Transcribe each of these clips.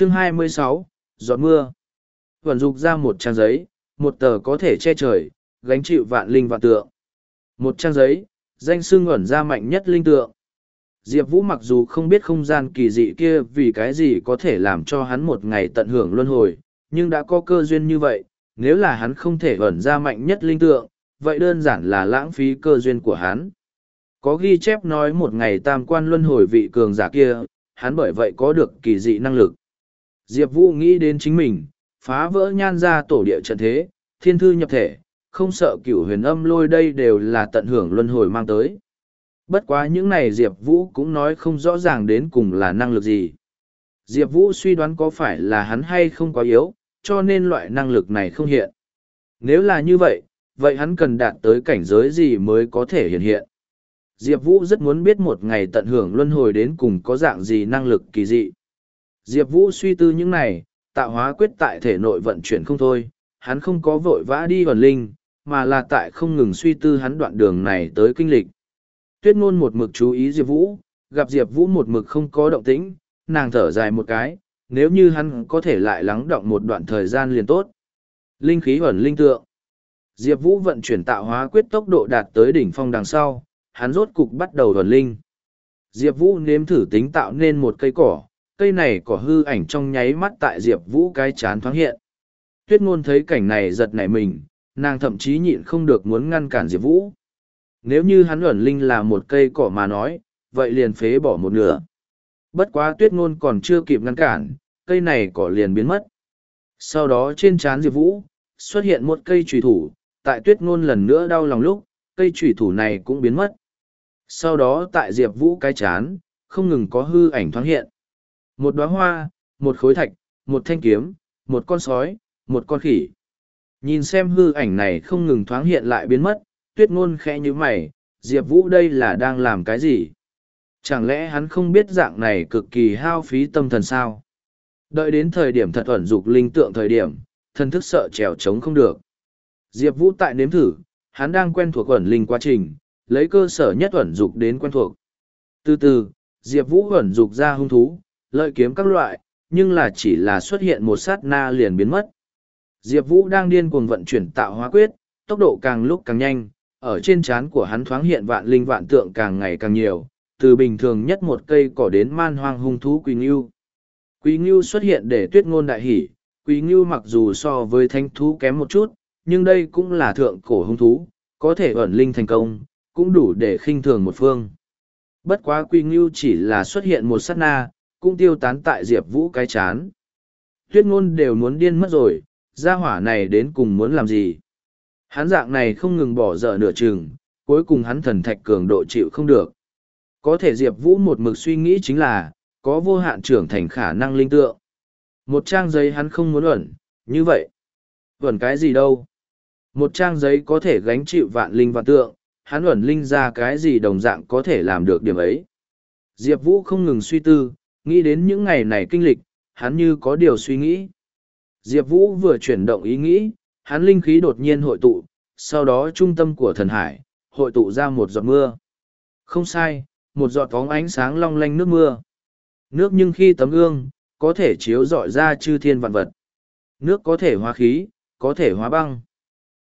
chương 26, giọt mưa. Vẩn dục ra một trang giấy một tờ có thể che trời gánh chịu vạn linh vạn tượng. Một trang giấy danh sưng ẩn ra mạnh nhất linh tượng. Diệp vũ mặc dù không biết không gian kỳ dị kia vì cái gì có thể làm cho hắn một ngày tận hưởng luân hồi nhưng đã có cơ duyên như vậy nếu là hắn không thể ẩn ra mạnh nhất linh tượng vậy đơn giản là lãng phí cơ duyên của hắn. Có ghi chép nói một ngày tam quan luân hồi vị cường giả kia hắn bởi vậy có được kỳ dị năng lực diệp vũ nghĩ đến chính mình, phá vỡ nhan ra tổ địa trận thế, thiên thư nhập thể, không sợ cửu huyền âm lôi đây đều là tận hưởng luân hồi mang tới. Bất quá những này diệp vũ cũng nói không rõ ràng đến cùng là năng lực gì. Diệp vũ suy đoán có phải là hắn hay không quá yếu, cho nên loại năng lực này không hiện. Nếu là như vậy vậy hắn cần đạt tới cảnh giới gì mới có thể hiện hiện? Diệp vũ rất muốn biết một ngày tận hưởng luân hồi đến cùng có dạng gì năng lực kỳ dị diệp vũ suy tư những này, tạo hóa quyết tại thể nội vận chuyển không thôi, hắn không có vội vã đi vần linh, mà là tại không ngừng suy tư hắn đoạn đường này tới kinh lịch. Tuyết ngôn một mực chú ý diệp vũ, gặp diệp vũ một mực không có động tĩnh, nàng thở dài một cái, nếu như hắn có thể lại lắng động một đoạn thời gian liền tốt. Linh khí ẩn linh tượng. Diệp vũ vận chuyển tạo hóa quyết tốc độ đạt tới đỉnh phong đằng sau, hắn rốt cục bắt đầu ẩn linh. Diệp vũ nếm thử tính tạo nên một cây cỏ cây này có hư ảnh trong nháy mắt tại diệp vũ cái chán thoáng hiện. Tuyết ngôn thấy cảnh này giật nảy mình, nàng thậm chí nhịn không được muốn ngăn cản diệp vũ. Nếu như hắn ẩn linh là một cây cỏ mà nói, vậy liền phế bỏ một nửa. Bất quá tuyết ngôn còn chưa kịp ngăn cản, cây này cỏ liền biến mất. Sau đó trên trán diệp vũ, xuất hiện một cây trùy thủ, tại tuyết ngôn lần nữa đau lòng lúc, cây trùy thủ này cũng biến mất. Sau đó tại diệp vũ cái chán, không ngừng có hư ảnh thoáng hiện một đoá hoa, một khối thạch, một thanh kiếm, một con sói, một con khỉ. Nhìn xem hư ảnh này không ngừng thoáng hiện lại biến mất, tuyết ngôn khẽ như mày, diệp vũ đây là đang làm cái gì? Chẳng lẽ hắn không biết dạng này cực kỳ hao phí tâm thần sao? Đợi đến thời điểm thật ẩn dục linh tượng thời điểm thân thức sợ trèo trống không được. Diệp vũ tại nếm thử, hắn đang quen thuộc ẩn linh quá trình, lấy cơ sở nhất ẩn dục đến quen thuộc. Từ từ, diệp vũ ẩn dục ra hung thú lợi kiếm các loại, nhưng là chỉ là xuất hiện một sát na liền biến mất. Diệp vũ đang điên cuồng vận chuyển tạo hóa quyết, tốc độ càng lúc càng nhanh, ở trên trán của hắn thoáng hiện vạn linh vạn tượng càng ngày càng nhiều, từ bình thường nhất một cây cỏ đến man hoang hung thú Quỳ ngưu. Quỳ ngưu xuất hiện để tuyết ngôn đại hỷ Quỳ ngưu mặc dù so với thanh thú kém một chút, nhưng đây cũng là thượng cổ hung thú, có thể ẩn linh thành công, cũng đủ để khinh thường một phương. Bất quá Quỳ ngưu chỉ là xuất hiện một sát na cũng tiêu tán tại diệp vũ cái chán. Tuyết ngôn đều muốn điên mất rồi, gia hỏa này đến cùng muốn làm gì? Hắn dạng này không ngừng bỏ dở nửa chừng, cuối cùng hắn thần thạch cường độ chịu không được. Có thể diệp vũ một mực suy nghĩ chính là, có vô hạn trưởng thành khả năng linh tượng. Một trang giấy hắn không muốn ẩn, như vậy. Ẩn cái gì đâu? Một trang giấy có thể gánh chịu vạn linh vạn tượng, hắn ẩn linh ra cái gì đồng dạng có thể làm được điểm ấy? Diệp vũ không ngừng suy tư nghĩ đến những ngày này kinh lịch, hắn như có điều suy nghĩ. Diệp vũ vừa chuyển động ý nghĩ, hắn linh khí đột nhiên hội tụ, sau đó trung tâm của thần hải, hội tụ ra một giọt mưa. Không sai, một giọt phóng ánh sáng long lanh nước mưa. Nước nhưng khi tấm gương, có thể chiếu rọi ra chư thiên vạn vật. Nước có thể hóa khí, có thể hóa băng.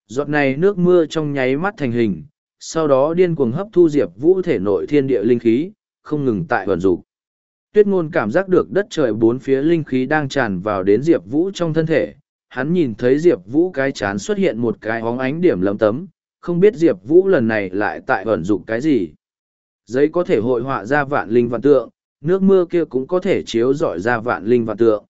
Giọt này nước mưa trong nháy mắt thành hình, sau đó điên cuồng hấp thu diệp vũ thể nội thiên địa linh khí, không ngừng tại vận dụng tuyết ngôn cảm giác được đất trời bốn phía linh khí đang tràn vào đến diệp vũ trong thân thể. Hắn nhìn thấy diệp vũ cái chán xuất hiện một cái hóng ánh điểm lấm tấm, không biết diệp vũ lần này lại tại ẩn dụng cái gì. Giấy có thể hội họa ra vạn linh vạn tượng, nước mưa kia cũng có thể chiếu rọi ra vạn linh vạn tượng.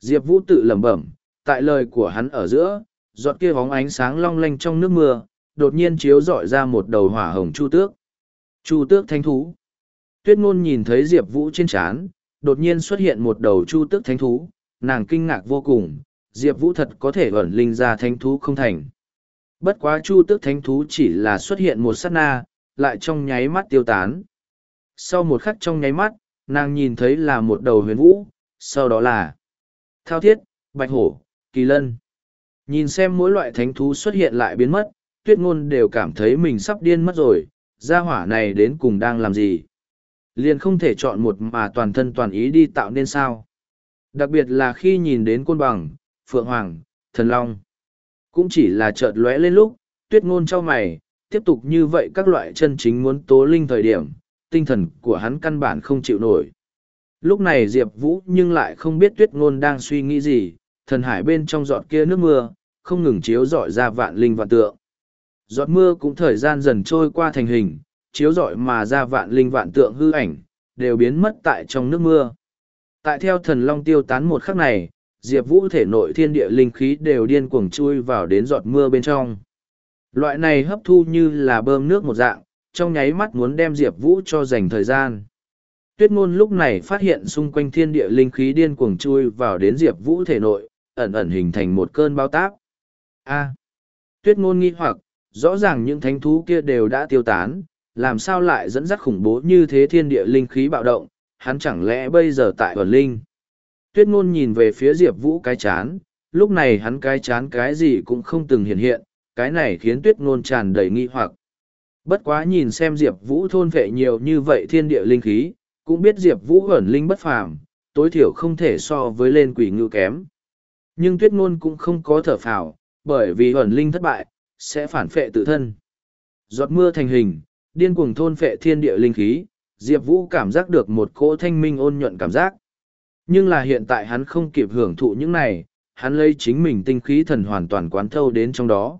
Diệp vũ tự lẩm bẩm, tại lời của hắn ở giữa, giọt kia hóng ánh sáng long lanh trong nước mưa, đột nhiên chiếu rọi ra một đầu hỏa hồng chu tước. Chu tước thanh thú tuyết ngôn nhìn thấy diệp vũ trên trán, đột nhiên xuất hiện một đầu chu tước thánh thú, nàng kinh ngạc vô cùng, diệp vũ thật có thể ẩn linh ra thánh thú không thành. Bất quá chu tước thánh thú chỉ là xuất hiện một sát na, lại trong nháy mắt tiêu tán. Sau một khắc trong nháy mắt, nàng nhìn thấy là một đầu huyền vũ, sau đó là thao thiết, bạch hổ, kỳ lân. Nhìn xem mỗi loại thánh thú xuất hiện lại biến mất, tuyết ngôn đều cảm thấy mình sắp điên mất rồi, gia hỏa này đến cùng đang làm gì? Liền không thể chọn một mà toàn thân toàn ý đi tạo nên sao Đặc biệt là khi nhìn đến côn bằng, phượng hoàng, thần long. Cũng chỉ là chợt lóe lên lúc, tuyết ngôn cho mày, tiếp tục như vậy các loại chân chính muốn tố linh thời điểm, tinh thần của hắn căn bản không chịu nổi. Lúc này Diệp Vũ nhưng lại không biết tuyết ngôn đang suy nghĩ gì, thần hải bên trong giọt kia nước mưa, không ngừng chiếu dọi ra vạn linh vạn tượng. Giọt mưa cũng thời gian dần trôi qua thành hình, chiếu rọi mà ra vạn linh vạn tượng hư ảnh, đều biến mất tại trong nước mưa. Tại theo thần long tiêu tán một khắc này, Diệp Vũ thể nội thiên địa linh khí đều điên cuồng chui vào đến giọt mưa bên trong. Loại này hấp thu như là bơm nước một dạng, trong nháy mắt muốn đem Diệp Vũ cho dành thời gian. Tuyết ngôn lúc này phát hiện xung quanh thiên địa linh khí điên cuồng chui vào đến Diệp Vũ thể nội, ẩn ẩn hình thành một cơn bao táp. A. tuyết ngôn nghi hoặc, rõ ràng những thánh thú kia đều đã tiêu tán, làm sao lại dẫn dắt khủng bố như thế thiên địa linh khí bạo động, hắn chẳng lẽ bây giờ tại ẩn linh. Tuyết ngôn nhìn về phía Diệp Vũ cái chán, lúc này hắn cái chán cái gì cũng không từng hiện hiện, cái này khiến tuyết ngôn tràn đầy nghi hoặc. Bất quá nhìn xem Diệp Vũ thôn vệ nhiều như vậy thiên địa linh khí, cũng biết Diệp Vũ ẩn linh bất phàm, tối thiểu không thể so với lên quỷ ngư kém. Nhưng tuyết ngôn cũng không có thở phào, bởi vì ẩn linh thất bại, sẽ phản phệ tự thân. Giọt mưa thành hình, điên cuồng thôn phệ thiên địa linh khí, Diệp Vũ cảm giác được một cỗ thanh minh ôn nhuận cảm giác. Nhưng là hiện tại hắn không kịp hưởng thụ những này, hắn lấy chính mình tinh khí thần hoàn toàn quán thâu đến trong đó.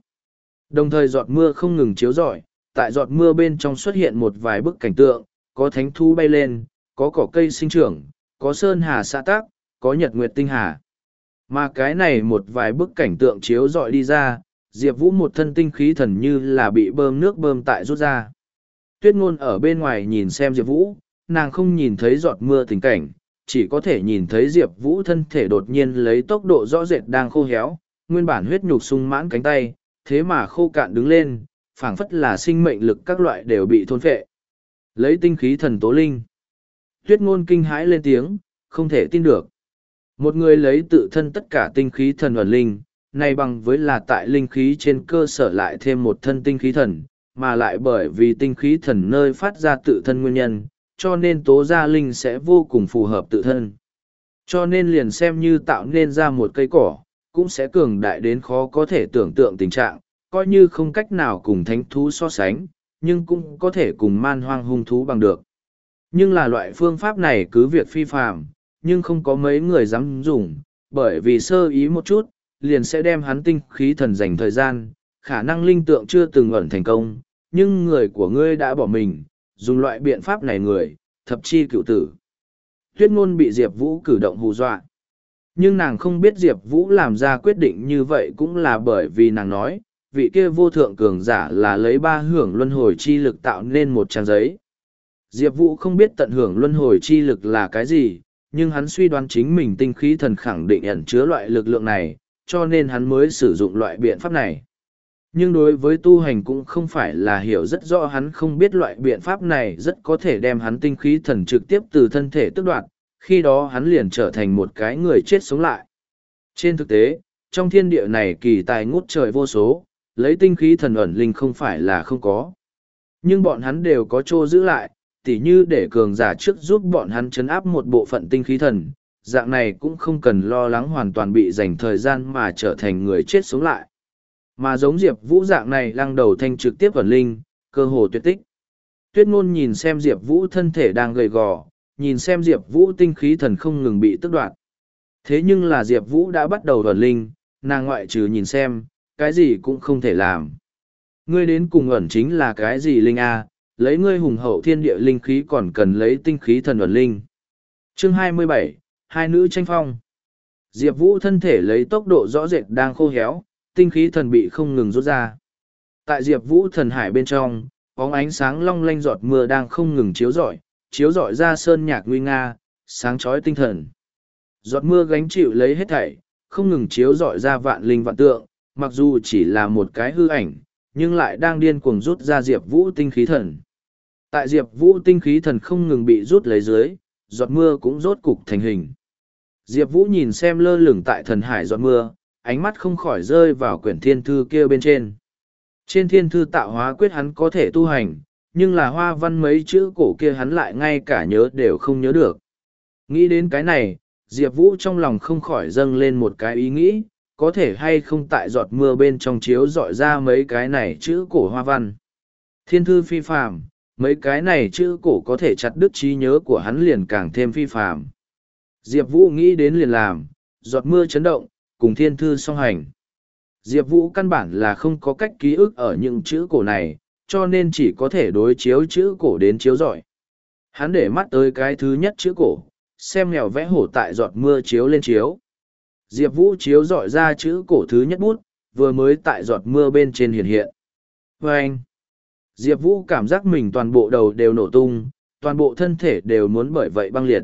Đồng thời giọt mưa không ngừng chiếu rọi, tại giọt mưa bên trong xuất hiện một vài bức cảnh tượng, có thánh thú bay lên, có cỏ cây sinh trưởng, có sơn hà xã tác, có nhật nguyệt tinh hà. Mà cái này một vài bức cảnh tượng chiếu rọi đi ra, Diệp Vũ một thân tinh khí thần như là bị bơm nước bơm tại rút ra. Tuyết ngôn ở bên ngoài nhìn xem Diệp Vũ, nàng không nhìn thấy giọt mưa tình cảnh, chỉ có thể nhìn thấy Diệp Vũ thân thể đột nhiên lấy tốc độ rõ rệt đang khô héo, nguyên bản huyết nhục sung mãn cánh tay, thế mà khô cạn đứng lên, phảng phất là sinh mệnh lực các loại đều bị thôn phệ. Lấy tinh khí thần tố linh. Tuyết ngôn kinh hãi lên tiếng, không thể tin được. Một người lấy tự thân tất cả tinh khí thần ẩn linh, này bằng với là tại linh khí trên cơ sở lại thêm một thân tinh khí thần, mà lại bởi vì tinh khí thần nơi phát ra tự thân nguyên nhân, cho nên tố gia linh sẽ vô cùng phù hợp tự thân. Cho nên liền xem như tạo nên ra một cây cỏ, cũng sẽ cường đại đến khó có thể tưởng tượng tình trạng, coi như không cách nào cùng thánh thú so sánh, nhưng cũng có thể cùng man hoang hung thú bằng được. Nhưng là loại phương pháp này cứ việc phi phạm, nhưng không có mấy người dám dùng, bởi vì sơ ý một chút, liền sẽ đem hắn tinh khí thần dành thời gian, khả năng linh tượng chưa từng ẩn thành công, nhưng người của ngươi đã bỏ mình, dùng loại biện pháp này người, thập chi cựu tử. Tuyết ngôn bị Diệp Vũ cử động hù dọa. Nhưng nàng không biết Diệp Vũ làm ra quyết định như vậy cũng là bởi vì nàng nói, vị kia vô thượng cường giả là lấy ba hưởng luân hồi chi lực tạo nên một trang giấy. Diệp Vũ không biết tận hưởng luân hồi chi lực là cái gì, nhưng hắn suy đoán chính mình tinh khí thần khẳng định ẩn chứa loại lực lượng này, cho nên hắn mới sử dụng loại biện pháp này. Nhưng đối với tu hành cũng không phải là hiểu rất rõ hắn không biết loại biện pháp này rất có thể đem hắn tinh khí thần trực tiếp từ thân thể tước đoạt, khi đó hắn liền trở thành một cái người chết sống lại. Trên thực tế, trong thiên địa này kỳ tài ngút trời vô số, lấy tinh khí thần ẩn linh không phải là không có. Nhưng bọn hắn đều có trô giữ lại, tỉ như để cường giả trước giúp bọn hắn chấn áp một bộ phận tinh khí thần, dạng này cũng không cần lo lắng hoàn toàn bị dành thời gian mà trở thành người chết sống lại. Mà giống Diệp Vũ dạng này lăng đầu thanh trực tiếp ẩn linh, cơ hồ tuyệt tích. Tuyết ngôn nhìn xem Diệp Vũ thân thể đang gầy gò, nhìn xem Diệp Vũ tinh khí thần không ngừng bị tức đoạt. Thế nhưng là Diệp Vũ đã bắt đầu ẩn linh, nàng ngoại trừ nhìn xem, cái gì cũng không thể làm. Ngươi đến cùng ẩn chính là cái gì linh A, lấy ngươi hùng hậu thiên địa linh khí còn cần lấy tinh khí thần ẩn linh. Chương 27, hai nữ tranh phong. Diệp Vũ thân thể lấy tốc độ rõ rệt đang khô héo, tinh khí thần bị không ngừng rút ra. Tại Diệp Vũ thần hải bên trong, bóng ánh sáng long lanh giọt mưa đang không ngừng chiếu rọi, chiếu rọi ra sơn nhạc nguy nga, sáng chói tinh thần. Giọt mưa gánh chịu lấy hết thảy, không ngừng chiếu rọi ra vạn linh vạn tượng, mặc dù chỉ là một cái hư ảnh, nhưng lại đang điên cuồng rút ra Diệp Vũ tinh khí thần. Tại Diệp Vũ tinh khí thần không ngừng bị rút lấy dưới, giọt mưa cũng rốt cục thành hình. Diệp Vũ nhìn xem lơ lửng tại thần hải giọt mưa, ánh mắt không khỏi rơi vào quyển thiên thư kia bên trên. Trên thiên thư tạo hóa quyết hắn có thể tu hành, nhưng là hoa văn mấy chữ cổ kia hắn lại ngay cả nhớ đều không nhớ được. Nghĩ đến cái này, Diệp Vũ trong lòng không khỏi dâng lên một cái ý nghĩ, có thể hay không tại giọt mưa bên trong chiếu dọi ra mấy cái này chữ cổ hoa văn. Thiên thư phi phàm, mấy cái này chữ cổ có thể chặt đứt trí nhớ của hắn liền càng thêm phi phàm. Diệp Vũ nghĩ đến liền làm, giọt mưa chấn động, cùng thiên thư song hành. Diệp Vũ căn bản là không có cách ký ức ở những chữ cổ này, cho nên chỉ có thể đối chiếu chữ cổ đến chiếu giỏi. Hắn để mắt tới cái thứ nhất chữ cổ, xem mèo vẽ hổ tại giọt mưa chiếu lên chiếu. Diệp Vũ chiếu giỏi ra chữ cổ thứ nhất bút, vừa mới tại giọt mưa bên trên hiện hiện. Và anh, Diệp Vũ cảm giác mình toàn bộ đầu đều nổ tung, toàn bộ thân thể đều muốn bởi vậy băng liệt.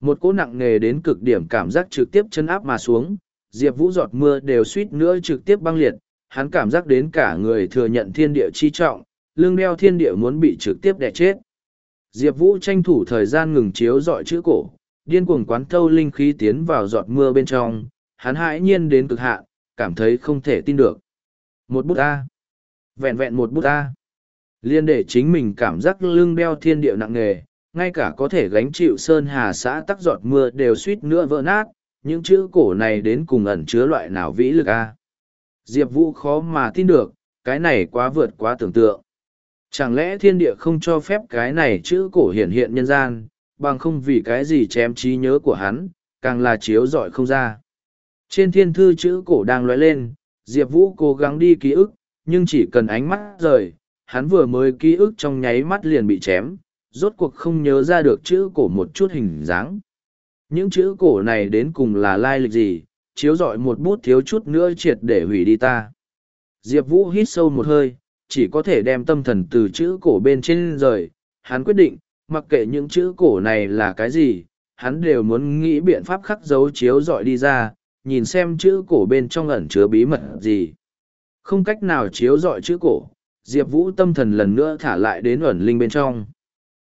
Một cỗ nặng nề đến cực điểm cảm giác trực tiếp chân áp mà xuống, Diệp Vũ giọt mưa đều suýt nữa trực tiếp băng liệt, hắn cảm giác đến cả người thừa nhận thiên địa chi trọng, lưng đeo thiên địa muốn bị trực tiếp đè chết. Diệp Vũ tranh thủ thời gian ngừng chiếu dọi chữ cổ, điên cuồng quán thâu linh khí tiến vào giọt mưa bên trong, hắn hãi nhiên đến cực hạn, cảm thấy không thể tin được. Một bút A. Vẹn vẹn một bút A. Liên để chính mình cảm giác lưng đeo thiên địa nặng nề, ngay cả có thể gánh chịu sơn hà xã tắc giọt mưa đều suýt nữa vỡ nát, những chữ cổ này đến cùng ẩn chứa loại nào vĩ lực A. Diệp Vũ khó mà tin được, cái này quá vượt quá tưởng tượng. Chẳng lẽ thiên địa không cho phép cái này chữ cổ hiện hiện nhân gian, bằng không vì cái gì chém trí nhớ của hắn, càng là chiếu giỏi không ra. Trên thiên thư chữ cổ đang lóe lên, Diệp Vũ cố gắng đi ký ức, nhưng chỉ cần ánh mắt rời, hắn vừa mới ký ức trong nháy mắt liền bị chém, rốt cuộc không nhớ ra được chữ cổ một chút hình dáng. Những chữ cổ này đến cùng là lai lịch gì, chiếu dọi một bút thiếu chút nữa triệt để hủy đi ta. Diệp Vũ hít sâu một hơi, chỉ có thể đem tâm thần từ chữ cổ bên trên rời, hắn quyết định, mặc kệ những chữ cổ này là cái gì, hắn đều muốn nghĩ biện pháp khắc dấu chiếu dọi đi ra, nhìn xem chữ cổ bên trong ẩn chứa bí mật gì. Không cách nào chiếu dọi chữ cổ, Diệp Vũ tâm thần lần nữa thả lại đến ẩn linh bên trong.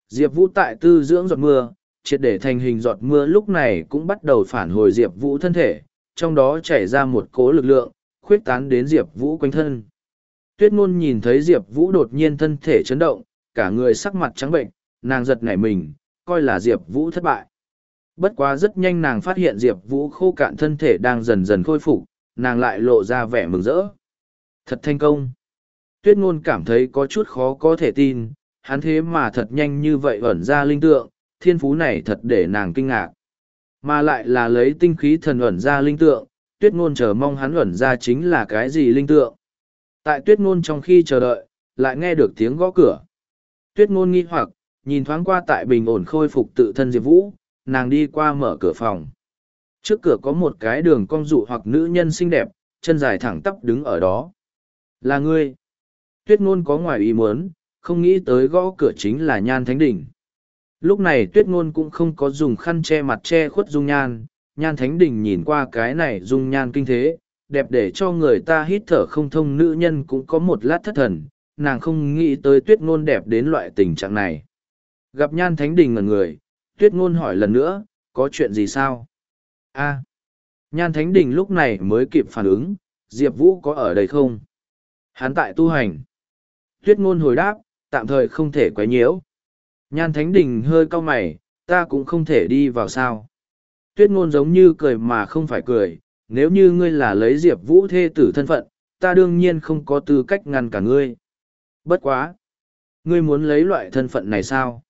Diệp Vũ tại tư dưỡng giọt mưa, triệt để thành hình giọt mưa lúc này cũng bắt đầu phản hồi Diệp Vũ thân thể, trong đó chảy ra một cố lực lượng, khuyết tán đến Diệp Vũ quanh thân. Tuyết ngôn nhìn thấy Diệp Vũ đột nhiên thân thể chấn động, cả người sắc mặt trắng bệnh, nàng giật nảy mình, coi là Diệp Vũ thất bại. Bất quá rất nhanh nàng phát hiện Diệp Vũ khô cạn thân thể đang dần dần khôi phục, nàng lại lộ ra vẻ mừng rỡ. Thật thành công. Tuyết ngôn cảm thấy có chút khó có thể tin, hắn thế mà thật nhanh như vậy ẩn ra linh tượng, thiên phú này thật để nàng kinh ngạc. Mà lại là lấy tinh khí thần ẩn ra linh tượng, tuyết ngôn chờ mong hắn ẩn ra chính là cái gì linh tượng. Tại tuyết ngôn trong khi chờ đợi, lại nghe được tiếng gõ cửa. Tuyết ngôn nghi hoặc, nhìn thoáng qua tại bình ổn khôi phục tự thân Diệp Vũ, nàng đi qua mở cửa phòng. Trước cửa có một cái đường cong dụ hoặc nữ nhân xinh đẹp, chân dài thẳng tắp đứng ở đó. Là ngươi. Tuyết ngôn có ngoài ý muốn, không nghĩ tới gõ cửa chính là nhan thánh đỉnh. Lúc này tuyết ngôn cũng không có dùng khăn che mặt che khuất dung nhan, nhan thánh Đình nhìn qua cái này dung nhan kinh thế, đẹp để cho người ta hít thở không thông nữ nhân cũng có một lát thất thần, nàng không nghĩ tới tuyết ngôn đẹp đến loại tình trạng này. Gặp nhan thánh đình ngần người, tuyết ngôn hỏi lần nữa, có chuyện gì sao? a nhan thánh đình lúc này mới kịp phản ứng, Diệp Vũ có ở đây không? Hán tại tu hành. Tuyết ngôn hồi đáp, tạm thời không thể quấy nhiễu. Nhan thánh đình hơi cau mày, ta cũng không thể đi vào sao. Tuyết ngôn giống như cười mà không phải cười, nếu như ngươi là lấy Diệp Vũ thê tử thân phận, ta đương nhiên không có tư cách ngăn cả ngươi. Bất quá! Ngươi muốn lấy loại thân phận này sao?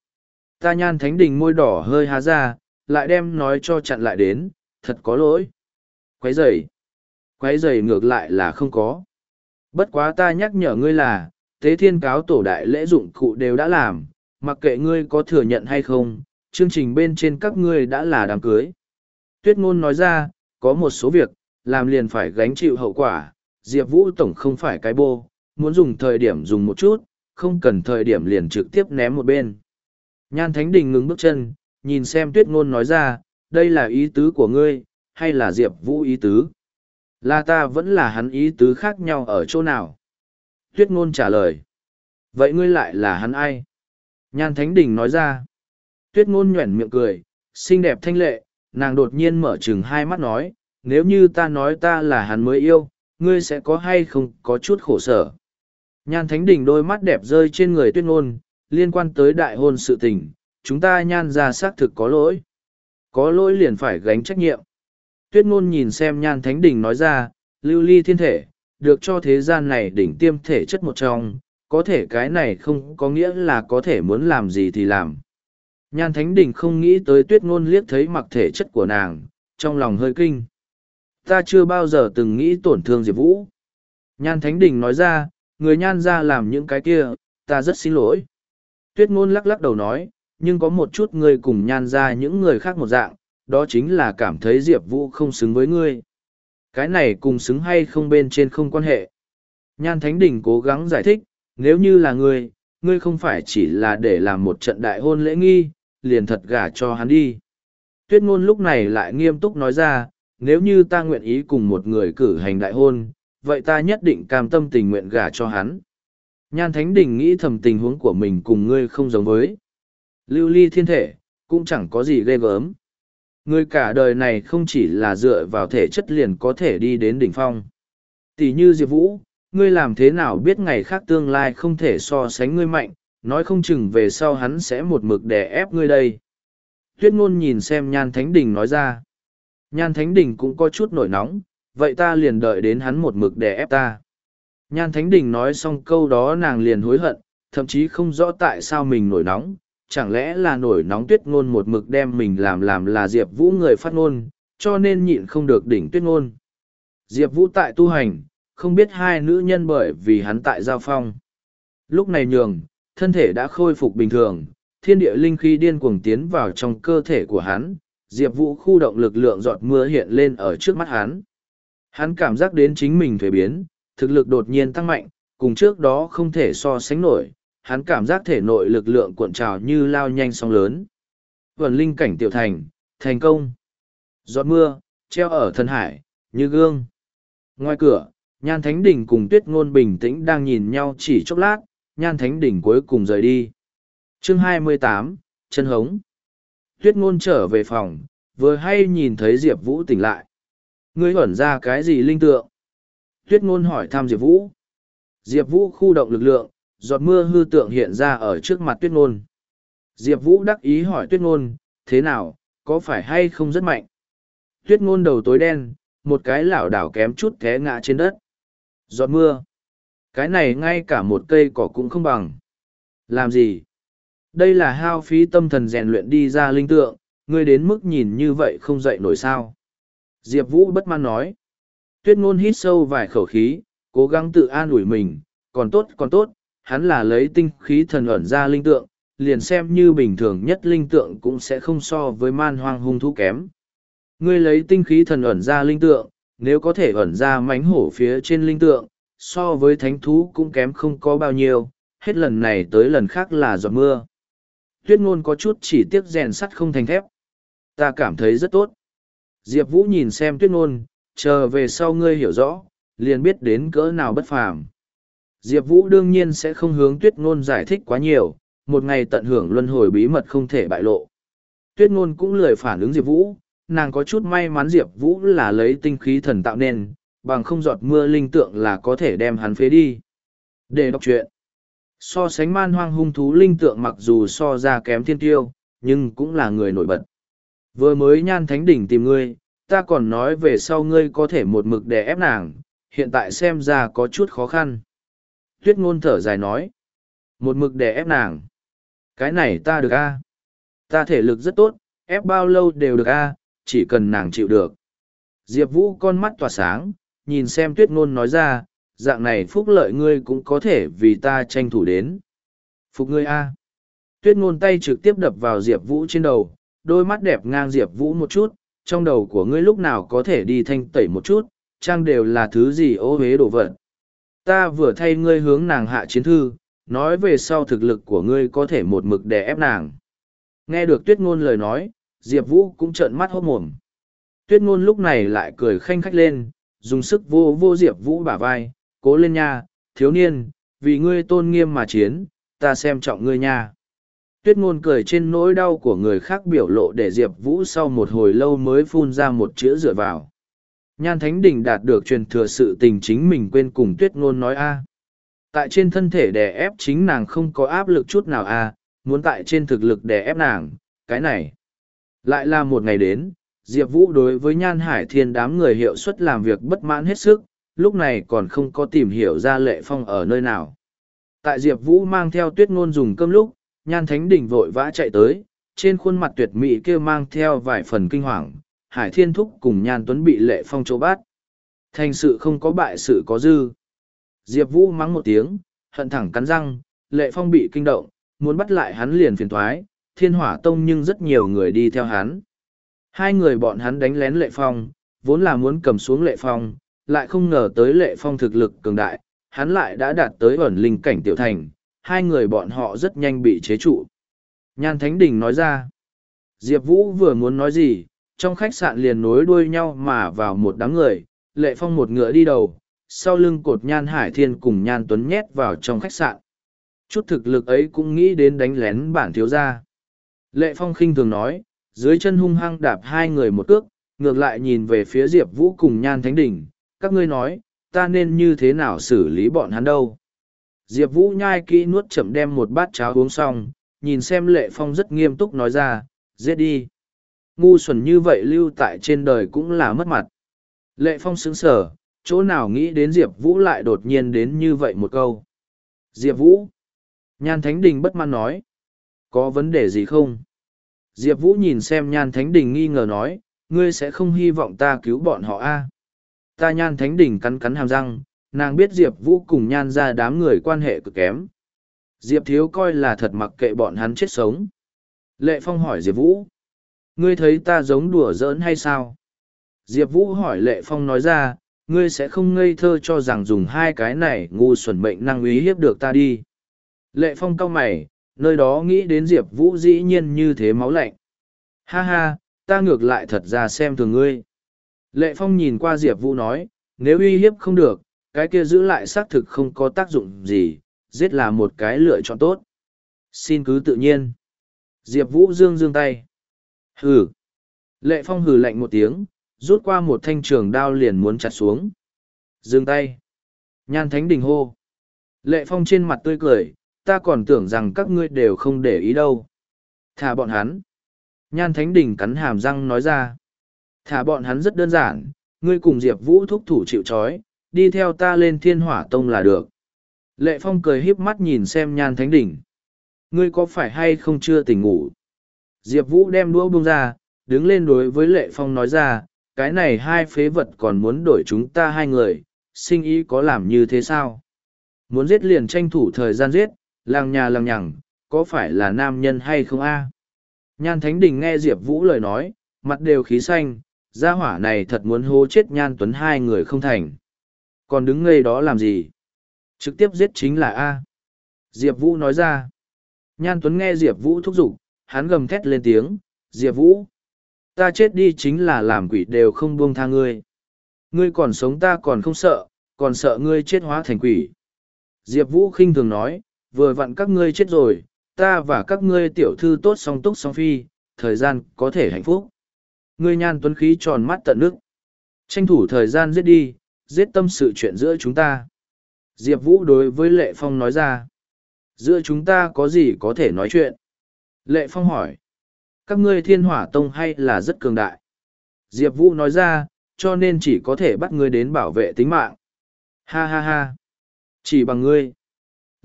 Ta nhan thánh đình môi đỏ hơi há ra, lại đem nói cho chặn lại đến, thật có lỗi. Quấy rầy. Quấy rầy ngược lại là không có. Bất quá ta nhắc nhở ngươi là, tế thiên cáo tổ đại lễ dụng cụ đều đã làm, mặc kệ ngươi có thừa nhận hay không, chương trình bên trên các ngươi đã là đám cưới. Tuyết ngôn nói ra, có một số việc, làm liền phải gánh chịu hậu quả, Diệp Vũ Tổng không phải cái bô, muốn dùng thời điểm dùng một chút, không cần thời điểm liền trực tiếp ném một bên. Nhan Thánh Đình ngừng bước chân, nhìn xem tuyết ngôn nói ra, đây là ý tứ của ngươi, hay là Diệp Vũ ý tứ? Là ta vẫn là hắn ý tứ khác nhau ở chỗ nào? Tuyết ngôn trả lời. Vậy ngươi lại là hắn ai? Nhan Thánh Đình nói ra. Tuyết ngôn nhuẩn miệng cười, xinh đẹp thanh lệ, nàng đột nhiên mở chừng hai mắt nói, nếu như ta nói ta là hắn mới yêu, ngươi sẽ có hay không có chút khổ sở. Nhan Thánh Đình đôi mắt đẹp rơi trên người tuyết ngôn, liên quan tới đại hôn sự tình, chúng ta nhan ra xác thực có lỗi. có lỗi liền phải gánh trách nhiệm. Tuyết ngôn nhìn xem nhan thánh đình nói ra, lưu ly thiên thể, được cho thế gian này đỉnh tiêm thể chất một trong, có thể cái này không có nghĩa là có thể muốn làm gì thì làm. Nhan thánh đình không nghĩ tới tuyết ngôn liếc thấy mặc thể chất của nàng, trong lòng hơi kinh. Ta chưa bao giờ từng nghĩ tổn thương Diệp Vũ. Nhan thánh đình nói ra, người nhan ra làm những cái kia, ta rất xin lỗi. Tuyết ngôn lắc lắc đầu nói, nhưng có một chút ngươi cùng nhan ra những người khác một dạng, đó chính là cảm thấy Diệp Vũ không xứng với ngươi. Cái này cùng xứng hay không bên trên không quan hệ. Nhan Thánh Đình cố gắng giải thích, nếu như là ngươi, ngươi không phải chỉ là để làm một trận đại hôn lễ nghi, liền thật gả cho hắn đi. Tuyết ngôn lúc này lại nghiêm túc nói ra, nếu như ta nguyện ý cùng một người cử hành đại hôn, vậy ta nhất định cam tâm tình nguyện gả cho hắn. Nhan Thánh Đình nghĩ thầm tình huống của mình cùng ngươi không giống với. Lưu ly thiên thể, cũng chẳng có gì ghê gớm. Ngươi cả đời này không chỉ là dựa vào thể chất liền có thể đi đến đỉnh phong. Tỷ như Diệp Vũ, ngươi làm thế nào biết ngày khác tương lai không thể so sánh ngươi mạnh, nói không chừng về sau hắn sẽ một mực đè ép ngươi đây. Tuyết ngôn nhìn xem Nhan Thánh Đình nói ra. Nhan Thánh Đình cũng có chút nổi nóng, vậy ta liền đợi đến hắn một mực đè ép ta. Nhan Thánh Đình nói xong câu đó nàng liền hối hận, thậm chí không rõ tại sao mình nổi nóng, chẳng lẽ là nổi nóng tuyết ngôn một mực đem mình làm làm là Diệp Vũ người phát ngôn, cho nên nhịn không được đỉnh tuyết ngôn. Diệp Vũ tại tu hành, không biết hai nữ nhân bởi vì hắn tại giao phong. Lúc này nhường, thân thể đã khôi phục bình thường, thiên địa linh khí điên cuồng tiến vào trong cơ thể của hắn, Diệp Vũ khu động lực lượng giọt mưa hiện lên ở trước mắt hắn. Hắn cảm giác đến chính mình thuế biến, thực lực đột nhiên tăng mạnh, cùng trước đó không thể so sánh nổi, hắn cảm giác thể nội lực lượng cuộn trào như lao nhanh sóng lớn. Vần linh cảnh tiểu thành, thành công. Giọt mưa, treo ở thân hải, như gương. Ngoài cửa, Nhan Thánh Đình cùng Tuyết Ngôn bình tĩnh đang nhìn nhau chỉ chốc lát, Nhan Thánh Đình cuối cùng rời đi. Chương 28, chân hống. Tuyết Ngôn trở về phòng, vừa hay nhìn thấy Diệp Vũ tỉnh lại. Ngươi ẩn ra cái gì linh tượng? Tuyết Ngôn hỏi thăm Diệp Vũ. Diệp Vũ khu động lực lượng, giọt mưa hư tượng hiện ra ở trước mặt tuyết ngôn. Diệp Vũ đắc ý hỏi tuyết ngôn, thế nào, có phải hay không rất mạnh? Tuyết ngôn đầu tối đen, một cái lảo đảo kém chút té ngã trên đất. Giọt mưa. Cái này ngay cả một cây cỏ cũng không bằng. Làm gì? Đây là hao phí tâm thần rèn luyện đi ra linh tượng, ngươi đến mức nhìn như vậy không dậy nổi sao. Diệp Vũ bất mãn nói. Tuyết ngôn hít sâu vài khẩu khí, cố gắng tự an ủi mình, còn tốt còn tốt, hắn là lấy tinh khí thần ẩn ra linh tượng, liền xem như bình thường nhất linh tượng cũng sẽ không so với man hoang hung thú kém. Ngươi lấy tinh khí thần ẩn ra linh tượng, nếu có thể ẩn ra mánh hổ phía trên linh tượng, so với thánh thú cũng kém không có bao nhiêu, hết lần này tới lần khác là giọt mưa. Tuyết ngôn có chút chỉ tiếc rèn sắt không thành thép. Ta cảm thấy rất tốt. Diệp Vũ nhìn xem tuyết ngôn, chờ về sau ngươi hiểu rõ, liền biết đến cỡ nào bất phàm. Diệp Vũ đương nhiên sẽ không hướng tuyết ngôn giải thích quá nhiều, một ngày tận hưởng luân hồi bí mật không thể bại lộ. Tuyết ngôn cũng lười phản ứng Diệp Vũ, nàng có chút may mắn Diệp Vũ là lấy tinh khí thần tạo nên, bằng không giọt mưa linh tượng là có thể đem hắn phế đi. Để đọc chuyện. So sánh man hoang hung thú linh tượng mặc dù so ra kém thiên tiêu, nhưng cũng là người nổi bật. Vừa mới nhan thánh đỉnh tìm ngươi, ta còn nói về sau ngươi có thể một mực để ép nàng, hiện tại xem ra có chút khó khăn tuyết ngôn thở dài nói. Một mực để ép nàng. Cái này ta được a Ta thể lực rất tốt, ép bao lâu đều được a chỉ cần nàng chịu được. Diệp Vũ con mắt tỏa sáng, nhìn xem tuyết ngôn nói ra, dạng này phúc lợi ngươi cũng có thể vì ta tranh thủ đến. Phục ngươi a Tuyết ngôn tay trực tiếp đập vào Diệp Vũ trên đầu, đôi mắt đẹp ngang Diệp Vũ một chút, trong đầu của ngươi lúc nào có thể đi thanh tẩy một chút, trang đều là thứ gì ô hế đồ vật, ta vừa thay ngươi hướng nàng hạ chiến thư, nói về sau thực lực của ngươi có thể một mực đè ép nàng. Nghe được tuyết ngôn lời nói, Diệp Vũ cũng trợn mắt hốt mồm. Tuyết ngôn lúc này lại cười khanh khách lên, dùng sức vô vô Diệp Vũ bả vai, cố lên nha, thiếu niên, vì ngươi tôn nghiêm mà chiến, ta xem trọng ngươi nha. Tuyết ngôn cười trên nỗi đau của người khác biểu lộ để Diệp Vũ sau một hồi lâu mới phun ra một chữ dựa vào. Nhan Thánh Đình đạt được truyền thừa sự tình chính mình quên cùng tuyết ngôn nói a. Tại trên thân thể đè ép chính nàng không có áp lực chút nào a, muốn tại trên thực lực đè ép nàng, cái này lại là một ngày đến, Diệp Vũ đối với Nhan Hải Thiên đám người hiệu suất làm việc bất mãn hết sức, lúc này còn không có tìm hiểu ra lệ phong ở nơi nào. Tại Diệp Vũ mang theo tuyết ngôn dùng cơm lúc, Nhan Thánh Đình vội vã chạy tới, trên khuôn mặt tuyệt mỹ kia mang theo vài phần kinh hoàng, Hải Thiên Thúc cùng Nhan Tuấn bị lệ phong chỗ bát. Thành sự không có bại sự có dư. Diệp Vũ mắng một tiếng, hận thẳng cắn răng, lệ phong bị kinh động, muốn bắt lại hắn liền phiền thoái, thiên hỏa tông nhưng rất nhiều người đi theo hắn. Hai người bọn hắn đánh lén lệ phong, vốn là muốn cầm xuống lệ phong, lại không ngờ tới lệ phong thực lực cường đại, hắn lại đã đạt tới ẩn linh cảnh tiểu thành, hai người bọn họ rất nhanh bị chế trụ. Nhan Thánh Đình nói ra, Diệp Vũ vừa muốn nói gì, trong khách sạn liền nối đuôi nhau mà vào một đám người, lệ phong một ngựa đi đầu, sau lưng cột Nhan Hải Thiên cùng Nhan Tuấn nhét vào trong khách sạn. Chút thực lực ấy cũng nghĩ đến đánh lén bản thiếu gia. Lệ Phong khinh thường nói, dưới chân hung hăng đạp hai người một cước, ngược lại nhìn về phía Diệp Vũ cùng Nhan Thánh Đỉnh, các ngươi nói, ta nên như thế nào xử lý bọn hắn đâu. Diệp Vũ nhai kỹ nuốt chậm đem một bát cháo uống xong, nhìn xem Lệ Phong rất nghiêm túc nói ra, giết đi. Ngu xuẩn như vậy lưu tại trên đời cũng là mất mặt. Lệ Phong sững sở, chỗ nào nghĩ đến Diệp Vũ lại đột nhiên đến như vậy một câu. Diệp Vũ. Nhan Thánh Đình bất mãn nói. Có vấn đề gì không? Diệp Vũ nhìn xem Nhan Thánh Đình nghi ngờ nói, ngươi sẽ không hy vọng ta cứu bọn họ a à? Ta Nhan Thánh Đình cắn cắn hàm răng, nàng biết Diệp Vũ cùng Nhan ra đám người quan hệ cực kém. Diệp Thiếu coi là thật mặc kệ bọn hắn chết sống. Lệ Phong hỏi Diệp Vũ, ngươi thấy ta giống đùa giỡn hay sao? Diệp Vũ hỏi Lệ Phong nói ra, ngươi sẽ không ngây thơ cho rằng dùng hai cái này ngu xuẩn mệnh năng uy hiếp được ta đi. Lệ Phong cau mày, nơi đó nghĩ đến Diệp Vũ dĩ nhiên như thế máu lạnh. Ha ha, ta ngược lại thật ra xem thường ngươi. Lệ Phong nhìn qua Diệp Vũ nói, nếu uy hiếp không được, cái kia giữ lại xác thực không có tác dụng gì, giết là một cái lựa chọn tốt. Xin cứ tự nhiên. Diệp Vũ dương dương tay. Hừ. Lệ Phong hừ lạnh một tiếng, rút qua một thanh trường đao liền muốn chặt xuống. Dương tay. Nhan Thánh Đình hô. Lệ Phong trên mặt tươi cười, ta còn tưởng rằng các ngươi đều không để ý đâu. Thả bọn hắn. Nhan Thánh Đình cắn hàm răng nói ra. Thả bọn hắn rất đơn giản, ngươi cùng Diệp Vũ thúc thủ chịu trói, đi theo ta lên thiên hỏa tông là được. Lệ Phong cười híp mắt nhìn xem Nhan Thánh Đình. Ngươi có phải hay không chưa tỉnh ngủ? Diệp Vũ đem đũa buông ra, đứng lên đối với Lệ Phong nói ra, cái này hai phế vật còn muốn đổi chúng ta hai người, sinh ý có làm như thế sao? Muốn giết liền tranh thủ thời gian giết, làng nhà làng nhằng, có phải là nam nhân hay không a? Nhan Thánh Đình nghe Diệp Vũ lời nói, mặt đều khí xanh, gia hỏa này thật muốn hô chết Nhan Tuấn hai người không thành. Còn đứng ngây đó làm gì? Trực tiếp giết chính là A. Diệp Vũ nói ra. Nhan Tuấn nghe Diệp Vũ thúc giục, hắn gầm thét lên tiếng, Diệp Vũ. Ta chết đi chính là làm quỷ đều không buông tha ngươi. Ngươi còn sống ta còn không sợ, còn sợ ngươi chết hóa thành quỷ. Diệp Vũ khinh thường nói, vừa vặn các ngươi chết rồi, ta và các ngươi tiểu thư tốt song túc song phi, thời gian có thể hạnh phúc. Ngươi nhan tuấn khí tròn mắt tận nước. Tranh thủ thời gian giết đi, giết tâm sự chuyện giữa chúng ta. Diệp Vũ đối với Lệ Phong nói ra. Giữa chúng ta có gì có thể nói chuyện? Lệ Phong hỏi. Các ngươi thiên hỏa tông hay là rất cường đại? Diệp Vũ nói ra, cho nên chỉ có thể bắt ngươi đến bảo vệ tính mạng. Ha ha ha. Chỉ bằng ngươi.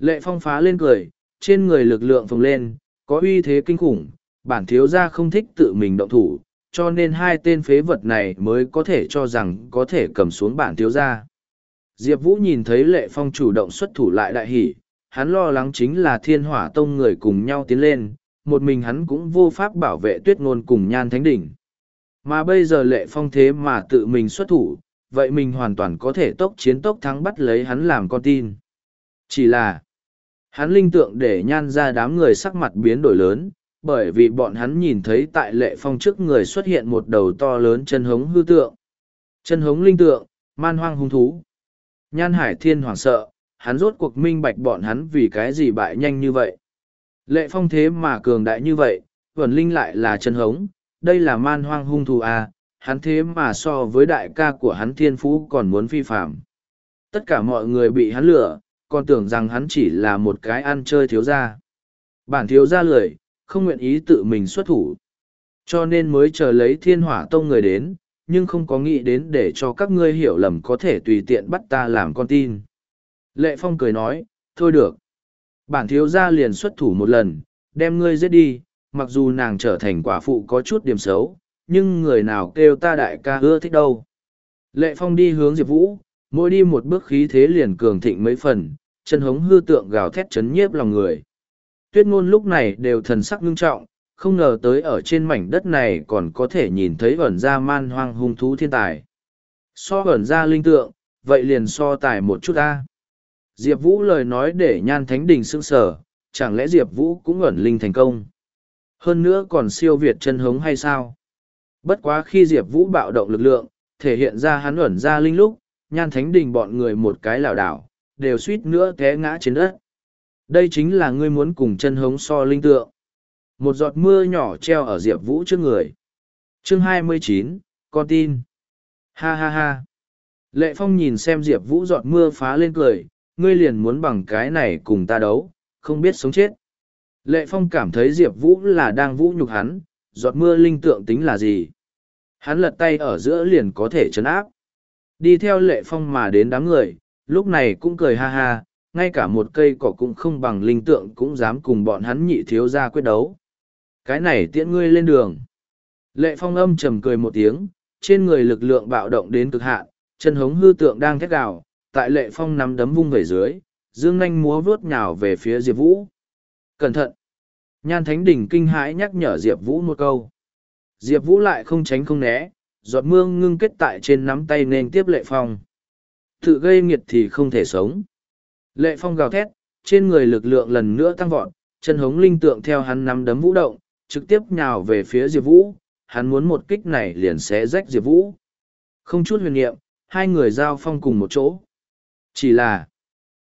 Lệ Phong phá lên cười, trên người lực lượng phồng lên, có uy thế kinh khủng, bản thiếu gia không thích tự mình động thủ, cho nên hai tên phế vật này mới có thể cho rằng có thể cầm xuống bản thiếu gia. Diệp Vũ nhìn thấy Lệ Phong chủ động xuất thủ lại đại hỉ, hắn lo lắng chính là thiên hỏa tông người cùng nhau tiến lên, một mình hắn cũng vô pháp bảo vệ tuyết ngôn cùng nhan thánh đỉnh. Mà bây giờ Lệ Phong thế mà tự mình xuất thủ, vậy mình hoàn toàn có thể tốc chiến tốc thắng bắt lấy hắn làm con tin. Chỉ là, Hắn linh tượng để nhan ra đám người sắc mặt biến đổi lớn, bởi vì bọn hắn nhìn thấy tại lệ phong trước người xuất hiện một đầu to lớn chân hống hư tượng. Chân hống linh tượng, man hoang hung thú. Nhan hải thiên hoảng sợ, hắn rốt cuộc minh bạch bọn hắn vì cái gì bại nhanh như vậy. Lệ phong thế mà cường đại như vậy, vẩn linh lại là chân hống, đây là man hoang hung thú à, hắn thế mà so với đại ca của hắn thiên phú còn muốn phi phạm. Tất cả mọi người bị hắn lừa, còn tưởng rằng hắn chỉ là một cái ăn chơi thiếu gia. Bản thiếu gia lười, không nguyện ý tự mình xuất thủ. cho nên mới chờ lấy thiên hỏa tông người đến, nhưng không có nghĩ đến để cho các ngươi hiểu lầm có thể tùy tiện bắt ta làm con tin. Lệ Phong cười nói, thôi được. Bản thiếu gia liền xuất thủ một lần, đem ngươi giết đi, mặc dù nàng trở thành quả phụ có chút điểm xấu, nhưng người nào kêu ta đại ca ưa thích đâu. Lệ Phong đi hướng Diệp Vũ, mỗi đi một bước khí thế liền cường thịnh mấy phần, chân hống hư tượng gào thét chấn nhiếp lòng người. Tuyết ngôn lúc này đều thần sắc ngưng trọng, không ngờ tới ở trên mảnh đất này còn có thể nhìn thấy ẩn ra man hoang hung thú thiên tài. So ẩn ra linh tượng, vậy liền so tài một chút ta. Diệp Vũ lời nói để nhan thánh đình sững sở, chẳng lẽ Diệp Vũ cũng ẩn linh thành công. Hơn nữa còn siêu việt chân hống hay sao? Bất quá khi Diệp Vũ bạo động lực lượng, thể hiện ra hắn ẩn ra linh lúc, nhan thánh đình bọn người một cái lảo đảo, đều suýt nữa té ngã trên đất. Đây chính là ngươi muốn cùng chân hống so linh tượng. Một giọt mưa nhỏ treo ở Diệp Vũ trước người. chương 29, con tin. Ha ha ha. Lệ Phong nhìn xem Diệp Vũ giọt mưa phá lên cười, ngươi liền muốn bằng cái này cùng ta đấu, không biết sống chết. Lệ Phong cảm thấy Diệp Vũ là đang vũ nhục hắn, giọt mưa linh tượng tính là gì? Hắn lật tay ở giữa liền có thể chấn áp. Đi theo Lệ Phong mà đến đám người, lúc này cũng cười ha ha, ngay cả một cây cỏ cũng không bằng linh tượng cũng dám cùng bọn hắn nhị thiếu ra quyết đấu. Cái này tiễn ngươi lên đường. Lệ Phong âm trầm cười một tiếng, trên người lực lượng bạo động đến cực hạn, chân hống hư tượng đang thét gào, tại Lệ Phong nắm đấm vung về dưới, dương nanh múa vướt nhào về phía Diệp Vũ. Cẩn thận! Nhan Thánh Đình kinh hãi nhắc nhở Diệp Vũ một câu. Diệp Vũ lại không tránh không né, giọt mưa ngưng kết tại trên nắm tay nên tiếp Lệ Phong. Tự gây nghiệt thì không thể sống. Lệ Phong gào thét, trên người lực lượng lần nữa tăng vọt, chân hống linh tượng theo hắn nắm đấm vũ động, trực tiếp nhào về phía Diệp Vũ, hắn muốn một kích này liền sẽ rách Diệp Vũ. Không chút huyền niệm, hai người giao phong cùng một chỗ. Chỉ là,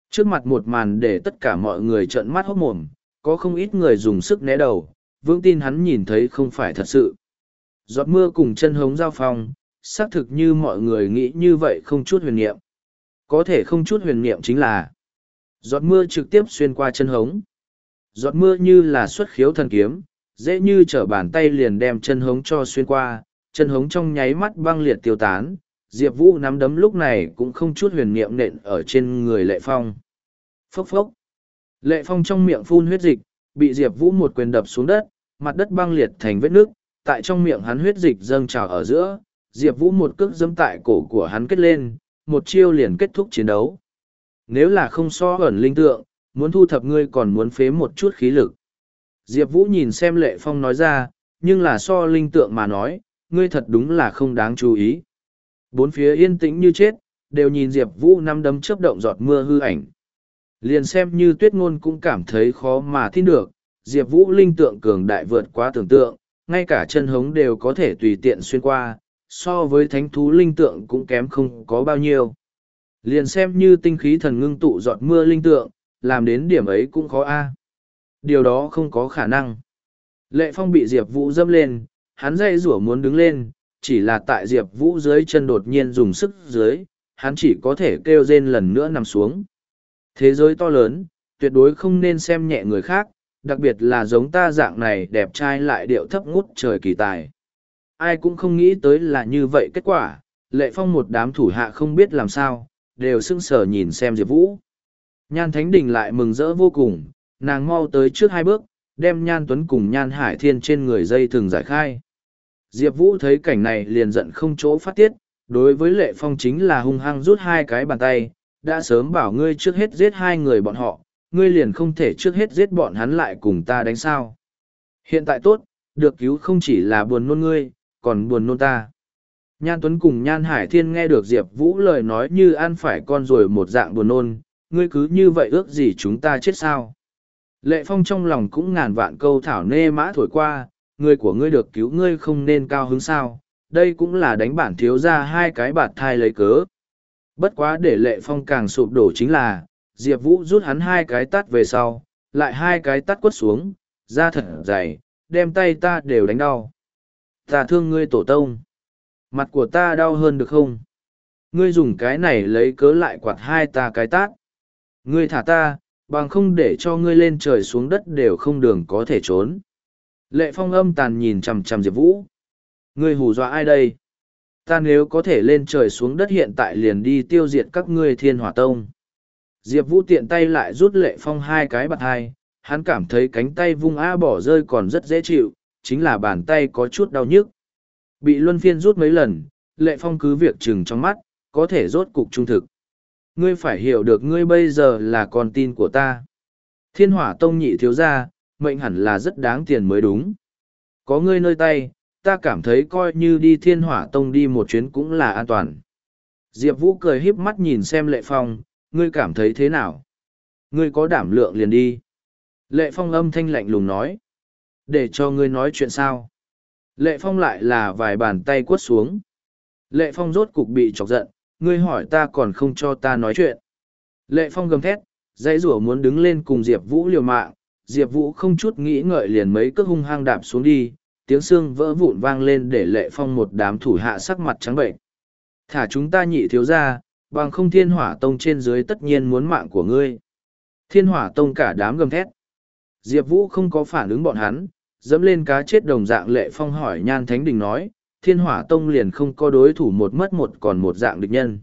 trước mặt một màn để tất cả mọi người trợn mắt hốt mồm, có không ít người dùng sức né đầu, vững tin hắn nhìn thấy không phải thật sự. Giọt mưa cùng chân hống giao phong, xác thực như mọi người nghĩ như vậy không chút huyền niệm. Có thể không chút huyền niệm chính là giọt mưa trực tiếp xuyên qua chân hống. Giọt mưa như là xuất khiếu thần kiếm, dễ như trở bàn tay liền đem chân hống cho xuyên qua, chân hống trong nháy mắt băng liệt tiêu tán, Diệp Vũ nắm đấm lúc này cũng không chút huyền niệm nện ở trên người Lệ Phong. Phốc phốc. Lệ Phong trong miệng phun huyết dịch, bị Diệp Vũ một quyền đập xuống đất, mặt đất băng liệt thành vết nước, tại trong miệng hắn huyết dịch dâng trào ở giữa, Diệp Vũ một cước dẫm tại cổ của hắn kết lên, một chiêu liền kết thúc chiến đấu. Nếu là không so ẩn linh tượng, muốn thu thập ngươi còn muốn phế một chút khí lực. Diệp Vũ nhìn xem Lệ Phong nói ra, nhưng là so linh tượng mà nói, ngươi thật đúng là không đáng chú ý. Bốn phía yên tĩnh như chết, đều nhìn Diệp Vũ năm đấm chớp động giọt mưa hư ảnh. Liền xem như tuyết ngôn cũng cảm thấy khó mà tin được, Diệp Vũ linh tượng cường đại vượt quá tưởng tượng, ngay cả chân hống đều có thể tùy tiện xuyên qua, so với thánh thú linh tượng cũng kém không có bao nhiêu. Liền xem như tinh khí thần ngưng tụ giọt mưa linh tượng, làm đến điểm ấy cũng khó a Điều đó không có khả năng. Lệ Phong bị Diệp Vũ dâm lên, hắn dây rủa muốn đứng lên, chỉ là tại Diệp Vũ dưới chân đột nhiên dùng sức dưới, hắn chỉ có thể kêu rên lần nữa nằm xuống. Thế giới to lớn, tuyệt đối không nên xem nhẹ người khác, đặc biệt là giống ta dạng này đẹp trai lại điệu thấp ngút trời kỳ tài. Ai cũng không nghĩ tới là như vậy kết quả, lệ phong một đám thủ hạ không biết làm sao, đều sưng sờ nhìn xem Diệp Vũ. Nhan Thánh Đình lại mừng rỡ vô cùng, nàng mau tới trước hai bước, đem Nhan Tuấn cùng Nhan Hải Thiên trên người dây thường giải khai. Diệp Vũ thấy cảnh này liền giận không chỗ phát tiết, đối với Lệ Phong chính là hung hăng rút hai cái bàn tay, đã sớm bảo ngươi trước hết giết hai người bọn họ, ngươi liền không thể trước hết giết bọn hắn lại cùng ta đánh sao. Hiện tại tốt, được cứu không chỉ là buồn nôn ngươi, còn buồn nôn ta. Nhan Tuấn cùng Nhan Hải Thiên nghe được Diệp Vũ lời nói như ăn phải con rồi một dạng buồn nôn, ngươi cứ như vậy ước gì chúng ta chết sao. Lệ Phong trong lòng cũng ngàn vạn câu thảo nê mã thổi qua, người của ngươi được cứu ngươi không nên cao hứng sao, đây cũng là đánh bản thiếu ra hai cái bạt thai lấy cớ. Bất quá để Lệ Phong càng sụp đổ chính là, Diệp Vũ rút hắn hai cái tắt về sau, lại hai cái tắt quất xuống, ra thật dày, đem tay ta đều đánh đau. Ta thương ngươi tổ tông. Mặt của ta đau hơn được không? Ngươi dùng cái này lấy cớ lại quạt hai ta cái tát. Ngươi thả ta, bằng không để cho ngươi lên trời xuống đất đều không đường có thể trốn. Lệ phong âm tàn nhìn chằm chằm Diệp Vũ. Ngươi hù dọa ai đây? Ta nếu có thể lên trời xuống đất hiện tại liền đi tiêu diệt các ngươi thiên hỏa tông. Diệp Vũ tiện tay lại rút lệ phong hai cái bạc hai, hắn cảm thấy cánh tay vung A bỏ rơi còn rất dễ chịu, chính là bàn tay có chút đau nhức. Bị luân phiên rút mấy lần, lệ phong cứ việc chừng trong mắt, có thể rốt cục trung thực. Ngươi phải hiểu được ngươi bây giờ là con tin của ta. Thiên hỏa tông nhị thiếu gia, mệnh hẳn là rất đáng tiền mới đúng. Có ngươi nơi tay, ta cảm thấy coi như đi thiên hỏa tông đi một chuyến cũng là an toàn. Diệp Vũ cười híp mắt nhìn xem lệ phong, ngươi cảm thấy thế nào? Ngươi có đảm lượng liền đi. Lệ phong âm thanh lạnh lùng nói. Để cho ngươi nói chuyện sao? Lệ phong lại là vài bàn tay quất xuống. Lệ phong rốt cục bị chọc giận, ngươi hỏi ta còn không cho ta nói chuyện. Lệ phong gầm thét, dãy rủa muốn đứng lên cùng Diệp Vũ liều mạng, Diệp Vũ không chút nghĩ ngợi liền mấy cước hung hăng đạp xuống đi, tiếng xương vỡ vụn vang lên để lệ phong một đám thủ hạ sắc mặt trắng bệnh. Thả chúng ta nhị thiếu ra, bằng không thiên hỏa tông trên dưới tất nhiên muốn mạng của ngươi. Thiên hỏa tông cả đám gầm thét. Diệp Vũ không có phản ứng bọn hắn, dẫm lên cá chết đồng dạng lệ phong hỏi nhan thánh đình nói, thiên hỏa tông liền không có đối thủ một mất một còn một dạng địch nhân.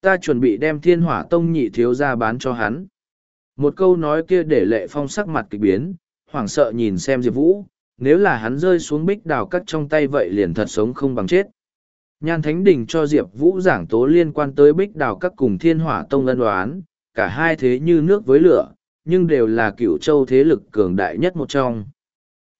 Ta chuẩn bị đem thiên hỏa tông nhị thiếu ra bán cho hắn. Một câu nói kia để lệ phong sắc mặt kịch biến, hoảng sợ nhìn xem Diệp Vũ, nếu là hắn rơi xuống bích đào cắt trong tay vậy liền thật sống không bằng chết. Nhan Thánh Đình cho Diệp Vũ giảng tố liên quan tới bích đào cắt cùng thiên hỏa tông ân đoán, cả hai thế như nước với lửa, nhưng đều là cựu châu thế lực cường đại nhất một trong.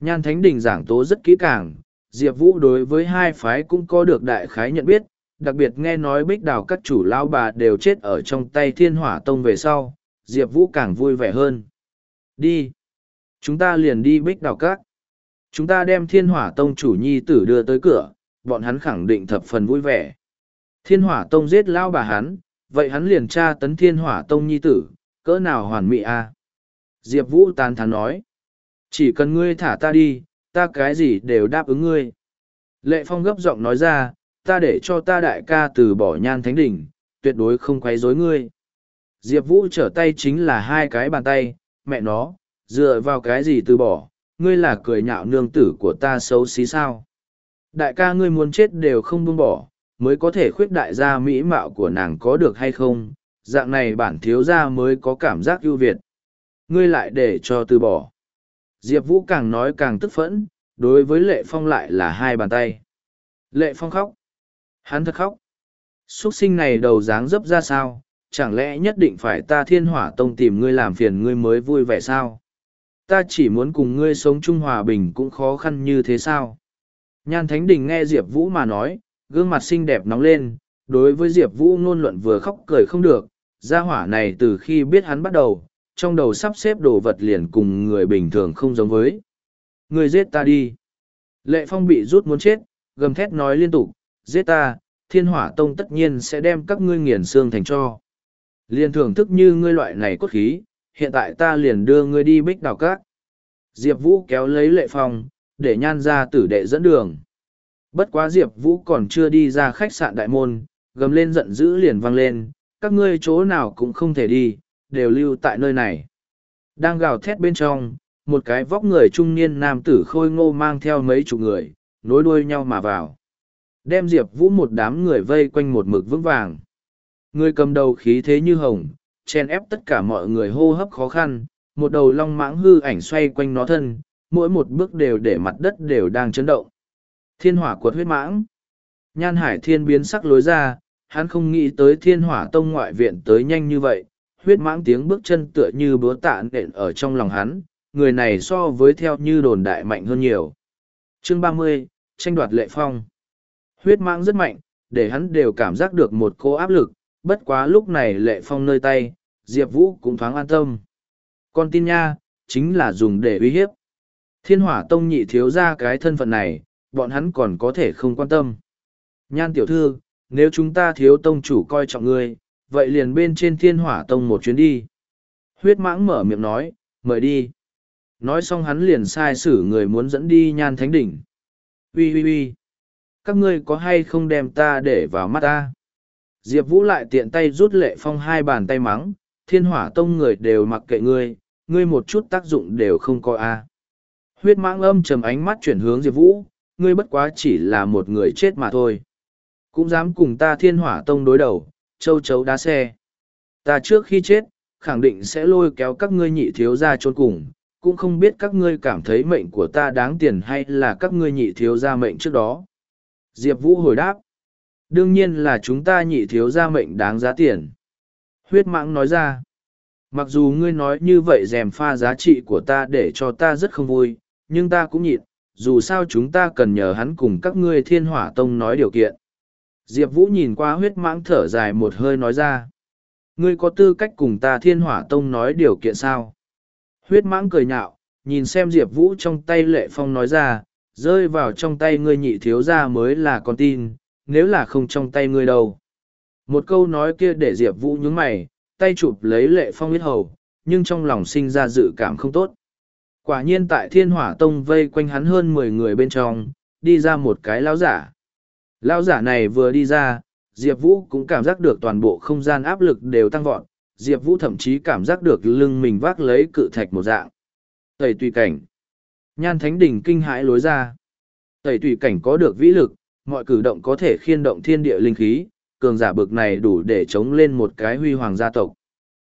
Nhan Thánh Đình giảng tố rất kỹ càng, Diệp Vũ đối với hai phái cũng có được đại khái nhận biết, đặc biệt nghe nói bích đào các chủ lao bà đều chết ở trong tay thiên hỏa tông về sau, Diệp Vũ càng vui vẻ hơn. Đi! Chúng ta liền đi bích đào các. Chúng ta đem thiên hỏa tông chủ nhi tử đưa tới cửa, bọn hắn khẳng định thập phần vui vẻ. Thiên hỏa tông giết lao bà hắn, vậy hắn liền tra tấn thiên hỏa tông nhi tử, cỡ nào hoàn mỹ a Diệp Vũ tán thán nói. Chỉ cần ngươi thả ta đi, ta cái gì đều đáp ứng ngươi. Lệ Phong gấp giọng nói ra, ta để cho ta đại ca từ bỏ nhan thánh đỉnh, tuyệt đối không quấy rối ngươi. Diệp Vũ trở tay chính là hai cái bàn tay, mẹ nó, dựa vào cái gì từ bỏ, ngươi là cười nhạo nương tử của ta xấu xí sao. Đại ca ngươi muốn chết đều không buông bỏ, mới có thể khuyết đại gia mỹ mạo của nàng có được hay không, dạng này bản thiếu gia mới có cảm giác ưu việt. Ngươi lại để cho từ bỏ. Diệp Vũ càng nói càng tức phẫn, đối với Lệ Phong lại là hai bàn tay. Lệ Phong khóc. Hắn thật khóc. Xuất sinh này đầu dáng dấp ra sao, chẳng lẽ nhất định phải ta thiên hỏa tông tìm ngươi làm phiền ngươi mới vui vẻ sao? Ta chỉ muốn cùng ngươi sống chung hòa bình cũng khó khăn như thế sao? Nhan Thánh Đình nghe Diệp Vũ mà nói, gương mặt xinh đẹp nóng lên, đối với Diệp Vũ ngôn luận vừa khóc cười không được, gia hỏa này từ khi biết hắn bắt đầu, trong đầu sắp xếp đồ vật liền cùng người bình thường không giống với. Người giết ta đi. Lệ Phong bị rút muốn chết, gầm thét nói liên tục, giết ta, thiên hỏa tông tất nhiên sẽ đem các ngươi nghiền xương thành cho. Liền thưởng thức như ngươi loại này cốt khí, hiện tại ta liền đưa ngươi đi bích đào cát. Diệp Vũ kéo lấy lệ phong, để nhan ra tử đệ dẫn đường. Bất quá Diệp Vũ còn chưa đi ra khách sạn đại môn, gầm lên giận dữ liền vang lên, các ngươi chỗ nào cũng không thể đi, đều lưu tại nơi này. Đang gào thét bên trong, một cái vóc người trung niên nam tử khôi ngô mang theo mấy chục người, nối đuôi nhau mà vào. Đem Diệp Vũ một đám người vây quanh một mực vững vàng. Người cầm đầu khí thế như hồng, chen ép tất cả mọi người hô hấp khó khăn, một đầu long mãng hư ảnh xoay quanh nó thân, mỗi một bước đều để mặt đất đều đang chấn động. Thiên hỏa quật huyết mãng. Nhan hải thiên biến sắc lối ra, hắn không nghĩ tới thiên hỏa tông ngoại viện tới nhanh như vậy, huyết mãng tiếng bước chân tựa như búa tạ nện ở trong lòng hắn, người này so với theo như đồn đại mạnh hơn nhiều. Chương ba mươi tranh đoạt lệ phong. Huyết mãng rất mạnh, để hắn đều cảm giác được một cô áp lực, bất quá lúc này lệ phong nơi tay, Diệp Vũ cũng thoáng an tâm. Con tin nha, chính là dùng để uy hiếp. Thiên hỏa tông nhị thiếu ra cái thân phận này, bọn hắn còn có thể không quan tâm. Nhan tiểu thư, nếu chúng ta thiếu tông chủ coi trọng ngươi, vậy liền bên trên thiên hỏa tông một chuyến đi. Huyết mãng mở miệng nói, mời đi. Nói xong hắn liền sai xử người muốn dẫn đi nhan thánh đỉnh. Ui ui ui, các ngươi có hay không đem ta để vào mắt ta? Diệp Vũ lại tiện tay rút lệ phong hai bàn tay mắng, thiên hỏa tông người đều mặc kệ ngươi, ngươi một chút tác dụng đều không có a Huyết mãng âm trầm ánh mắt chuyển hướng Diệp Vũ, ngươi bất quá chỉ là một người chết mà thôi. Cũng dám cùng ta thiên hỏa tông đối đầu, châu chấu đá xe. Ta trước khi chết, khẳng định sẽ lôi kéo các ngươi nhị thiếu ra trốn cùng, cũng không biết các ngươi cảm thấy mệnh của ta đáng tiền hay là các ngươi nhị thiếu ra mệnh trước đó. Diệp Vũ hồi đáp. Đương nhiên là chúng ta nhị thiếu ra mệnh đáng giá tiền. Huyết Mạng nói ra. Mặc dù ngươi nói như vậy dèm pha giá trị của ta để cho ta rất không vui, nhưng ta cũng nhịn, dù sao chúng ta cần nhờ hắn cùng các ngươi thiên hỏa tông nói điều kiện. Diệp Vũ nhìn qua huyết mãng thở dài một hơi nói ra. Ngươi có tư cách cùng ta thiên hỏa tông nói điều kiện sao? Huyết mãng cười nhạo, nhìn xem Diệp Vũ trong tay lệ phong nói ra, rơi vào trong tay ngươi nhị thiếu ra mới là con tin, nếu là không trong tay ngươi đâu. Một câu nói kia để Diệp Vũ nhướng mày, tay chụp lấy lệ phong huyết hầu, nhưng trong lòng sinh ra dự cảm không tốt. Quả nhiên tại thiên hỏa tông vây quanh hắn hơn mười người bên trong, đi ra một cái lão giả. Lão giả này vừa đi ra, Diệp Vũ cũng cảm giác được toàn bộ không gian áp lực đều tăng vọt, Diệp Vũ thậm chí cảm giác được lưng mình vác lấy cự thạch một dạng. Tẩy tùy cảnh. Nhan Thánh Đình kinh hãi lối ra. Tẩy tùy cảnh có được vĩ lực, mọi cử động có thể khiên động thiên địa linh khí, cường giả bực này đủ để chống lên một cái huy hoàng gia tộc.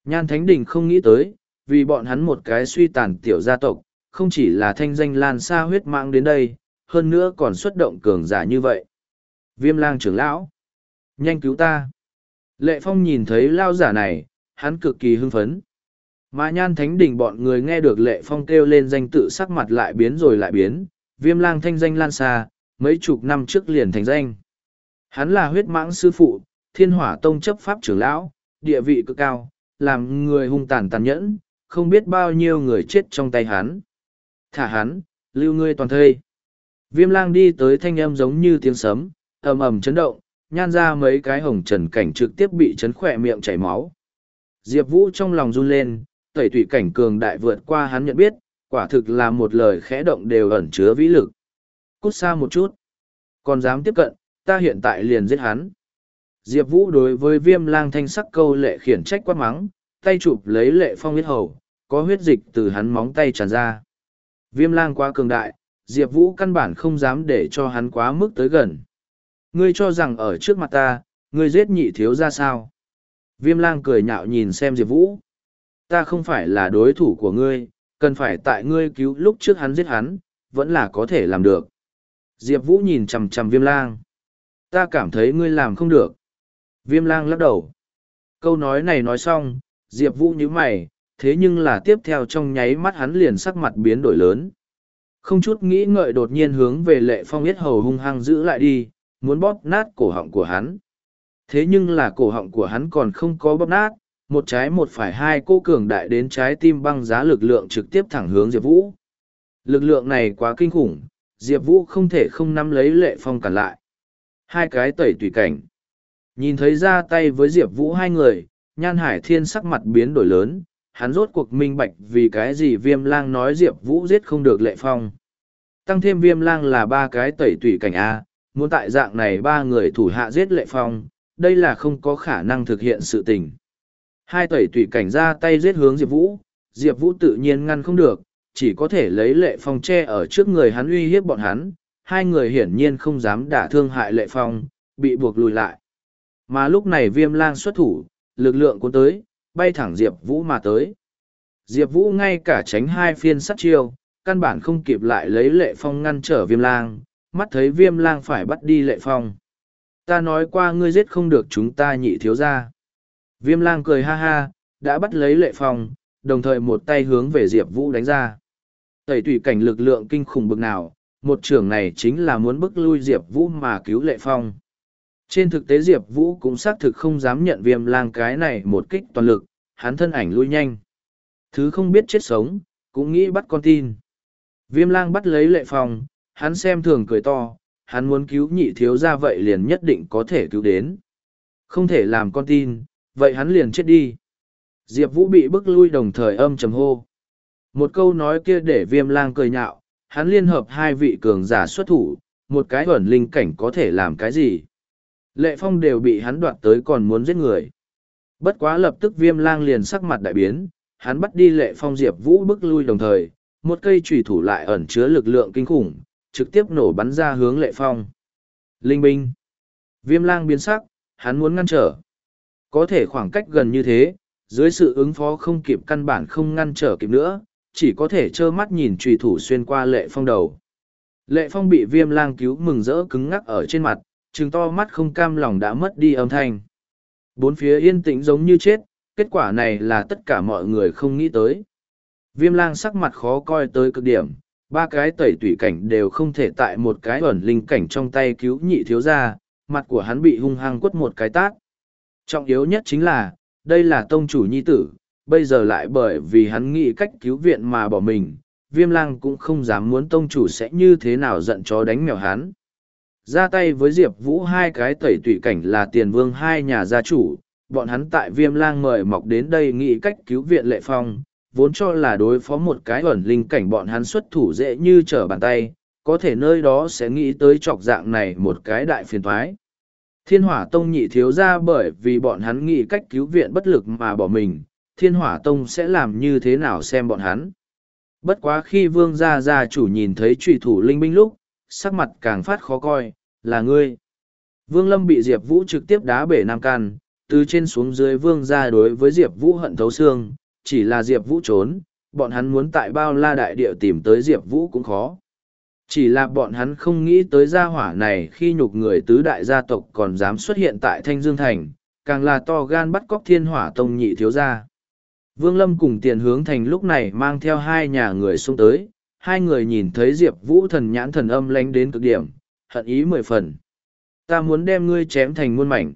Nhan Thánh Đình không nghĩ tới, vì bọn hắn một cái suy tàn tiểu gia tộc, không chỉ là thanh danh lan xa huyết mạng đến đây, hơn nữa còn xuất động cường giả như vậy. Viêm lang trưởng lão, nhanh cứu ta. Lệ Phong nhìn thấy lao giả này, hắn cực kỳ hưng phấn. Mà nhan thánh đình bọn người nghe được Lệ Phong kêu lên danh tự sắc mặt lại biến rồi lại biến, viêm lang thanh danh lan xa, mấy chục năm trước liền thành danh. Hắn là huyết mãng sư phụ, thiên hỏa tông chấp pháp trưởng lão, địa vị cực cao, làm người hung tàn tàn nhẫn, không biết bao nhiêu người chết trong tay hắn. Thả hắn, lưu ngươi toàn thây. Viêm lang đi tới thanh âm giống như tiếng sấm, ầm ầm chấn động, nhan ra mấy cái hồng trần cảnh trực tiếp bị chấn khỏe miệng chảy máu. Diệp Vũ trong lòng run lên, tẩy tủy cảnh cường đại vượt qua hắn nhận biết, quả thực là một lời khẽ động đều ẩn chứa vĩ lực. Cút xa một chút. Còn dám tiếp cận, ta hiện tại liền giết hắn. Diệp Vũ đối với viêm lang thanh sắc câu lệ khiển trách quát mắng, tay chụp lấy lệ phong huyết hầu, có huyết dịch từ hắn móng tay tràn ra. Viêm lang quá cường đại, Diệp Vũ căn bản không dám để cho hắn quá mức tới gần. Ngươi cho rằng ở trước mặt ta, ngươi giết nhị thiếu ra sao? Viêm lang cười nhạo nhìn xem Diệp Vũ. Ta không phải là đối thủ của ngươi, cần phải tại ngươi cứu lúc trước hắn giết hắn, vẫn là có thể làm được. Diệp Vũ nhìn chầm chầm viêm lang. Ta cảm thấy ngươi làm không được. Viêm lang lắc đầu. Câu nói này nói xong, Diệp Vũ như mày, thế nhưng là tiếp theo trong nháy mắt hắn liền sắc mặt biến đổi lớn. Không chút nghĩ ngợi đột nhiên hướng về lệ phong yết hầu hung hăng giữ lại đi, muốn bóp nát cổ họng của hắn. Thế nhưng là cổ họng của hắn còn không có bóp nát, một trái một phải hai cô cường đại đến trái tim băng giá lực lượng trực tiếp thẳng hướng Diệp Vũ. Lực lượng này quá kinh khủng, Diệp Vũ không thể không nắm lấy lệ phong cản lại. Hai cái tẩy tùy cảnh. Nhìn thấy ra tay với Diệp Vũ hai người, Nhan Hải Thiên sắc mặt biến đổi lớn, hắn rốt cuộc minh bạch vì cái gì viêm lang nói Diệp Vũ giết không được lệ phong. Tăng thêm viêm lang là ba cái tẩy tùy cảnh A, muốn tại dạng này ba người thủ hạ giết lệ phong, đây là không có khả năng thực hiện sự tình. Hai tẩy tùy cảnh ra tay giết hướng Diệp Vũ, Diệp Vũ tự nhiên ngăn không được, chỉ có thể lấy lệ phong che ở trước người hắn uy hiếp bọn hắn, hai người hiển nhiên không dám đả thương hại lệ phong, bị buộc lùi lại. Mà lúc này viêm lang xuất thủ, lực lượng cuốn tới, bay thẳng Diệp Vũ mà tới. Diệp Vũ ngay cả tránh hai phiên sát chiêu, căn bản không kịp lại lấy lệ phong ngăn trở viêm lang, mắt thấy viêm lang phải bắt đi lệ phong. Ta nói qua ngươi giết không được chúng ta nhị thiếu ra. Viêm lang cười ha ha, đã bắt lấy lệ phong, đồng thời một tay hướng về Diệp Vũ đánh ra. Tẩy tủy cảnh lực lượng kinh khủng bực nào, một trưởng này chính là muốn bức lui Diệp Vũ mà cứu lệ phong. Trên thực tế Diệp Vũ cũng xác thực không dám nhận viêm lang cái này một kích toàn lực, hắn thân ảnh lui nhanh. Thứ không biết chết sống, cũng nghĩ bắt con tin. Viêm lang bắt lấy lệ phong, hắn xem thường cười to, hắn muốn cứu nhị thiếu ra vậy liền nhất định có thể cứu đến. Không thể làm con tin, vậy hắn liền chết đi. Diệp Vũ bị bức lui đồng thời âm trầm hô. Một câu nói kia để viêm lang cười nhạo, hắn liên hợp hai vị cường giả xuất thủ, một cái ẩn linh cảnh có thể làm cái gì. Lệ phong đều bị hắn đoạt tới còn muốn giết người. Bất quá lập tức viêm lang liền sắc mặt đại biến, hắn bắt đi lệ phong Diệp Vũ bức lui đồng thời, một cây trùy thủ lại ẩn chứa lực lượng kinh khủng, trực tiếp nổ bắn ra hướng lệ phong. Linh binh. Viêm lang biến sắc, hắn muốn ngăn trở. Có thể khoảng cách gần như thế, dưới sự ứng phó không kịp căn bản không ngăn trở kịp nữa, chỉ có thể trơ mắt nhìn trùy thủ xuyên qua lệ phong đầu. Lệ phong bị viêm lang cứu mừng rỡ cứng ngắc ở trên mặt, trừng to mắt không cam lòng đã mất đi âm thanh. Bốn phía yên tĩnh giống như chết, kết quả này là tất cả mọi người không nghĩ tới. Viêm lang sắc mặt khó coi tới cực điểm, ba cái tẩy tủy cảnh đều không thể tại một cái ẩn linh cảnh trong tay cứu nhị thiếu ra, mặt của hắn bị hung hăng quất một cái tát. Trọng yếu nhất chính là, đây là tông chủ nhi tử, bây giờ lại bởi vì hắn nghĩ cách cứu viện mà bỏ mình, viêm lang cũng không dám muốn tông chủ sẽ như thế nào giận chó đánh mèo hắn. Ra tay với Diệp Vũ hai cái tẩy tủy cảnh là tiền vương hai nhà gia chủ, bọn hắn tại viêm lang mời mọc đến đây nghĩ cách cứu viện lệ phong, vốn cho là đối phó một cái ẩn linh cảnh bọn hắn xuất thủ dễ như trở bàn tay, có thể nơi đó sẽ nghĩ tới trọc dạng này một cái đại phiền thoái. Thiên hỏa tông nhị thiếu ra bởi vì bọn hắn nghĩ cách cứu viện bất lực mà bỏ mình, thiên hỏa tông sẽ làm như thế nào xem bọn hắn. Bất quá khi vương gia gia chủ nhìn thấy trùy thủ linh binh lúc, sắc mặt càng phát khó coi, là ngươi. Vương Lâm bị Diệp Vũ trực tiếp đá bể nam can, từ trên xuống dưới vương gia đối với Diệp Vũ hận thấu xương, chỉ là Diệp Vũ trốn, bọn hắn muốn tại bao la đại địa tìm tới Diệp Vũ cũng khó. Chỉ là bọn hắn không nghĩ tới gia hỏa này khi nhục người tứ đại gia tộc còn dám xuất hiện tại Thanh Dương Thành, càng là to gan bắt cóc thiên hỏa tông nhị thiếu gia. Vương Lâm cùng tiền hướng thành lúc này mang theo hai nhà người xuống tới, hai người nhìn thấy Diệp Vũ thần nhãn thần âm lánh đến cực điểm, hận ý mười phần. Ta muốn đem ngươi chém thành muôn mảnh.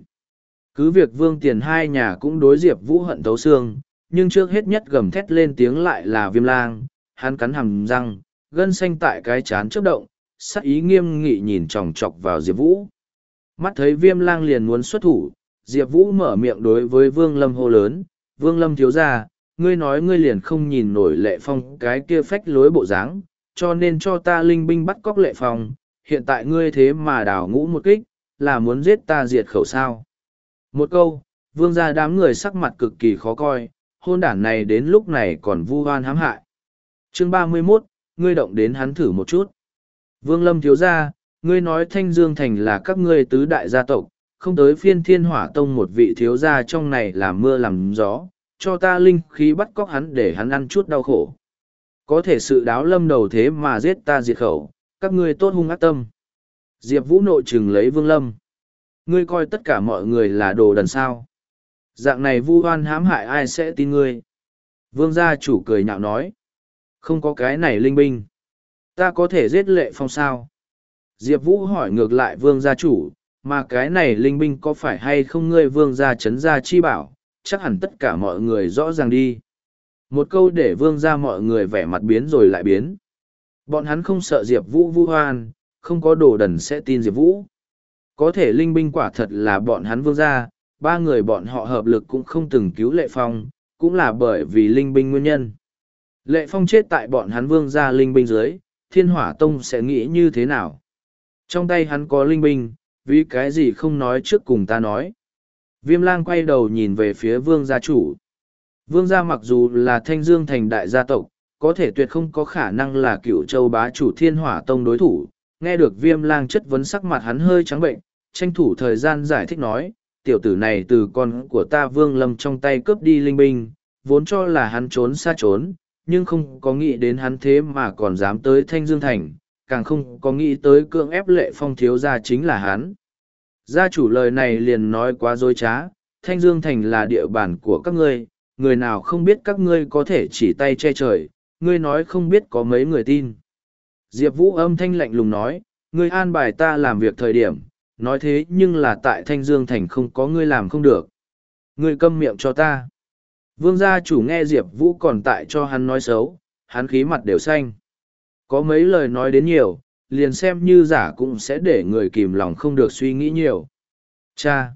Cứ việc vương tiền hai nhà cũng đối Diệp Vũ hận thấu xương, nhưng trước hết nhất gầm thét lên tiếng lại là viêm lang, hắn cắn hàm răng, gân xanh tại cái chán chớp động, sắc ý nghiêm nghị nhìn chòng chọc vào Diệp Vũ. Mắt thấy viêm lang liền muốn xuất thủ, Diệp Vũ mở miệng đối với Vương Lâm hô lớn, Vương Lâm thiếu ra, ngươi nói ngươi liền không nhìn nổi lệ phong cái kia phách lối bộ dáng, cho nên cho ta linh binh bắt cóc lệ phong, hiện tại ngươi thế mà đào ngũ một kích, là muốn giết ta diệt khẩu sao. Một câu, vương gia đám người sắc mặt cực kỳ khó coi, hôn đản này đến lúc này còn vu hoan hãm hại. Chương ba mươi 31, ngươi động đến hắn thử một chút. Vương Lâm thiếu gia, ngươi nói Thanh Dương Thành là các ngươi tứ đại gia tộc, không tới phiên thiên hỏa tông một vị thiếu gia trong này làm mưa làm gió, cho ta linh khí bắt cóc hắn để hắn ăn chút đau khổ. Có thể sự đáo lâm đầu thế mà giết ta diệt khẩu, các ngươi tốt hung ác tâm. Diệp Vũ nội trừng lấy Vương Lâm. Ngươi coi tất cả mọi người là đồ đần sao. Dạng này vu oan hãm hại ai sẽ tin ngươi. Vương gia chủ cười nhạo nói. Không có cái này linh binh. Ta có thể giết lệ phong sao? Diệp Vũ hỏi ngược lại vương gia chủ, mà cái này linh binh có phải hay không ngươi vương gia chấn gia chi bảo, chắc hẳn tất cả mọi người rõ ràng đi. Một câu để vương gia mọi người vẻ mặt biến rồi lại biến. Bọn hắn không sợ Diệp Vũ vu hoan, không có đồ đần sẽ tin Diệp Vũ. Có thể linh binh quả thật là bọn hắn vương gia, ba người bọn họ hợp lực cũng không từng cứu Lệ Phong, cũng là bởi vì linh binh nguyên nhân. Lệ Phong chết tại bọn hắn vương gia linh binh dưới, thiên hỏa tông sẽ nghĩ như thế nào? Trong tay hắn có linh binh, vì cái gì không nói trước cùng ta nói. Viêm lang quay đầu nhìn về phía vương gia chủ. Vương gia mặc dù là thanh dương thành đại gia tộc, có thể tuyệt không có khả năng là cựu châu bá chủ thiên hỏa tông đối thủ. Nghe được viêm lang chất vấn sắc mặt hắn hơi trắng bệnh, tranh thủ thời gian giải thích nói, tiểu tử này từ con của ta vương lâm trong tay cướp đi linh binh, vốn cho là hắn trốn xa trốn, nhưng không có nghĩ đến hắn thế mà còn dám tới thanh dương thành, càng không có nghĩ tới cưỡng ép lệ phong thiếu gia chính là hắn. Gia chủ lời này liền nói quá dối trá, thanh dương thành là địa bàn của các ngươi, người nào không biết các ngươi có thể chỉ tay che trời, ngươi nói không biết có mấy người tin. Diệp Vũ âm thanh lạnh lùng nói, ngươi an bài ta làm việc thời điểm, nói thế nhưng là tại Thanh Dương Thành không có ngươi làm không được. Ngươi câm miệng cho ta. Vương gia chủ nghe Diệp Vũ còn tại cho hắn nói xấu, hắn khí mặt đều xanh. Có mấy lời nói đến nhiều, liền xem như giả cũng sẽ để người kìm lòng không được suy nghĩ nhiều. Cha!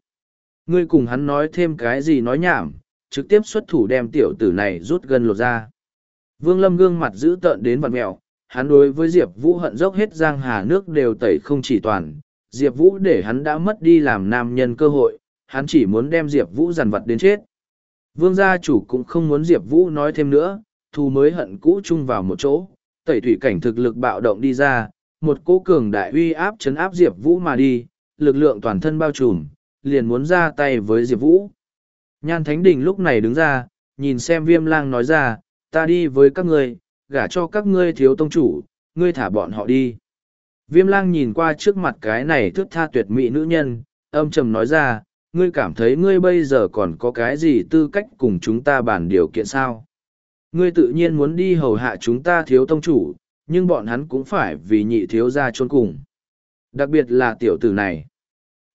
Ngươi cùng hắn nói thêm cái gì nói nhảm, trực tiếp xuất thủ đem tiểu tử này rút gần lột ra. Vương Lâm gương mặt giữ tợn đến vặt mẹo, hắn đối với Diệp Vũ hận dốc hết giang hà nước đều tẩy không chỉ toàn. Diệp Vũ để hắn đã mất đi làm nam nhân cơ hội, hắn chỉ muốn đem Diệp Vũ giàn vật đến chết. Vương gia chủ cũng không muốn Diệp Vũ nói thêm nữa, thù mới hận cũ chung vào một chỗ, tẩy thủy cảnh thực lực bạo động đi ra, một cỗ cường đại uy áp chấn áp Diệp Vũ mà đi, lực lượng toàn thân bao trùm, liền muốn ra tay với Diệp Vũ. Nhan Thánh Đình lúc này đứng ra, nhìn xem viêm lang nói ra, ta đi với các ngươi, gả cho các ngươi thiếu tông chủ, ngươi thả bọn họ đi. Viêm lang nhìn qua trước mặt cái này thước tha tuyệt mỹ nữ nhân, âm trầm nói ra, ngươi cảm thấy ngươi bây giờ còn có cái gì tư cách cùng chúng ta bàn điều kiện sao? Ngươi tự nhiên muốn đi hầu hạ chúng ta thiếu tông chủ, nhưng bọn hắn cũng phải vì nhị thiếu gia trốn cùng. Đặc biệt là tiểu tử này.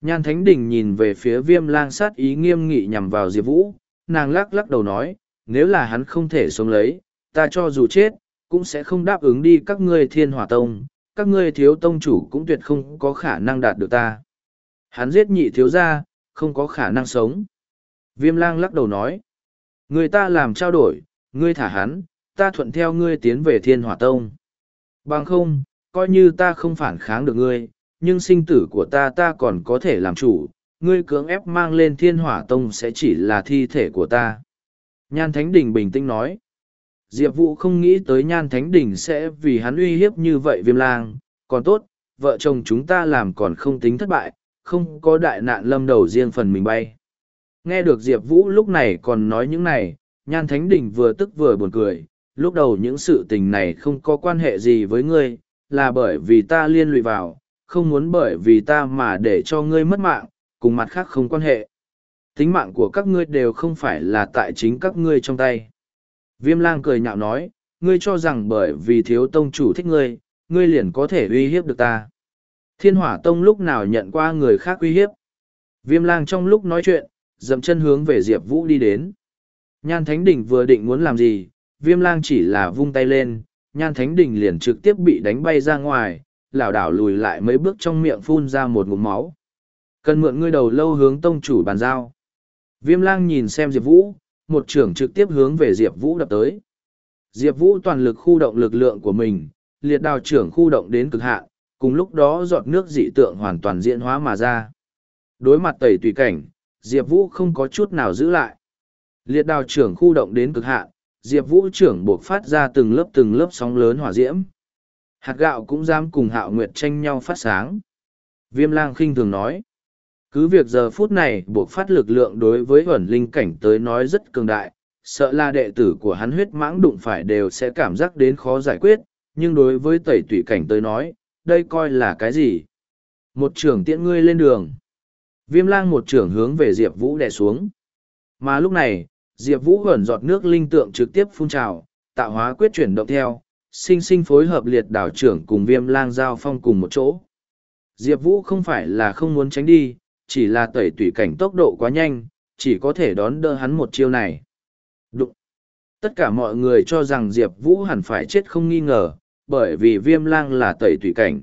Nhan Thánh Đình nhìn về phía viêm lang sát ý nghiêm nghị nhằm vào Diệp Vũ, nàng lắc lắc đầu nói, nếu là hắn không thể sống lấy, ta cho dù chết, cũng sẽ không đáp ứng đi các ngươi thiên hỏa tông, các ngươi thiếu tông chủ cũng tuyệt không có khả năng đạt được ta. Hắn giết nhị thiếu gia, không có khả năng sống. Viêm lang lắc đầu nói, người ta làm trao đổi, ngươi thả hắn, ta thuận theo ngươi tiến về thiên hỏa tông. Bằng không, coi như ta không phản kháng được ngươi, nhưng sinh tử của ta ta còn có thể làm chủ, ngươi cưỡng ép mang lên thiên hỏa tông sẽ chỉ là thi thể của ta. Nhan Thánh Đình bình tĩnh nói. Diệp Vũ không nghĩ tới Nhan Thánh Đình sẽ vì hắn uy hiếp như vậy viêm lang, còn tốt, vợ chồng chúng ta làm còn không tính thất bại, không có đại nạn lâm đầu riêng phần mình bay. Nghe được Diệp Vũ lúc này còn nói những này, Nhan Thánh Đình vừa tức vừa buồn cười, lúc đầu những sự tình này không có quan hệ gì với ngươi, là bởi vì ta liên lụy vào, không muốn bởi vì ta mà để cho ngươi mất mạng, cùng mặt khác không quan hệ. Tính mạng của các ngươi đều không phải là tại chính các ngươi trong tay. Viêm lang cười nhạo nói, ngươi cho rằng bởi vì thiếu tông chủ thích ngươi, ngươi liền có thể uy hiếp được ta. Thiên hỏa tông lúc nào nhận qua người khác uy hiếp. Viêm lang trong lúc nói chuyện, dậm chân hướng về Diệp Vũ đi đến. Nhan Thánh Đỉnh vừa định muốn làm gì, viêm lang chỉ là vung tay lên, Nhan Thánh Đỉnh liền trực tiếp bị đánh bay ra ngoài, lảo đảo lùi lại mấy bước trong miệng phun ra một ngụm máu. Cần mượn ngươi đầu lâu hướng tông chủ bàn giao. Viêm lang nhìn xem Diệp Vũ, một trưởng trực tiếp hướng về Diệp Vũ đập tới. Diệp Vũ toàn lực khu động lực lượng của mình, liệt đào trưởng khu động đến cực hạn, cùng lúc đó giọt nước dị tượng hoàn toàn diễn hóa mà ra. Đối mặt tẩy tùy cảnh, Diệp Vũ không có chút nào giữ lại. Liệt đào trưởng khu động đến cực hạn, Diệp Vũ trưởng buộc phát ra từng lớp từng lớp sóng lớn hỏa diễm. Hạt gạo cũng dám cùng hạo nguyệt tranh nhau phát sáng. Viêm lang khinh thường nói. Cứ việc giờ phút này buộc phát lực lượng đối với ẩn linh cảnh tới nói rất cường đại, sợ là đệ tử của hắn huyết mãng đụng phải đều sẽ cảm giác đến khó giải quyết, nhưng đối với tẩy tủy cảnh tới nói, đây coi là cái gì? Một trưởng tiễn ngươi lên đường. Viêm lang một trưởng hướng về Diệp Vũ đè xuống. Mà lúc này, Diệp Vũ huẩn giọt nước linh tượng trực tiếp phun trào, tạo hóa quyết chuyển động theo, sinh sinh phối hợp liệt đảo trưởng cùng viêm lang giao phong cùng một chỗ. Diệp Vũ không phải là không muốn tránh đi, chỉ là tẩy tủy cảnh tốc độ quá nhanh, chỉ có thể đón đỡ hắn một chiêu này. Đụng! Tất cả mọi người cho rằng Diệp Vũ hẳn phải chết không nghi ngờ, bởi vì viêm lang là tẩy tủy cảnh.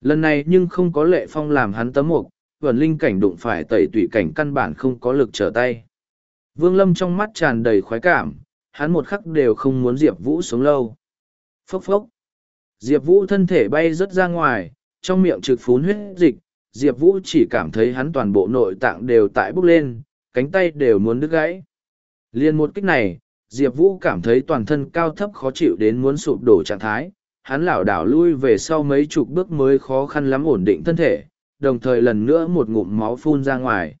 Lần này nhưng không có lệ phong làm hắn tấm mục, vần linh cảnh đụng phải tẩy tủy cảnh căn bản không có lực trở tay. Vương Lâm trong mắt tràn đầy khoái cảm, hắn một khắc đều không muốn Diệp Vũ sống lâu. Phốc phốc. Diệp Vũ thân thể bay rất ra ngoài, trong miệng trực phún huyết dịch, Diệp Vũ chỉ cảm thấy hắn toàn bộ nội tạng đều tại bốc lên, cánh tay đều muốn đứt gãy. Liên một kích này, Diệp Vũ cảm thấy toàn thân cao thấp khó chịu đến muốn sụp đổ trạng thái, hắn lảo đảo lui về sau mấy chục bước mới khó khăn lắm ổn định thân thể, đồng thời lần nữa một ngụm máu phun ra ngoài.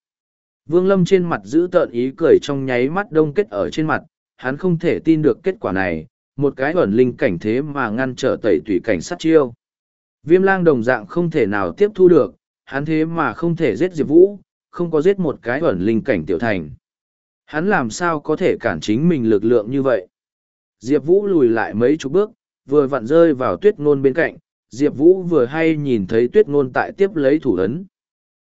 Vương Lâm trên mặt giữ tợn ý cười trong nháy mắt đông kết ở trên mặt, hắn không thể tin được kết quả này, một cái ẩn linh cảnh thế mà ngăn trở tẩy tủy cảnh sát chiêu. Viêm lang đồng dạng không thể nào tiếp thu được, hắn thế mà không thể giết Diệp Vũ, không có giết một cái ẩn linh cảnh tiểu thành. Hắn làm sao có thể cản chính mình lực lượng như vậy? Diệp Vũ lùi lại mấy chục bước, vừa vặn rơi vào tuyết ngôn bên cạnh, Diệp Vũ vừa hay nhìn thấy tuyết ngôn tại tiếp lấy thủ ấn.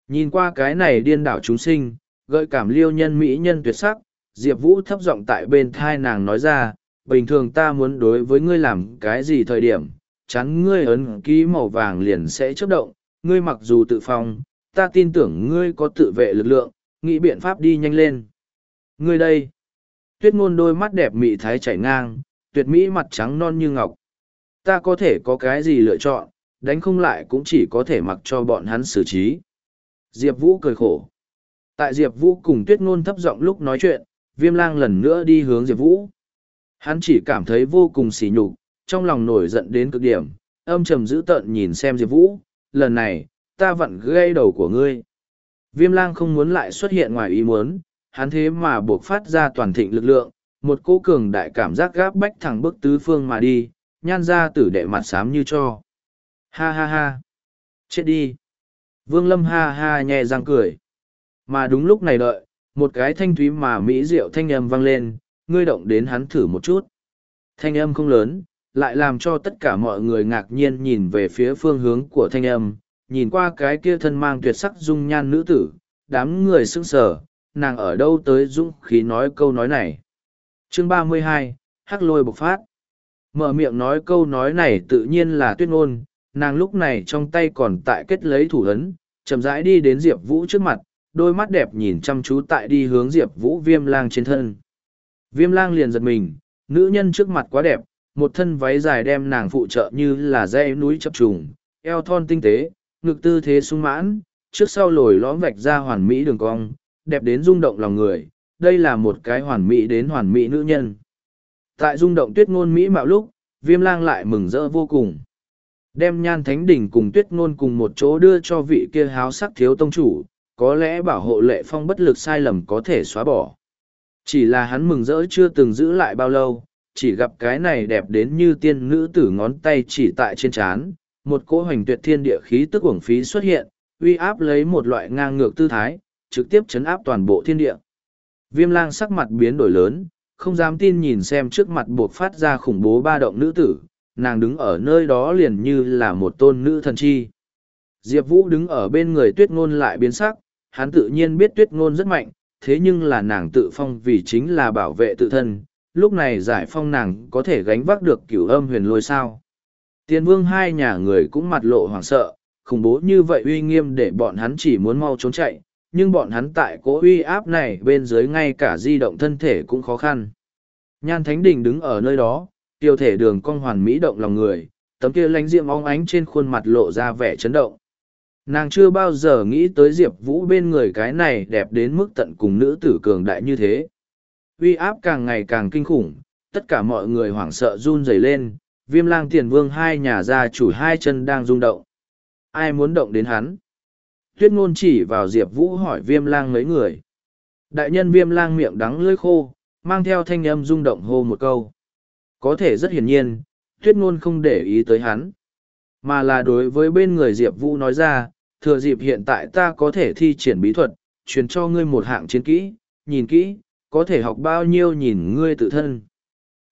Nhìn qua cái này điên đảo chúng sinh, gợi cảm liêu nhân mỹ nhân tuyệt sắc, Diệp Vũ thấp giọng tại bên thai nàng nói ra, bình thường ta muốn đối với ngươi làm cái gì thời điểm, chắn ngươi ấn ký màu vàng liền sẽ chấp động, ngươi mặc dù tự phòng, ta tin tưởng ngươi có tự vệ lực lượng, nghĩ biện pháp đi nhanh lên. Ngươi đây, tuyết ngôn đôi mắt đẹp mị thái chảy ngang, tuyệt mỹ mặt trắng non như ngọc. Ta có thể có cái gì lựa chọn, đánh không lại cũng chỉ có thể mặc cho bọn hắn xử trí. Diệp Vũ cười khổ. Tại Diệp Vũ cùng tuyết ngôn thấp giọng lúc nói chuyện, viêm lang lần nữa đi hướng Diệp Vũ. Hắn chỉ cảm thấy vô cùng sỉ nhục, trong lòng nổi giận đến cực điểm, âm trầm dữ tợn nhìn xem Diệp Vũ, lần này, ta vặn gây đầu của ngươi. Viêm lang không muốn lại xuất hiện ngoài ý muốn, hắn thế mà buộc phát ra toàn thịnh lực lượng, một cỗ cường đại cảm giác gáp bách thẳng bức tứ phương mà đi, nhan ra tử đệ mặt xám như cho. Ha ha ha. Chết đi. Vương Lâm ha ha nhẹ răng cười. Mà đúng lúc này đợi, một cái thanh thúy mà mỹ diệu thanh âm vang lên, ngươi động đến hắn thử một chút. Thanh âm không lớn, lại làm cho tất cả mọi người ngạc nhiên nhìn về phía phương hướng của thanh âm, nhìn qua cái kia thân mang tuyệt sắc dung nhan nữ tử, đám người sững sờ, nàng ở đâu tới dũng khí nói câu nói này. Chương ba mươi hai, Hắc lôi bộc phát. Mở miệng nói câu nói này tự nhiên là tuyết ngôn, nàng lúc này trong tay còn tại kết lấy thủ ấn, chậm rãi đi đến Diệp Vũ trước mặt, đôi mắt đẹp nhìn chăm chú tại đi hướng Diệp Vũ viêm lang trên thân. Viêm lang liền giật mình, nữ nhân trước mặt quá đẹp, một thân váy dài đem nàng phụ trợ như là dây núi chập trùng, eo thon tinh tế, ngực tư thế sung mãn, trước sau lồi lõm vạch ra hoàn mỹ đường cong, đẹp đến rung động lòng người, đây là một cái hoàn mỹ đến hoàn mỹ nữ nhân. Tại rung động tuyết ngôn mỹ mạo lúc, viêm lang lại mừng rỡ vô cùng. Đem nhan thánh đỉnh cùng tuyết ngôn cùng một chỗ đưa cho vị kia háo sắc thiếu tông chủ, có lẽ bảo hộ lệ phong bất lực sai lầm có thể xóa bỏ. Chỉ là hắn mừng rỡ chưa từng giữ lại bao lâu, chỉ gặp cái này đẹp đến như tiên nữ tử ngón tay chỉ tại trên trán một cỗ hoành tuyệt thiên địa khí tức uổng phí xuất hiện, uy áp lấy một loại ngang ngược tư thái, trực tiếp chấn áp toàn bộ thiên địa. Viêm lang sắc mặt biến đổi lớn, không dám tin nhìn xem trước mặt buộc phát ra khủng bố ba động nữ tử, nàng đứng ở nơi đó liền như là một tôn nữ thần chi. Diệp Vũ đứng ở bên người tuyết ngôn lại biến sắc, hắn tự nhiên biết tuyết ngôn rất mạnh, thế nhưng là nàng tự phong vì chính là bảo vệ tự thân, lúc này giải phong nàng có thể gánh vác được cửu âm huyền lôi sao. Tiên vương hai nhà người cũng mặt lộ hoảng sợ, khủng bố như vậy uy nghiêm để bọn hắn chỉ muốn mau trốn chạy, nhưng bọn hắn tại cố uy áp này bên dưới ngay cả di động thân thể cũng khó khăn. Nhan Thánh Đình đứng ở nơi đó, tiêu thể đường cong hoàn mỹ động lòng người, tấm kia lánh diệm óng ánh trên khuôn mặt lộ ra vẻ chấn động. Nàng chưa bao giờ nghĩ tới Diệp Vũ bên người cái này đẹp đến mức tận cùng nữ tử cường đại như thế. Uy áp càng ngày càng kinh khủng, tất cả mọi người hoảng sợ run rẩy lên, viêm lang tiền vương hai nhà gia chủ hai chân đang rung động. Ai muốn động đến hắn? Tuyết ngôn chỉ vào Diệp Vũ hỏi viêm lang mấy người. Đại nhân viêm lang miệng đắng lưỡi khô, mang theo thanh âm rung động hô một câu. Có thể rất hiển nhiên, tuyết ngôn không để ý tới hắn. Mà là đối với bên người Diệp Vũ nói ra, thừa dịp hiện tại ta có thể thi triển bí thuật, truyền cho ngươi một hạng chiến kỹ, nhìn kỹ, có thể học bao nhiêu nhìn ngươi tự thân.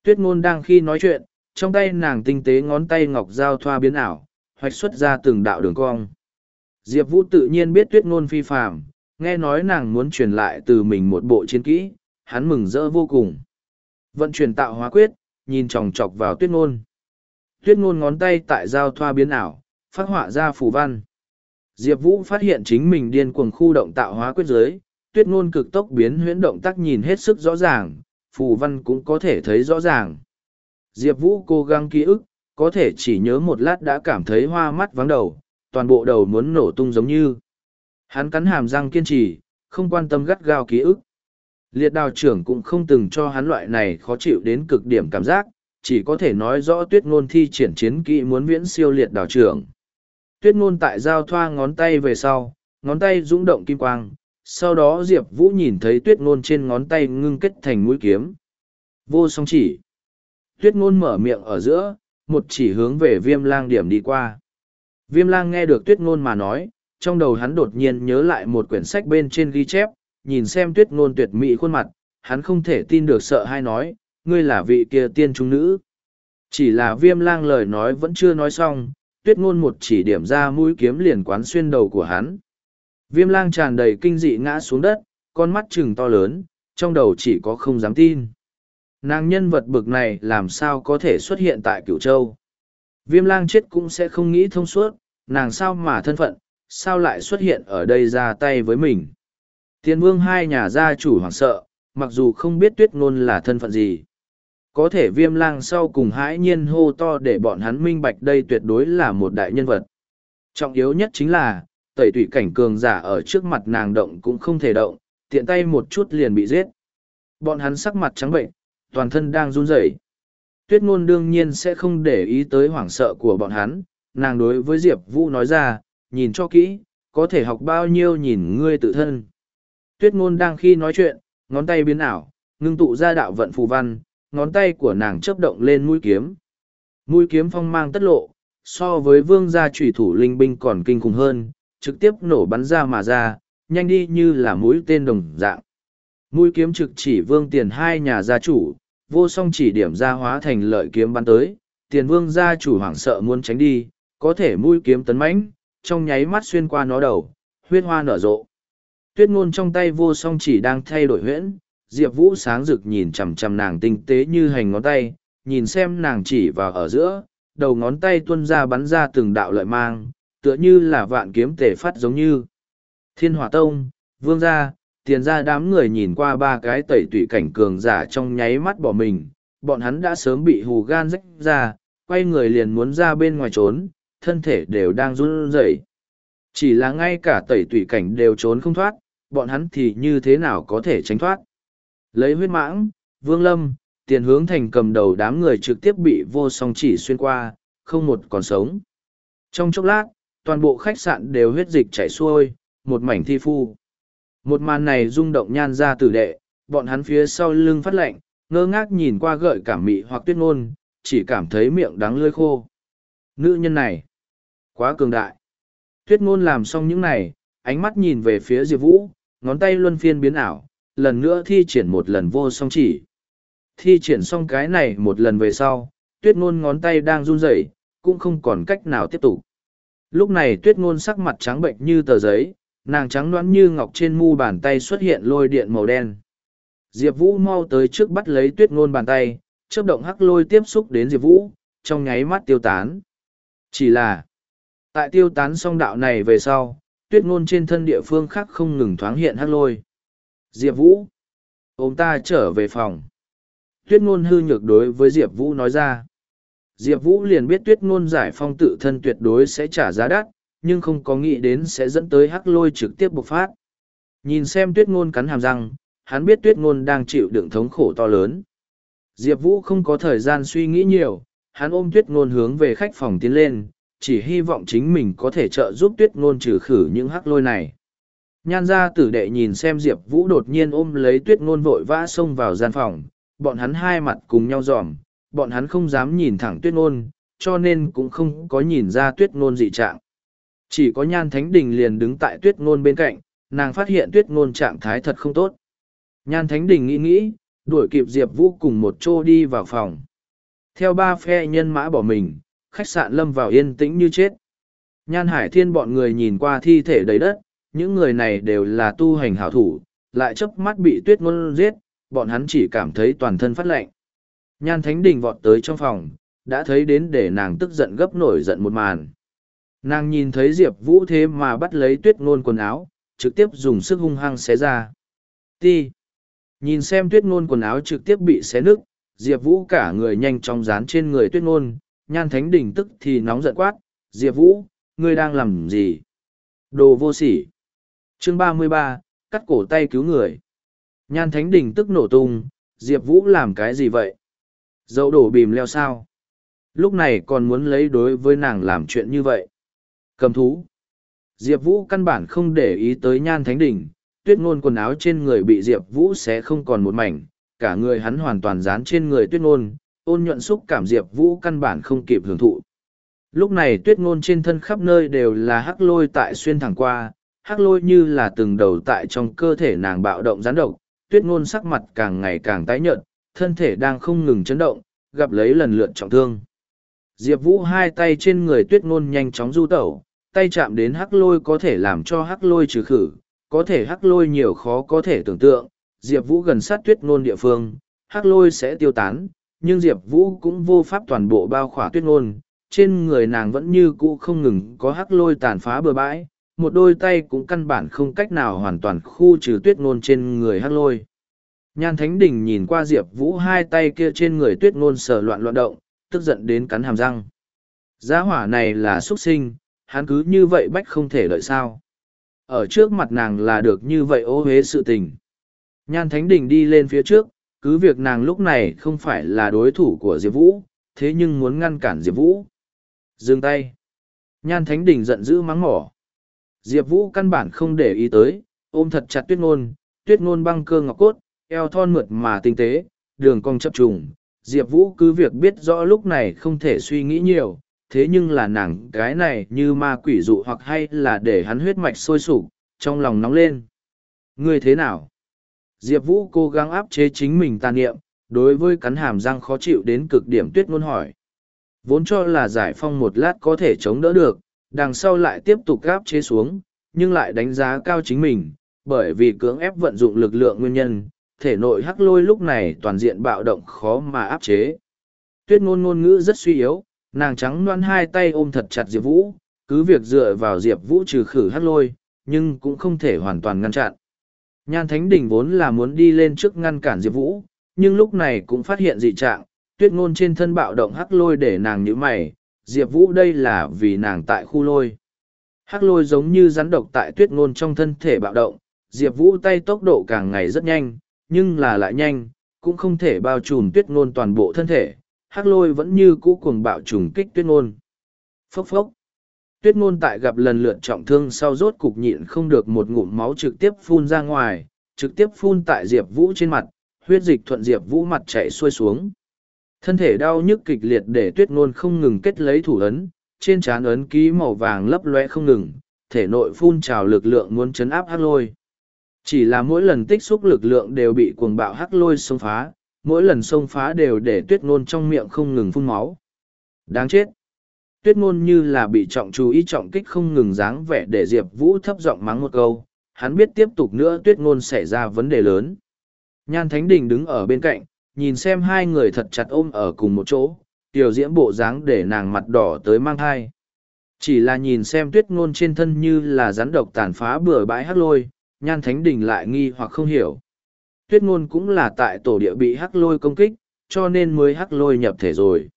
Tuyết ngôn đang khi nói chuyện, trong tay nàng tinh tế ngón tay ngọc giao thoa biến ảo, hoạch xuất ra từng đạo đường cong. Diệp Vũ tự nhiên biết tuyết ngôn phi phạm, nghe nói nàng muốn truyền lại từ mình một bộ chiến kỹ, hắn mừng rỡ vô cùng. Vận chuyển tạo hóa quyết, nhìn chòng chọc vào tuyết ngôn. Tuyết ngôn ngón tay tại giao thoa biến ảo, phát họa ra phù văn. Diệp Vũ phát hiện chính mình điên cuồng khu động tạo hóa quyết giới, tuyết ngôn cực tốc biến huyễn động tác nhìn hết sức rõ ràng, phù văn cũng có thể thấy rõ ràng. Diệp Vũ cố gắng ký ức, có thể chỉ nhớ một lát đã cảm thấy hoa mắt vắng đầu, toàn bộ đầu muốn nổ tung giống như. Hắn cắn hàm răng kiên trì, không quan tâm gắt gao ký ức. Liệt đào trưởng cũng không từng cho hắn loại này khó chịu đến cực điểm cảm giác, chỉ có thể nói rõ tuyết ngôn thi triển chiến kỹ muốn viễn siêu liệt đào trưởng. Tuyết ngôn tại giao thoa ngón tay về sau, ngón tay rung động kim quang, sau đó Diệp Vũ nhìn thấy tuyết ngôn trên ngón tay ngưng kết thành mũi kiếm. Vô song chỉ. Tuyết ngôn mở miệng ở giữa, một chỉ hướng về viêm lang điểm đi qua. Viêm lang nghe được tuyết ngôn mà nói, trong đầu hắn đột nhiên nhớ lại một quyển sách bên trên ghi chép, nhìn xem tuyết ngôn tuyệt mỹ khuôn mặt, hắn không thể tin được sợ hay nói, ngươi là vị kia tiên trung nữ. Chỉ là viêm lang lời nói vẫn chưa nói xong, tuyết ngôn một chỉ điểm ra mũi kiếm liền quán xuyên đầu của hắn. Viêm lang tràn đầy kinh dị ngã xuống đất, con mắt trừng to lớn, trong đầu chỉ có không dám tin. Nàng nhân vật bực này làm sao có thể xuất hiện tại cửu châu. Viêm lang chết cũng sẽ không nghĩ thông suốt, nàng sao mà thân phận, sao lại xuất hiện ở đây ra tay với mình. Tiên vương hai nhà gia chủ hoảng sợ, mặc dù không biết tuyết ngôn là thân phận gì. Có thể viêm lang sau cùng hãi nhiên hô to để bọn hắn minh bạch đây tuyệt đối là một đại nhân vật. Trọng yếu nhất chính là, tẩy tủy cảnh cường giả ở trước mặt nàng động cũng không thể động, tiện tay một chút liền bị giết. Bọn hắn sắc mặt trắng bệnh, toàn thân đang run rẩy. tuyết ngôn đương nhiên sẽ không để ý tới hoảng sợ của bọn hắn nàng đối với diệp vũ nói ra nhìn cho kỹ có thể học bao nhiêu nhìn ngươi tự thân tuyết ngôn đang khi nói chuyện ngón tay biến ảo ngưng tụ ra đạo vận phù văn ngón tay của nàng chấp động lên mũi kiếm mũi kiếm phong mang tất lộ so với vương gia trùy thủ linh binh còn kinh khủng hơn trực tiếp nổ bắn ra mà ra, nhanh đi như là mũi tên đồng dạng. Mũi kiếm trực chỉ vương tiền hai nhà gia chủ, vô song chỉ điểm ra hóa thành lợi kiếm bắn tới, tiền vương gia chủ hoảng sợ muốn tránh đi, có thể mũi kiếm tấn mãnh, trong nháy mắt xuyên qua nó đầu, huyết hoa nở rộ. Tuyết ngôn trong tay vô song chỉ đang thay đổi huyễn, diệp vũ sáng rực nhìn chằm chằm nàng tinh tế như hành ngón tay, nhìn xem nàng chỉ vào ở giữa, đầu ngón tay tuân ra bắn ra từng đạo lợi mang tựa như là vạn kiếm tể phát giống như. Thiên hỏa tông, vương gia, tiền gia đám người nhìn qua ba cái tẩy tủy cảnh cường giả trong nháy mắt bỏ mình. Bọn hắn đã sớm bị hù gan rách ra, quay người liền muốn ra bên ngoài trốn, thân thể đều đang run rẩy. Chỉ là ngay cả tẩy tủy cảnh đều trốn không thoát, bọn hắn thì như thế nào có thể tránh thoát? Lấy huyết mãng, vương lâm, tiền hướng thành cầm đầu đám người trực tiếp bị vô song chỉ xuyên qua, không một còn sống. Trong chốc lát toàn bộ khách sạn đều huyết dịch chảy xuôi, một mảnh thi phu. Một màn này rung động nhan ra tử đệ, bọn hắn phía sau lưng phát lạnh, ngơ ngác nhìn qua gợi cảm mị hoặc tuyết ngôn, chỉ cảm thấy miệng đắng lưỡi khô. Nữ nhân này, quá cường đại. Tuyết ngôn làm xong những này, ánh mắt nhìn về phía diệp vũ, ngón tay luân phiên biến ảo, lần nữa thi triển một lần vô song chỉ. Thi triển xong cái này một lần về sau, tuyết ngôn ngón tay đang run rẩy, cũng không còn cách nào tiếp tục lúc này tuyết ngôn sắc mặt trắng bệnh như tờ giấy, nàng trắng đoán như ngọc trên mu bàn tay xuất hiện lôi điện màu đen. Diệp vũ mau tới trước bắt lấy tuyết ngôn bàn tay, chớp động hắc lôi tiếp xúc đến diệp vũ, trong nháy mắt tiêu tán. Chỉ là, tại tiêu tán song đạo này về sau, tuyết ngôn trên thân địa phương khác không ngừng thoáng hiện hắc lôi. Diệp vũ, ôm ta trở về phòng. Tuyết ngôn hư nhược đối với diệp vũ nói ra diệp vũ liền biết tuyết ngôn giải phong tự thân tuyệt đối sẽ trả giá đắt, nhưng không có nghĩ đến sẽ dẫn tới hắc lôi trực tiếp bộc phát. Nhìn xem tuyết ngôn cắn hàm răng, hắn biết tuyết ngôn đang chịu đựng thống khổ to lớn. Diệp vũ không có thời gian suy nghĩ nhiều, hắn ôm tuyết ngôn hướng về khách phòng tiến lên, chỉ hy vọng chính mình có thể trợ giúp tuyết ngôn trừ khử những hắc lôi này. Nhan ra tử đệ nhìn xem diệp vũ đột nhiên ôm lấy tuyết ngôn vội vã xông vào gian phòng, bọn hắn hai mặt cùng nhau dòm bọn hắn không dám nhìn thẳng tuyết ngôn, cho nên cũng không có nhìn ra tuyết ngôn dị trạng. Chỉ có nhan thánh đình liền đứng tại tuyết ngôn bên cạnh, nàng phát hiện tuyết ngôn trạng thái thật không tốt. Nhan thánh đình nghĩ nghĩ, đuổi kịp diệp vũ cùng một chô đi vào phòng. Theo ba phe nhân mã bỏ mình, khách sạn lâm vào yên tĩnh như chết. Nhan hải thiên bọn người nhìn qua thi thể đầy đất, những người này đều là tu hành hảo thủ, lại chớp mắt bị tuyết ngôn giết, bọn hắn chỉ cảm thấy toàn thân phát lạnh nhan thánh đình vọt tới trong phòng, đã thấy đến để nàng tức giận gấp nổi giận một màn. Nàng nhìn thấy diệp vũ thế mà bắt lấy tuyết ngôn quần áo, trực tiếp dùng sức hung hăng xé ra. Ti! Nhìn xem tuyết ngôn quần áo trực tiếp bị xé nứt, diệp vũ cả người nhanh chóng dán trên người tuyết ngôn, nhan thánh đình tức thì nóng giận quát, diệp vũ, ngươi đang làm gì? Đồ vô sỉ. Chương ba mươi ba, cắt cổ tay cứu người. Nhan thánh đình tức nổ tung, diệp vũ làm cái gì vậy? Dẫu đổ bìm leo sao. Lúc này còn muốn lấy đối với nàng làm chuyện như vậy. Cầm thú. Diệp vũ căn bản không để ý tới nhan thánh đình, tuyết ngôn quần áo trên người bị diệp vũ sẽ không còn một mảnh, cả người hắn hoàn toàn dán trên người tuyết ngôn, ôn nhuận xúc cảm diệp vũ căn bản không kịp hưởng thụ. Lúc này tuyết ngôn trên thân khắp nơi đều là hắc lôi tại xuyên thẳng qua, hắc lôi như là từng đầu tại trong cơ thể nàng bạo động gián độc, tuyết ngôn sắc mặt càng ngày càng tái nhợt thân thể đang không ngừng chấn động, gặp lấy lần lượt trọng thương. Diệp vũ hai tay trên người tuyết ngôn nhanh chóng du tẩu, tay chạm đến hắc lôi có thể làm cho hắc lôi trừ khử, có thể hắc lôi nhiều khó có thể tưởng tượng. Diệp vũ gần sát tuyết ngôn địa phương, hắc lôi sẽ tiêu tán, nhưng diệp vũ cũng vô pháp toàn bộ bao khỏa tuyết ngôn. Trên người nàng vẫn như cũ không ngừng có hắc lôi tàn phá bừa bãi, một đôi tay cũng căn bản không cách nào hoàn toàn khu trừ tuyết ngôn trên người hắc lôi nhan thánh đình nhìn qua diệp vũ hai tay kia trên người tuyết ngôn sờ loạn loạn động tức giận đến cắn hàm răng giá hỏa này là xuất sinh hắn cứ như vậy bách không thể lợi sao ở trước mặt nàng là được như vậy ô hế sự tình nhan thánh đình đi lên phía trước cứ việc nàng lúc này không phải là đối thủ của Diệp Vũ, thế nhưng muốn ngăn cản Diệp Vũ. Dừng tay. Nhan Thánh Đình giận dữ mắng mỏ. Diệp Vũ căn bản không để ý tới, ôm thật chặt tuyết ngôn, tuyết ngôn băng cơ ngọc cốt, eo thon mượt mà tinh tế, đường cong chập trùng. Diệp Vũ cứ việc biết rõ lúc này không thể suy nghĩ nhiều, thế nhưng là nàng cái này như ma quỷ dụ hoặc hay là để hắn huyết mạch sôi sục trong lòng nóng lên. Ngươi thế nào? Diệp Vũ cố gắng áp chế chính mình tàn niệm, đối với cắn hàm răng khó chịu đến cực điểm tuyết ngôn hỏi. Vốn cho là giải phong một lát có thể chống đỡ được, đằng sau lại tiếp tục áp chế xuống, nhưng lại đánh giá cao chính mình, bởi vì cưỡng ép vận dụng lực lượng nguyên nhân, thể nội hắc lôi lúc này toàn diện bạo động khó mà áp chế. Tuyết ngôn ngôn ngữ rất suy yếu, nàng trắng đoan hai tay ôm thật chặt Diệp Vũ, cứ việc dựa vào Diệp Vũ trừ khử hắc lôi, nhưng cũng không thể hoàn toàn ngăn chặn. Nhan Thánh Đình vốn là muốn đi lên trước ngăn cản Diệp Vũ, nhưng lúc này cũng phát hiện dị trạng, tuyết ngôn trên thân bạo động hắc lôi để nàng nhíu mày, Diệp Vũ đây là vì nàng tại khu lôi. Hắc lôi giống như rắn độc tại tuyết ngôn trong thân thể bạo động, Diệp Vũ tay tốc độ càng ngày rất nhanh, nhưng là lại nhanh, cũng không thể bao trùm tuyết ngôn toàn bộ thân thể, hắc lôi vẫn như cũ cuồng bạo trùng kích tuyết ngôn. Phốc phốc. Tuyết ngôn tại gặp lần lượt trọng thương sau rốt cục nhịn không được một ngụm máu trực tiếp phun ra ngoài, trực tiếp phun tại Diệp Vũ trên mặt, huyết dịch thuận Diệp Vũ mặt chảy xuôi xuống. Thân thể đau nhức kịch liệt để tuyết ngôn không ngừng kết lấy thủ ấn, trên trán ấn ký màu vàng lấp loe không ngừng, thể nội phun trào lực lượng muốn chấn áp hắc lôi. Chỉ là mỗi lần tích xúc lực lượng đều bị cuồng bạo hắc lôi xông phá, mỗi lần xông phá đều để tuyết ngôn trong miệng không ngừng phun máu. Đáng chết! Tuyết ngôn như là bị trọng chú ý trọng kích không ngừng dáng vẻ để Diệp Vũ thấp giọng mắng một câu, hắn biết tiếp tục nữa tuyết ngôn xảy ra vấn đề lớn. Nhan Thánh Đình đứng ở bên cạnh, nhìn xem hai người thật chặt ôm ở cùng một chỗ, tiểu diễm bộ dáng để nàng mặt đỏ tới mang thai. Chỉ là nhìn xem tuyết ngôn trên thân như là rắn độc tàn phá bừa bãi hát lôi, nhan thánh đình lại nghi hoặc không hiểu. Tuyết ngôn cũng là tại tổ địa bị hắc lôi công kích, cho nên mới hắc lôi nhập thể rồi.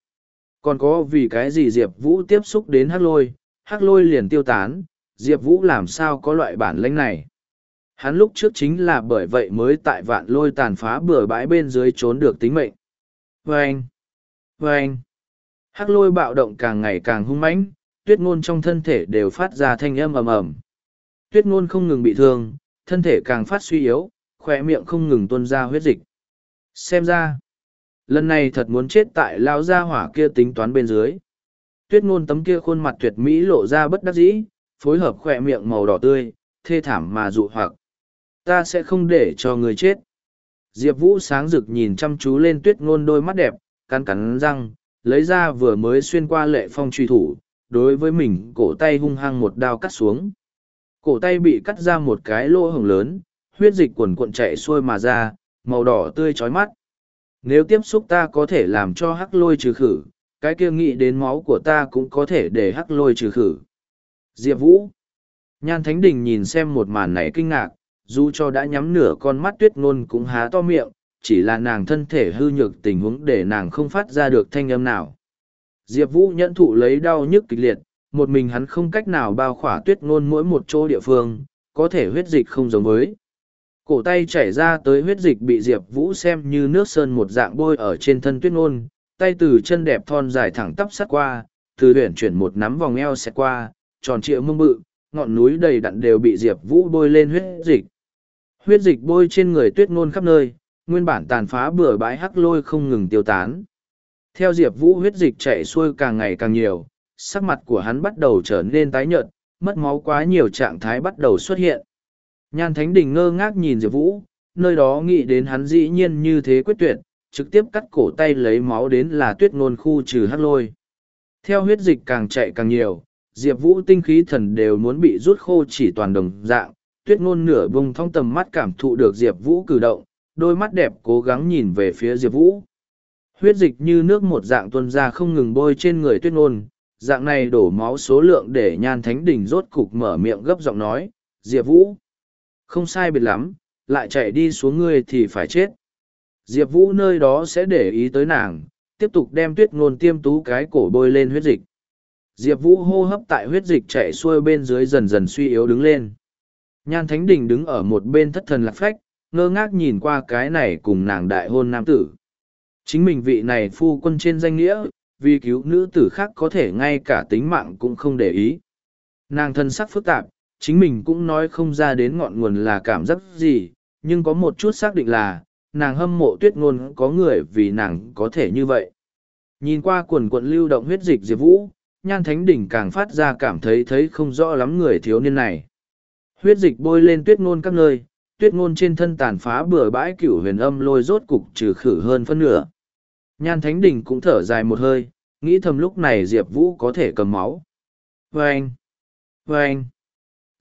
Còn có vì cái gì Diệp Vũ tiếp xúc đến hắc lôi, hắc lôi liền tiêu tán, Diệp Vũ làm sao có loại bản lãnh này. Hắn lúc trước chính là bởi vậy mới tại vạn lôi tàn phá bừa bãi bên dưới trốn được tính mệnh. vê anh vê anh Hắc lôi bạo động càng ngày càng hung mãnh, tuyết ngôn trong thân thể đều phát ra thanh âm ầm ầm. Tuyết ngôn không ngừng bị thương, thân thể càng phát suy yếu, khỏe miệng không ngừng tuôn ra huyết dịch. Xem ra, lần này thật muốn chết tại lao gia hỏa kia tính toán bên dưới. Tuyết ngôn tấm kia khuôn mặt tuyệt mỹ lộ ra bất đắc dĩ, phối hợp khỏe miệng màu đỏ tươi, thê thảm mà dụ hoặc ta sẽ không để cho người chết diệp vũ sáng rực nhìn chăm chú lên tuyết ngôn đôi mắt đẹp cắn cắn răng lấy ra vừa mới xuyên qua lệ phong truy thủ đối với mình cổ tay hung hăng một đao cắt xuống cổ tay bị cắt ra một cái lỗ hồng lớn huyết dịch quần cuộn chạy xuôi mà ra màu đỏ tươi trói mắt. Nếu tiếp xúc ta có thể làm cho hắc lôi trừ khử cái kia nghĩ đến máu của ta cũng có thể để hắc lôi trừ khử. Diệp vũ. Nhan thánh đình nhìn xem một màn này kinh ngạc dù cho đã nhắm nửa con mắt tuyết ngôn cũng há to miệng, chỉ là nàng thân thể hư nhược tình huống để nàng không phát ra được thanh âm nào. Diệp Vũ nhẫn thụ lấy đau nhức kịch liệt, một mình hắn không cách nào bao khỏa tuyết ngôn mỗi một chỗ địa phương, có thể huyết dịch không giống với. Cổ tay chảy ra tới huyết dịch bị Diệp Vũ xem như nước sơn một dạng bôi ở trên thân tuyết ngôn, tay từ chân đẹp thon dài thẳng tắp sát qua, từ huyển chuyển một nắm vòng eo xẹt qua, tròn trịa mông bự, ngọn núi đầy đặn đều bị Diệp Vũ bôi lên huyết dịch. Huyết dịch bôi trên người tuyết ngôn khắp nơi, nguyên bản tàn phá bừa bãi hắc lôi không ngừng tiêu tán. Theo Diệp Vũ huyết dịch chạy xuôi càng ngày càng nhiều, sắc mặt của hắn bắt đầu trở nên tái nhợt, mất máu quá nhiều trạng thái bắt đầu xuất hiện. Nhan Thánh Đình ngơ ngác nhìn Diệp Vũ, nơi đó nghĩ đến hắn dĩ nhiên như thế quyết tuyệt, trực tiếp cắt cổ tay lấy máu đến là tuyết nôn khu trừ hát lôi. Theo huyết dịch càng chạy càng nhiều, Diệp Vũ tinh khí thần đều muốn bị rút khô chỉ toàn đồng dạng, tuyết ngôn nửa bùng thong tầm mắt cảm thụ được diệp vũ cử động đôi mắt đẹp cố gắng nhìn về phía diệp vũ huyết dịch như nước một dạng tuân ra không ngừng bôi trên người tuyết ngôn dạng này đổ máu số lượng để nhan thánh đình rốt cục mở miệng gấp giọng nói diệp vũ không sai biệt lắm lại chạy đi xuống ngươi thì phải chết. Diệp vũ nơi đó sẽ để ý tới nàng tiếp tục đem tuyết ngôn tiêm tú cái cổ bôi lên huyết dịch. Diệp vũ hô hấp tại huyết dịch chạy xuôi bên dưới dần dần suy yếu đứng lên. Nhan Thánh Đình đứng ở một bên thất thần lạc phách, ngơ ngác nhìn qua cái này cùng nàng đại hôn nam tử. Chính mình vị này phu quân trên danh nghĩa, vì cứu nữ tử khác có thể ngay cả tính mạng cũng không để ý. Nàng thân sắc phức tạp, chính mình cũng nói không ra đến ngọn nguồn là cảm giác gì, nhưng có một chút xác định là, nàng hâm mộ tuyết ngôn có người vì nàng có thể như vậy. Nhìn qua quần quận lưu động huyết dịch Diệp Vũ, nhan thánh đỉnh càng phát ra cảm thấy thấy không rõ lắm người thiếu niên này. Huyết dịch bôi lên tuyết ngôn các nơi, tuyết ngôn trên thân tàn phá bừa bãi cửu huyền âm lôi rốt cục trừ khử hơn phân nửa. Nhan thánh Đình cũng thở dài một hơi, nghĩ thầm lúc này Diệp Vũ có thể cầm máu. Vâng! Vâng!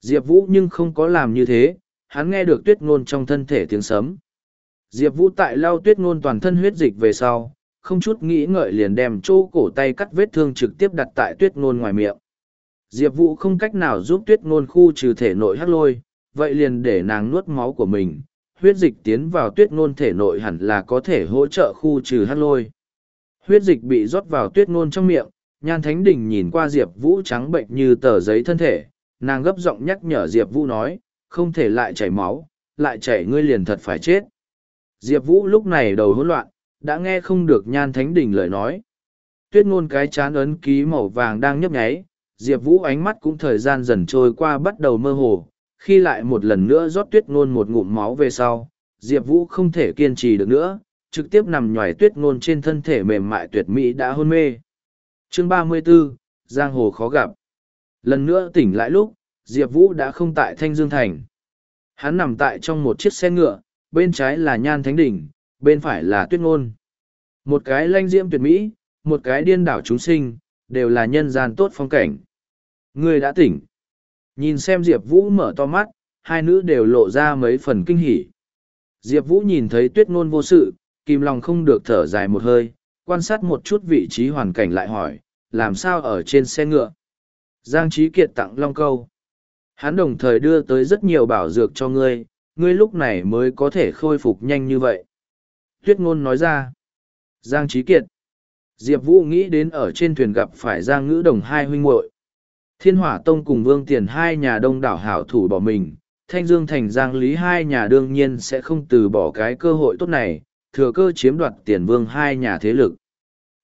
Diệp Vũ nhưng không có làm như thế, hắn nghe được tuyết ngôn trong thân thể tiếng sấm. Diệp Vũ tại lao tuyết ngôn toàn thân huyết dịch về sau, không chút nghĩ ngợi liền đem chỗ cổ tay cắt vết thương trực tiếp đặt tại tuyết ngôn ngoài miệng. Diệp Vũ không cách nào giúp tuyết ngôn khu trừ thể nội hắc lôi, vậy liền để nàng nuốt máu của mình, huyết dịch tiến vào tuyết ngôn thể nội hẳn là có thể hỗ trợ khu trừ hát lôi. Huyết dịch bị rót vào tuyết ngôn trong miệng, nhan thánh đình nhìn qua Diệp Vũ trắng bệnh như tờ giấy thân thể, nàng gấp giọng nhắc nhở Diệp Vũ nói, không thể lại chảy máu, lại chảy ngươi liền thật phải chết. Diệp Vũ lúc này đầu hỗn loạn, đã nghe không được nhan thánh Đình lời nói. Tuyết ngôn cái chán ấn ký màu vàng đang nhấp nháy, Diệp Vũ ánh mắt cũng thời gian dần trôi qua bắt đầu mơ hồ, khi lại một lần nữa rót tuyết ngôn một ngụm máu về sau, Diệp Vũ không thể kiên trì được nữa, trực tiếp nằm nhòi tuyết ngôn trên thân thể mềm mại tuyệt mỹ đã hôn mê. Chương ba mươi 34, Giang Hồ khó gặp. Lần nữa tỉnh lại lúc, Diệp Vũ đã không tại Thanh Dương Thành. Hắn nằm tại trong một chiếc xe ngựa, bên trái là Nhan Thánh Đỉnh, bên phải là Tuyết Ngôn. Một cái lanh diễm tuyệt mỹ, một cái điên đảo chúng sinh, đều là nhân gian tốt phong cảnh. Người đã tỉnh. Nhìn xem Diệp Vũ mở to mắt, hai nữ đều lộ ra mấy phần kinh hỉ. Diệp Vũ nhìn thấy Tuyết Ngôn vô sự, kìm lòng không được thở dài một hơi, quan sát một chút vị trí hoàn cảnh lại hỏi, làm sao ở trên xe ngựa. Giang Trí Kiệt tặng Long Câu. Hắn đồng thời đưa tới rất nhiều bảo dược cho ngươi, ngươi lúc này mới có thể khôi phục nhanh như vậy. Tuyết ngôn nói ra. Giang Trí Kiệt. Diệp Vũ nghĩ đến ở trên thuyền gặp phải Giang Ngữ Đồng hai huynh muội Thiên Hỏa Tông cùng Vương Tiền hai nhà đông đảo hảo thủ bỏ mình, Thanh Dương Thành Giang Lý hai nhà đương nhiên sẽ không từ bỏ cái cơ hội tốt này, thừa cơ chiếm đoạt tiền vương hai nhà thế lực.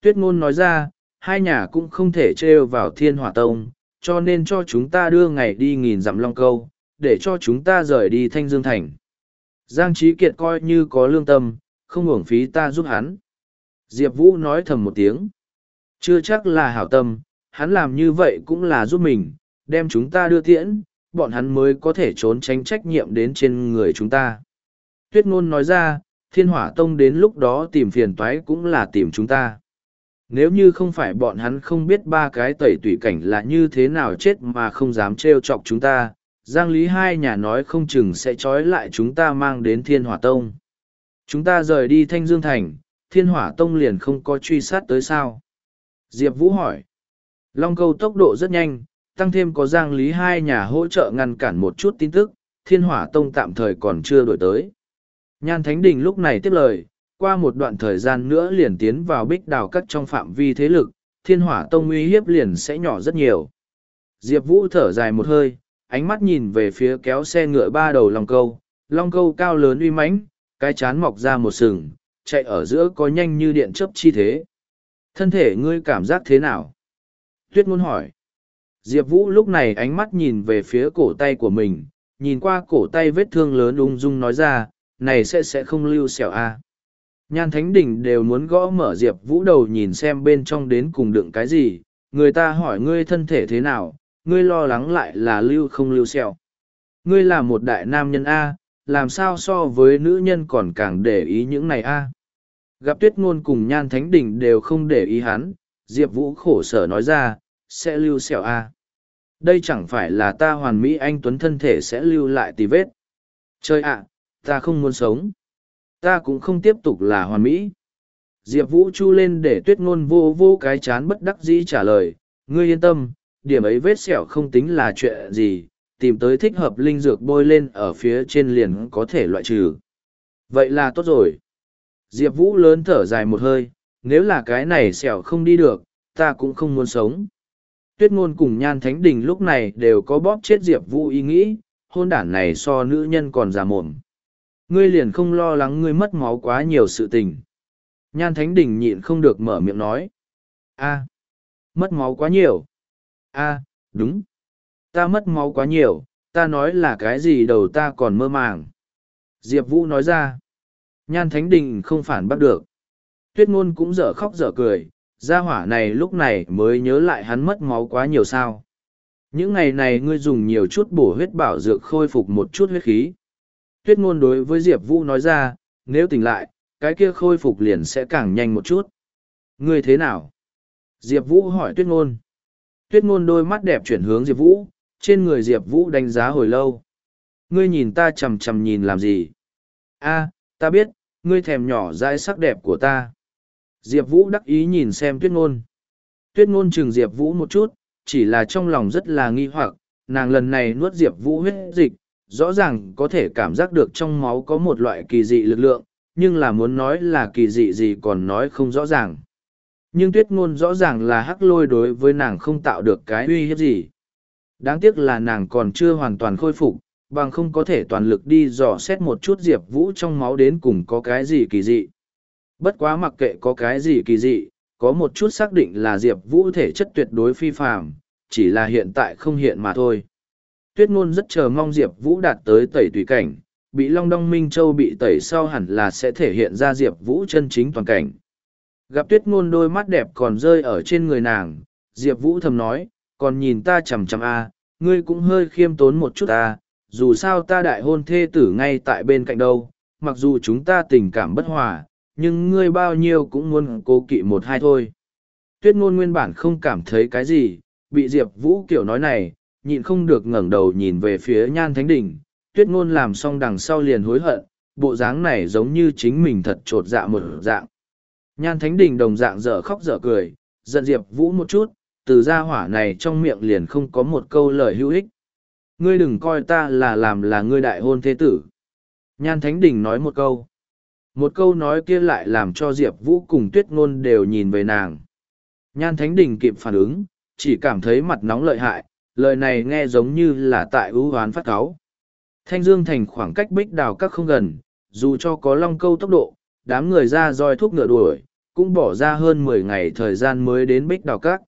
Tuyết ngôn nói ra, hai nhà cũng không thể trêu vào Thiên Hỏa Tông, cho nên cho chúng ta đưa ngày đi nghìn dặm long câu, để cho chúng ta rời đi Thanh Dương Thành. Giang Trí Kiệt coi như có lương tâm, không uổng phí ta giúp hắn. Diệp Vũ nói thầm một tiếng. Chưa chắc là hảo tâm, hắn làm như vậy cũng là giúp mình, đem chúng ta đưa tiễn, bọn hắn mới có thể trốn tránh trách nhiệm đến trên người chúng ta. Tuyết ngôn nói ra, thiên hỏa tông đến lúc đó tìm phiền toái cũng là tìm chúng ta. Nếu như không phải bọn hắn không biết ba cái tẩy tủy cảnh là như thế nào chết mà không dám trêu chọc chúng ta, Giang Lý hai nhà nói không chừng sẽ trói lại chúng ta mang đến thiên hỏa tông. Chúng ta rời đi Thanh Dương Thành, thiên hỏa tông liền không có truy sát tới sao? Diệp Vũ hỏi. Long câu tốc độ rất nhanh, tăng thêm có Giang Lý hai nhà hỗ trợ ngăn cản một chút tin tức, thiên hỏa tông tạm thời còn chưa đổi tới. Nhan Thánh Đình lúc này tiếp lời, qua một đoạn thời gian nữa liền tiến vào bích đào cắt trong phạm vi thế lực, thiên hỏa tông uy hiếp liền sẽ nhỏ rất nhiều. Diệp Vũ thở dài một hơi, ánh mắt nhìn về phía kéo xe ngựa ba đầu long câu, long câu cao lớn uy mãnh, cái chán mọc ra một sừng, chạy ở giữa có nhanh như điện chớp chi thế. Thân thể ngươi cảm giác thế nào? Tuyết ngôn hỏi. Diệp Vũ lúc này ánh mắt nhìn về phía cổ tay của mình, nhìn qua cổ tay vết thương lớn ung dung nói ra, này sẽ sẽ không lưu sẹo a à. Nhan Thánh Đình đều muốn gõ mở Diệp Vũ đầu nhìn xem bên trong đến cùng đựng cái gì, người ta hỏi ngươi thân thể thế nào, ngươi lo lắng lại là lưu không lưu sẹo. Ngươi là một đại nam nhân A, làm sao so với nữ nhân còn càng để ý những này A. Gặp tuyết ngôn cùng Nhan Thánh Đình đều không để ý hắn, Diệp Vũ khổ sở nói ra, sẽ lưu sẹo A. Đây chẳng phải là ta hoàn mỹ anh Tuấn thân thể sẽ lưu lại tì vết. Chơi ạ, ta không muốn sống ta cũng không tiếp tục là hoàn mỹ diệp vũ chu lên để tuyết ngôn vô vô cái chán bất đắc dĩ trả lời ngươi yên tâm điểm ấy vết sẹo không tính là chuyện gì tìm tới thích hợp linh dược bôi lên ở phía trên liền có thể loại trừ vậy là tốt rồi diệp vũ lớn thở dài một hơi nếu là cái này sẹo không đi được ta cũng không muốn sống tuyết ngôn cùng nhan thánh đình lúc này đều có bóp chết diệp vũ ý nghĩ hôn đản này so nữ nhân còn già mồm ngươi liền không lo lắng ngươi mất máu quá nhiều sự tình. Nhan Thánh Đình nhịn không được mở miệng nói. a mất máu quá nhiều. a đúng. Ta mất máu quá nhiều, ta nói là cái gì đầu ta còn mơ màng. Diệp Vũ nói ra. Nhan Thánh Đình không phản bắt được. Tuyết ngôn cũng dở khóc dở cười, gia hỏa này lúc này mới nhớ lại hắn mất máu quá nhiều sao. Những ngày này ngươi dùng nhiều chút bổ huyết bảo dược khôi phục một chút huyết khí. Tuyết ngôn đối với Diệp Vũ nói ra, nếu tỉnh lại, cái kia khôi phục liền sẽ càng nhanh một chút. Ngươi thế nào? Diệp Vũ hỏi Tuyết ngôn. Tuyết ngôn đôi mắt đẹp chuyển hướng Diệp Vũ, trên người Diệp Vũ đánh giá hồi lâu. Ngươi nhìn ta chầm chầm nhìn làm gì? a ta biết, ngươi thèm nhỏ dãi sắc đẹp của ta. Diệp Vũ đắc ý nhìn xem tuyết ngôn. Tuyết ngôn chừng Diệp Vũ một chút, chỉ là trong lòng rất là nghi hoặc, nàng lần này nuốt Diệp Vũ huyết dịch, rõ ràng có thể cảm giác được trong máu có một loại kỳ dị lực lượng, nhưng là muốn nói là kỳ dị gì còn nói không rõ ràng. Nhưng tuyết ngôn rõ ràng là hắc lôi đối với nàng không tạo được cái uy hiếp gì. Đáng tiếc là nàng còn chưa hoàn toàn khôi phục, bằng không có thể toàn lực đi dò xét một chút Diệp Vũ trong máu đến cùng có cái gì kỳ dị. Bất quá mặc kệ có cái gì kỳ dị, có một chút xác định là Diệp Vũ thể chất tuyệt đối phi phàm, chỉ là hiện tại không hiện mà thôi. Tuyết ngôn rất chờ mong Diệp Vũ đạt tới tẩy tùy cảnh, bị Long Đong Minh Châu bị tẩy sau hẳn là sẽ thể hiện ra Diệp Vũ chân chính toàn cảnh. Gặp tuyết ngôn đôi mắt đẹp còn rơi ở trên người nàng, Diệp Vũ thầm nói, còn nhìn ta chằm chằm a ngươi cũng hơi khiêm tốn một chút a dù sao ta đại hôn thê tử ngay tại bên cạnh đâu, mặc dù chúng ta tình cảm bất hòa, nhưng ngươi bao nhiêu cũng muốn cố kỵ một hai thôi. Tuyết ngôn nguyên bản không cảm thấy cái gì, bị Diệp Vũ kiểu nói này, nhịn không được ngẩng đầu nhìn về phía nhan thánh đỉnh. Tuyết ngôn làm xong đằng sau liền hối hận, bộ dáng này giống như chính mình thật trột dạ một dạng. Nhan thánh đỉnh đồng dạng dở khóc dở cười, giận Diệp Vũ một chút, từ gia hỏa này trong miệng liền không có một câu lời hữu ích. Ngươi đừng coi ta là làm là ngươi đại hôn thế tử. Nhan thánh Đình nói một câu. Một câu nói kia lại làm cho Diệp Vũ cùng tuyết ngôn đều nhìn về nàng. Nhan Thánh Đình kịp phản ứng, chỉ cảm thấy mặt nóng lợi hại, lời này nghe giống như là tại ưu oán phát cáo. Thanh Dương thành khoảng cách bích đào các không gần, dù cho có long câu tốc độ, đám người ra roi thuốc ngựa đuổi, cũng bỏ ra hơn mười ngày thời gian mới đến bích đào các.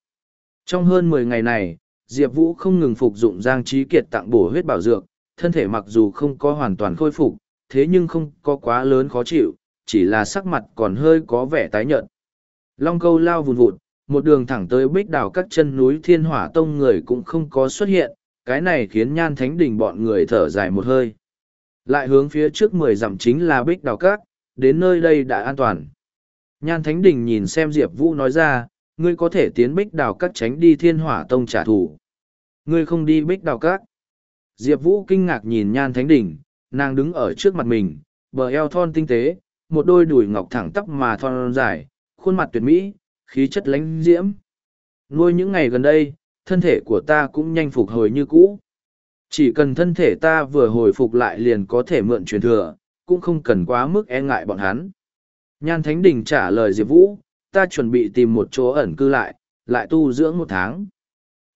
Trong hơn mười ngày này, Diệp Vũ không ngừng phục dụng Giang Trí Kiệt tặng bổ huyết bảo dược, thân thể mặc dù không có hoàn toàn khôi phục, thế nhưng không có quá lớn khó chịu, chỉ là sắc mặt còn hơi có vẻ tái nhợt. Long câu lao vùn vụt, một đường thẳng tới bích đảo các chân núi thiên hỏa tông người cũng không có xuất hiện, cái này khiến nhan thánh đình bọn người thở dài một hơi. Lại hướng phía trước mười dặm chính là bích đảo các, đến nơi đây đã an toàn. Nhan thánh đình nhìn xem Diệp Vũ nói ra, ngươi có thể tiến bích đảo các tránh đi thiên hỏa tông trả thù. Ngươi không đi bích đảo các. Diệp Vũ kinh ngạc nhìn nhan thánh đình, nàng đứng ở trước mặt mình, bờ eo thon tinh tế, một đôi đùi ngọc thẳng tắp mà thon dài, khuôn mặt tuyệt mỹ, khí chất lánh diễm. Nuôi những ngày gần đây, thân thể của ta cũng nhanh phục hồi như cũ. Chỉ cần thân thể ta vừa hồi phục lại liền có thể mượn truyền thừa, cũng không cần quá mức e ngại bọn hắn. Nhan Thánh Đình trả lời Diệp Vũ, ta chuẩn bị tìm một chỗ ẩn cư lại, lại tu dưỡng một tháng.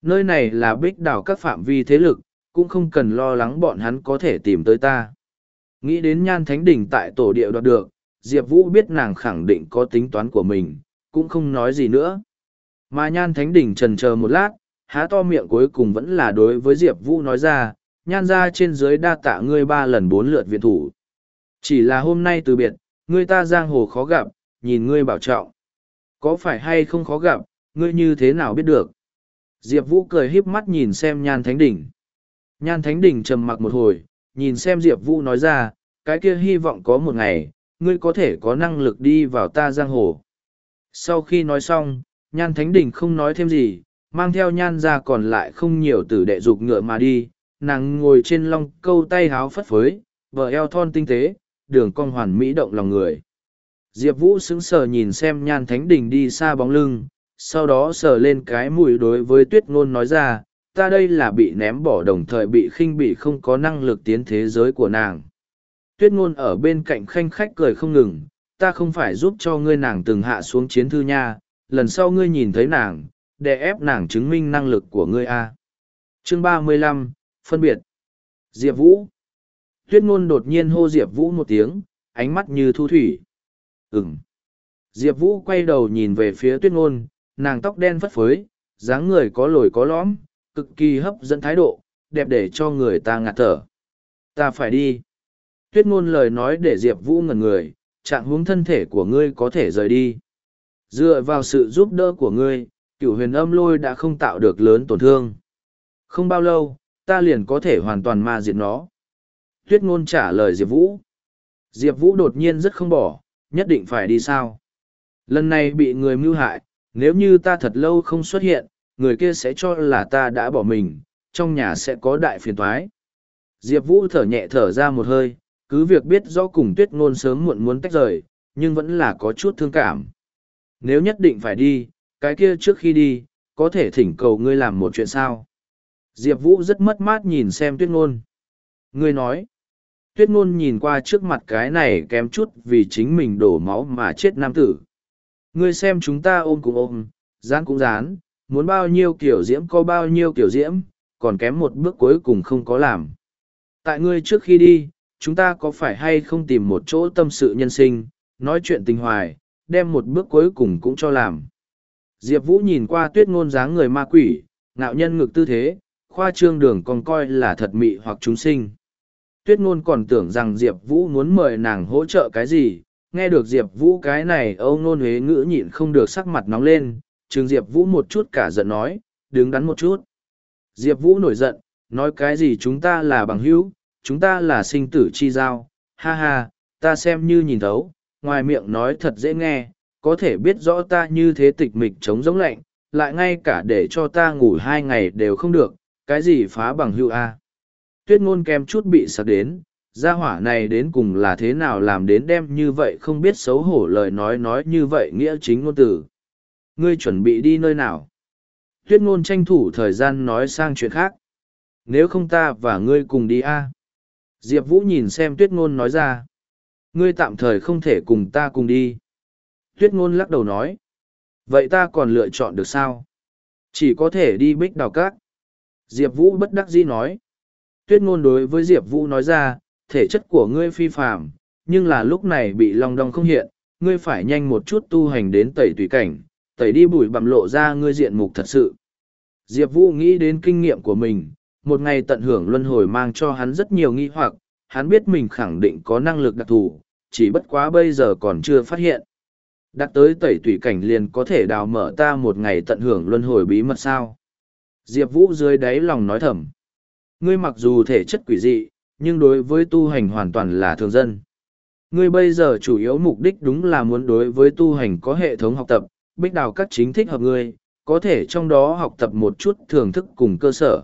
Nơi này là bích đảo các phạm vi thế lực, cũng không cần lo lắng bọn hắn có thể tìm tới ta. Nghĩ đến Nhan Thánh Đình tại tổ địa đoạt được, Diệp Vũ biết nàng khẳng định có tính toán của mình, cũng không nói gì nữa. Mà Nhan Thánh Đình trần chờ một lát, há to miệng cuối cùng vẫn là đối với Diệp Vũ nói ra, Nhan ra trên dưới đa tạ ngươi ba lần bốn lượt viện thủ. Chỉ là hôm nay từ biệt, ngươi ta giang hồ khó gặp, nhìn ngươi bảo trọng. Có phải hay không khó gặp, ngươi như thế nào biết được? Diệp Vũ cười híp mắt nhìn xem Nhan Thánh Đình. Nhan Thánh Đình trầm mặc một hồi, nhìn xem Diệp Vũ nói ra, cái kia hy vọng có một ngày, ngươi có thể có năng lực đi vào ta giang hồ. Sau khi nói xong, nhan thánh đình không nói thêm gì, mang theo nhan ra còn lại không nhiều tử đệ dục ngựa mà đi, nàng ngồi trên long câu tay háo phất phới, vợ eo thon tinh tế, đường cong hoàn mỹ động lòng người. Diệp Vũ sững sờ nhìn xem nhan thánh đình đi xa bóng lưng, sau đó sờ lên cái mũi đối với tuyết ngôn nói ra, ta đây là bị ném bỏ đồng thời bị khinh bị không có năng lực tiến thế giới của nàng. Tuyết ngôn ở bên cạnh khanh khách cười không ngừng, ta không phải giúp cho ngươi nàng từng hạ xuống chiến thư nha, lần sau ngươi nhìn thấy nàng để ép nàng chứng minh năng lực của ngươi a. Chương ba mươi lăm, phân biệt. Diệp vũ. Tuyết ngôn đột nhiên hô diệp vũ một tiếng, ánh mắt như thu thủy. Ừm. diệp vũ quay đầu nhìn về phía tuyết ngôn, nàng tóc đen phất phới, dáng người có lồi có lõm cực kỳ hấp dẫn thái độ, đẹp để cho người ta ngạt thở. Ta phải đi. Tuyết ngôn lời nói để diệp vũ ngần người, trạng huống thân thể của ngươi có thể rời đi. Dựa vào sự giúp đỡ của ngươi, Cửu huyền âm lôi đã không tạo được lớn tổn thương. Không bao lâu, ta liền có thể hoàn toàn ma diệt nó. Tuyết ngôn trả lời diệp vũ. Diệp vũ đột nhiên rất không bỏ, nhất định phải đi sao? Lần này bị người mưu hại, nếu như ta thật lâu không xuất hiện người kia sẽ cho là ta đã bỏ mình, trong nhà sẽ có đại phiền thoái diệp vũ thở nhẹ thở ra một hơi, cứ việc biết rõ cùng tuyết ngôn sớm muộn muốn tách rời, nhưng vẫn là có chút thương cảm. Nếu nhất định phải đi, cái kia trước khi đi, có thể thỉnh cầu ngươi làm một chuyện sao? Diệp vũ rất mất mát nhìn xem tuyết ngôn. Ngươi nói. Tuyết ngôn nhìn qua trước mặt cái này kém chút vì chính mình đổ máu mà chết nam tử. Ngươi xem chúng ta ôm cùng ôm, dán cũng dán muốn bao nhiêu kiểu diễm có bao nhiêu kiểu diễm, còn kém một bước cuối cùng không có làm. Tại ngươi trước khi đi, chúng ta có phải hay không tìm một chỗ tâm sự nhân sinh, nói chuyện tình hoài, đem một bước cuối cùng cũng cho làm. Diệp vũ nhìn qua tuyết ngôn dáng người ma quỷ, ngạo nhân ngực tư thế, khoa trương đường còn coi là thật mị hoặc chúng sinh. Tuyết ngôn còn tưởng rằng diệp vũ muốn mời nàng hỗ trợ cái gì, nghe được diệp vũ cái này âu nôn huế ngữ nhịn không được sắc mặt nóng lên trường diệp vũ một chút cả giận nói, đứng đắn một chút. Diệp vũ nổi giận, nói cái gì chúng ta là bằng hữu, chúng ta là sinh tử chi giao. Ha ha, ta xem như nhìn thấu, ngoài miệng nói thật dễ nghe, có thể biết rõ ta như thế tịch mịch chống giống lạnh, lại ngay cả để cho ta ngủ hai ngày đều không được, cái gì phá bằng hữu a? Tuyết ngôn kem chút bị sạc đến, gia hỏa này đến cùng là thế nào làm đến đem như vậy không biết xấu hổ lời nói nói như vậy nghĩa chính ngôn tử ngươi chuẩn bị đi nơi nào? Tuyết ngôn tranh thủ thời gian nói sang chuyện khác. Nếu không ta và ngươi cùng đi a. Diệp vũ nhìn xem tuyết ngôn nói ra. Ngươi tạm thời không thể cùng ta cùng đi. Tuyết ngôn lắc đầu nói. Vậy ta còn lựa chọn được sao? Chỉ có thể đi bích đào cát. Diệp vũ bất đắc dĩ nói. Tuyết ngôn đối với diệp vũ nói ra, thể chất của ngươi phi phạm nhưng là lúc này bị long đong không hiện, ngươi phải nhanh một chút tu hành đến tẩy tùy cảnh tẩy đi bụi bặm lộ ra ngươi diện mục thật sự. Diệp vũ nghĩ đến kinh nghiệm của mình, một ngày tận hưởng luân hồi mang cho hắn rất nhiều nghi hoặc, hắn biết mình khẳng định có năng lực đặc thù, chỉ bất quá bây giờ còn chưa phát hiện. Đặt tới tẩy tủy cảnh liền có thể đào mở ta một ngày tận hưởng luân hồi bí mật sao? Diệp vũ dưới đáy lòng nói thầm. Ngươi mặc dù thể chất quỷ dị, nhưng đối với tu hành hoàn toàn là thường dân. Ngươi bây giờ chủ yếu mục đích đúng là muốn đối với tu hành có hệ thống học tập bích đào các chính thích hợp ngươi, có thể trong đó học tập một chút thưởng thức cùng cơ sở.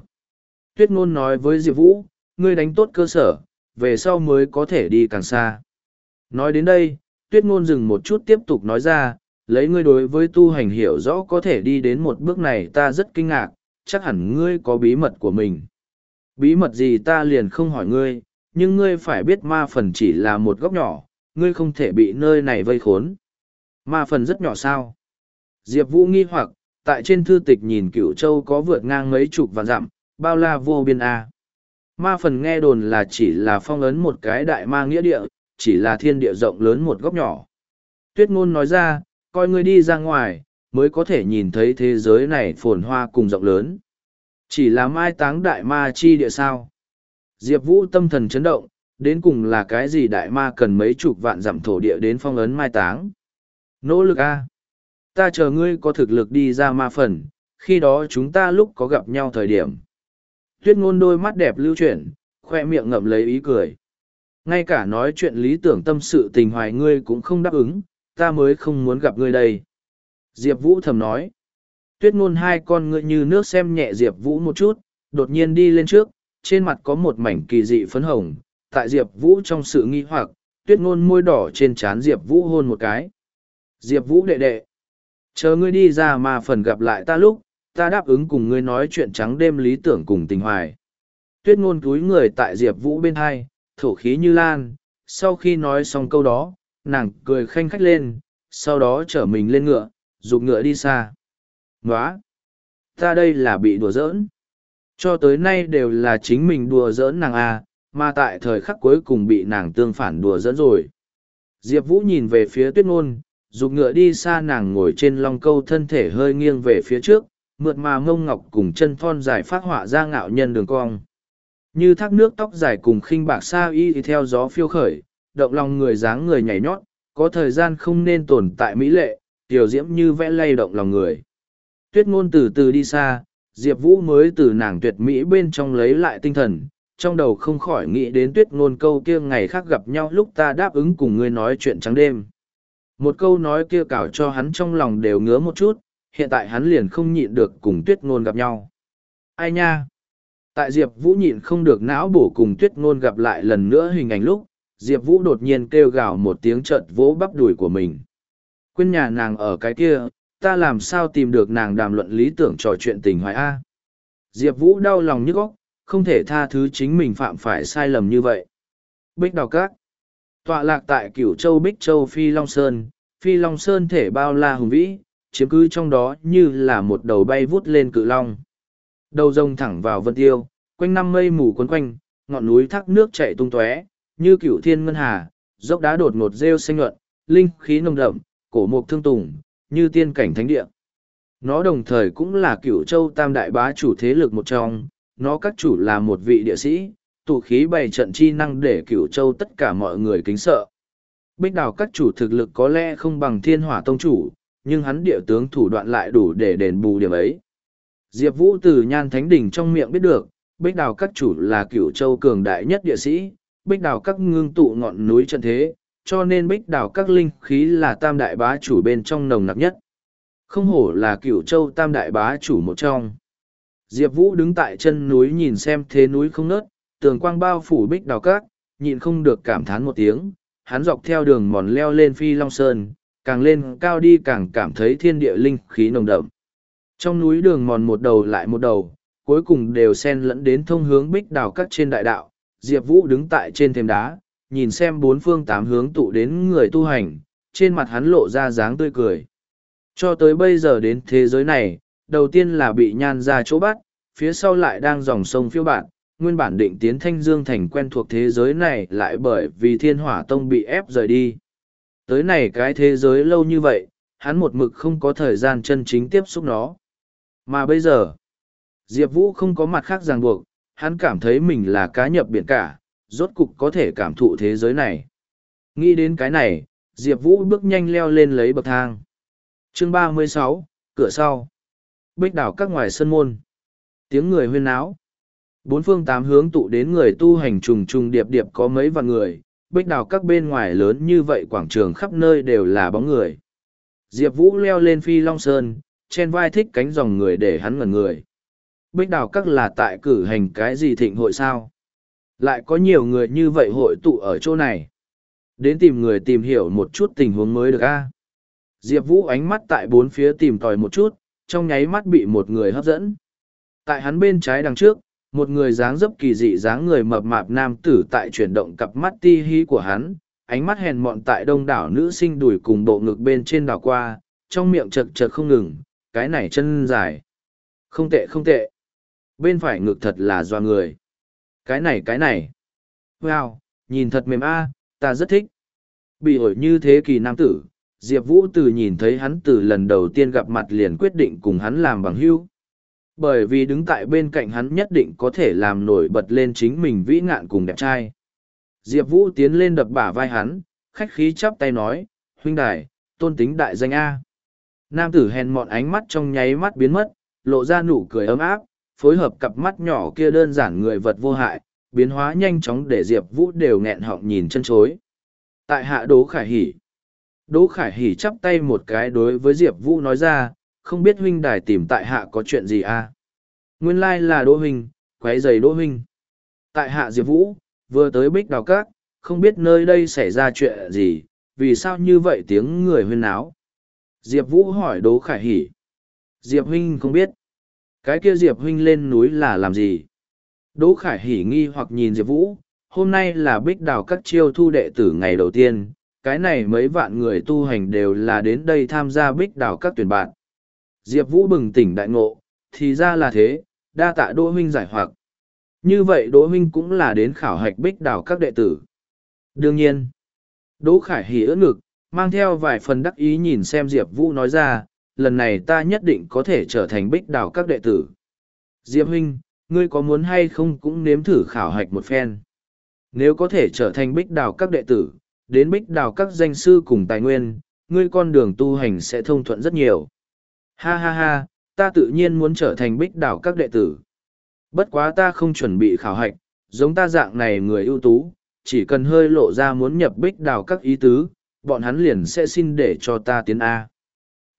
Tuyết ngôn nói với diệp vũ, ngươi đánh tốt cơ sở, về sau mới có thể đi càng xa. Nói đến đây, tuyết ngôn dừng một chút tiếp tục nói ra, lấy ngươi đối với tu hành hiểu rõ có thể đi đến một bước này ta rất kinh ngạc, chắc hẳn ngươi có bí mật của mình. Bí mật gì ta liền không hỏi ngươi, nhưng ngươi phải biết ma phần chỉ là một góc nhỏ, ngươi không thể bị nơi này vây khốn. Ma phần rất nhỏ sao? Diệp vũ nghi hoặc, tại trên thư tịch nhìn cựu châu có vượt ngang mấy chục vạn dặm, bao la vô biên a. Ma phần nghe đồn là chỉ là phong ấn một cái đại ma nghĩa địa, chỉ là thiên địa rộng lớn một góc nhỏ. Tuyết ngôn nói ra, coi ngươi đi ra ngoài, mới có thể nhìn thấy thế giới này phồn hoa cùng rộng lớn. Chỉ là mai táng đại ma chi địa sao? Diệp vũ tâm thần chấn động, đến cùng là cái gì đại ma cần mấy chục vạn dặm thổ địa đến phong ấn mai táng? Nỗ lực a ta chờ ngươi có thực lực đi ra ma phần, khi đó chúng ta lúc có gặp nhau thời điểm. Tuyết ngôn đôi mắt đẹp lưu chuyển, khoe miệng ngậm lấy ý cười. Ngay cả nói chuyện lý tưởng tâm sự tình hoài ngươi cũng không đáp ứng, ta mới không muốn gặp ngươi đây. Diệp vũ thầm nói. Tuyết ngôn hai con ngươi như nước xem nhẹ diệp vũ một chút, đột nhiên đi lên trước, trên mặt có một mảnh kỳ dị phấn hồng. Tại diệp vũ trong sự nghi hoặc, tuyết ngôn môi đỏ trên trán diệp vũ hôn một cái. Diệp vũ đệ đệ chờ ngươi đi ra mà phần gặp lại ta lúc ta đáp ứng cùng ngươi nói chuyện trắng đêm lý tưởng cùng tình hoài tuyết ngôn túi người tại diệp vũ bên hai thổ khí như lan sau khi nói xong câu đó nàng cười khanh khách lên sau đó chở mình lên ngựa giục ngựa đi xa Nóa! Ta đây là bị đùa giỡn. Cho tới nay đều là chính mình đùa giỡn nàng à, mà tại thời khắc cuối cùng bị nàng tương phản đùa giỡn rồi. Diệp Vũ nhìn về phía tuyết ngôn, dục ngựa đi xa nàng ngồi trên long câu thân thể hơi nghiêng về phía trước, mượt mà mông ngọc cùng chân thon dài phát họa ra ngạo nhân đường cong. Như thác nước tóc dài cùng khinh bạc xa y theo gió phiêu khởi, động lòng người dáng người nhảy nhót, có thời gian không nên tồn tại mỹ lệ, tiểu diễm như vẽ lay động lòng người. Tuyết ngôn từ từ đi xa, Diệp Vũ mới từ nàng tuyệt mỹ bên trong lấy lại tinh thần, trong đầu không khỏi nghĩ đến tuyết ngôn câu kia ngày khác gặp nhau lúc ta đáp ứng cùng ngươi nói chuyện trắng đêm. Một câu nói kia cảo cho hắn trong lòng đều ngứa một chút, hiện tại hắn liền không nhịn được cùng tuyết ngôn gặp nhau. Ai nha? Tại Diệp Vũ nhịn không được não bổ cùng tuyết ngôn gặp lại lần nữa hình ảnh lúc, Diệp Vũ đột nhiên kêu gào một tiếng trợt vỗ bắp đùi của mình. Quên nhà nàng ở cái kia, ta làm sao tìm được nàng đàm luận lý tưởng trò chuyện tình hoài A. Diệp Vũ đau lòng nhức óc, không thể tha thứ chính mình phạm phải sai lầm như vậy. Bích Đào Các Tọa lạc tại cửu châu Bích Châu Phi Long Sơn, Phi Long Sơn thể bao la hùng vĩ, chiếm cứ trong đó như là một đầu bay vút lên cự long. Đầu rồng thẳng vào vân tiêu, quanh năm mây mù quấn quanh, ngọn núi thác nước chạy tung tóe, như cửu thiên ngân hà, dốc đá đột ngột rêu xanh nhuận, linh khí nồng đậm, cổ mục thương tùng, như tiên cảnh thánh địa. Nó đồng thời cũng là cửu châu tam đại bá chủ thế lực một trong, nó các chủ là một vị địa sĩ, tụ khí bày trận chi năng để cửu châu tất cả mọi người kính sợ. Bích đào các chủ thực lực có lẽ không bằng thiên hỏa tông chủ, nhưng hắn địa tướng thủ đoạn lại đủ để đền bù điểm ấy. Diệp Vũ từ nhan thánh đỉnh trong miệng biết được, bích đào các chủ là cửu châu cường đại nhất địa sĩ, bích đào các ngưng tụ ngọn núi chân thế, cho nên bích đào các linh khí là tam đại bá chủ bên trong nồng nặc nhất. Không hổ là cửu châu tam đại bá chủ một trong. Diệp Vũ đứng tại chân núi nhìn xem thế núi không nớt, tường quang bao phủ bích đào các, nhịn không được cảm thán một tiếng, hắn dọc theo đường mòn leo lên phi long sơn, càng lên cao đi càng cảm thấy thiên địa linh khí nồng đậm. Trong núi đường mòn một đầu lại một đầu, cuối cùng đều xen lẫn đến thông hướng bích đào các trên đại đạo, Diệp Vũ đứng tại trên thềm đá, nhìn xem bốn phương tám hướng tụ đến người tu hành, trên mặt hắn lộ ra dáng tươi cười. Cho tới bây giờ đến thế giới này, đầu tiên là bị nhan ra chỗ bắt, phía sau lại đang dòng sông phiêu bạn, nguyên bản định tiến thanh dương thành quen thuộc thế giới này lại bởi vì thiên hỏa tông bị ép rời đi. Tới này cái thế giới lâu như vậy, hắn một mực không có thời gian chân chính tiếp xúc nó. Mà bây giờ, Diệp Vũ không có mặt khác ràng buộc, hắn cảm thấy mình là cá nhập biển cả, rốt cục có thể cảm thụ thế giới này. Nghĩ đến cái này, Diệp Vũ bước nhanh leo lên lấy bậc thang. Chương ba mươi sáu cửa sau. Bích đảo các ngoài sân môn. Tiếng người huyên náo. Bốn phương tám hướng tụ đến người tu hành trùng trùng điệp điệp có mấy vạn người, bích đào các bên ngoài lớn như vậy quảng trường khắp nơi đều là bóng người. Diệp Vũ leo lên phi long sơn, trên vai thích cánh dòng người để hắn ngẩn người. Bích đào các là tại cử hành cái gì thịnh hội sao? Lại có nhiều người như vậy hội tụ ở chỗ này. Đến tìm người tìm hiểu một chút tình huống mới được a Diệp Vũ ánh mắt tại bốn phía tìm tòi một chút, trong nháy mắt bị một người hấp dẫn. Tại hắn bên trái đằng trước, một người dáng dấp kỳ dị dáng người mập mạp nam tử tại chuyển động cặp mắt ti hí của hắn, ánh mắt hèn mọn tại đông đảo nữ sinh đùi cùng bộ ngực bên trên đảo qua, trong miệng chật chật không ngừng, cái này chân dài. Không tệ không tệ. Bên phải ngực thật là doa người. Cái này cái này. Wow, nhìn thật mềm a, ta rất thích. Bị ổi như thế kỳ nam tử, Diệp Vũ từ nhìn thấy hắn từ lần đầu tiên gặp mặt liền quyết định cùng hắn làm bằng hữu. Bởi vì đứng tại bên cạnh hắn nhất định có thể làm nổi bật lên chính mình vĩ ngạn cùng đẹp trai. Diệp Vũ tiến lên đập bả vai hắn, khách khí chắp tay nói, huynh đài, tôn tính đại danh A. Nam tử hèn mọn ánh mắt trong nháy mắt biến mất, lộ ra nụ cười ấm áp, phối hợp cặp mắt nhỏ kia đơn giản người vật vô hại, biến hóa nhanh chóng để Diệp Vũ đều nghẹn họng nhìn chân chối. Tại hạ Đỗ Khải Hỷ. Đỗ Khải Hỷ chắp tay một cái đối với Diệp Vũ nói ra, không biết huynh đài tìm tại hạ có chuyện gì à? Nguyên lai là Đỗ huynh, quấy giày Đỗ huynh. Tại hạ Diệp Vũ, vừa tới bích đào cát, không biết nơi đây xảy ra chuyện gì, vì sao như vậy tiếng người huyên náo. Diệp Vũ hỏi Đỗ Khải Hỷ. Diệp huynh không biết. Cái kia Diệp huynh lên núi là làm gì? Đỗ Khải Hỷ nghi hoặc nhìn Diệp Vũ, hôm nay là bích đào các chiêu thu đệ tử ngày đầu tiên, cái này mấy vạn người tu hành đều là đến đây tham gia bích đào các tuyển bạn. Diệp Vũ bừng tỉnh đại ngộ, thì ra là thế, đa tạ Đỗ huynh giải hoặc. Như vậy Đỗ Huynh cũng là đến khảo hạch bích đào các đệ tử. Đương nhiên, Đỗ Khải hỉ ưỡn ngực, mang theo vài phần đắc ý nhìn xem Diệp Vũ nói ra, lần này ta nhất định có thể trở thành bích đào các đệ tử. Diệp Huynh, ngươi có muốn hay không cũng nếm thử khảo hạch một phen. Nếu có thể trở thành bích đào các đệ tử, đến bích đào các danh sư cùng tài nguyên, ngươi con đường tu hành sẽ thông thuận rất nhiều. Ha ha ha, ta tự nhiên muốn trở thành bích đảo các đệ tử. Bất quá ta không chuẩn bị khảo hạch, giống ta dạng này người ưu tú, chỉ cần hơi lộ ra muốn nhập bích đảo các ý tứ, bọn hắn liền sẽ xin để cho ta tiến A.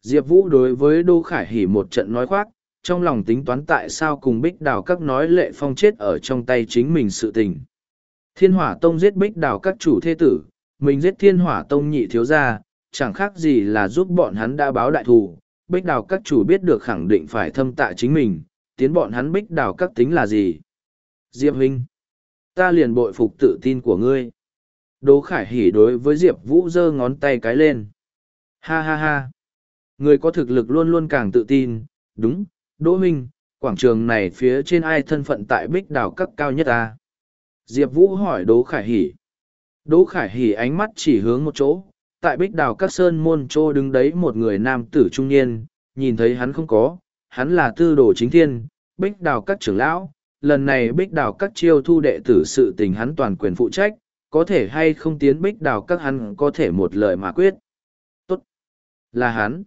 Diệp Vũ đối với Đô Khải Hỉ một trận nói khoác, trong lòng tính toán tại sao cùng bích đảo các nói lệ phong chết ở trong tay chính mình sự tình. Thiên hỏa tông giết bích đảo các chủ thế tử, mình giết thiên hỏa tông nhị thiếu gia, chẳng khác gì là giúp bọn hắn đã báo đại thù. Bích đào các chủ biết được khẳng định phải thâm tạ chính mình, tiến bọn hắn bích đào các tính là gì. Diệp Huynh, ta liền bội phục tự tin của ngươi. Đỗ Khải Hỉ đối với Diệp Vũ giơ ngón tay cái lên. Ha ha ha. Người có thực lực luôn luôn càng tự tin, đúng, Đỗ Minh, quảng trường này phía trên ai thân phận tại bích đào cấp cao nhất ta? Diệp Vũ hỏi Đỗ Khải Hỷ. Đỗ Khải Hỷ ánh mắt chỉ hướng một chỗ, tại bích đào các sơn môn trô đứng đấy một người nam tử trung niên, nhìn thấy hắn không có, hắn là tư đồ chính thiên, bích đào các trưởng lão, lần này bích đào các chiêu thu đệ tử sự tình hắn toàn quyền phụ trách, có thể hay không tiến bích đào các hắn có thể một lời mà quyết. Tốt! Là hắn!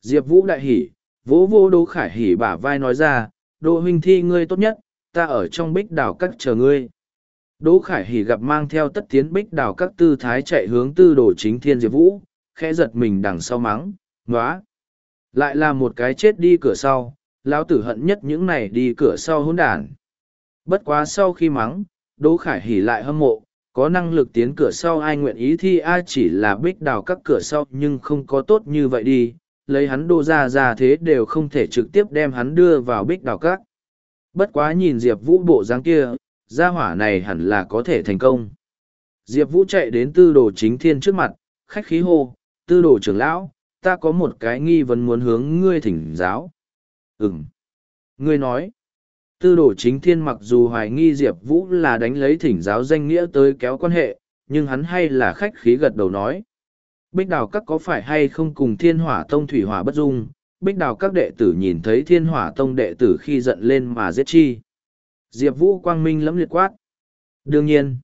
Diệp Vũ đại hỉ, vỗ vô Đỗ Khải hỉ bả vai nói ra, Đỗ huynh thi ngươi tốt nhất, ta ở trong bích đào các chờ ngươi. Đỗ Khải Hỉ gặp mang theo tất tiến bích đào các tư thái chạy hướng tư đồ chính thiên diệp vũ, khẽ giật mình đằng sau mắng, ngóa. Lại là một cái chết đi cửa sau, lão tử hận nhất những này đi cửa sau hỗn đản. Bất quá sau khi mắng, Đỗ Khải Hỉ lại hâm mộ, có năng lực tiến cửa sau ai nguyện ý thi ai chỉ là bích đào các cửa sau nhưng không có tốt như vậy đi, lấy hắn đô ra ra thế đều không thể trực tiếp đem hắn đưa vào bích đào các. Bất quá nhìn Diệp Vũ bộ dáng kia, gia hỏa này hẳn là có thể thành công. Diệp Vũ chạy đến tư đồ chính thiên trước mặt, khách khí hô, tư đồ trưởng lão, ta có một cái nghi vấn muốn hướng ngươi thỉnh giáo. Ừm. Ngươi nói, tư đồ chính thiên mặc dù hoài nghi Diệp Vũ là đánh lấy thỉnh giáo danh nghĩa tới kéo quan hệ, nhưng hắn hay là khách khí gật đầu nói. Bích đào các có phải hay không cùng thiên hỏa tông thủy hỏa bất dung, bích đào các đệ tử nhìn thấy thiên hỏa tông đệ tử khi giận lên mà giết chi. Diệp Vũ quang minh lẫm liệt quát. Đương nhiên,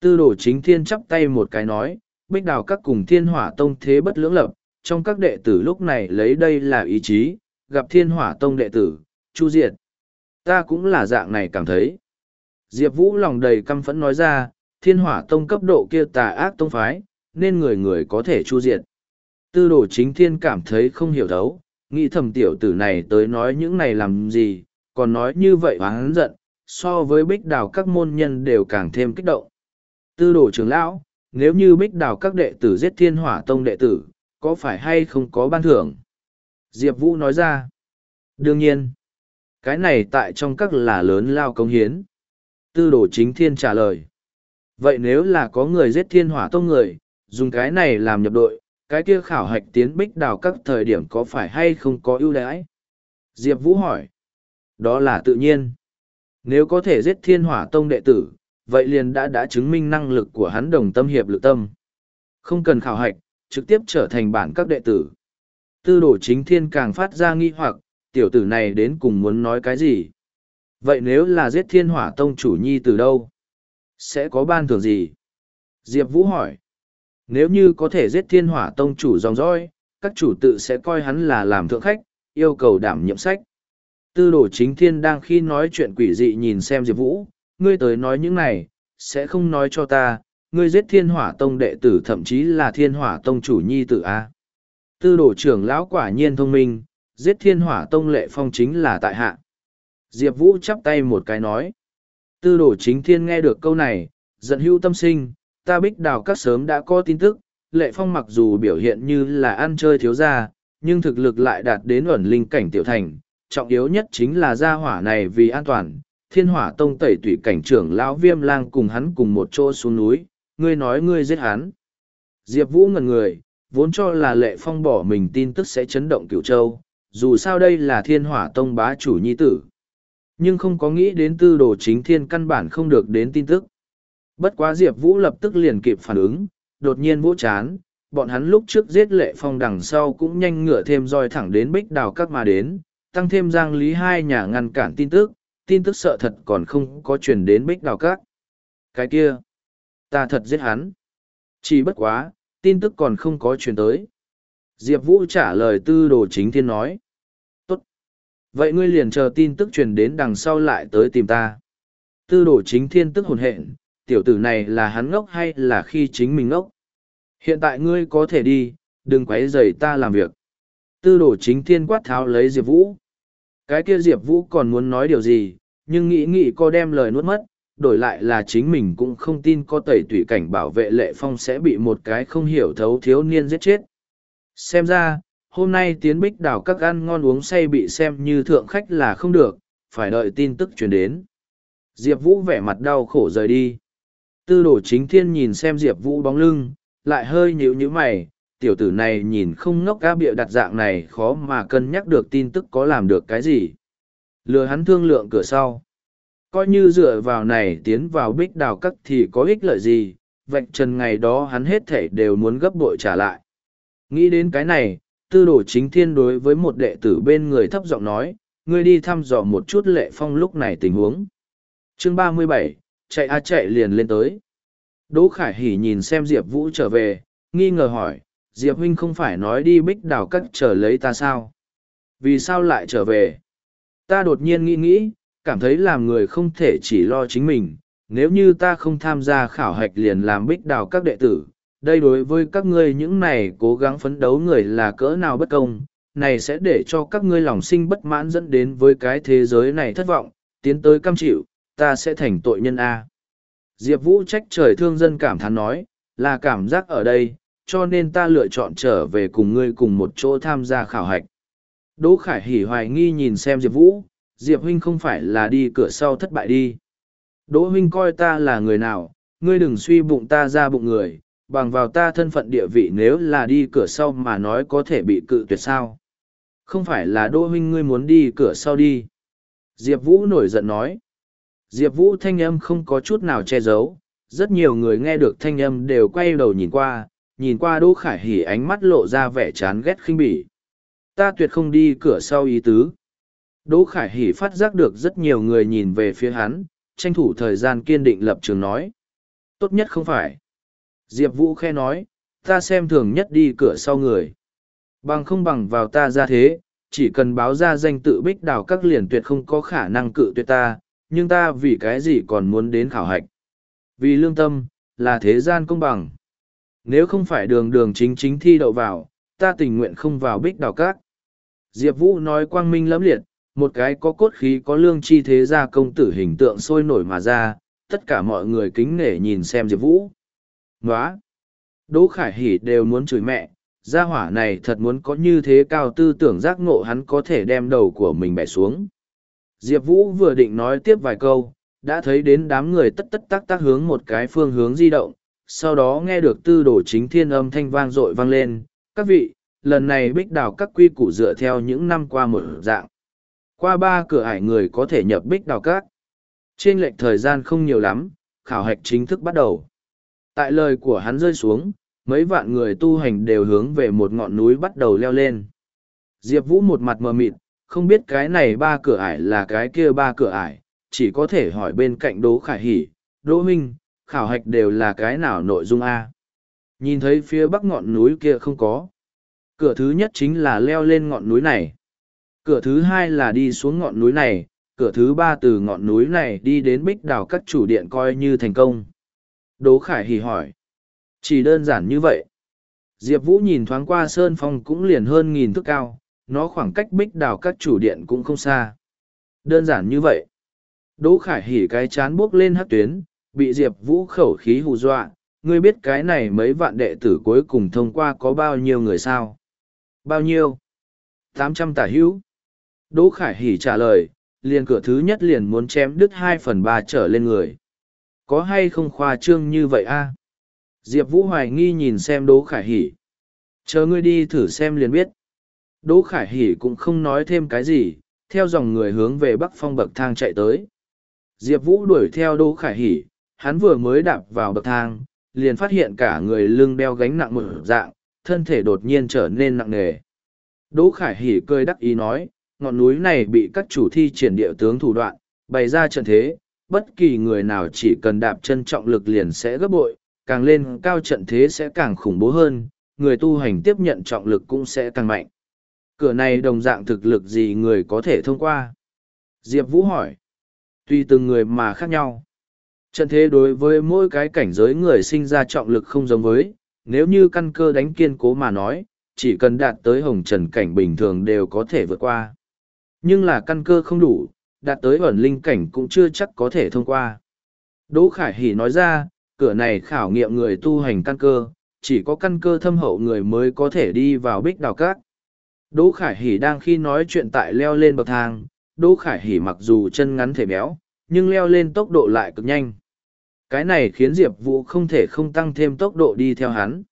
tư đồ chính thiên chắp tay một cái nói, bích đào các cùng thiên hỏa tông thế bất lưỡng lập, trong các đệ tử lúc này lấy đây là ý chí, gặp thiên hỏa tông đệ tử, chu diệt. Ta cũng là dạng này cảm thấy. Diệp Vũ lòng đầy căm phẫn nói ra, thiên hỏa tông cấp độ kia tà ác tông phái, nên người người có thể chu diệt. Tư đồ chính thiên cảm thấy không hiểu thấu, nghĩ thầm tiểu tử này tới nói những này làm gì, còn nói như vậy hắn giận, so với bích đào các môn nhân đều càng thêm kích động. Tư đồ trưởng lão, nếu như bích đào các đệ tử giết thiên hỏa tông đệ tử, có phải hay không có ban thưởng? Diệp Vũ nói ra. Đương nhiên, cái này tại trong các là lớn lao công hiến. Tư đồ chính thiên trả lời. Vậy nếu là có người giết thiên hỏa tông người, dùng cái này làm nhập đội, cái kia khảo hạch tiến bích đào các thời điểm có phải hay không có ưu đãi? Diệp Vũ hỏi. Đó là tự nhiên. Nếu có thể giết thiên hỏa tông đệ tử, vậy liền đã đã chứng minh năng lực của hắn đồng tâm hiệp lực tâm. Không cần khảo hạch, trực tiếp trở thành bản các đệ tử. Tư đồ chính thiên càng phát ra nghi hoặc, tiểu tử này đến cùng muốn nói cái gì? Vậy nếu là giết thiên hỏa tông chủ nhi từ đâu? Sẽ có ban thưởng gì? Diệp Vũ hỏi. Nếu như có thể giết thiên hỏa tông chủ dòng dõi, các chủ tự sẽ coi hắn là làm thượng khách, yêu cầu đảm nhiệm sách. Tư đồ chính thiên đang khi nói chuyện quỷ dị nhìn xem Diệp Vũ, ngươi tới nói những này, sẽ không nói cho ta, ngươi giết thiên hỏa tông đệ tử thậm chí là thiên hỏa tông chủ nhi tử A. Tư đồ trưởng lão quả nhiên thông minh, giết thiên hỏa tông lệ phong chính là tại hạ. Diệp Vũ chắp tay một cái nói. Tư đồ chính thiên nghe được câu này, giận hưu tâm sinh, ta bích đào các sớm đã có tin tức, lệ phong mặc dù biểu hiện như là ăn chơi thiếu gia, nhưng thực lực lại đạt đến ẩn linh cảnh tiểu thành, trọng yếu nhất chính là gia hỏa này vì an toàn, thiên hỏa tông tẩy tủy cảnh trưởng lão viêm lang cùng hắn cùng một chỗ xuống núi, ngươi nói ngươi giết hắn. Diệp Vũ ngần người, vốn cho là lệ phong bỏ mình tin tức sẽ chấn động cửu châu, dù sao đây là thiên hỏa tông bá chủ nhi tử. Nhưng không có nghĩ đến tư đồ chính thiên căn bản không được đến tin tức. Bất quá Diệp Vũ lập tức liền kịp phản ứng, đột nhiên vỗ chán, bọn hắn lúc trước giết lệ phong đằng sau cũng nhanh ngựa thêm roi thẳng đến bích đào các mà đến, tăng thêm giang lý hai nhà ngăn cản tin tức, tin tức sợ thật còn không có truyền đến bích đào các. Cái kia, ta thật giết hắn. Chỉ bất quá, tin tức còn không có truyền tới. Diệp Vũ trả lời tư đồ chính thiên nói. Tốt. Vậy ngươi liền chờ tin tức truyền đến đằng sau lại tới tìm ta. Tư đồ chính thiên tức hồn hện, tiểu tử này là hắn ngốc hay là khi chính mình ngốc? Hiện tại ngươi có thể đi, đừng quấy rầy ta làm việc. Tư đồ chính thiên quát tháo lấy Diệp Vũ. Cái kia Diệp Vũ còn muốn nói điều gì, nhưng nghĩ nghĩ có đem lời nuốt mất, đổi lại là chính mình cũng không tin có tẩy tủy cảnh bảo vệ lệ phong sẽ bị một cái không hiểu thấu thiếu niên giết chết. Xem ra, hôm nay tiến bích đảo các ăn ngon uống say bị xem như thượng khách là không được, phải đợi tin tức truyền đến. Diệp Vũ vẻ mặt đau khổ rời đi. Tư đồ chính thiên nhìn xem Diệp Vũ bóng lưng, lại hơi nhịu nhữ mày, tiểu tử này nhìn không ngốc cá bịa đặt dạng này khó mà cân nhắc được tin tức có làm được cái gì. Lừa hắn thương lượng cửa sau. Coi như dựa vào này tiến vào bích đào cắt thì có ích lợi gì, vạch trần ngày đó hắn hết thể đều muốn gấp bội trả lại. Nghĩ đến cái này, tư đồ chính thiên đối với một đệ tử bên người thấp giọng nói, ngươi đi thăm dò một chút lệ phong lúc này tình huống. Chương ba mươi bảy chạy a chạy liền lên tới. Đỗ Khải Hỉ nhìn xem Diệp Vũ trở về, nghi ngờ hỏi, Diệp huynh không phải nói đi bích đào cắt trở lấy ta sao? Vì sao lại trở về? Ta đột nhiên nghĩ nghĩ, cảm thấy làm người không thể chỉ lo chính mình, nếu như ta không tham gia khảo hạch liền làm bích đào các đệ tử, đây đối với các ngươi những này cố gắng phấn đấu người là cỡ nào bất công, này sẽ để cho các ngươi lòng sinh bất mãn dẫn đến với cái thế giới này thất vọng, tiến tới cam chịu, ta sẽ thành tội nhân A. Diệp Vũ trách trời thương dân cảm thán nói, là cảm giác ở đây, cho nên ta lựa chọn trở về cùng ngươi cùng một chỗ tham gia khảo hạch. Đỗ Khải hỉ hoài nghi nhìn xem Diệp Vũ, Diệp huynh không phải là đi cửa sau thất bại đi. Đỗ huynh coi ta là người nào, ngươi đừng suy bụng ta ra bụng người, bằng vào ta thân phận địa vị nếu là đi cửa sau mà nói có thể bị cự tuyệt sao. Không phải là Đỗ huynh ngươi muốn đi cửa sau đi. Diệp Vũ nổi giận nói. Diệp Vũ thanh âm không có chút nào che giấu, rất nhiều người nghe được thanh âm đều quay đầu nhìn qua, nhìn qua Đỗ Khải Hỉ ánh mắt lộ ra vẻ chán ghét khinh bỉ. Ta tuyệt không đi cửa sau ý tứ. Đỗ Khải Hỉ phát giác được rất nhiều người nhìn về phía hắn, tranh thủ thời gian kiên định lập trường nói. Tốt nhất không phải. Diệp Vũ khe nói, ta xem thường nhất đi cửa sau người. Bằng không bằng vào ta ra thế, chỉ cần báo ra danh tự bích đào các liền tuyệt không có khả năng cự tuyệt ta, nhưng ta vì cái gì còn muốn đến khảo hạch. Vì lương tâm, là thế gian công bằng. Nếu không phải đường đường chính chính thi đậu vào, ta tình nguyện không vào bích đào cát. Diệp Vũ nói quang minh lẫm liệt, một cái có cốt khí có lương chi thế gia công tử hình tượng sôi nổi mà ra, tất cả mọi người kính nể nhìn xem Diệp Vũ. Nóa! Đỗ Khải Hỷ đều muốn chửi mẹ, gia hỏa này thật muốn có như thế cao tư tưởng giác ngộ hắn có thể đem đầu của mình bẻ xuống. Diệp Vũ vừa định nói tiếp vài câu, đã thấy đến đám người tất tất tác tác hướng một cái phương hướng di động, sau đó nghe được tư đồ chính thiên âm thanh vang dội vang lên. Các vị, lần này bích đào các quy củ dựa theo những năm qua một dạng. Qua ba cửa ải người có thể nhập bích đào các. Trên lệch thời gian không nhiều lắm, khảo hạch chính thức bắt đầu. Tại lời của hắn rơi xuống, mấy vạn người tu hành đều hướng về một ngọn núi bắt đầu leo lên. Diệp Vũ một mặt mờ mịt, không biết cái này ba cửa ải là cái kia ba cửa ải, chỉ có thể hỏi bên cạnh Đỗ Khải hỉ Đỗ Minh, khảo hạch đều là cái nào nội dung A. Nhìn thấy phía bắc ngọn núi kia không có. Cửa thứ nhất chính là leo lên ngọn núi này. Cửa thứ hai là đi xuống ngọn núi này, cửa thứ ba từ ngọn núi này đi đến bích đào các chủ điện coi như thành công. Đỗ Khải hì hỏi. Chỉ đơn giản như vậy. Diệp Vũ nhìn thoáng qua Sơn Phong cũng liền hơn nghìn thước cao, nó khoảng cách bích đào các chủ điện cũng không xa. Đơn giản như vậy. Đỗ Khải hỉ cái chán buốc lên hát tuyến, bị Diệp Vũ khẩu khí hù dọa, ngươi biết cái này mấy vạn đệ tử cuối cùng thông qua có bao nhiêu người sao? Bao nhiêu? tám trăm tả hữu. Đỗ Khải hỉ trả lời, liền cửa thứ nhất liền muốn chém đứt hai phần ba trở lên người. Có hay không khoa trương như vậy a? Diệp Vũ hoài nghi nhìn xem Đỗ Khải hỉ. Chờ ngươi đi thử xem liền biết. Đỗ Khải Hỷ cũng không nói thêm cái gì, theo dòng người hướng về bắc phong bậc thang chạy tới. Diệp Vũ đuổi theo Đỗ Khải Hỷ, hắn vừa mới đạp vào bậc thang, liền phát hiện cả người lưng đeo gánh nặng một dạng, thân thể đột nhiên trở nên nặng nề. Đỗ Khải Hỷ cười đắc ý nói, ngọn núi này bị các chủ thi triển địa tướng thủ đoạn, bày ra trận thế, bất kỳ người nào chỉ cần đạp chân trọng lực liền sẽ gấp bội, càng lên cao trận thế sẽ càng khủng bố hơn, người tu hành tiếp nhận trọng lực cũng sẽ càng mạnh. Cửa này đồng dạng thực lực gì người có thể thông qua? Diệp Vũ hỏi. Tùy từng người mà khác nhau. Trận thế đối với mỗi cái cảnh giới người sinh ra trọng lực không giống với, nếu như căn cơ đánh kiên cố mà nói, chỉ cần đạt tới hồng trần cảnh bình thường đều có thể vượt qua. Nhưng là căn cơ không đủ, đạt tới ẩn linh cảnh cũng chưa chắc có thể thông qua. Đỗ Khải Hỷ nói ra, cửa này khảo nghiệm người tu hành căn cơ, chỉ có căn cơ thâm hậu người mới có thể đi vào bích đào cát. Đỗ Khải Hỷ đang khi nói chuyện tại leo lên bậc thang, Đỗ Khải Hỷ mặc dù chân ngắn thể béo, nhưng leo lên tốc độ lại cực nhanh. Cái này khiến Diệp Vũ không thể không tăng thêm tốc độ đi theo hắn.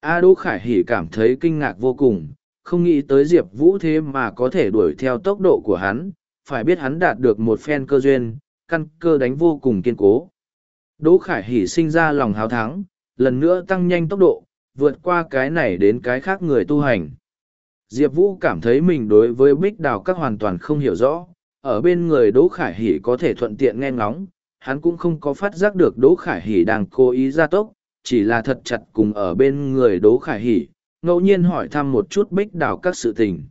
A Đỗ Khải Hỷ cảm thấy kinh ngạc vô cùng, không nghĩ tới Diệp Vũ thế mà có thể đuổi theo tốc độ của hắn, phải biết hắn đạt được một phen cơ duyên, căn cơ đánh vô cùng kiên cố. Đỗ Khải Hỷ sinh ra lòng háo thắng, lần nữa tăng nhanh tốc độ, vượt qua cái này đến cái khác người tu hành. Diệp Vũ cảm thấy mình đối với bích đào các hoàn toàn không hiểu rõ, ở bên người Đỗ Khải Hỷ có thể thuận tiện nghe ngóng, hắn cũng không có phát giác được Đỗ Khải Hỷ đang cố ý ra tốc, chỉ là thật chặt cùng ở bên người Đỗ Khải Hỷ, ngẫu nhiên hỏi thăm một chút bích đào các sự tình.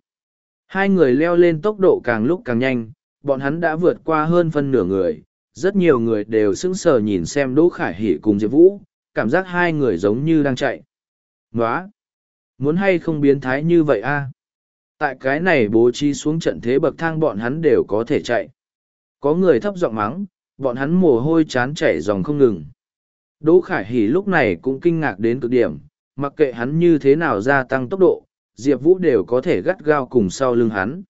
Hai người leo lên tốc độ càng lúc càng nhanh, bọn hắn đã vượt qua hơn phân nửa người, rất nhiều người đều sững sờ nhìn xem Đỗ Khải Hỷ cùng Diệp Vũ, cảm giác hai người giống như đang chạy. Nóa! Muốn hay không biến thái như vậy a Tại cái này bố trí xuống trận thế bậc thang bọn hắn đều có thể chạy. Có người thấp giọng mắng, bọn hắn mồ hôi chán chảy dòng không ngừng. Đỗ Khải Hỷ lúc này cũng kinh ngạc đến cực điểm, mặc kệ hắn như thế nào gia tăng tốc độ, Diệp Vũ đều có thể gắt gao cùng sau lưng hắn.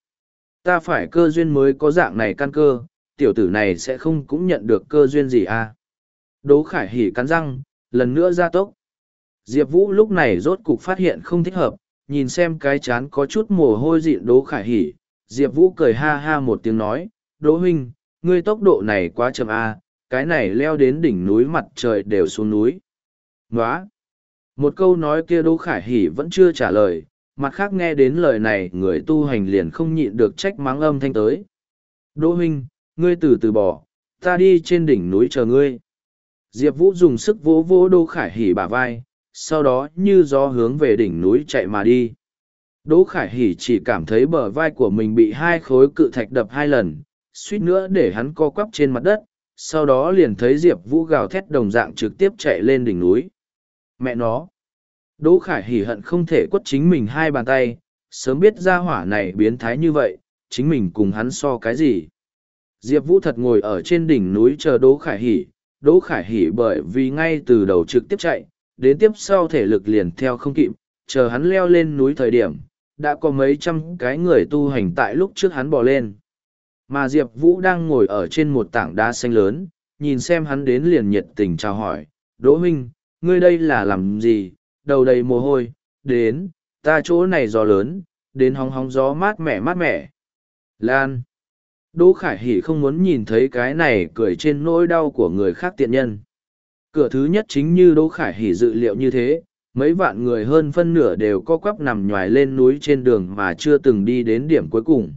Ta phải cơ duyên mới có dạng này căn cơ, tiểu tử này sẽ không cũng nhận được cơ duyên gì à. Đỗ Khải Hỷ cắn răng, lần nữa ra tốc. Diệp Vũ lúc này rốt cục phát hiện không thích hợp, nhìn xem cái chán có chút mồ hôi dịn Đỗ Khải Hỷ. Diệp Vũ cười ha ha một tiếng nói, Đỗ huynh, ngươi tốc độ này quá chậm a à, cái này leo đến đỉnh núi mặt trời đều xuống núi. nói Một câu nói kia Đỗ Khải Hỷ vẫn chưa trả lời, mặt khác nghe đến lời này người tu hành liền không nhịn được trách mắng âm thanh tới. Đỗ huynh, ngươi từ từ bỏ, ta đi trên đỉnh núi chờ ngươi. Diệp Vũ dùng sức vỗ vỗ Đỗ Khải Hỷ bả vai, sau đó như gió hướng về đỉnh núi chạy mà đi. Đỗ Khải Hỷ chỉ cảm thấy bờ vai của mình bị hai khối cự thạch đập hai lần, suýt nữa để hắn co quắp trên mặt đất, sau đó liền thấy Diệp Vũ gào thét đồng dạng trực tiếp chạy lên đỉnh núi. Mẹ nó! Đỗ Khải hỉ hận không thể quất chính mình hai bàn tay, sớm biết ra hỏa này biến thái như vậy, chính mình cùng hắn so cái gì. Diệp Vũ thật ngồi ở trên đỉnh núi chờ Đỗ Khải hỉ, Đỗ Khải hỉ bởi vì ngay từ đầu trực tiếp chạy, đến tiếp sau thể lực liền theo không kịp, chờ hắn leo lên núi thời điểm, đã có mấy trăm cái người tu hành tại lúc trước hắn bỏ lên. Mà Diệp Vũ đang ngồi ở trên một tảng đá xanh lớn, nhìn xem hắn đến liền nhiệt tình chào hỏi, Đỗ Minh, ngươi đây là làm gì, đầu đầy mồ hôi, đến, ta chỗ này gió lớn, đến hóng hóng gió mát mẻ mát mẻ. Lan. Đỗ Khải Hỷ không muốn nhìn thấy cái này cười trên nỗi đau của người khác tiện nhân. Cửa thứ nhất chính như Đỗ Khải Hỷ dự liệu như thế, mấy vạn người hơn phân nửa đều co quắp nằm nhòi lên núi trên đường mà chưa từng đi đến điểm cuối cùng.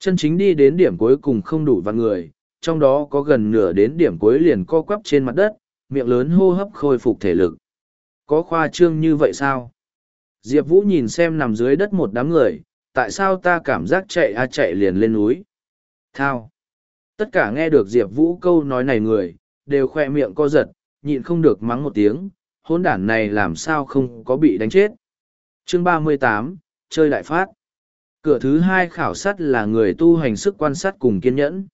Chân chính đi đến điểm cuối cùng không đủ vạn người, trong đó có gần nửa đến điểm cuối liền co quắp trên mặt đất, miệng lớn hô hấp khôi phục thể lực. Có khoa trương như vậy sao? Diệp Vũ nhìn xem nằm dưới đất một đám người, tại sao ta cảm giác chạy a chạy liền lên núi? Thao! Tất cả nghe được Diệp Vũ câu nói này người, đều khoe miệng co giật, nhịn không được mắng một tiếng, hôn đản này làm sao không có bị đánh chết. Chương ba mươi tám chơi đại phát. Cửa thứ hai khảo sát là người tu hành sức quan sát cùng kiên nhẫn.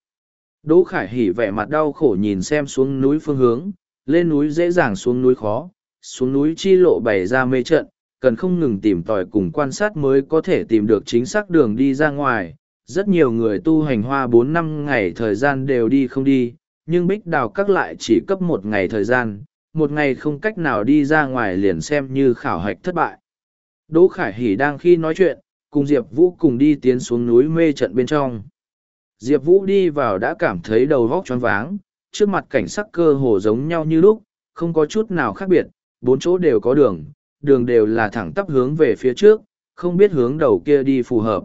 Đỗ Khải Hỉ vẻ mặt đau khổ nhìn xem xuống núi phương hướng, lên núi dễ dàng xuống núi khó, xuống núi chi lộ bày ra mê trận, cần không ngừng tìm tòi cùng quan sát mới có thể tìm được chính xác đường đi ra ngoài. Rất nhiều người tu hành hoa bốn năm ngày thời gian đều đi không đi, nhưng bích đào các lại chỉ cấp một ngày thời gian, một ngày không cách nào đi ra ngoài liền xem như khảo hạch thất bại. Đỗ Khải Hỷ đang khi nói chuyện, cùng Diệp Vũ cùng đi tiến xuống núi mê trận bên trong. Diệp Vũ đi vào đã cảm thấy đầu vóc choáng váng, trước mặt cảnh sắc cơ hồ giống nhau như lúc, không có chút nào khác biệt, bốn chỗ đều có đường, đường đều là thẳng tắp hướng về phía trước, không biết hướng đầu kia đi phù hợp.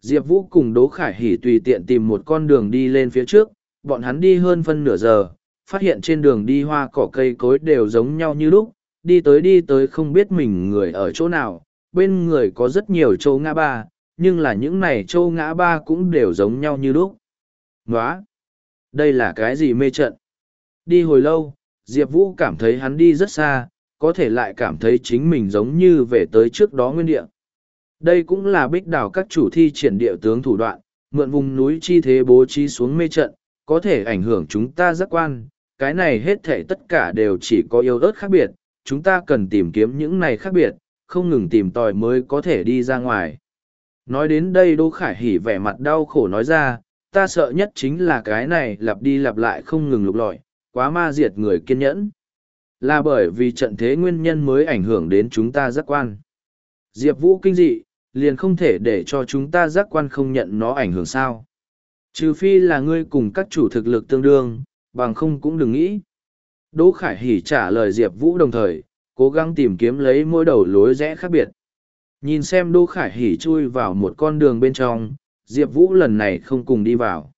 Diệp Vũ cùng Đỗ Khải Hỷ tùy tiện tìm một con đường đi lên phía trước, bọn hắn đi hơn phân nửa giờ, phát hiện trên đường đi hoa cỏ cây cối đều giống nhau như lúc, đi tới đi tới không biết mình người ở chỗ nào, bên người có rất nhiều châu ngã ba, nhưng là những này châu ngã ba cũng đều giống nhau như lúc. Nóa! Đây là cái gì mê trận? Đi hồi lâu, Diệp Vũ cảm thấy hắn đi rất xa, có thể lại cảm thấy chính mình giống như về tới trước đó nguyên địa. Đây cũng là bích đảo các chủ thi triển địa tướng thủ đoạn, mượn vùng núi chi thế bố trí xuống mê trận, có thể ảnh hưởng chúng ta giác quan. Cái này hết thể tất cả đều chỉ có yếu ớt khác biệt, chúng ta cần tìm kiếm những này khác biệt, không ngừng tìm tòi mới có thể đi ra ngoài. Nói đến đây Đỗ Khải Hỉ vẻ mặt đau khổ nói ra, ta sợ nhất chính là cái này lặp đi lặp lại không ngừng lục lọi, quá ma diệt người kiên nhẫn. Là bởi vì trận thế nguyên nhân mới ảnh hưởng đến chúng ta giác quan. Diệp Vũ kinh dị, liền không thể để cho chúng ta giác quan không nhận nó ảnh hưởng sao. Trừ phi là ngươi cùng các chủ thực lực tương đương, bằng không cũng đừng nghĩ. Đỗ Khải Hỉ trả lời Diệp Vũ đồng thời, cố gắng tìm kiếm lấy mỗi đầu lối rẽ khác biệt. Nhìn xem Đỗ Khải Hỉ chui vào một con đường bên trong, Diệp Vũ lần này không cùng đi vào.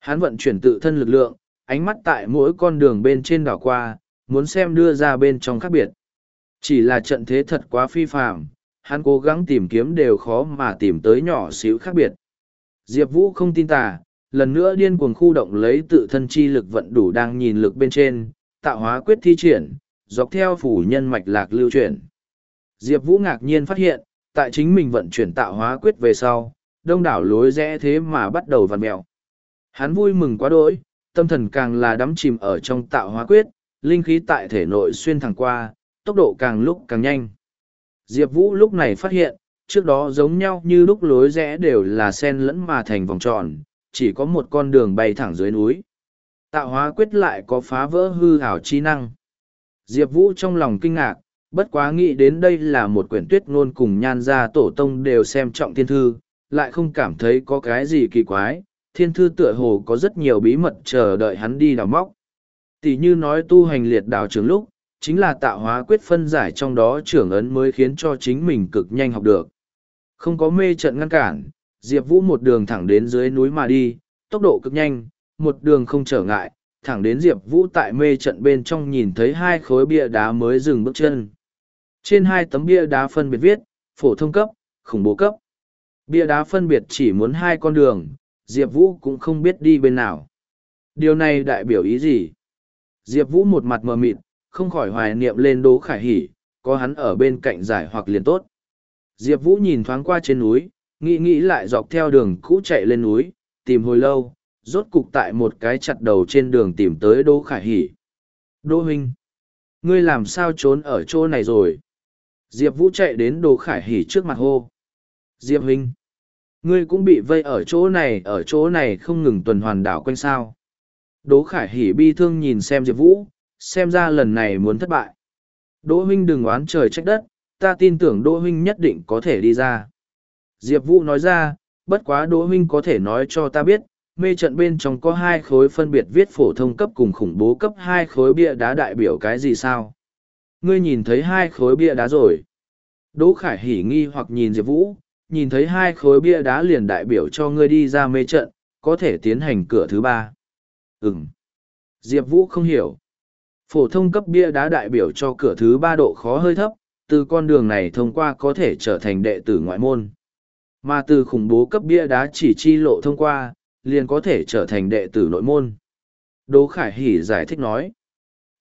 Hắn vận chuyển tự thân lực lượng, ánh mắt tại mỗi con đường bên trên đảo qua, muốn xem đưa ra bên trong khác biệt. Chỉ là trận thế thật quá phi phạm, hắn cố gắng tìm kiếm đều khó mà tìm tới nhỏ xíu khác biệt. Diệp Vũ không tin tà, lần nữa điên cuồng khu động lấy tự thân chi lực vận đủ đang nhìn lực bên trên, tạo hóa quyết thi triển, dọc theo phủ nhân mạch lạc lưu chuyển. Diệp Vũ ngạc nhiên phát hiện, tại chính mình vận chuyển tạo hóa quyết về sau, đông đảo lối rẽ thế mà bắt đầu vặn mẹo. Hắn vui mừng quá đỗi, tâm thần càng là đắm chìm ở trong tạo hóa quyết, linh khí tại thể nội xuyên thẳng qua, tốc độ càng lúc càng nhanh. Diệp Vũ lúc này phát hiện, trước đó giống nhau như lúc lối rẽ đều là sen lẫn mà thành vòng tròn, chỉ có một con đường bay thẳng dưới núi. Tạo hóa quyết lại có phá vỡ hư hảo chi năng. Diệp Vũ trong lòng kinh ngạc, bất quá nghĩ đến đây là một quyển tuyết ngôn cùng nhan gia tổ tông đều xem trọng thiên thư, lại không cảm thấy có cái gì kỳ quái, thiên thư tựa hồ có rất nhiều bí mật chờ đợi hắn đi đào móc. Tỷ như nói tu hành liệt đào trường lúc, chính là tạo hóa quyết phân giải trong đó trưởng ấn mới khiến cho chính mình cực nhanh học được. Không có mê trận ngăn cản, Diệp Vũ một đường thẳng đến dưới núi mà đi, tốc độ cực nhanh, một đường không trở ngại, thẳng đến Diệp Vũ tại mê trận bên trong nhìn thấy hai khối bia đá mới dừng bước chân. Trên hai tấm bia đá phân biệt viết, phổ thông cấp, khủng bố cấp. Bia đá phân biệt chỉ muốn hai con đường, Diệp Vũ cũng không biết đi bên nào. Điều này đại biểu ý gì? Diệp Vũ một mặt mờ mịt, không khỏi hoài niệm lên Đỗ Khải Hỉ, có hắn ở bên cạnh giải hoặc liền tốt. Diệp Vũ nhìn thoáng qua trên núi, nghĩ nghĩ lại dọc theo đường cũ chạy lên núi, tìm hồi lâu, rốt cục tại một cái chặt đầu trên đường tìm tới Đỗ Khải Hỷ, Đỗ huynh, ngươi làm sao trốn ở chỗ này rồi? Diệp Vũ chạy đến Đỗ Khải Hỷ trước mặt hô. Diệp huynh, ngươi cũng bị vây ở chỗ này, ở chỗ này không ngừng tuần hoàn đảo quanh sao. Đỗ Khải Hỷ bi thương nhìn xem Diệp Vũ, xem ra lần này muốn thất bại. Đỗ huynh đừng oán trời trách đất, ta tin tưởng Đỗ huynh nhất định có thể đi ra. Diệp Vũ nói ra, bất quá Đỗ huynh có thể nói cho ta biết, mê trận bên trong có hai khối phân biệt viết phổ thông cấp cùng khủng bố cấp hai khối bia đá đại biểu cái gì sao? Ngươi nhìn thấy hai khối bia đá rồi. Đỗ Khải hỉ nghi hoặc nhìn Diệp Vũ, nhìn thấy hai khối bia đá liền đại biểu cho ngươi đi ra mê trận, có thể tiến hành cửa thứ ba. Ừm. Diệp Vũ không hiểu. Phổ thông cấp bia đá đại biểu cho cửa thứ ba độ khó hơi thấp, từ con đường này thông qua có thể trở thành đệ tử ngoại môn. Mà từ khủng bố cấp bia đá chỉ chi lộ thông qua, liền có thể trở thành đệ tử nội môn. Đỗ Khải Hỷ giải thích nói.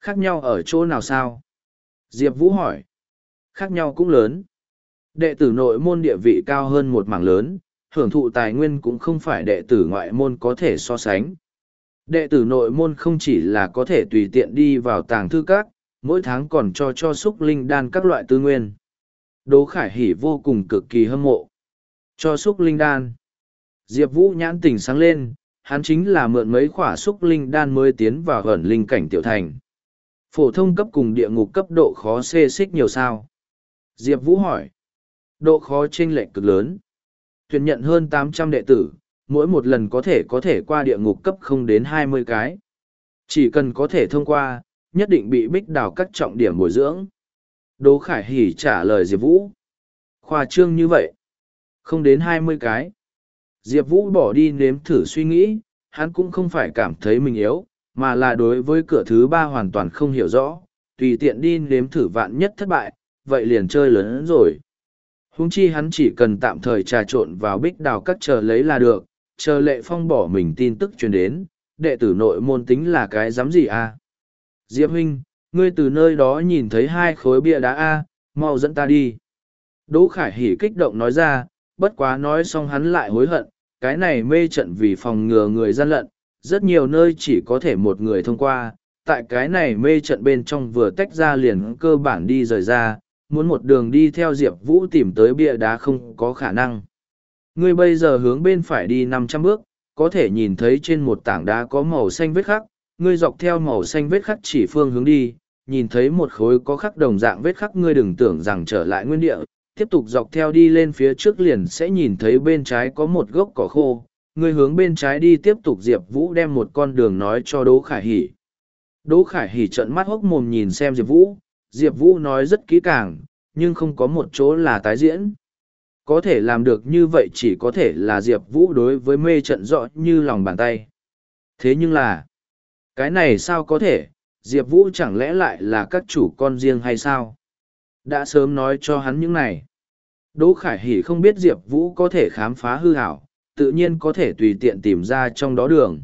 Khác nhau ở chỗ nào sao? Diệp Vũ hỏi. Khác nhau cũng lớn. Đệ tử nội môn địa vị cao hơn một mảng lớn, hưởng thụ tài nguyên cũng không phải đệ tử ngoại môn có thể so sánh. Đệ tử nội môn không chỉ là có thể tùy tiện đi vào tàng thư các, mỗi tháng còn cho cho xúc linh đan các loại tư nguyên. Đỗ Khải Hỷ vô cùng cực kỳ hâm mộ. Cho xúc linh đan. Diệp Vũ nhãn tỉnh sáng lên, hắn chính là mượn mấy khỏa xúc linh đan mới tiến vào ẩn linh cảnh tiểu thành. Phổ thông cấp cùng địa ngục cấp độ khó xê xích nhiều sao? Diệp Vũ hỏi. Độ khó chênh lệch cực lớn. Tuyển nhận hơn tám trăm đệ tử, mỗi một lần có thể có thể qua địa ngục cấp không đến hai mươi cái. Chỉ cần có thể thông qua, nhất định bị bích đào các trọng điểm bồi dưỡng. Đỗ Khải Hỷ trả lời Diệp Vũ. Khoa trương như vậy. Không đến hai mươi cái. Diệp Vũ bỏ đi nếm thử suy nghĩ, hắn cũng không phải cảm thấy mình yếu, mà là đối với cửa thứ ba hoàn toàn không hiểu rõ, tùy tiện đi nếm thử vạn nhất thất bại, vậy liền chơi lớn rồi. Húng chi hắn chỉ cần tạm thời trà trộn vào bích đào các chờ lấy là được, chờ lệ phong bỏ mình tin tức truyền đến, đệ tử nội môn tính là cái dám gì à? Diệp huynh, ngươi từ nơi đó nhìn thấy hai khối bia đá a, mau dẫn ta đi. Đỗ Khải Hỉ kích động nói ra, bất quá nói xong hắn lại hối hận, cái này mê trận vì phòng ngừa người gian lận, rất nhiều nơi chỉ có thể một người thông qua, tại cái này mê trận bên trong vừa tách ra liền cơ bản đi rời ra, muốn một đường đi theo Diệp Vũ tìm tới bia đá không có khả năng. Ngươi bây giờ hướng bên phải đi năm trăm bước, có thể nhìn thấy trên một tảng đá có màu xanh vết khắc, ngươi dọc theo màu xanh vết khắc chỉ phương hướng đi, nhìn thấy một khối có khắc đồng dạng vết khắc ngươi đừng tưởng rằng trở lại nguyên địa, tiếp tục dọc theo đi lên phía trước liền sẽ nhìn thấy bên trái có một gốc cỏ khô, người hướng bên trái đi tiếp tục Diệp Vũ đem một con đường nói cho Đỗ Khải Hỷ. Đỗ Khải Hỷ trợn mắt hốc mồm nhìn xem Diệp Vũ, Diệp Vũ nói rất kỹ càng, nhưng không có một chỗ là tái diễn. Có thể làm được như vậy chỉ có thể là Diệp Vũ đối với mê trận rõ như lòng bàn tay. Thế nhưng là, cái này sao có thể, Diệp Vũ chẳng lẽ lại là các chủ con riêng hay sao? Đã sớm nói cho hắn những này. Đỗ Khải Hỷ không biết Diệp Vũ có thể khám phá hư hảo, tự nhiên có thể tùy tiện tìm ra trong đó đường.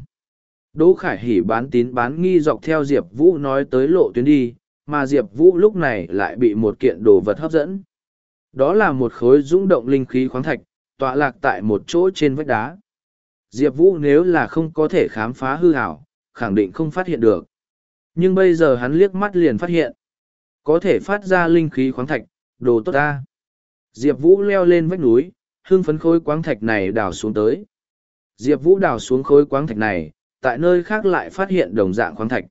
Đỗ Khải Hỷ bán tín bán nghi dọc theo Diệp Vũ nói tới lộ tuyến đi, mà Diệp Vũ lúc này lại bị một kiện đồ vật hấp dẫn. Đó là một khối dũng động linh khí khoáng thạch, tọa lạc tại một chỗ trên vách đá. Diệp Vũ nếu là không có thể khám phá hư hảo, khẳng định không phát hiện được. Nhưng bây giờ hắn liếc mắt liền phát hiện. Có thể phát ra linh khí khoáng thạch, đồ tốt ta. Diệp Vũ leo lên vách núi, hương phấn khối quáng thạch này đào xuống tới. Diệp Vũ đào xuống khối quáng thạch này, tại nơi khác lại phát hiện đồng dạng khoáng thạch.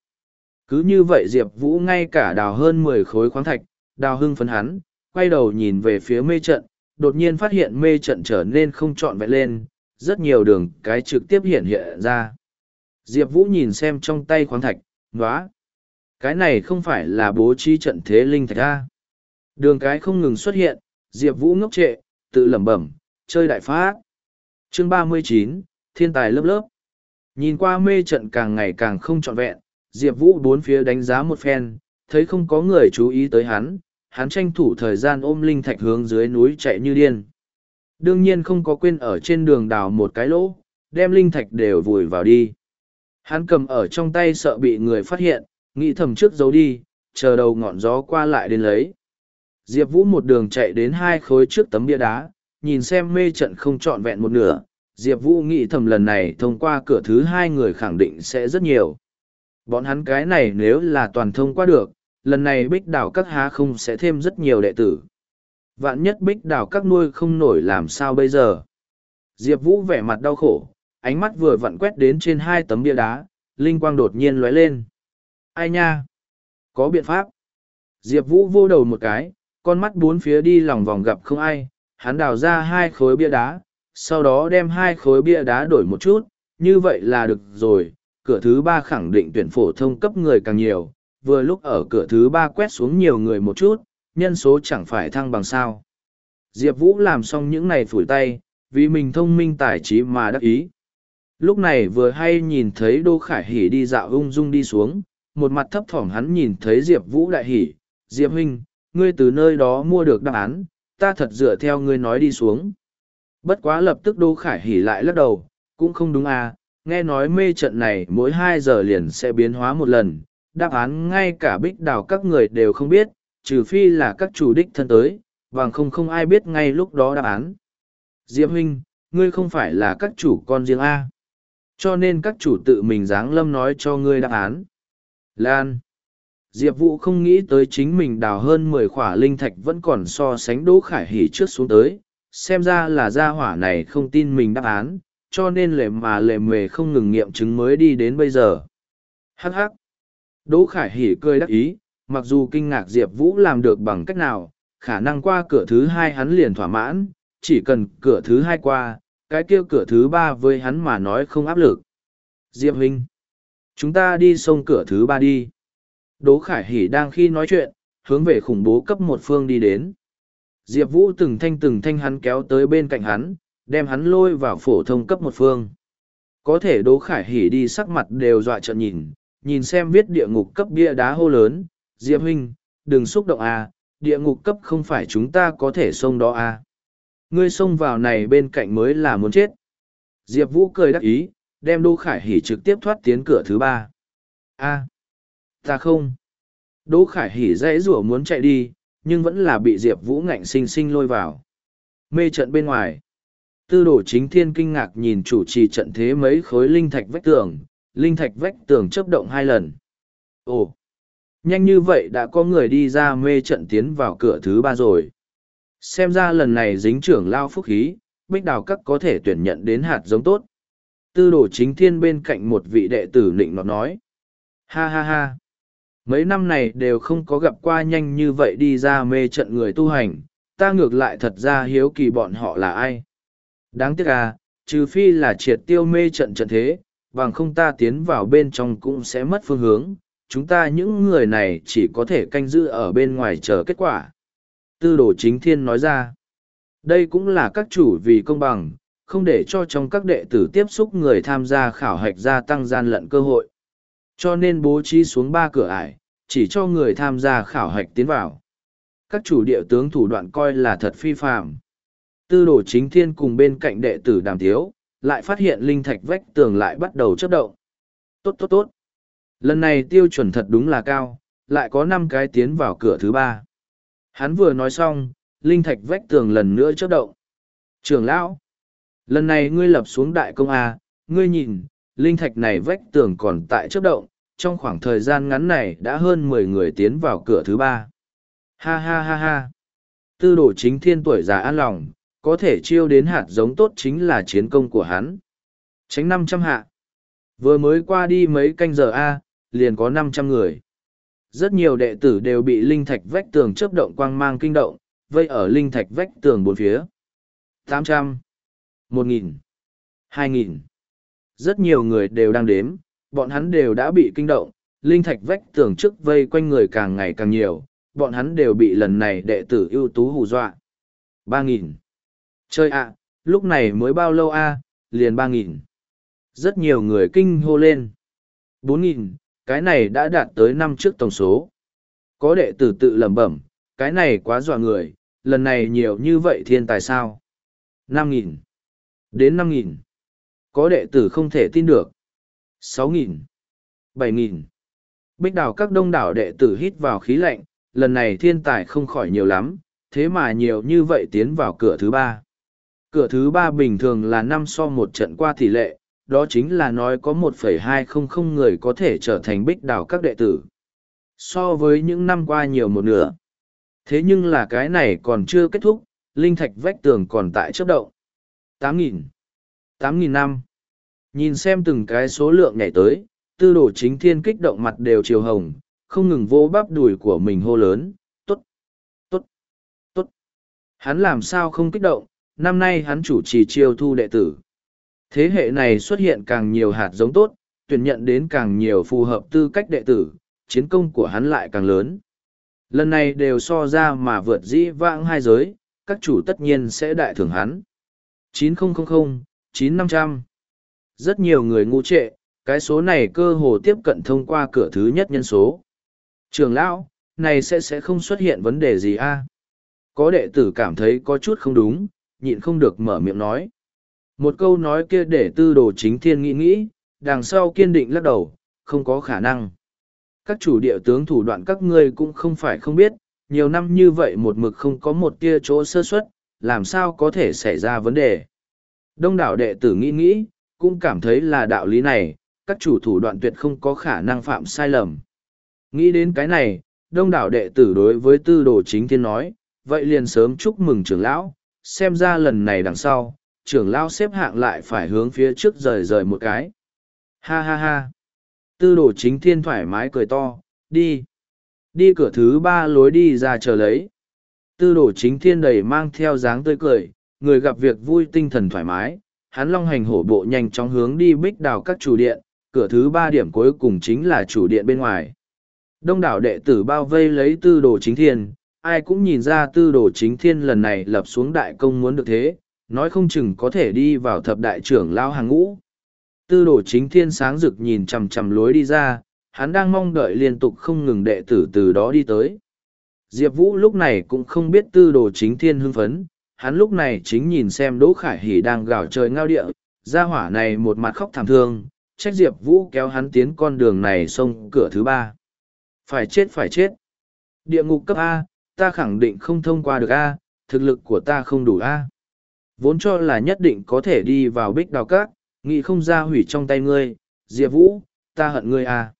Cứ như vậy Diệp Vũ ngay cả đào hơn mười khối khoáng thạch, đào hưng phấn hắn, quay đầu nhìn về phía mê trận, đột nhiên phát hiện mê trận trở nên không trọn vẹn lên, rất nhiều đường cái trực tiếp hiện hiện ra. Diệp Vũ nhìn xem trong tay khoáng thạch, nóa. Cái này không phải là bố trí trận thế linh thạch ra. Đường cái không ngừng xuất hiện, Diệp Vũ ngốc trệ, tự lẩm bẩm, chơi đại phát. Chương ba mươi chín Thiên tài lớp lớp. Nhìn qua mê trận càng ngày càng không trọn vẹn, Diệp Vũ bốn phía đánh giá một phen, thấy không có người chú ý tới hắn, hắn tranh thủ thời gian ôm linh thạch hướng dưới núi chạy như điên. Đương nhiên không có quên ở trên đường đào một cái lỗ, đem linh thạch đều vùi vào đi. Hắn cầm ở trong tay sợ bị người phát hiện, nghĩ thầm trước giấu đi, chờ đầu ngọn gió qua lại đến lấy. Diệp Vũ một đường chạy đến hai khối trước tấm bia đá, nhìn xem mê trận không trọn vẹn một nửa. Diệp Vũ nghĩ thầm lần này thông qua cửa thứ hai người khẳng định sẽ rất nhiều. Bọn hắn cái này nếu là toàn thông qua được, lần này bích đảo các há không sẽ thêm rất nhiều đệ tử. Vạn nhất bích đảo các nuôi không nổi làm sao bây giờ. Diệp Vũ vẻ mặt đau khổ, ánh mắt vừa vặn quét đến trên hai tấm bia đá, linh quang đột nhiên lóe lên. Ai nha? Có biện pháp. Diệp Vũ vô đầu một cái, con mắt bốn phía đi lòng vòng gặp không ai, hắn đào ra hai khối bia đá, sau đó đem hai khối bia đá đổi một chút, như vậy là được rồi, cửa thứ ba khẳng định tuyển phổ thông cấp người càng nhiều, vừa lúc ở cửa thứ ba quét xuống nhiều người một chút, nhân số chẳng phải thăng bằng sao. Diệp Vũ làm xong những này phủi tay, vì mình thông minh tài trí mà đắc ý. Lúc này vừa hay nhìn thấy Đô Khải Hỷ đi dạo ung dung đi xuống, một mặt thấp thỏm hắn nhìn thấy Diệp Vũ đại hỉ, Diệp huynh, ngươi từ nơi đó mua được đáp án, ta thật dựa theo ngươi nói đi xuống. Bất quá lập tức Đô Khải hỉ lại lắc đầu, cũng không đúng à, nghe nói mê trận này mỗi hai giờ liền sẽ biến hóa một lần, đáp án ngay cả bích đào các người đều không biết, trừ phi là các chủ đích thân tới, bằng không không ai biết ngay lúc đó đáp án. Diệp huynh, ngươi không phải là các chủ con riêng A. Cho nên các chủ tự mình dáng lâm nói cho ngươi đáp án. Lan. Diệp Vũ không nghĩ tới chính mình đào hơn mười khỏa linh thạch vẫn còn so sánh Đỗ Khải Hỷ trước xuống tới, xem ra là gia hỏa này không tin mình đáp án, cho nên lệ mà lệ mề không ngừng nghiệm chứng mới đi đến bây giờ. Hắc hắc. Đỗ Khải Hỷ cười đắc ý, mặc dù kinh ngạc Diệp Vũ làm được bằng cách nào, khả năng qua cửa thứ hai hắn liền thỏa mãn, chỉ cần cửa thứ hai qua, cái kia cửa thứ ba với hắn mà nói không áp lực. Diệp Huynh, chúng ta đi sông cửa thứ ba đi. Đỗ Khải Hỷ đang khi nói chuyện, hướng về khủng bố cấp một phương đi đến. Diệp Vũ từng thanh từng thanh hắn kéo tới bên cạnh hắn, đem hắn lôi vào phổ thông cấp một phương. Có thể Đỗ Khải Hỷ đi sắc mặt đều dọa trợn nhìn, nhìn xem viết địa ngục cấp bia đá hô lớn, Diệp Huynh, đừng xúc động à, địa ngục cấp không phải chúng ta có thể xông đó à. Ngươi xông vào này bên cạnh mới là muốn chết. Diệp Vũ cười đắc ý, đem Đỗ Khải Hỷ trực tiếp thoát tiến cửa thứ ba. A, ta không. Đỗ Khải hỉ dãy rủa muốn chạy đi, nhưng vẫn là bị Diệp Vũ ngạnh sinh sinh lôi vào. Mê trận bên ngoài. Tư đồ chính thiên kinh ngạc nhìn chủ trì trận thế mấy khối linh thạch vách tường, linh thạch vách tường chấp động hai lần. Ồ! Nhanh như vậy đã có người đi ra mê trận tiến vào cửa thứ ba rồi. Xem ra lần này dính trưởng lao phúc khí, bích đào các có thể tuyển nhận đến hạt giống tốt. Tư đồ chính thiên bên cạnh một vị đệ tử nịnh nọt nói. Ha ha ha! Mấy năm này đều không có gặp qua nhanh như vậy đi ra mê trận người tu hành, ta ngược lại thật ra hiếu kỳ bọn họ là ai. Đáng tiếc à, trừ phi là triệt tiêu mê trận trận thế, bằng không ta tiến vào bên trong cũng sẽ mất phương hướng, chúng ta những người này chỉ có thể canh giữ ở bên ngoài chờ kết quả. Tư đồ chính thiên nói ra, đây cũng là các chủ vì công bằng, không để cho trong các đệ tử tiếp xúc người tham gia khảo hạch gia tăng gian lận cơ hội. Cho nên bố trí xuống ba cửa ải, chỉ cho người tham gia khảo hạch tiến vào. Các chủ địa tướng thủ đoạn coi là thật phi phạm. Tư đồ chính thiên cùng bên cạnh đệ tử đàm thiếu, lại phát hiện linh thạch vách tường lại bắt đầu chấp động. Tốt tốt tốt. Lần này tiêu chuẩn thật đúng là cao, lại có năm cái tiến vào cửa thứ ba. Hắn vừa nói xong, linh thạch vách tường lần nữa chấp động. Trưởng lão, lần này ngươi lập xuống đại công A, ngươi nhìn, linh thạch này vách tường còn tại chấp động, trong khoảng thời gian ngắn này đã hơn mười người tiến vào cửa thứ ba. Ha ha ha ha. Tư đồ chính thiên tuổi già an lòng, có thể chiêu đến hạt giống tốt chính là chiến công của hắn. Tránh năm trăm hạ. Vừa mới qua đi mấy canh giờ A, liền có năm trăm người. Rất nhiều đệ tử đều bị linh thạch vách tường chớp động quang mang kinh động, vây ở linh thạch vách tường bốn phía. tám trăm, một nghìn, hai nghìn. Rất nhiều người đều đang đếm, bọn hắn đều đã bị kinh động, linh thạch vách tường trước vây quanh người càng ngày càng nhiều, bọn hắn đều bị lần này đệ tử ưu tú hù dọa. ba nghìn Chơi ạ, lúc này mới bao lâu a liền ba nghìn Rất nhiều người kinh hô lên. bốn nghìn cái này đã đạt tới năm trước tổng số. Có đệ tử tự lẩm bẩm, cái này quá dọa người, lần này nhiều như vậy thiên tài sao? năm nghìn Đến năm nghìn có đệ tử không thể tin được. sáu nghìn bảy nghìn Bích đảo các đông đảo đệ tử hít vào khí lạnh, lần này thiên tài không khỏi nhiều lắm, thế mà nhiều như vậy tiến vào cửa thứ ba. Cửa thứ ba bình thường là năm so một trận qua tỷ lệ, đó chính là nói có 1,200 người có thể trở thành bích đảo các đệ tử. So với những năm qua nhiều một nửa. Thế nhưng là cái này còn chưa kết thúc, linh thạch vách tường còn tại chấp động. 8.000, 8.000 năm. Nhìn xem từng cái số lượng nhảy tới, tư đồ chính thiên kích động mặt đều chiều hồng, không ngừng vô bắp đùi của mình hô lớn, tốt, tốt, tốt. Hắn làm sao không kích động, năm nay hắn chủ trì chiêu thu đệ tử. Thế hệ này xuất hiện càng nhiều hạt giống tốt, tuyển nhận đến càng nhiều phù hợp tư cách đệ tử, chiến công của hắn lại càng lớn. Lần này đều so ra mà vượt dĩ vãng hai giới, các chủ tất nhiên sẽ đại thưởng hắn. 9000, 9500. Rất nhiều người ngu trệ, cái số này cơ hồ tiếp cận thông qua cửa thứ nhất nhân số. Trường lão, này sẽ sẽ không xuất hiện vấn đề gì a? Có đệ tử cảm thấy có chút không đúng, nhịn không được mở miệng nói. Một câu nói kia để tư đồ chính thiên nghĩ nghĩ, đằng sau kiên định lắc đầu, không có khả năng. Các chủ địa tướng thủ đoạn các ngươi cũng không phải không biết, nhiều năm như vậy một mực không có một tia chỗ sơ suất, làm sao có thể xảy ra vấn đề. Đông đảo đệ tử nghĩ nghĩ, cũng cảm thấy là đạo lý này, các chủ thủ đoạn tuyệt không có khả năng phạm sai lầm. Nghĩ đến cái này, đông đảo đệ tử đối với tư đồ chính thiên nói, vậy liền sớm chúc mừng trưởng lão, xem ra lần này đằng sau, trưởng lão xếp hạng lại phải hướng phía trước rời rời một cái. Ha ha ha. Tư đồ chính thiên thoải mái cười to, đi. Đi cửa thứ ba lối đi ra chờ lấy. Tư đồ chính thiên đầy mang theo dáng tươi cười, người gặp việc vui tinh thần thoải mái, hắn long hành hổ bộ nhanh chóng hướng đi bích đào các chủ điện, cửa thứ ba điểm cuối cùng chính là chủ điện bên ngoài. Đông đảo đệ tử bao vây lấy tư đồ chính thiên, ai cũng nhìn ra tư đồ chính thiên lần này lập xuống đại công muốn được thế, nói không chừng có thể đi vào thập đại trưởng lao hàng ngũ. Tư đồ chính thiên sáng rực nhìn chằm chằm lối đi ra, hắn đang mong đợi liên tục không ngừng đệ tử từ đó đi tới. Diệp Vũ lúc này cũng không biết tư đồ chính thiên hưng phấn, hắn lúc này chính nhìn xem Đỗ Khải hỉ đang gào trời ngao địa, gia hỏa này một mặt khóc thảm thương, trách Diệp Vũ kéo hắn tiến con đường này xông cửa thứ ba. Phải chết phải chết. Địa ngục cấp A, ta khẳng định không thông qua được A, thực lực của ta không đủ A. Vốn cho là nhất định có thể đi vào bích đào cát, nghĩ không ra hủy trong tay ngươi, Diệp Vũ, ta hận ngươi A.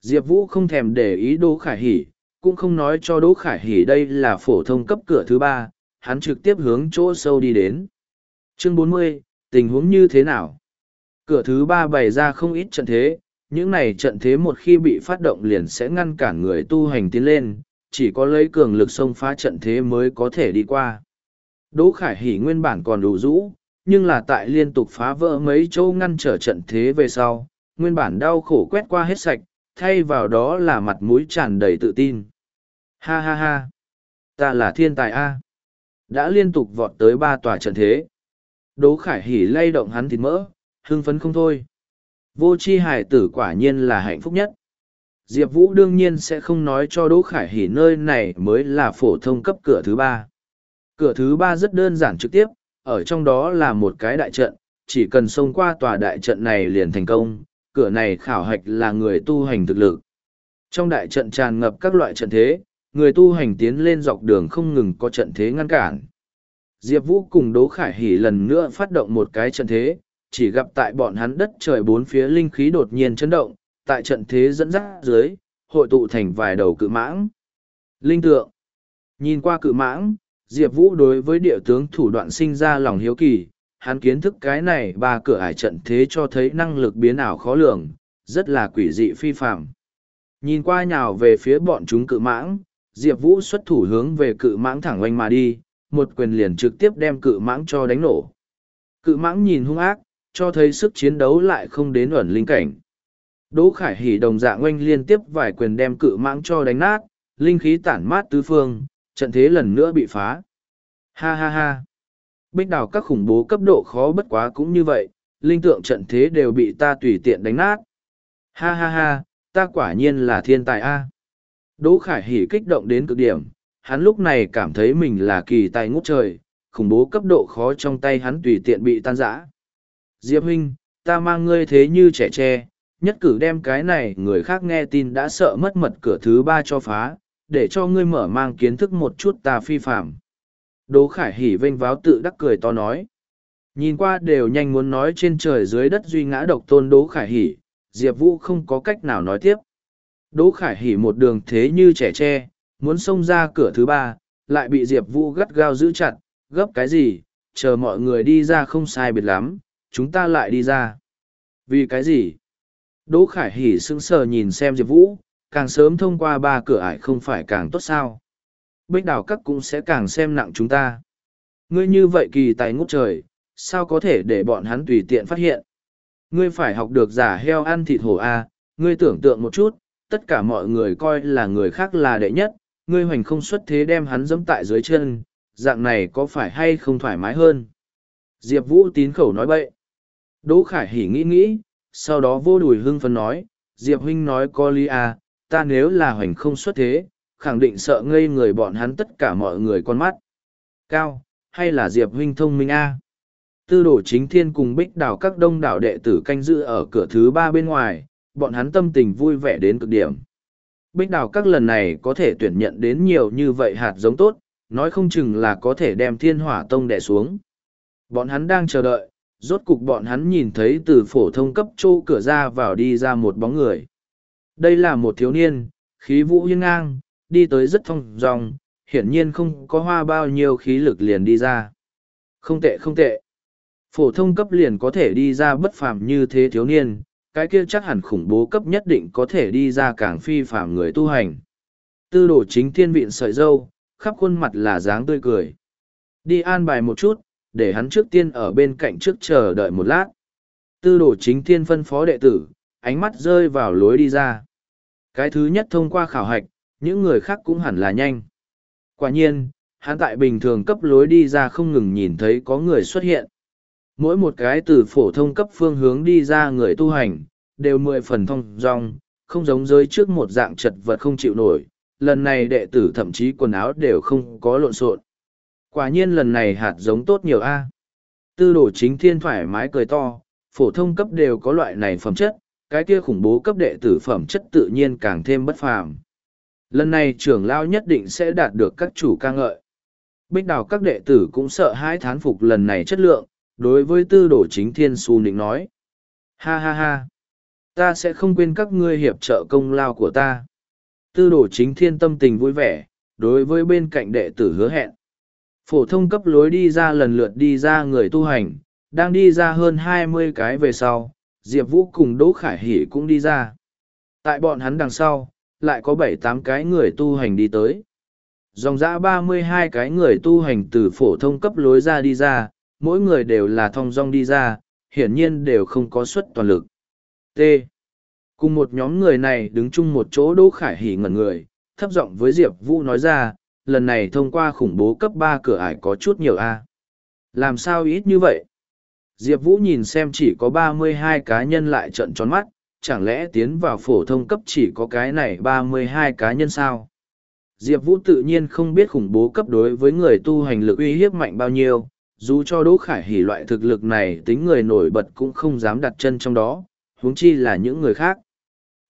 Diệp Vũ không thèm để ý Đỗ Khải Hỷ, cũng không nói cho Đỗ Khải Hỷ đây là phổ thông cấp cửa thứ ba, hắn trực tiếp hướng chỗ sâu đi đến. Chương 40, tình huống như thế nào? Cửa thứ ba bày ra không ít trận thế, những này trận thế một khi bị phát động liền sẽ ngăn cản người tu hành tiến lên, chỉ có lấy cường lực xông phá trận thế mới có thể đi qua. Đỗ Khải Hỷ nguyên bản còn đủ rũ, nhưng là tại liên tục phá vỡ mấy chỗ ngăn trở trận thế về sau, nguyên bản đau khổ quét qua hết sạch, thay vào đó là mặt mũi tràn đầy tự tin. Ha ha ha! Ta là thiên tài A! Đã liên tục vọt tới ba tòa trận thế. Đỗ Khải Hỷ lay động hắn thịt mỡ, hưng phấn không thôi. Vô chi hải tử quả nhiên là hạnh phúc nhất. Diệp Vũ đương nhiên sẽ không nói cho Đỗ Khải Hỷ nơi này mới là phổ thông cấp cửa thứ ba. Cửa thứ ba rất đơn giản trực tiếp, ở trong đó là một cái đại trận, chỉ cần xông qua tòa đại trận này liền thành công, cửa này khảo hạch là người tu hành thực lực. Trong đại trận tràn ngập các loại trận thế, người tu hành tiến lên dọc đường không ngừng có trận thế ngăn cản. Diệp Vũ cùng Đỗ Khải Hỷ lần nữa phát động một cái trận thế, chỉ gặp tại bọn hắn đất trời bốn phía linh khí đột nhiên chấn động, tại trận thế dẫn dắt dưới, hội tụ thành vài đầu cự mãng. Linh tượng. Nhìn qua cự mãng, Diệp Vũ đối với địa tướng thủ đoạn sinh ra lòng hiếu kỳ, hắn kiến thức cái này ba cửa ải trận thế cho thấy năng lực biến ảo khó lường, rất là quỷ dị phi phạm. Nhìn qua nhào về phía bọn chúng cự mãng, Diệp Vũ xuất thủ hướng về cự mãng thẳng oanh mà đi, một quyền liền trực tiếp đem cự mãng cho đánh nổ. Cự mãng nhìn hung ác, cho thấy sức chiến đấu lại không đến ẩn linh cảnh. Đỗ Khải Hỉ đồng dạng oanh liên tiếp vài quyền đem cự mãng cho đánh nát, linh khí tản mát tứ phương, trận thế lần nữa bị phá. Ha ha ha. Bích đào các khủng bố cấp độ khó bất quá cũng như vậy, linh tượng trận thế đều bị ta tùy tiện đánh nát. Ha ha ha, ta quả nhiên là thiên tài a. Đỗ Khải Hỷ kích động đến cực điểm, hắn lúc này cảm thấy mình là kỳ tài ngút trời, khủng bố cấp độ khó trong tay hắn tùy tiện bị tan rã. Diệp huynh, ta mang ngươi thế như trẻ tre, nhất cử đem cái này người khác nghe tin đã sợ mất mật cửa thứ ba cho phá, để cho ngươi mở mang kiến thức một chút ta phi phạm. Đỗ Khải Hỷ vênh váo tự đắc cười to nói. Nhìn qua đều nhanh muốn nói trên trời dưới đất duy ngã độc tôn Đỗ Khải Hỷ, Diệp Vũ không có cách nào nói tiếp. Đỗ Khải Hỉ một đường thế như trẻ tre, muốn xông ra cửa thứ ba, lại bị Diệp Vũ gắt gao giữ chặt, gấp cái gì, chờ mọi người đi ra không sai biệt lắm, chúng ta lại đi ra. Vì cái gì? Đỗ Khải Hỉ sững sờ nhìn xem Diệp Vũ, càng sớm thông qua ba cửa ải không phải càng tốt sao. Bích đảo các cũng sẽ càng xem nặng chúng ta. Ngươi như vậy kỳ tài ngút trời, sao có thể để bọn hắn tùy tiện phát hiện. Ngươi phải học được giả heo ăn thịt hổ A, ngươi tưởng tượng một chút, tất cả mọi người coi là người khác là đệ nhất, ngươi hoành không xuất thế đem hắn dẫm tại dưới chân, dạng này có phải hay không thoải mái hơn. Diệp Vũ tín khẩu nói bậy. Đỗ Khải Hỉ nghĩ nghĩ, sau đó vô đùi hưng phấn nói, Diệp huynh nói có lý à, ta nếu là hoành không xuất thế, khẳng định sợ ngây người bọn hắn tất cả mọi người con mắt. Cao, hay là Diệp huynh thông minh a? Tư đồ chính thiên cùng bích đảo các đông đảo đệ tử canh giữ ở cửa thứ ba bên ngoài, bọn hắn tâm tình vui vẻ đến cực điểm. Bích đào các lần này có thể tuyển nhận đến nhiều như vậy hạt giống tốt, nói không chừng là có thể đem thiên hỏa tông đẻ xuống. Bọn hắn đang chờ đợi, rốt cục bọn hắn nhìn thấy từ phổ thông cấp châu cửa ra vào đi ra một bóng người. Đây là một thiếu niên, khí vũ hiên ngang, đi tới rất thong dong, hiển nhiên không có hoa bao nhiêu khí lực liền đi ra. Không tệ không tệ. Phổ thông cấp liền có thể đi ra bất phàm như thế thiếu niên, cái kia chắc hẳn khủng bố cấp nhất định có thể đi ra càng phi phàm người tu hành. Tư đồ chính thiên viện sợi dâu, khắp khuôn mặt là dáng tươi cười. Đi an bài một chút, để hắn trước tiên ở bên cạnh trước chờ đợi một lát. Tư đồ chính thiên phân phó đệ tử, ánh mắt rơi vào lối đi ra. Cái thứ nhất thông qua khảo hạch, những người khác cũng hẳn là nhanh. Quả nhiên, hắn tại bình thường cấp lối đi ra không ngừng nhìn thấy có người xuất hiện. Mỗi một cái từ phổ thông cấp phương hướng đi ra người tu hành, đều mười phần thông dong, không giống giới trước một dạng chật vật không chịu nổi. Lần này đệ tử thậm chí quần áo đều không có lộn xộn. Quả nhiên lần này hạt giống tốt nhiều a. Tư đồ chính thiên thoải mái cười to, phổ thông cấp đều có loại này phẩm chất, cái kia khủng bố cấp đệ tử phẩm chất tự nhiên càng thêm bất phàm. Lần này trưởng lao nhất định sẽ đạt được các chủ ca ngợi. Bích đào các đệ tử cũng sợ hãi thán phục lần này chất lượng, đối với tư đồ chính thiên su nịnh nói. Ha ha ha, ta sẽ không quên các ngươi hiệp trợ công lao của ta. Tư đồ chính thiên tâm tình vui vẻ, đối với bên cạnh đệ tử hứa hẹn. Phổ thông cấp lối đi ra lần lượt đi ra người tu hành, đang đi ra hơn hai mươi cái về sau, Diệp Vũ cùng Đỗ Khải Hỷ cũng đi ra. Tại bọn hắn đằng sau, lại có bảy tám cái người tu hành đi tới. Dòng dã ba mươi hai cái người tu hành từ phổ thông cấp lối ra đi ra, mỗi người đều là thong dong đi ra, hiển nhiên đều không có suất toàn lực. T. Cùng một nhóm người này đứng chung một chỗ Đỗ Khải hỉ ngẩn người, thấp giọng với Diệp Vũ nói ra, lần này thông qua khủng bố cấp ba cửa ải có chút nhiều A. Làm sao ít như vậy? Diệp Vũ nhìn xem chỉ có ba mươi hai cá nhân lại trận tròn mắt, chẳng lẽ tiến vào phổ thông cấp chỉ có cái này ba mươi hai cá nhân sao? Diệp Vũ tự nhiên không biết khủng bố cấp đối với người tu hành lực uy hiếp mạnh bao nhiêu, dù cho Đỗ Khải Hỉ loại thực lực này tính người nổi bật cũng không dám đặt chân trong đó, huống chi là những người khác.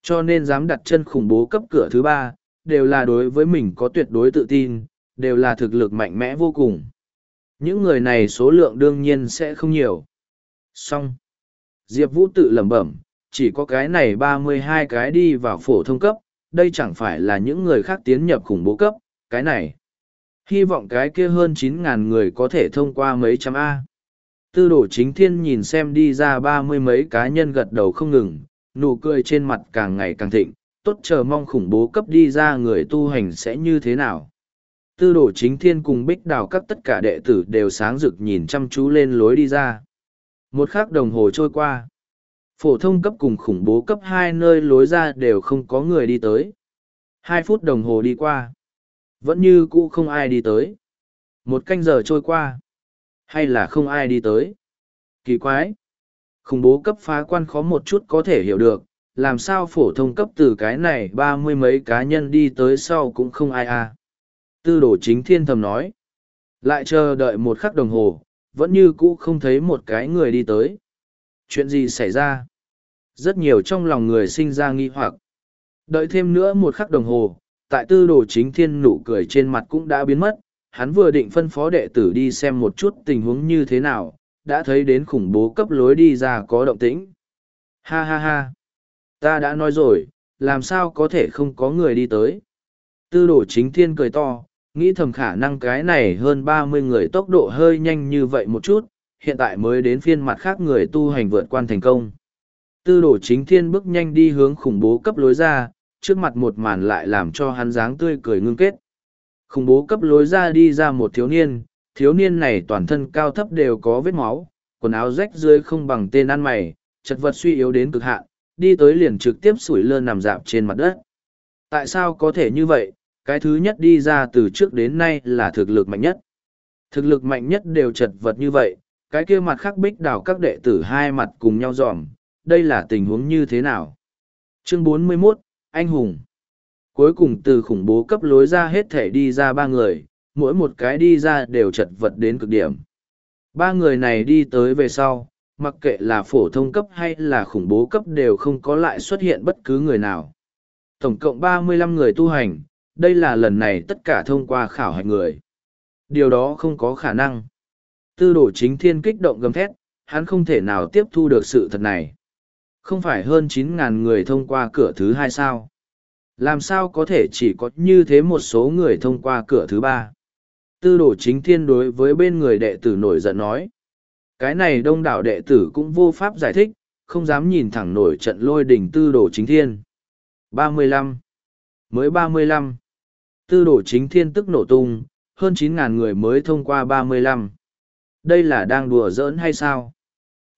Cho nên dám đặt chân khủng bố cấp cửa thứ ba, đều là đối với mình có tuyệt đối tự tin, đều là thực lực mạnh mẽ vô cùng. Những người này số lượng đương nhiên sẽ không nhiều. Xong. Diệp Vũ tự lẩm bẩm, chỉ có cái này ba mươi hai cái đi vào phổ thông cấp, đây chẳng phải là những người khác tiến nhập khủng bố cấp, cái này. Hy vọng cái kia hơn chín ngàn người có thể thông qua mấy trăm A. Tư đồ chính thiên nhìn xem đi ra ba mươi mấy cá nhân gật đầu không ngừng, nụ cười trên mặt càng ngày càng thịnh, tốt chờ mong khủng bố cấp đi ra người tu hành sẽ như thế nào. Tư đồ chính thiên cùng bích đào các tất cả đệ tử đều sáng rực nhìn chăm chú lên lối đi ra. Một khắc đồng hồ trôi qua. Phổ thông cấp cùng khủng bố cấp hai nơi lối ra đều không có người đi tới. Hai phút đồng hồ đi qua. Vẫn như cũ không ai đi tới. Một canh giờ trôi qua. Hay là không ai đi tới. Kỳ quái. Khủng bố cấp phá quan khó một chút có thể hiểu được, làm sao phổ thông cấp từ cái này ba mươi mấy cá nhân đi tới sau cũng không ai à. Tư đồ chính thiên thầm nói. Lại chờ đợi một khắc đồng hồ, vẫn như cũ không thấy một cái người đi tới. Chuyện gì xảy ra? Rất nhiều trong lòng người sinh ra nghi hoặc. Đợi thêm nữa một khắc đồng hồ, tại tư đồ chính thiên nụ cười trên mặt cũng đã biến mất, hắn vừa định phân phó đệ tử đi xem một chút tình huống như thế nào, đã thấy đến khủng bố cấp lối đi ra có động tĩnh. Ha ha ha! Ta đã nói rồi, làm sao có thể không có người đi tới. Tư đồ chính thiên cười to, nghĩ thầm khả năng cái này hơn ba mươi người tốc độ hơi nhanh như vậy một chút, hiện tại mới đến phiên mặt khác người tu hành vượt quan thành công. Tư đồ chính thiên bước nhanh đi hướng khủng bố cấp lối ra, trước mặt một màn lại làm cho hắn dáng tươi cười ngưng kết. Khủng bố cấp lối ra đi ra một thiếu niên, thiếu niên này toàn thân cao thấp đều có vết máu, quần áo rách rơi không bằng tên ăn mày, chật vật suy yếu đến cực hạn, đi tới liền trực tiếp sủi lơ nằm dạp trên mặt đất. Tại sao có thể như vậy? Cái thứ nhất đi ra từ trước đến nay là thực lực mạnh nhất. Thực lực mạnh nhất đều chật vật như vậy, cái kia mặt khắc bích đào các đệ tử hai mặt cùng nhau dòm, đây là tình huống như thế nào? Chương 41, anh Hùng Cuối cùng từ khủng bố cấp lối ra hết thể đi ra ba người, mỗi một cái đi ra đều chật vật đến cực điểm. Ba người này đi tới về sau, mặc kệ là phổ thông cấp hay là khủng bố cấp đều không có lại xuất hiện bất cứ người nào. Tổng cộng ba mươi lăm người tu hành, đây là lần này tất cả thông qua khảo hạch người. Điều đó không có khả năng. Tư đổ chính thiên kích động gầm thét, hắn không thể nào tiếp thu được sự thật này. Không phải hơn chín ngàn người thông qua cửa thứ hai sao? Làm sao có thể chỉ có như thế một số người thông qua cửa thứ ba? Tư Đồ chính thiên đối với bên người đệ tử nổi giận nói. Cái này đông đảo đệ tử cũng vô pháp giải thích, không dám nhìn thẳng nổi trận lôi đỉnh tư Đồ chính thiên. ba mươi lăm Mới ba mươi lăm Tư Đồ chính thiên tức nổ tung, hơn chín ngàn người mới thông qua ba mươi lăm Đây là đang đùa giỡn hay sao?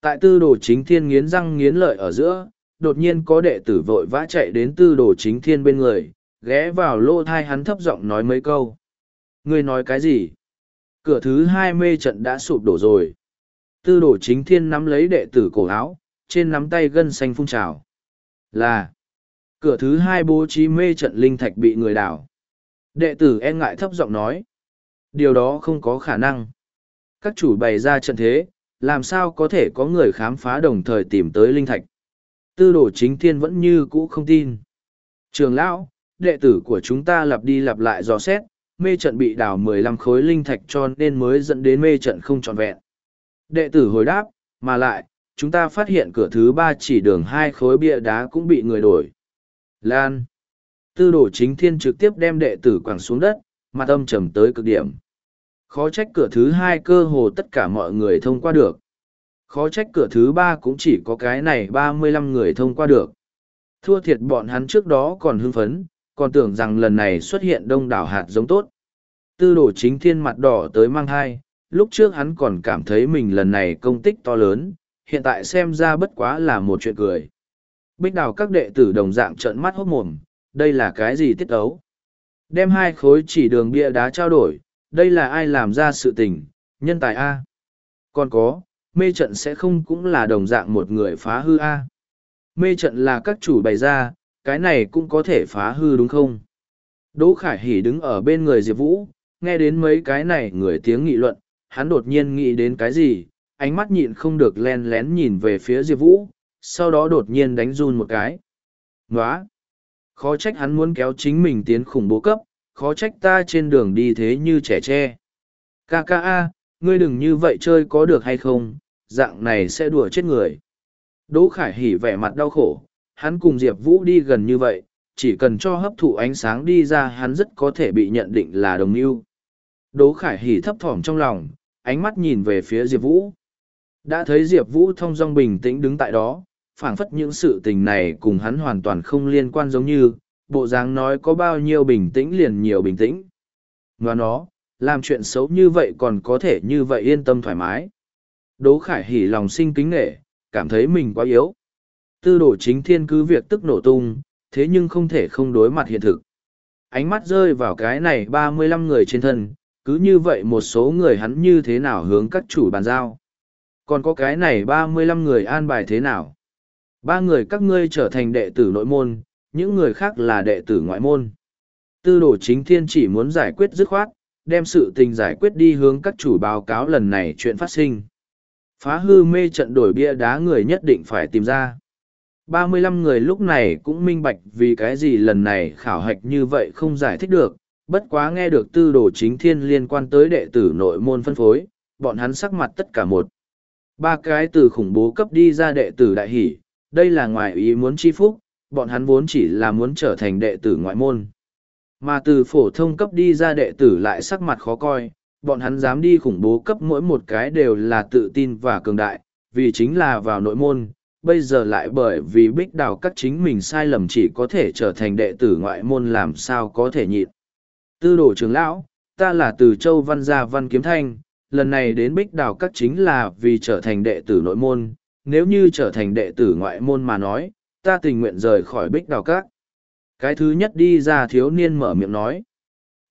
Tại tư đồ chính thiên nghiến răng nghiến lợi ở giữa, đột nhiên có đệ tử vội vã chạy đến tư đồ chính thiên bên người, ghé vào lô thai hắn thấp giọng nói mấy câu. Ngươi nói cái gì? Cửa thứ hai mê trận đã sụp đổ rồi. Tư đồ chính thiên nắm lấy đệ tử cổ áo, trên nắm tay gân xanh phun trào. Là, cửa thứ hai bố trí mê trận linh thạch bị người đảo. Đệ tử e ngại thấp giọng nói. Điều đó không có khả năng. Các chủ bày ra trận thế, làm sao có thể có người khám phá đồng thời tìm tới linh thạch. Tư đồ chính thiên vẫn như cũ không tin. Trường lão, đệ tử của chúng ta lặp đi lặp lại dò xét, mê trận bị đào mười lăm khối linh thạch cho nên mới dẫn đến mê trận không trọn vẹn. Đệ tử hồi đáp, mà lại, chúng ta phát hiện cửa thứ ba chỉ đường hai khối bia đá cũng bị người đổi. Lan. Tư đồ chính thiên trực tiếp đem đệ tử quẳng xuống đất, mặt âm trầm tới cực điểm. Khó trách cửa thứ hai cơ hồ tất cả mọi người thông qua được. Khó trách cửa thứ ba cũng chỉ có cái này ba mươi lăm người thông qua được. Thua thiệt bọn hắn trước đó còn hưng phấn, còn tưởng rằng lần này xuất hiện đông đảo hạt giống tốt. Tư đồ chính thiên mặt đỏ tới mang thai, lúc trước hắn còn cảm thấy mình lần này công tích to lớn, hiện tại xem ra bất quá là một chuyện cười. Bích đào các đệ tử đồng dạng trợn mắt hốt mồm, đây là cái gì tiết ấu? Đem hai khối chỉ đường bia đá trao đổi, đây là ai làm ra sự tình, nhân tài A. Còn có, mê trận sẽ không cũng là đồng dạng một người phá hư A. Mê trận là các chủ bày ra, cái này cũng có thể phá hư đúng không? Đỗ Khải Hỷ đứng ở bên người Diệp Vũ, nghe đến mấy cái này người tiếng nghị luận, hắn đột nhiên nghĩ đến cái gì, ánh mắt nhịn không được len lén nhìn về phía Diệp Vũ, sau đó đột nhiên đánh run một cái. Nóa! Khó trách hắn muốn kéo chính mình tiến khủng bố cấp, khó trách ta trên đường đi thế như trẻ tre. Ca ca a, ngươi đừng như vậy chơi có được hay không, dạng này sẽ đùa chết người. Đỗ Khải Hỉ vẻ mặt đau khổ, hắn cùng Diệp Vũ đi gần như vậy, chỉ cần cho hấp thụ ánh sáng đi ra hắn rất có thể bị nhận định là đồng yêu. Đỗ Khải Hỉ thấp thỏm trong lòng, ánh mắt nhìn về phía Diệp Vũ. Đã thấy Diệp Vũ thông dong bình tĩnh đứng tại đó, phảng phất những sự tình này cùng hắn hoàn toàn không liên quan giống như, bộ dáng nói có bao nhiêu bình tĩnh liền nhiều bình tĩnh. Và nó, làm chuyện xấu như vậy còn có thể như vậy yên tâm thoải mái. Đỗ Khải hỉ lòng sinh kính nghệ, cảm thấy mình quá yếu. Tư đồ chính thiên cứ việc tức nổ tung, thế nhưng không thể không đối mặt hiện thực. Ánh mắt rơi vào cái này ba mươi lăm người trên thân, cứ như vậy một số người hắn như thế nào hướng các chủ bàn giao. Còn có cái này ba mươi lăm người an bài thế nào? Ba người các ngươi trở thành đệ tử nội môn, những người khác là đệ tử ngoại môn. Tư đồ chính thiên chỉ muốn giải quyết dứt khoát, đem sự tình giải quyết đi hướng các chủ báo cáo lần này chuyện phát sinh. Phá hư mê trận đổi bia đá người nhất định phải tìm ra. Ba mươi lăm người lúc này cũng minh bạch vì cái gì lần này khảo hạch như vậy không giải thích được, bất quá nghe được tư đồ chính thiên liên quan tới đệ tử nội môn phân phối, bọn hắn sắc mặt tất cả một. Ba cái từ khủng bố cấp đi ra đệ tử đại hỷ, đây là ngoài ý muốn chi phúc, bọn hắn vốn chỉ là muốn trở thành đệ tử ngoại môn. Mà từ phổ thông cấp đi ra đệ tử lại sắc mặt khó coi, bọn hắn dám đi khủng bố cấp mỗi một cái đều là tự tin và cường đại, vì chính là vào nội môn, bây giờ lại bởi vì bích đào các chính mình sai lầm chỉ có thể trở thành đệ tử ngoại môn làm sao có thể nhịn. Tư đồ trưởng lão, ta là từ châu văn gia văn kiếm thanh, lần này đến bích đào các chính là vì trở thành đệ tử nội môn, nếu như trở thành đệ tử ngoại môn mà nói, ta tình nguyện rời khỏi bích đào Cát. Cái thứ nhất đi ra thiếu niên mở miệng nói.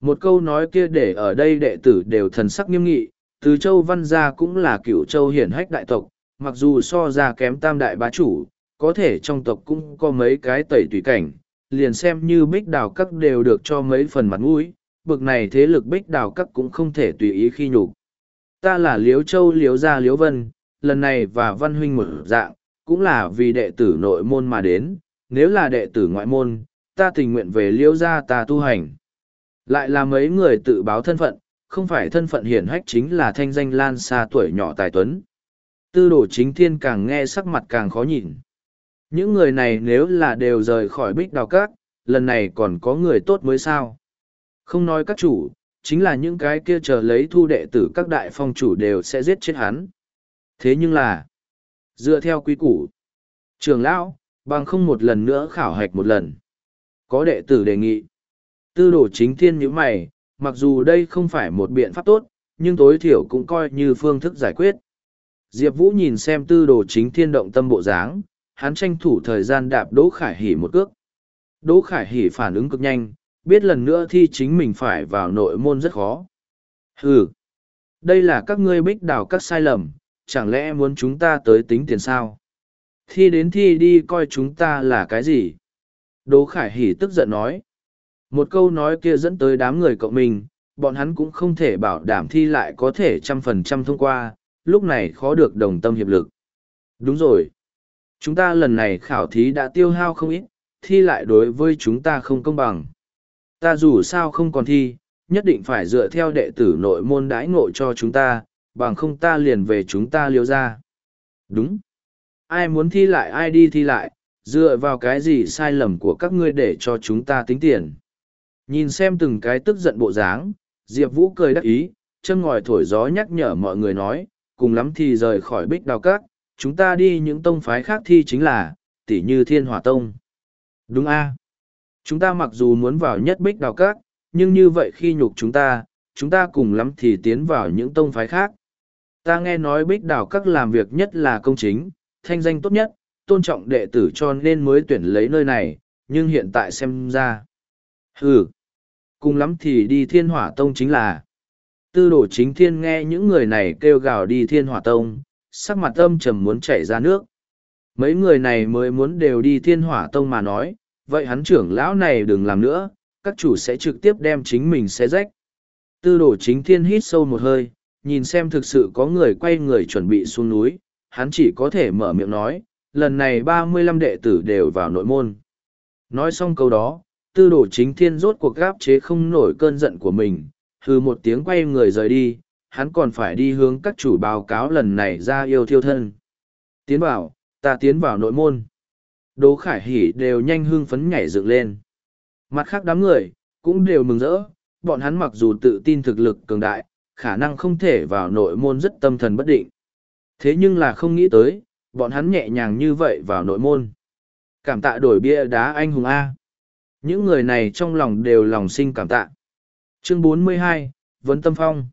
Một câu nói kia để ở đây đệ tử đều thần sắc nghiêm nghị, từ châu văn gia cũng là cựu châu hiển hách đại tộc, mặc dù so ra kém tam đại bá chủ, có thể trong tộc cũng có mấy cái tẩy tùy cảnh, liền xem như bích đào các đều được cho mấy phần mặt mũi, bực này thế lực bích đào các cũng không thể tùy ý khi nhục. Ta là Liếu Châu Liếu Gia Liếu Vân, lần này và Văn Huynh một dạng, cũng là vì đệ tử nội môn mà đến, nếu là đệ tử ngoại môn, ta tình nguyện về liễu Gia ta tu hành. Lại là mấy người tự báo thân phận, không phải thân phận hiển hách chính là thanh danh lan xa tuổi nhỏ tài tuấn. Tư đồ chính thiên càng nghe sắc mặt càng khó nhìn. Những người này nếu là đều rời khỏi bích đào cát, lần này còn có người tốt mới sao. Không nói các chủ, chính là những cái kia chờ lấy thu đệ tử các đại phong chủ đều sẽ giết chết hắn. Thế nhưng là, dựa theo quý củ, trường lão, bằng không một lần nữa khảo hạch một lần. Có đệ tử đề nghị. Tư đồ chính thiên như mày, mặc dù đây không phải một biện pháp tốt, nhưng tối thiểu cũng coi như phương thức giải quyết. Diệp Vũ nhìn xem tư đồ chính thiên động tâm bộ dáng, hắn tranh thủ thời gian đạp Đỗ Khải Hỉ một cước. Đỗ Khải Hỉ phản ứng cực nhanh, biết lần nữa thi chính mình phải vào nội môn rất khó. Hừ, đây là các ngươi bích đào các sai lầm, chẳng lẽ muốn chúng ta tới tính tiền sao? Thi đến thi đi coi chúng ta là cái gì? Đỗ Khải Hỉ tức giận nói. Một câu nói kia dẫn tới đám người cậu mình, bọn hắn cũng không thể bảo đảm thi lại có thể trăm phần trăm thông qua, lúc này khó được đồng tâm hiệp lực. Đúng rồi. Chúng ta lần này khảo thí đã tiêu hao không ít, thi lại đối với chúng ta không công bằng. Ta dù sao không còn thi, nhất định phải dựa theo đệ tử nội môn đãi ngộ cho chúng ta, bằng không ta liền về chúng ta liêu ra. Đúng. Ai muốn thi lại ai đi thi lại, dựa vào cái gì sai lầm của các ngươi để cho chúng ta tính tiền. Nhìn xem từng cái tức giận bộ dáng, Diệp Vũ cười đắc ý, chân ngòi thổi gió nhắc nhở mọi người nói, cùng lắm thì rời khỏi bích đào các, chúng ta đi những tông phái khác thi chính là, tỷ như thiên hỏa tông. Đúng a Chúng ta mặc dù muốn vào nhất bích đào các, nhưng như vậy khi nhục chúng ta, chúng ta cùng lắm thì tiến vào những tông phái khác. Ta nghe nói bích đào các làm việc nhất là công chính, thanh danh tốt nhất, tôn trọng đệ tử cho nên mới tuyển lấy nơi này, nhưng hiện tại xem ra. Ừ, cùng lắm thì đi thiên hỏa tông chính là. Tư đồ chính thiên nghe những người này kêu gào đi thiên hỏa tông, sắc mặt âm trầm muốn chảy ra nước. Mấy người này mới muốn đều đi thiên hỏa tông mà nói, vậy hắn trưởng lão này đừng làm nữa, các chủ sẽ trực tiếp đem chính mình xé rách. Tư đồ chính thiên hít sâu một hơi, nhìn xem thực sự có người quay người chuẩn bị xuống núi, hắn chỉ có thể mở miệng nói, lần này ba mươi lăm đệ tử đều vào nội môn. Nói xong câu đó, tư đồ chính thiên rốt cuộc gáp chế không nổi cơn giận của mình, hừ một tiếng quay người rời đi, hắn còn phải đi hướng các chủ báo cáo lần này ra yêu thiêu thân. Tiến vào, ta tiến vào nội môn. Đỗ Khải Hỉ đều nhanh hưng phấn nhảy dựng lên. Mặt khác đám người, cũng đều mừng rỡ, bọn hắn mặc dù tự tin thực lực cường đại, khả năng không thể vào nội môn rất tâm thần bất định. Thế nhưng là không nghĩ tới, bọn hắn nhẹ nhàng như vậy vào nội môn. Cảm tạ đổi bia đá anh hùng A. Những người này trong lòng đều lòng sinh cảm tạ. Chương 42, Vấn Tâm Phong.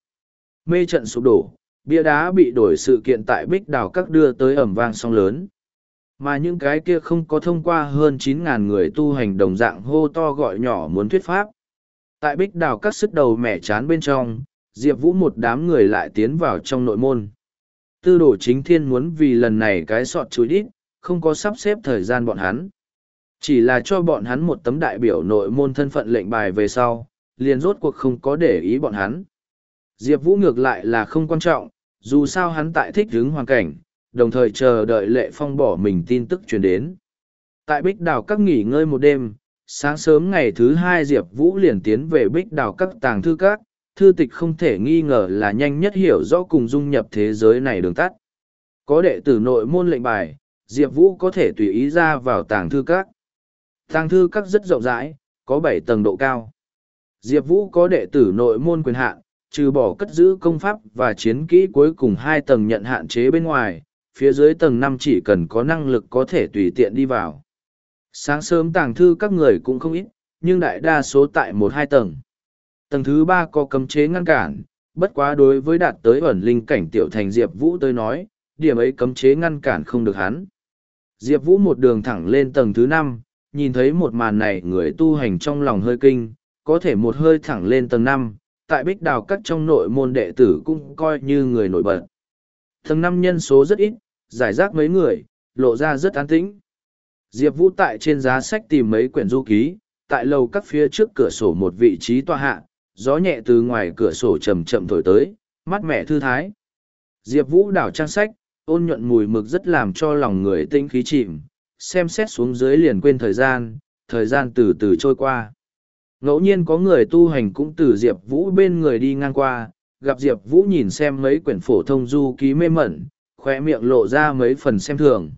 Mê trận sụp đổ, bia đá bị đổi sự kiện tại Bích Đào Các đưa tới ẩm vang song lớn. Mà những cái kia không có thông qua hơn 9.000 người tu hành đồng dạng hô to gọi nhỏ muốn thuyết pháp. Tại Bích Đào Các sức đầu mẻ chán bên trong, Diệp Vũ một đám người lại tiến vào trong nội môn. Tư đồ chính thiên muốn vì lần này cái sọt chuối đít, không có sắp xếp thời gian bọn hắn. Chỉ là cho bọn hắn một tấm đại biểu nội môn thân phận lệnh bài về sau, liền rốt cuộc không có để ý bọn hắn. Diệp Vũ ngược lại là không quan trọng, dù sao hắn tại thích đứng hoàn cảnh, đồng thời chờ đợi lệ phong bỏ mình tin tức truyền đến. Tại Bích Đào các nghỉ ngơi một đêm, sáng sớm ngày thứ hai Diệp Vũ liền tiến về Bích Đào các tàng thư các, thư tịch không thể nghi ngờ là nhanh nhất hiểu rõ cùng dung nhập thế giới này đường tắt. Có đệ tử nội môn lệnh bài, Diệp Vũ có thể tùy ý ra vào tàng thư các. Tàng thư các rất rộng rãi, có bảy tầng độ cao. Diệp Vũ có đệ tử nội môn quyền hạn, trừ bỏ cất giữ công pháp và chiến kỹ cuối cùng hai tầng nhận hạn chế bên ngoài, phía dưới tầng năm chỉ cần có năng lực có thể tùy tiện đi vào. Sáng sớm tàng thư các người cũng không ít, nhưng đại đa số tại một hai tầng. Tầng thứ ba có cấm chế ngăn cản, bất quá đối với đạt tới ẩn linh cảnh tiểu thành Diệp Vũ tới nói, điểm ấy cấm chế ngăn cản không được hắn. Diệp Vũ một đường thẳng lên tầng thứ năm, nhìn thấy một màn này người tu hành trong lòng hơi kinh, có thể một hơi thẳng lên tầng năm, tại bích đào cắt trong nội môn đệ tử cũng coi như người nổi bật. Tầng năm nhân số rất ít, giải rác mấy người, lộ ra rất an tĩnh. Diệp Vũ tại trên giá sách tìm mấy quyển du ký, tại lầu các phía trước cửa sổ một vị trí tòa hạ, gió nhẹ từ ngoài cửa sổ chầm chậm thổi tới, mắt mẹ thư thái. Diệp Vũ đảo trang sách, ôn nhuận mùi mực rất làm cho lòng người tinh khí chìm, xem xét xuống dưới liền quên thời gian, thời gian từ từ trôi qua. Ngẫu nhiên có người tu hành cũng từ Diệp Vũ bên người đi ngang qua, gặp Diệp Vũ nhìn xem mấy quyển phổ thông du ký mê mẩn, khoe miệng lộ ra mấy phần xem thường.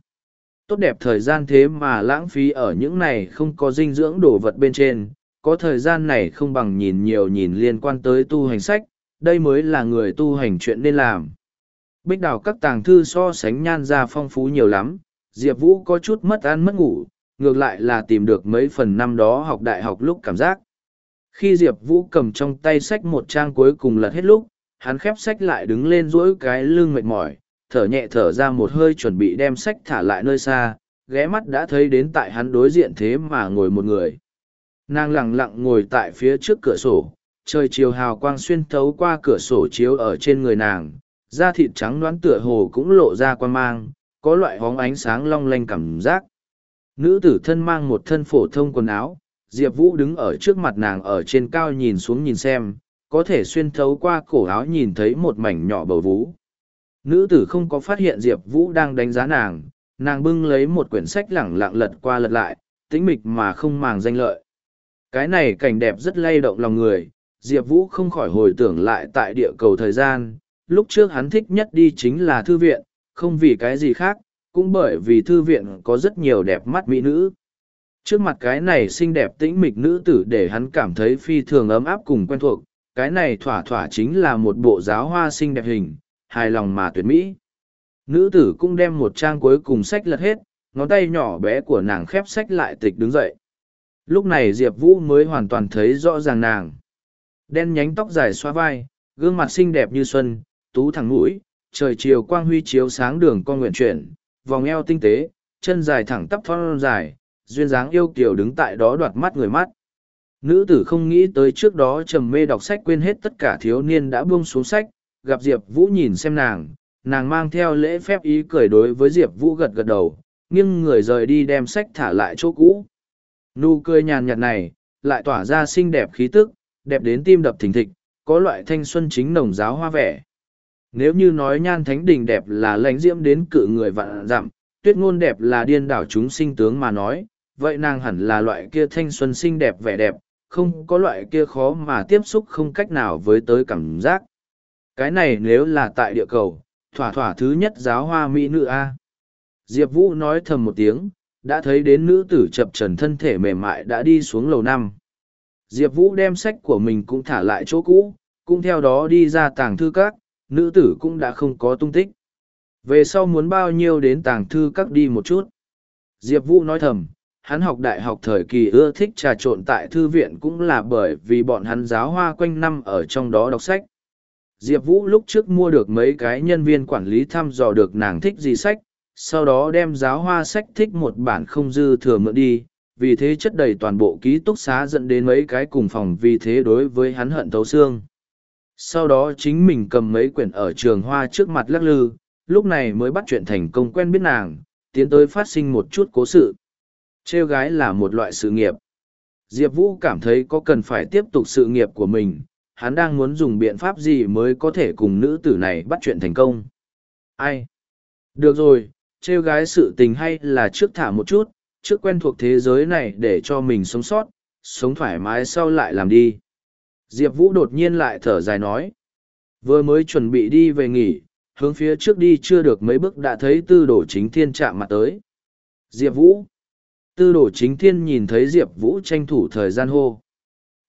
Tốt đẹp thời gian thế mà lãng phí ở những này không có dinh dưỡng đồ vật bên trên, có thời gian này không bằng nhìn nhiều nhìn liên quan tới tu hành sách, đây mới là người tu hành chuyện nên làm. Bích đào các tàng thư so sánh nhan ra phong phú nhiều lắm, Diệp Vũ có chút mất ăn mất ngủ, ngược lại là tìm được mấy phần năm đó học đại học lúc cảm giác. Khi Diệp Vũ cầm trong tay sách một trang cuối cùng lật hết lúc, hắn khép sách lại đứng lên duỗi cái lưng mệt mỏi thở nhẹ thở ra một hơi chuẩn bị đem sách thả lại nơi xa ghé mắt đã thấy đến tại hắn đối diện thế mà ngồi một người nàng lẳng lặng ngồi tại phía trước cửa sổ, trời chiều hào quang xuyên thấu qua cửa sổ chiếu ở trên người nàng, da thịt trắng đoán tựa hồ cũng lộ ra quan mang, có loại hóng ánh sáng long lanh cảm giác. Nữ tử thân mang một thân phổ thông quần áo, diệp vũ đứng ở trước mặt nàng ở trên cao nhìn xuống nhìn xem, có thể xuyên thấu qua cổ áo nhìn thấy một mảnh nhỏ bầu vú nữ tử không có phát hiện diệp vũ đang đánh giá nàng nàng bưng lấy một quyển sách lẳng lặng lật qua lật lại, tĩnh mịch mà không màng danh lợi cái này cảnh đẹp rất lay động lòng người, diệp vũ không khỏi hồi tưởng lại tại địa cầu thời gian, lúc trước hắn thích nhất đi chính là thư viện, không vì cái gì khác, cũng bởi vì thư viện có rất nhiều đẹp mắt mỹ nữ. Trước mặt cái này xinh đẹp tĩnh mịch nữ tử để hắn cảm thấy phi thường ấm áp cùng quen thuộc, cái này thỏa thỏa chính là một bộ giáo hoa xinh đẹp hình, hài lòng mà tuyệt mỹ. Nữ tử cũng đem một trang cuối cùng sách lật hết, ngón tay nhỏ bé của nàng khép sách lại tịch đứng dậy lúc này diệp vũ mới hoàn toàn thấy rõ ràng nàng. Đen nhánh tóc dài xoa vai, gương mặt xinh đẹp như xuân, tú thẳng mũi, trời chiều quang huy chiếu sáng đường con nguyện chuyển, vòng eo tinh tế, chân dài thẳng tắp thon dài, duyên dáng yêu kiều đứng tại đó đoạt mắt người mắt. Nữ tử không nghĩ tới trước đó trầm mê đọc sách quên hết tất cả thiếu niên đã buông xuống sách, gặp diệp vũ nhìn xem nàng nàng mang theo lễ phép ý cười đối với diệp vũ gật gật đầu, nghiêng người rời đi đem sách thả lại chỗ cũ nụ cười nhàn nhạt này lại tỏa ra xinh đẹp khí tức, đẹp đến tim đập thình thịch, có loại thanh xuân chính nồng giáo hoa vẻ. Nếu như nói nhan thánh đình đẹp là lãnh diễm đến cự người vạn dặm, tuyết ngôn đẹp là điên đảo chúng sinh tướng mà nói, vậy nàng hẳn là loại kia thanh xuân xinh đẹp vẻ đẹp, không có loại kia khó mà tiếp xúc không cách nào với tới cảm giác. Cái này nếu là tại địa cầu, thỏa thỏa thứ nhất giáo hoa mỹ nữ a. Diệp vũ nói thầm một tiếng đã thấy đến nữ tử chập trần thân thể mềm mại đã đi xuống lầu năm. Diệp vũ đem sách của mình cũng thả lại chỗ cũ, cũng theo đó đi ra tàng thư các, nữ tử cũng đã không có tung tích. Về sau muốn bao nhiêu đến tàng thư các đi một chút? Diệp vũ nói thầm, hắn học đại học thời kỳ ưa thích trà trộn tại thư viện cũng là bởi vì bọn hắn giáo hoa quanh năm ở trong đó đọc sách. Diệp vũ lúc trước mua được mấy cái nhân viên quản lý thăm dò được nàng thích gì sách sau đó đem giáo hoa sách thích một bản không dư thừa mượn đi, vì thế chất đầy toàn bộ ký túc xá dẫn đến mấy cái cùng phòng vì thế đối với hắn hận thấu xương. Sau đó chính mình cầm mấy quyển ở trường hoa trước mặt lắc lư, lúc này mới bắt chuyện thành công quen biết nàng, tiến tới phát sinh một chút cố sự. Trêu gái là một loại sự nghiệp. Diệp vũ cảm thấy có cần phải tiếp tục sự nghiệp của mình, hắn đang muốn dùng biện pháp gì mới có thể cùng nữ tử này bắt chuyện thành công. Ai? Được rồi trêu gái sự tình hay là trước thả một chút, trước quen thuộc thế giới này để cho mình sống sót, sống thoải mái sau lại làm đi. Diệp vũ đột nhiên lại thở dài nói, vừa mới chuẩn bị đi về nghỉ, hướng phía trước đi chưa được mấy bước đã thấy tư đồ chính thiên chạm mặt tới. Diệp vũ, tư đồ chính thiên nhìn thấy diệp vũ tranh thủ thời gian hô.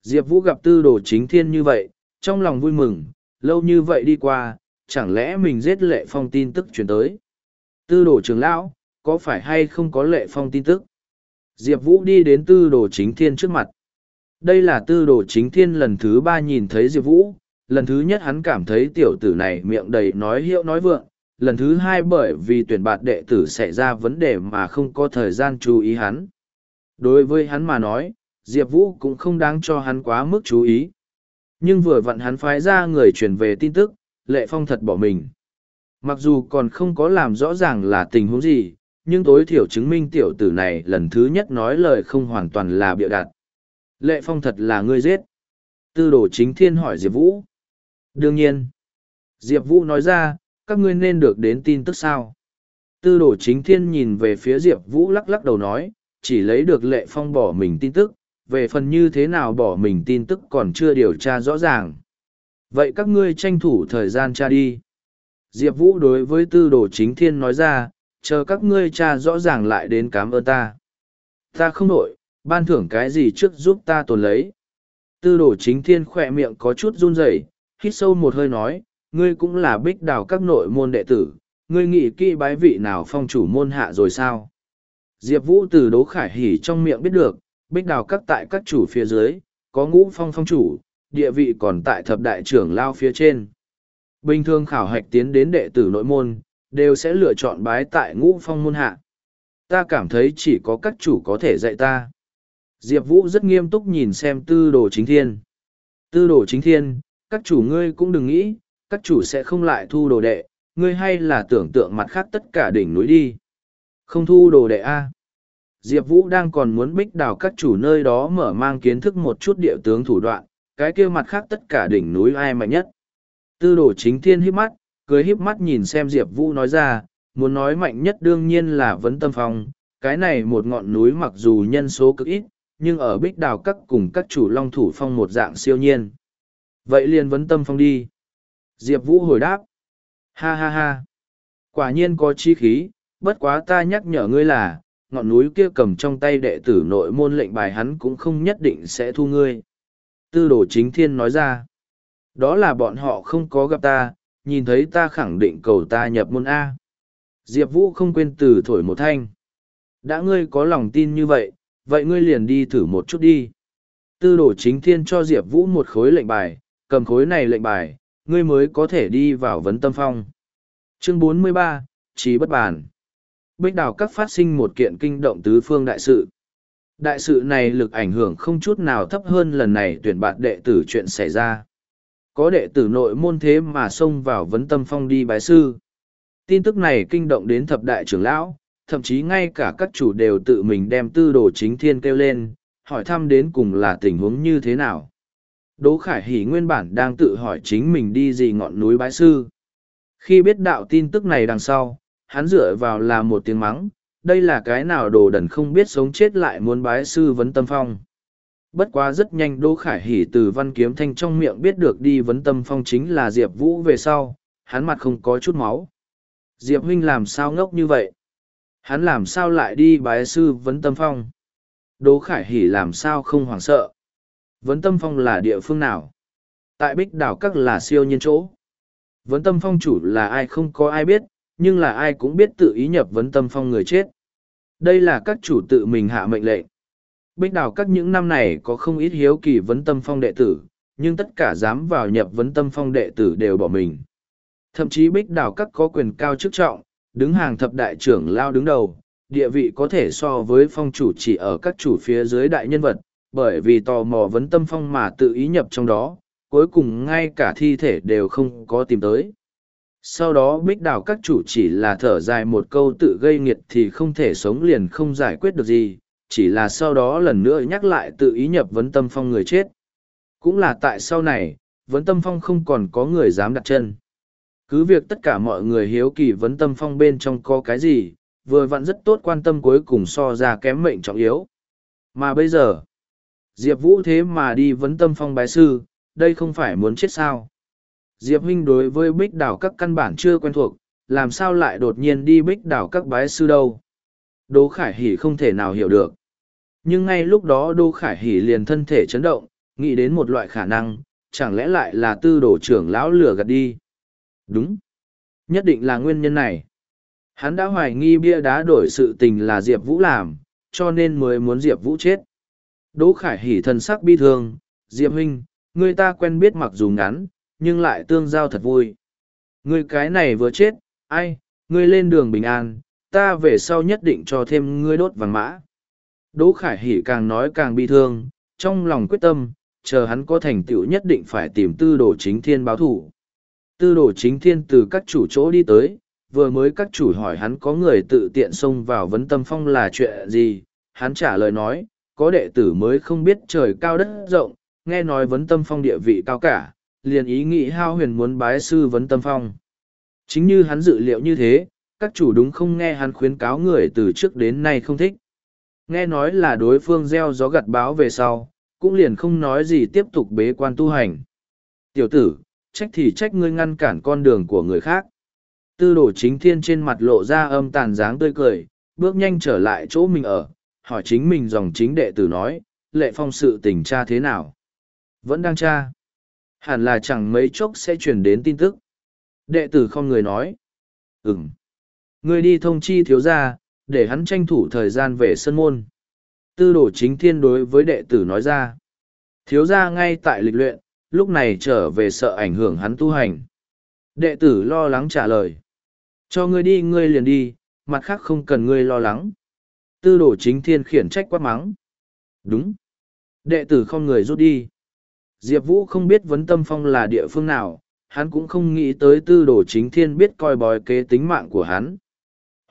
Diệp vũ gặp tư đồ chính thiên như vậy, trong lòng vui mừng, lâu như vậy đi qua, chẳng lẽ mình giết lệ phong tin tức chuyển tới? Tư đồ trưởng lão, có phải hay không có lệ phong tin tức? Diệp vũ đi đến tư đồ chính thiên trước mặt. Đây là tư đồ chính thiên lần thứ ba nhìn thấy diệp vũ. Lần thứ nhất hắn cảm thấy tiểu tử này miệng đầy nói hiệu nói vượng. Lần thứ hai bởi vì tuyển bạt đệ tử xảy ra vấn đề mà không có thời gian chú ý hắn. Đối với hắn mà nói, diệp vũ cũng không đáng cho hắn quá mức chú ý. Nhưng vừa vặn hắn phái ra người truyền về tin tức, lệ phong thật bỏ mình mặc dù còn không có làm rõ ràng là tình huống gì, nhưng tối thiểu chứng minh tiểu tử này lần thứ nhất nói lời không hoàn toàn là bịa đặt. Lệ phong thật là ngươi giết. Tư đồ chính thiên hỏi diệp vũ. Đương nhiên. Diệp vũ nói ra, các ngươi nên được đến tin tức sao? Tư đồ chính thiên nhìn về phía diệp vũ lắc lắc đầu nói, chỉ lấy được lệ phong bỏ mình tin tức, về phần như thế nào bỏ mình tin tức còn chưa điều tra rõ ràng. Vậy các ngươi tranh thủ thời gian tra đi diệp vũ đối với tư đồ chính thiên nói ra, chờ các ngươi cha rõ ràng lại đến cám ơn ta. Ta không đội ban thưởng cái gì trước giúp ta tồn lấy? Tư đồ chính thiên khỏe miệng có chút run rẩy, hít sâu một hơi nói, ngươi cũng là bích đào các nội môn đệ tử, ngươi nghĩ kỹ bái vị nào phong chủ môn hạ rồi sao? Diệp vũ từ đố khải hỉ trong miệng biết được, bích đào các tại các chủ phía dưới, có ngũ phong phong chủ, địa vị còn tại thập đại trưởng lao phía trên. Bình thường khảo hạch tiến đến đệ tử nội môn, đều sẽ lựa chọn bái tại ngũ phong môn hạ. Ta cảm thấy chỉ có các chủ có thể dạy ta. Diệp Vũ rất nghiêm túc nhìn xem tư đồ chính thiên. Tư đồ chính thiên, các chủ ngươi cũng đừng nghĩ, các chủ sẽ không lại thu đồ đệ, ngươi hay là tưởng tượng mặt khác tất cả đỉnh núi đi. Không thu đồ đệ A. Diệp Vũ đang còn muốn bích đào các chủ nơi đó mở mang kiến thức một chút địa tướng thủ đoạn, cái kia mặt khác tất cả đỉnh núi ai mạnh nhất. Tư đồ chính thiên híp mắt, cười híp mắt nhìn xem Diệp Vũ nói ra, muốn nói mạnh nhất đương nhiên là vấn tâm phong, cái này một ngọn núi mặc dù nhân số cực ít, nhưng ở bích đào các cùng các chủ long thủ phong một dạng siêu nhiên. Vậy liền vấn tâm phong đi. Diệp Vũ hồi đáp. Ha ha ha. Quả nhiên có chi khí, bất quá ta nhắc nhở ngươi là, ngọn núi kia cầm trong tay đệ tử nội môn lệnh bài hắn cũng không nhất định sẽ thu ngươi. Tư đồ chính thiên nói ra. Đó là bọn họ không có gặp ta, nhìn thấy ta khẳng định cầu ta nhập môn A. Diệp Vũ không quên từ thổi một thanh. Đã ngươi có lòng tin như vậy, vậy ngươi liền đi thử một chút đi. Tư đồ chính thiên cho Diệp Vũ một khối lệnh bài, cầm khối này lệnh bài, ngươi mới có thể đi vào vấn tâm phong. Chương 43, Trí bất bàn. Bích đào các phát sinh một kiện kinh động tứ phương đại sự. Đại sự này lực ảnh hưởng không chút nào thấp hơn lần này tuyển bạn đệ tử chuyện xảy ra. Có đệ tử nội môn thế mà xông vào vấn tâm phong đi bái sư. Tin tức này kinh động đến thập đại trưởng lão, thậm chí ngay cả các chủ đều tự mình đem tư đồ chính thiên kêu lên, hỏi thăm đến cùng là tình huống như thế nào. Đỗ Khải Hỷ nguyên bản đang tự hỏi chính mình đi gì ngọn núi bái sư. Khi biết đạo tin tức này đằng sau, hắn dựa vào là một tiếng mắng, đây là cái nào đồ đần không biết sống chết lại muốn bái sư vấn tâm phong. Bất quá rất nhanh Đỗ Khải Hỷ từ văn kiếm thanh trong miệng biết được đi vấn tâm phong chính là Diệp Vũ về sau, hắn mặt không có chút máu. Diệp huynh làm sao ngốc như vậy? Hắn làm sao lại đi bái sư vấn tâm phong? Đỗ Khải Hỷ làm sao không hoảng sợ? Vấn tâm phong là địa phương nào? Tại bích đảo các là siêu nhiên chỗ. Vấn tâm phong chủ là ai không có ai biết, nhưng là ai cũng biết tự ý nhập vấn tâm phong người chết. Đây là các chủ tự mình hạ mệnh lệnh. Bích Đào các những năm này có không ít hiếu kỳ vấn tâm phong đệ tử, nhưng tất cả dám vào nhập vấn tâm phong đệ tử đều bỏ mình. Thậm chí bích Đào các có quyền cao chức trọng, đứng hàng thập đại trưởng lao đứng đầu, địa vị có thể so với phong chủ chỉ ở các chủ phía dưới đại nhân vật, bởi vì tò mò vấn tâm phong mà tự ý nhập trong đó, cuối cùng ngay cả thi thể đều không có tìm tới. Sau đó bích Đào các chủ chỉ là thở dài một câu tự gây nghiệt thì không thể sống liền không giải quyết được gì, chỉ là sau đó lần nữa nhắc lại tự ý nhập vấn tâm phong người chết. Cũng là tại sau này, vấn tâm phong không còn có người dám đặt chân. Cứ việc tất cả mọi người hiếu kỳ vấn tâm phong bên trong có cái gì, vừa vặn rất tốt quan tâm cuối cùng so ra kém mệnh trọng yếu. Mà bây giờ, Diệp Vũ thế mà đi vấn tâm phong bái sư, đây không phải muốn chết sao. Diệp huynh đối với bích đảo các căn bản chưa quen thuộc, làm sao lại đột nhiên đi bích đảo các bái sư đâu. Đỗ Khải Hỷ không thể nào hiểu được. Nhưng ngay lúc đó Đỗ Khải Hỷ liền thân thể chấn động, nghĩ đến một loại khả năng, chẳng lẽ lại là tư đồ trưởng lão lửa gạt đi. Đúng. Nhất định là nguyên nhân này. Hắn đã hoài nghi bia đá đổi sự tình là Diệp Vũ làm, cho nên mới muốn Diệp Vũ chết. Đỗ Khải hỉ thần sắc bi thương, Diệp huynh, người ta quen biết mặc dù ngắn, nhưng lại tương giao thật vui. Người cái này vừa chết, ai, ngươi lên đường bình an, ta về sau nhất định cho thêm ngươi đốt vàng mã. Đỗ Khải Hỷ càng nói càng bi thương, trong lòng quyết tâm, chờ hắn có thành tựu nhất định phải tìm tư đồ chính thiên báo thủ. Tư đồ chính thiên từ các chủ chỗ đi tới, vừa mới các chủ hỏi hắn có người tự tiện xông vào vấn tâm phong là chuyện gì, hắn trả lời nói, có đệ tử mới không biết trời cao đất rộng, nghe nói vấn tâm phong địa vị cao cả, liền ý nghĩ hao huyền muốn bái sư vấn tâm phong. Chính như hắn dự liệu như thế, các chủ đúng không nghe hắn khuyến cáo người từ trước đến nay không thích. Nghe nói là đối phương gieo gió gặt báo về sau, cũng liền không nói gì tiếp tục bế quan tu hành. Tiểu tử, trách thì trách ngươi ngăn cản con đường của người khác. Tư đồ chính thiên trên mặt lộ ra âm tàn dáng tươi cười, bước nhanh trở lại chỗ mình ở, hỏi chính mình dòng chính đệ tử nói, lệ phong sự tình tra thế nào? Vẫn đang tra. Hẳn là chẳng mấy chốc sẽ truyền đến tin tức. Đệ tử không người nói. Ừm. Người đi thông chi thiếu gia, để hắn tranh thủ thời gian về sân môn. Tư đồ chính thiên đối với đệ tử nói ra. Thiếu gia ngay tại lịch luyện, lúc này trở về sợ ảnh hưởng hắn tu hành. Đệ tử lo lắng trả lời. Cho ngươi đi ngươi liền đi, mặt khác không cần ngươi lo lắng. Tư đồ chính thiên khiển trách quát mắng. Đúng. Đệ tử không người rút đi. Diệp Vũ không biết vấn tâm phong là địa phương nào, hắn cũng không nghĩ tới tư đồ chính thiên biết coi bói kế tính mạng của hắn.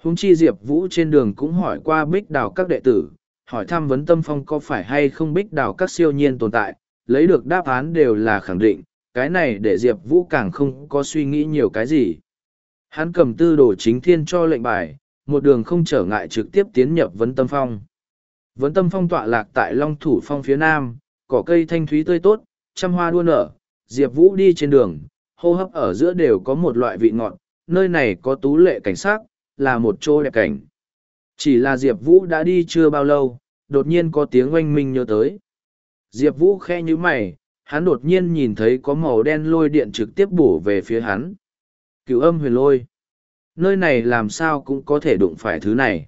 Húng chi Diệp Vũ trên đường cũng hỏi qua bích đào các đệ tử, hỏi thăm vấn tâm phong có phải hay không bích đào các siêu nhiên tồn tại, lấy được đáp án đều là khẳng định, cái này để Diệp Vũ càng không có suy nghĩ nhiều cái gì. Hắn cầm tư đồ chính thiên cho lệnh bài, một đường không trở ngại trực tiếp tiến nhập vấn tâm phong. Vấn tâm phong tọa lạc tại Long Thủ Phong phía nam, cỏ cây thanh thúy tươi tốt, trăm hoa đua nở, Diệp Vũ đi trên đường, hô hấp ở giữa đều có một loại vị ngọt, nơi này có tú lệ cảnh sát, là một chỗ đẹp cảnh. Chỉ là Diệp Vũ đã đi chưa bao lâu, đột nhiên có tiếng oanh minh nhớ tới. Diệp Vũ khe như mày, hắn đột nhiên nhìn thấy có màu đen lôi điện trực tiếp bổ về phía hắn. Cửu âm huyền lôi. Nơi này làm sao cũng có thể đụng phải thứ này.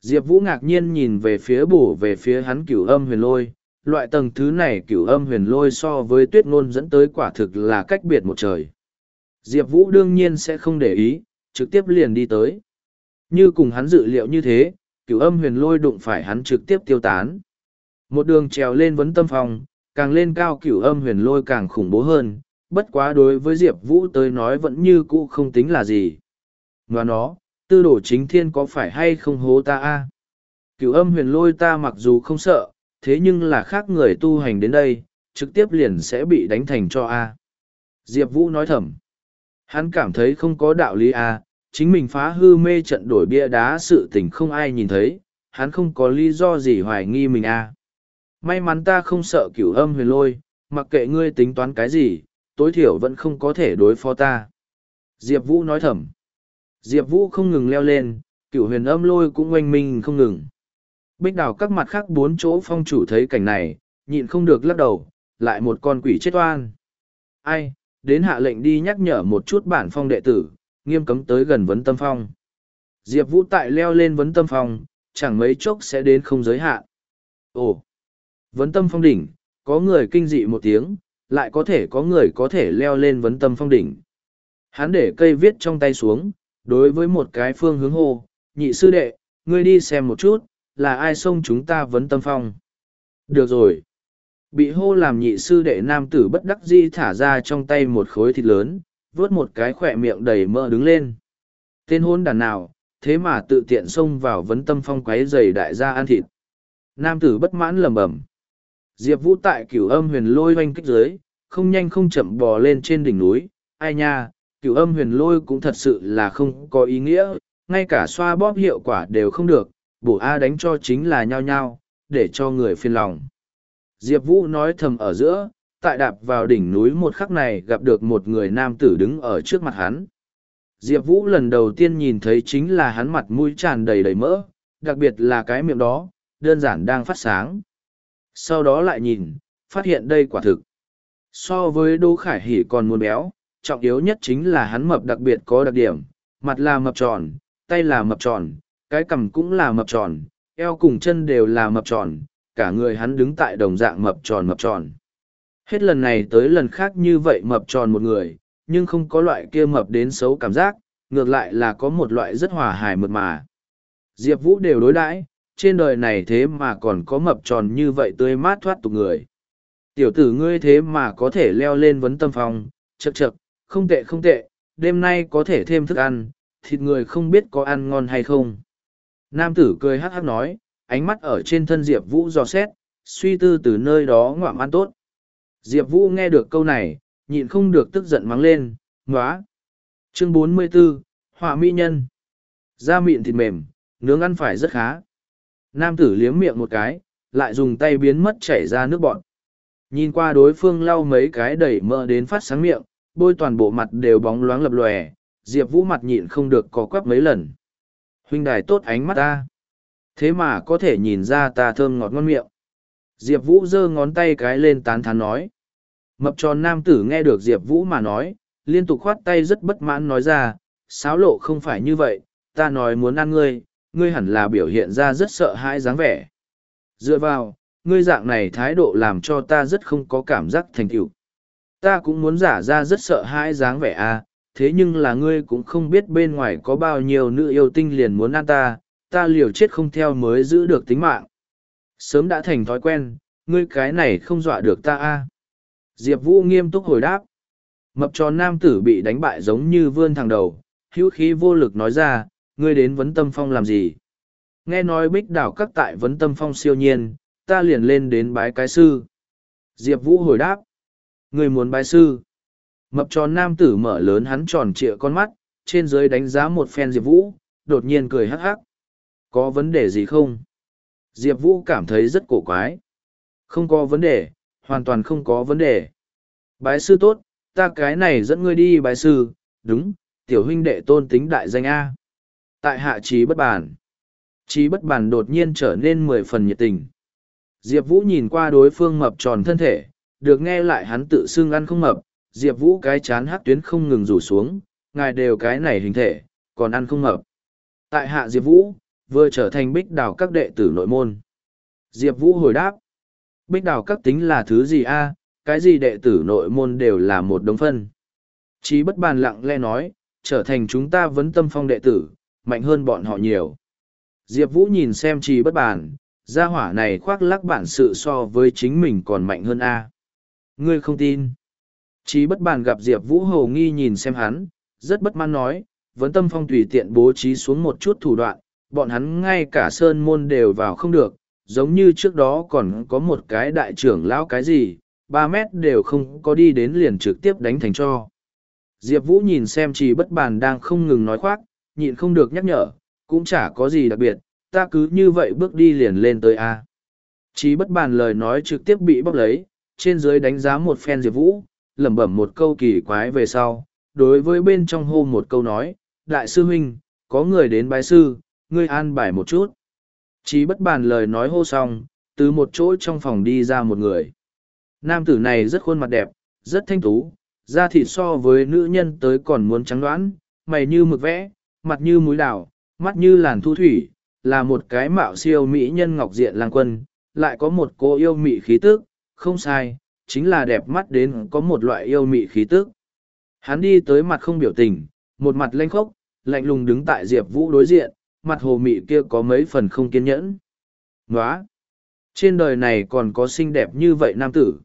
Diệp Vũ ngạc nhiên nhìn về phía bổ về phía hắn cửu âm huyền lôi. Loại tầng thứ này cửu âm huyền lôi so với tuyết ngôn dẫn tới quả thực là cách biệt một trời. Diệp Vũ đương nhiên sẽ không để ý, trực tiếp liền đi tới. Như cùng hắn dự liệu như thế, cửu âm huyền lôi đụng phải hắn trực tiếp tiêu tán. Một đường trèo lên vấn tâm phòng, càng lên cao cửu âm huyền lôi càng khủng bố hơn, bất quá đối với Diệp Vũ tới nói vẫn như cũ không tính là gì. Và nó, tư đồ chính thiên có phải hay không hố ta a Cửu âm huyền lôi ta mặc dù không sợ, thế nhưng là khác người tu hành đến đây, trực tiếp liền sẽ bị đánh thành cho a Diệp Vũ nói thầm. Hắn cảm thấy không có đạo lý a chính mình phá hư mê trận đổi bia đá sự tình không ai nhìn thấy, hắn không có lý do gì hoài nghi mình a May mắn ta không sợ cửu âm huyền lôi, mặc kệ ngươi tính toán cái gì, tối thiểu vẫn không có thể đối phó ta. Diệp Vũ nói thầm. Diệp Vũ không ngừng leo lên, cửu huyền âm lôi cũng oanh minh không ngừng. Bích đào các mặt khác bốn chỗ phong chủ thấy cảnh này, nhịn không được lắc đầu, lại một con quỷ chết oan. Ai, đến hạ lệnh đi nhắc nhở một chút bản phong đệ tử, nghiêm cấm tới gần vấn tâm phong. Diệp Vũ tại leo lên vấn tâm phong, chẳng mấy chốc sẽ đến không giới hạn. Ồ! Vấn tâm phong đỉnh, có người kinh dị một tiếng, lại có thể có người có thể leo lên vấn tâm phong đỉnh. Hắn để cây viết trong tay xuống, đối với một cái phương hướng hồ, nhị sư đệ, ngươi đi xem một chút, là ai xông chúng ta vấn tâm phong. Được rồi. Bị hô làm nhị sư đệ nam tử bất đắc di thả ra trong tay một khối thịt lớn, vớt một cái khỏe miệng đầy mỡ đứng lên. Tên hôn đàn nào, thế mà tự tiện xông vào vấn tâm phong quấy dày đại gia ăn thịt. Nam tử bất mãn lầm bẩm Diệp Vũ tại cửu âm huyền lôi oanh kích dưới, không nhanh không chậm bò lên trên đỉnh núi. Ai nha, cửu âm huyền lôi cũng thật sự là không có ý nghĩa, ngay cả xoa bóp hiệu quả đều không được, bổ A đánh cho chính là nhao nhao, để cho người phiền lòng. Diệp Vũ nói thầm ở giữa, tại đạp vào đỉnh núi một khắc này gặp được một người nam tử đứng ở trước mặt hắn. Diệp Vũ lần đầu tiên nhìn thấy chính là hắn mặt mũi tràn đầy đầy mỡ, đặc biệt là cái miệng đó, đơn giản đang phát sáng. Sau đó lại nhìn, phát hiện đây quả thực. So với Đỗ Khải Hỷ còn muốn béo, trọng yếu nhất chính là hắn mập đặc biệt có đặc điểm, mặt là mập tròn, tay là mập tròn, cái cằm cũng là mập tròn, eo cùng chân đều là mập tròn, cả người hắn đứng tại đồng dạng mập tròn mập tròn. Hết lần này tới lần khác như vậy mập tròn một người, nhưng không có loại kia mập đến xấu cảm giác, ngược lại là có một loại rất hòa hài mượt mà. Diệp Vũ đều đối đãi, trên đời này thế mà còn có mập tròn như vậy tươi mát thoát tục người. Tiểu tử ngươi thế mà có thể leo lên vấn tâm phòng, chậc chậc, không tệ không tệ, đêm nay có thể thêm thức ăn, thịt người không biết có ăn ngon hay không. Nam tử cười hát hát nói, ánh mắt ở trên thân Diệp Vũ dò xét, suy tư từ nơi đó ngoạm ăn tốt. Diệp Vũ nghe được câu này, nhịn không được tức giận mắng lên, ngóa. Chương 44, Họa Mỹ Nhân. Da mịn thịt mềm, nướng ăn phải rất khá. Nam tử liếm miệng một cái, lại dùng tay biến mất chảy ra nước bọn. Nhìn qua đối phương lau mấy cái đẩy mỡ đến phát sáng miệng, bôi toàn bộ mặt đều bóng loáng lập lòe, Diệp Vũ mặt nhịn không được có quắp mấy lần. Huynh đài tốt ánh mắt ta. Thế mà có thể nhìn ra ta thơm ngọt ngon miệng. Diệp Vũ giơ ngón tay cái lên tán thán nói. Mập tròn nam tử nghe được Diệp Vũ mà nói, liên tục khoát tay rất bất mãn nói ra, sáo lộ không phải như vậy, ta nói muốn ăn ngươi, ngươi hẳn là biểu hiện ra rất sợ hãi dáng vẻ. Dựa vào, ngươi dạng này thái độ làm cho ta rất không có cảm giác thành tựu. Ta cũng muốn giả ra rất sợ hãi dáng vẻ à, thế nhưng là ngươi cũng không biết bên ngoài có bao nhiêu nữ yêu tinh liền muốn ăn ta, ta liều chết không theo mới giữ được tính mạng. Sớm đã thành thói quen, ngươi cái này không dọa được ta a. Diệp Vũ nghiêm túc hồi đáp. Mập tròn nam tử bị đánh bại giống như vươn thẳng đầu, hữu khí vô lực nói ra, ngươi đến vấn tâm phong làm gì? Nghe nói bích đảo các tại vấn tâm phong siêu nhiên, ta liền lên đến bái cái sư. Diệp Vũ hồi đáp. Ngươi muốn bái sư. Mập tròn nam tử mở lớn hắn tròn trịa con mắt, trên dưới đánh giá một phen Diệp Vũ, đột nhiên cười hắc hắc. Có vấn đề gì không? Diệp Vũ cảm thấy rất cổ quái. Không có vấn đề, hoàn toàn không có vấn đề. Bái sư tốt, ta cái này dẫn ngươi đi bái sư, đúng, tiểu huynh đệ tôn tính đại danh A. Tại hạ trí bất bản. Trí bất bản đột nhiên trở nên mười phần nhiệt tình. Diệp Vũ nhìn qua đối phương mập tròn thân thể, được nghe lại hắn tự xưng ăn không mập, Diệp Vũ cái chán hát tuyến không ngừng rủ xuống, ngài đều cái này hình thể, còn ăn không mập. Tại hạ Diệp Vũ, vừa trở thành bích đào các đệ tử nội môn. Diệp Vũ hồi đáp, bích đào các tính là thứ gì a cái gì đệ tử nội môn đều là một đống phân. Chí bất bàn lặng lẽ nói, trở thành chúng ta vấn tâm phong đệ tử, mạnh hơn bọn họ nhiều. Diệp Vũ nhìn xem chí bất bàn, gia hỏa này khoác lắc bản sự so với chính mình còn mạnh hơn A. Ngươi không tin. Chí bất bàn gặp Diệp Vũ hầu nghi nhìn xem hắn, rất bất mãn nói, vấn tâm phong tùy tiện bố trí xuống một chút thủ đoạn, bọn hắn ngay cả sơn môn đều vào không được, giống như trước đó còn có một cái đại trưởng lão cái gì, ba mét đều không có đi đến liền trực tiếp đánh thành cho. Diệp Vũ nhìn xem trì bất bàn đang không ngừng nói khoác, nhịn không được nhắc nhở, cũng chả có gì đặc biệt, ta cứ như vậy bước đi liền lên tới A. trì bất bàn lời nói trực tiếp bị bóc lấy, trên dưới đánh giá một phen Diệp Vũ, lẩm bẩm một câu kỳ quái về sau, đối với bên trong hô một câu nói, Đại sư huynh, có người đến bái sư, ngươi an bài một chút. Chí bất bàn lời nói hô xong, từ một chỗ trong phòng đi ra một người. Nam tử này rất khuôn mặt đẹp, rất thanh tú, da thịt so với nữ nhân tới còn muốn trắng đoán, mày như mực vẽ, mặt như múi đào, mắt như làn thu thủy, là một cái mạo siêu mỹ nhân ngọc diện lang quân, lại có một cô yêu mị khí tức, không sai, chính là đẹp mắt đến có một loại yêu mị khí tức. Hắn đi tới mặt không biểu tình, một mặt lanh khốc, lạnh lùng đứng tại Diệp Vũ đối diện, mặt hồ mị kia có mấy phần không kiên nhẫn. Nóa! Trên đời này còn có xinh đẹp như vậy nam tử.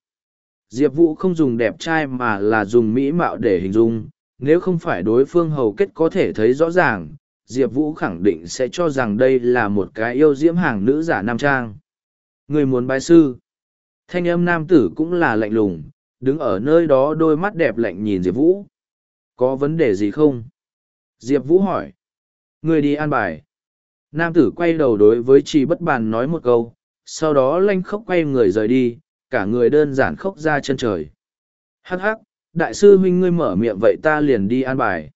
Diệp Vũ không dùng đẹp trai mà là dùng mỹ mạo để hình dung, nếu không phải đối phương hầu kết có thể thấy rõ ràng, Diệp Vũ khẳng định sẽ cho rằng đây là một cái yêu diễm hàng nữ giả nam trang. Người muốn bái sư. Thanh âm nam tử cũng là lạnh lùng, đứng ở nơi đó đôi mắt đẹp lạnh nhìn Diệp Vũ. Có vấn đề gì không? Diệp Vũ hỏi. Người đi an bài. Nam tử quay đầu đối với trì bất bàn nói một câu, sau đó lanh khóc quay người rời đi, cả người đơn giản khóc ra chân trời. Hắc hắc, đại sư huynh ngươi mở miệng vậy ta liền đi an bài.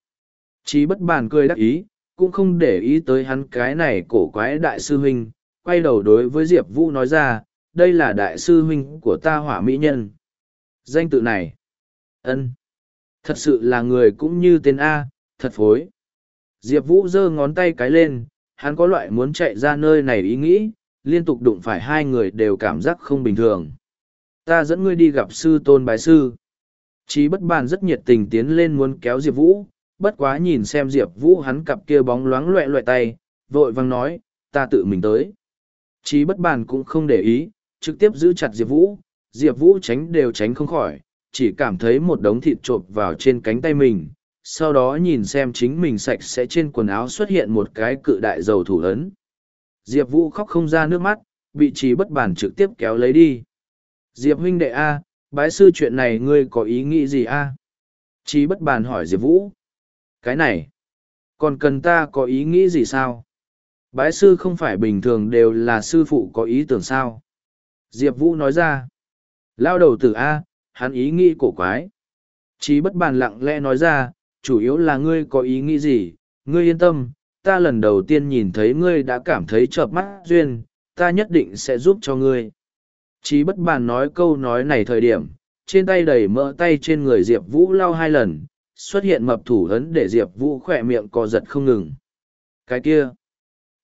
Chí bất bàn cười đắc ý, cũng không để ý tới hắn cái này cổ quái đại sư huynh, quay đầu đối với Diệp Vũ nói ra, đây là đại sư huynh của ta hỏa mỹ nhân. Danh tự này, ân thật sự là người cũng như tên A, thật phối. Diệp Vũ giơ ngón tay cái lên, hắn có loại muốn chạy ra nơi này ý nghĩ, liên tục đụng phải hai người đều cảm giác không bình thường. Ta dẫn ngươi đi gặp sư tôn bái sư. Chí bất bàn rất nhiệt tình tiến lên muốn kéo Diệp Vũ, bất quá nhìn xem Diệp Vũ hắn cặp kia bóng loáng loẹ loẹ tay, vội vang nói, ta tự mình tới. Chí bất bàn cũng không để ý, trực tiếp giữ chặt Diệp Vũ, Diệp Vũ tránh đều tránh không khỏi, chỉ cảm thấy một đống thịt trộn vào trên cánh tay mình, sau đó nhìn xem chính mình sạch sẽ trên quần áo xuất hiện một cái cự đại dầu thủ ấn. Diệp Vũ khóc không ra nước mắt, bị trí bất bản trực tiếp kéo lấy đi. Diệp huynh đệ A, bái sư chuyện này ngươi có ý nghĩ gì A? Trí bất bản hỏi Diệp Vũ. Cái này, còn cần ta có ý nghĩ gì sao? Bái sư không phải bình thường đều là sư phụ có ý tưởng sao? Diệp Vũ nói ra. Lao đầu tử A, hắn ý nghĩ cổ quái. Chí bất bàn lặng lẽ nói ra, chủ yếu là ngươi có ý nghĩ gì, ngươi yên tâm, ta lần đầu tiên nhìn thấy ngươi đã cảm thấy chợp mắt duyên, ta nhất định sẽ giúp cho ngươi. Chí bất bàn nói câu nói này thời điểm, trên tay đầy mỡ tay trên người Diệp Vũ lau hai lần, xuất hiện mập thủ ấn để Diệp Vũ khỏe miệng co giật không ngừng. Cái kia,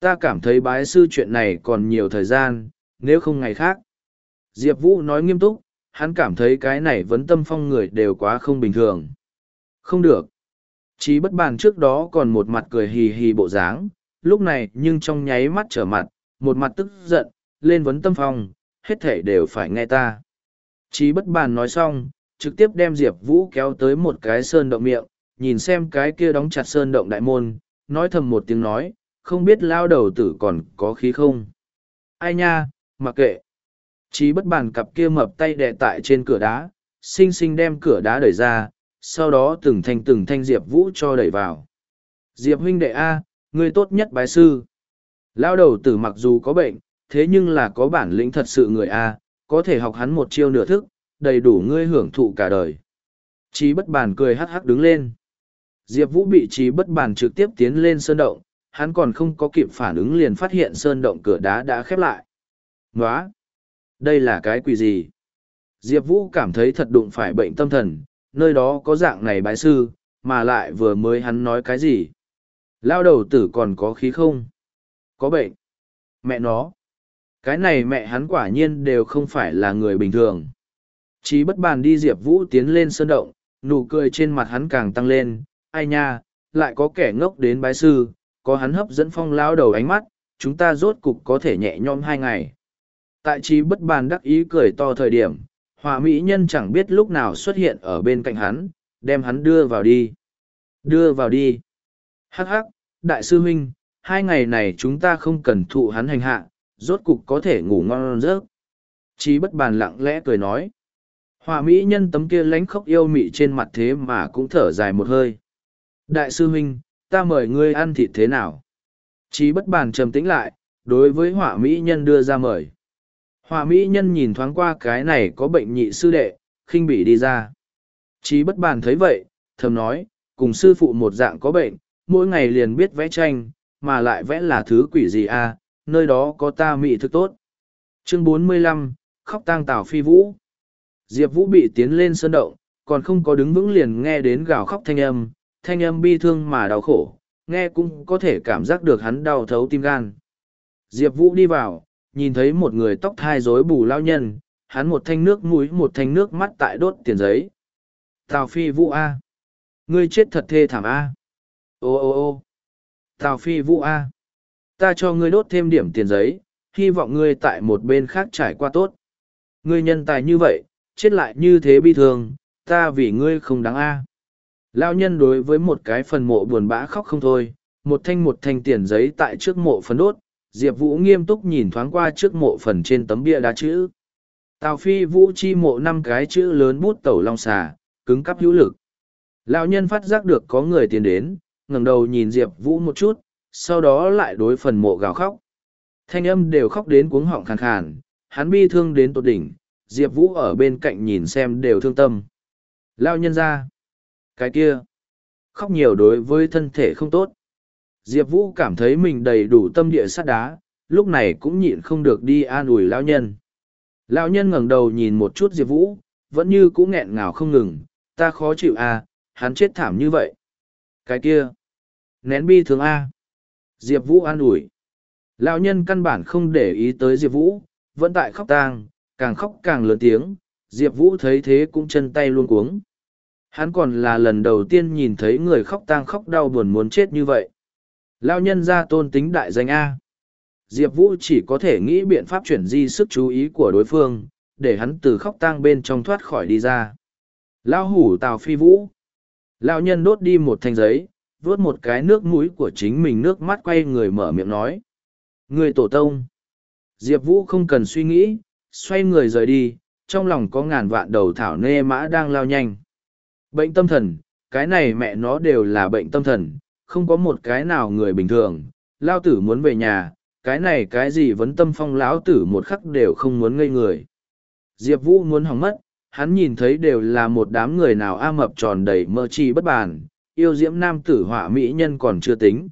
ta cảm thấy bái sư chuyện này còn nhiều thời gian, nếu không ngày khác. Diệp Vũ nói nghiêm túc, hắn cảm thấy cái này vấn tâm phong người đều quá không bình thường. Không được. Chí bất bàn trước đó còn một mặt cười hì hì bộ dáng, lúc này nhưng trong nháy mắt trở mặt, một mặt tức giận, lên vấn tâm phong, hết thể đều phải nghe ta. Chí bất bàn nói xong, trực tiếp đem Diệp Vũ kéo tới một cái sơn động miệng, nhìn xem cái kia đóng chặt sơn động đại môn, nói thầm một tiếng nói, không biết lao đầu tử còn có khí không. Ai nha, mặc kệ. Chí bất bàn cặp kia mập tay đè tại trên cửa đá, xinh xinh đem cửa đá đẩy ra, sau đó từng thanh từng thanh Diệp Vũ cho đẩy vào. Diệp huynh đệ A, người tốt nhất bái sư. Lao đầu tử mặc dù có bệnh, thế nhưng là có bản lĩnh thật sự người A, có thể học hắn một chiêu nửa thức, đầy đủ ngươi hưởng thụ cả đời. Chí bất bàn cười hắc hắc đứng lên. Diệp Vũ bị Chí bất bàn trực tiếp tiến lên sơn động, hắn còn không có kịp phản ứng liền phát hiện sơn động cửa đá đã khép lại. Nóa! Đây là cái quỷ gì? Diệp Vũ cảm thấy thật đụng phải bệnh tâm thần, nơi đó có dạng này bái sư, mà lại vừa mới hắn nói cái gì? Lao đầu tử còn có khí không? Có bệnh. Mẹ nó. Cái này mẹ hắn quả nhiên đều không phải là người bình thường. Chí bất bàn đi Diệp Vũ tiến lên sơn động, nụ cười trên mặt hắn càng tăng lên, ai nha, lại có kẻ ngốc đến bái sư, có hắn hấp dẫn phong lao đầu ánh mắt, chúng ta rốt cục có thể nhẹ nhõm hai ngày. Tại trí bất bàn đắc ý cười to thời điểm, hòa mỹ nhân chẳng biết lúc nào xuất hiện ở bên cạnh hắn, đem hắn đưa vào đi. Đưa vào đi. Hắc hắc, đại sư huynh, hai ngày này chúng ta không cần thụ hắn hành hạ, rốt cục có thể ngủ ngon giấc. Trí bất bàn lặng lẽ cười nói. Hòa mỹ nhân tấm kia lánh khóc yêu mị trên mặt thế mà cũng thở dài một hơi. Đại sư huynh, ta mời ngươi ăn thịt thế nào? Chí bất bàn trầm tĩnh lại, đối với họa mỹ nhân đưa ra mời. Hòa mỹ nhân nhìn thoáng qua cái này có bệnh nhị sư đệ, khinh bị đi ra. Chí bất bàn thấy vậy, thầm nói, cùng sư phụ một dạng có bệnh, mỗi ngày liền biết vẽ tranh, mà lại vẽ là thứ quỷ gì à, nơi đó có ta mỹ thức tốt. Chương 45, khóc tang tảo phi vũ. Diệp Vũ bị tiến lên sơn động, còn không có đứng vững liền nghe đến gào khóc thanh âm, thanh âm bi thương mà đau khổ, nghe cũng có thể cảm giác được hắn đau thấu tim gan. Diệp Vũ đi vào, nhìn thấy một người tóc thai rối bù lao nhân, hắn một thanh nước mũi một thanh nước mắt tại đốt tiền giấy. Tào Phi Vũ A. Ngươi chết thật thê thảm A. Ô ô ô. Tào Phi Vũ A. Ta cho ngươi đốt thêm điểm tiền giấy, hy vọng ngươi tại một bên khác trải qua tốt. Ngươi nhân tài như vậy, chết lại như thế bi thường, ta vì ngươi không đáng A. Lao nhân đối với một cái phần mộ buồn bã khóc không thôi, một thanh một thanh tiền giấy tại trước mộ phần đốt, Diệp Vũ nghiêm túc nhìn thoáng qua trước mộ phần trên tấm bia đá chữ. Tào phi vũ chi mộ năm cái chữ lớn bút tẩu long xà, cứng cắp hữu lực. Lão nhân phát giác được có người tiến đến, ngẩng đầu nhìn Diệp Vũ một chút, sau đó lại đối phần mộ gào khóc. Thanh âm đều khóc đến cuống họng khàn khàn, hắn bi thương đến tột đỉnh, Diệp Vũ ở bên cạnh nhìn xem đều thương tâm. Lão nhân ra. Cái kia, khóc nhiều đối với thân thể không tốt. Diệp Vũ cảm thấy mình đầy đủ tâm địa sắt đá, lúc này cũng nhịn không được đi an ủi lão nhân. Lão nhân ngẩng đầu nhìn một chút Diệp Vũ, vẫn như cũng nghẹn ngào không ngừng, ta khó chịu à, hắn chết thảm như vậy. Cái kia, nén bi thương a. À. Diệp Vũ an ủi. Lão nhân căn bản không để ý tới Diệp Vũ, vẫn tại khóc tang, càng khóc càng lớn tiếng, Diệp Vũ thấy thế cũng chân tay luôn cuống. Hắn còn là lần đầu tiên nhìn thấy người khóc tang khóc đau buồn muốn chết như vậy. Lao nhân ra tôn tính đại danh A. Diệp Vũ chỉ có thể nghĩ biện pháp chuyển di sức chú ý của đối phương, để hắn từ khóc tang bên trong thoát khỏi đi ra. Lao hủ tào phi vũ. Lao nhân đốt đi một thanh giấy, vớt một cái nước mũi của chính mình nước mắt quay người mở miệng nói. Người tổ tông. Diệp Vũ không cần suy nghĩ, xoay người rời đi, trong lòng có ngàn vạn đầu thảo nê mã đang lao nhanh. Bệnh tâm thần, cái này mẹ nó đều là bệnh tâm thần, không có một cái nào người bình thường. Lao tử muốn về nhà, cái này cái gì vấn tâm phong lão tử một khắc đều không muốn ngây người. Diệp Vũ muốn hỏng mất, hắn nhìn thấy đều là một đám người nào a mập tròn đầy mơ chi bất bàn, yêu diễm nam tử họa mỹ nhân còn chưa tính.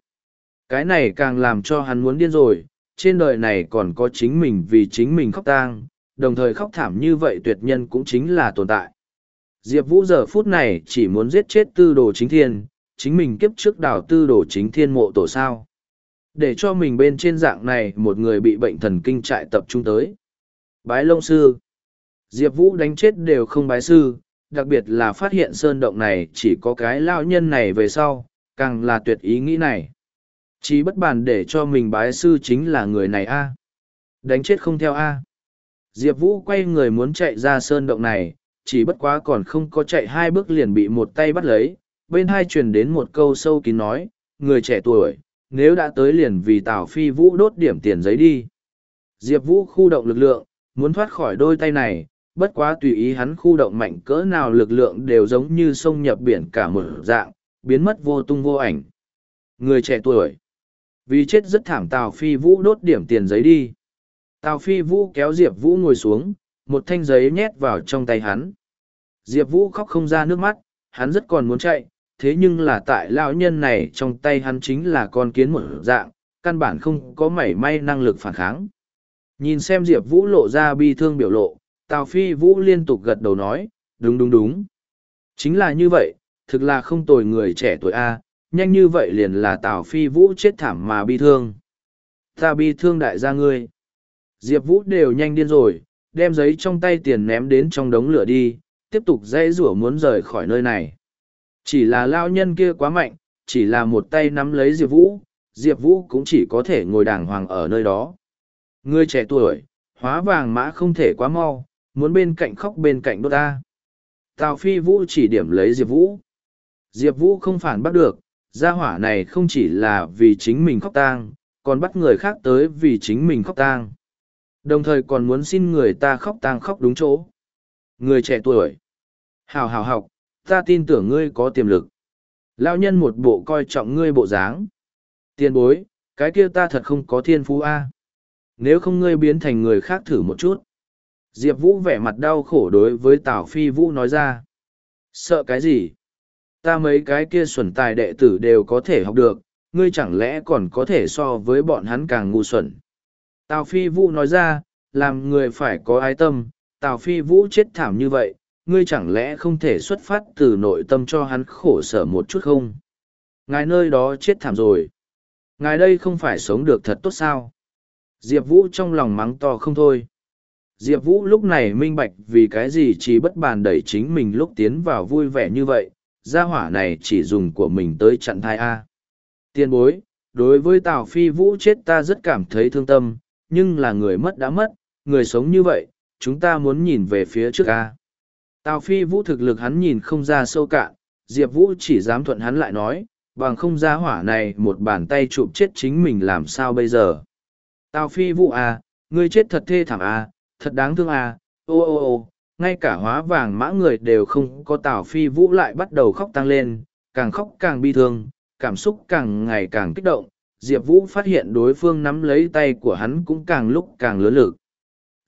Cái này càng làm cho hắn muốn điên rồi, trên đời này còn có chính mình vì chính mình khóc tang, đồng thời khóc thảm như vậy tuyệt nhân cũng chính là tồn tại. Diệp Vũ giờ phút này chỉ muốn giết chết tư đồ chính thiên, chính mình kiếp trước đào tư đồ chính thiên mộ tổ sao. Để cho mình bên trên dạng này một người bị bệnh thần kinh trại tập trung tới. Bái lông sư. Diệp Vũ đánh chết đều không bái sư, đặc biệt là phát hiện sơn động này chỉ có cái lao nhân này về sau, càng là tuyệt ý nghĩ này. Chỉ bất bàn để cho mình bái sư chính là người này a Đánh chết không theo a Diệp Vũ quay người muốn chạy ra sơn động này, chỉ bất quá còn không có chạy hai bước liền bị một tay bắt lấy, bên hai truyền đến một câu sâu kín nói, người trẻ tuổi, nếu đã tới liền vì Tào Phi Vũ đốt điểm tiền giấy đi. Diệp Vũ khu động lực lượng, muốn thoát khỏi đôi tay này, bất quá tùy ý hắn khu động mạnh cỡ nào lực lượng đều giống như sông nhập biển cả một dạng, biến mất vô tung vô ảnh. Người trẻ tuổi, vì chết rất thảm Tào Phi Vũ đốt điểm tiền giấy đi. Tào Phi Vũ kéo Diệp Vũ ngồi xuống, một thanh giấy nhét vào trong tay hắn. Diệp Vũ khóc không ra nước mắt, hắn rất còn muốn chạy, thế nhưng là tại lão nhân này trong tay hắn chính là con kiến một dạng, căn bản không có mảy may năng lực phản kháng. Nhìn xem Diệp Vũ lộ ra bi thương biểu lộ, Tào Phi Vũ liên tục gật đầu nói, đúng đúng đúng. Chính là như vậy, thực là không tồi người trẻ tuổi A, nhanh như vậy liền là Tào Phi Vũ chết thảm mà bi thương. Ta bi thương đại gia ngươi. Diệp Vũ đều nhanh điên rồi, đem giấy trong tay tiền ném đến trong đống lửa đi, tiếp tục dây rủa muốn rời khỏi nơi này. Chỉ là lao nhân kia quá mạnh, chỉ là một tay nắm lấy Diệp Vũ, Diệp Vũ cũng chỉ có thể ngồi đàng hoàng ở nơi đó. Người trẻ tuổi, hóa vàng mã không thể quá mau, muốn bên cạnh khóc bên cạnh đốt ta. Tào Phi Vũ chỉ điểm lấy Diệp Vũ. Diệp Vũ không phản bắt được, gia hỏa này không chỉ là vì chính mình khóc tang, còn bắt người khác tới vì chính mình khóc tang. Đồng thời còn muốn xin người ta khóc tang khóc đúng chỗ. Người trẻ tuổi. Hào hào học, ta tin tưởng ngươi có tiềm lực. Lao nhân một bộ coi trọng ngươi bộ dáng. Tiền bối, cái kia ta thật không có thiên phú A. Nếu không ngươi biến thành người khác thử một chút. Diệp Vũ vẻ mặt đau khổ đối với Tào Phi Vũ nói ra. Sợ cái gì? Ta mấy cái kia xuẩn tài đệ tử đều có thể học được, ngươi chẳng lẽ còn có thể so với bọn hắn càng ngu xuẩn. Tào Phi Vũ nói ra, làm người phải có ái tâm, Tào Phi Vũ chết thảm như vậy, ngươi chẳng lẽ không thể xuất phát từ nội tâm cho hắn khổ sở một chút không? Ngài nơi đó chết thảm rồi. Ngài đây không phải sống được thật tốt sao? Diệp Vũ trong lòng mắng to không thôi. Diệp Vũ lúc này minh bạch vì cái gì chỉ bất bàn đẩy chính mình lúc tiến vào vui vẻ như vậy, gia hỏa này chỉ dùng của mình tới chặn thai A. Tiên bối, đối với Tào Phi Vũ chết ta rất cảm thấy thương tâm, nhưng là người mất đã mất, người sống như vậy, chúng ta muốn nhìn về phía trước A. Tào Phi Vũ thực lực hắn nhìn không ra sâu cạn, Diệp Vũ chỉ dám thuận hắn lại nói, bằng không ra hỏa này một bàn tay chụp chết chính mình làm sao bây giờ. Tào Phi Vũ à, ngươi chết thật thê thảm à, thật đáng thương à, ô ô ô, ngay cả hóa vàng mã người đều không có Tào Phi Vũ lại bắt đầu khóc tăng lên, càng khóc càng bi thương, cảm xúc càng ngày càng kích động. Diệp Vũ phát hiện đối phương nắm lấy tay của hắn cũng càng lúc càng lớn lực.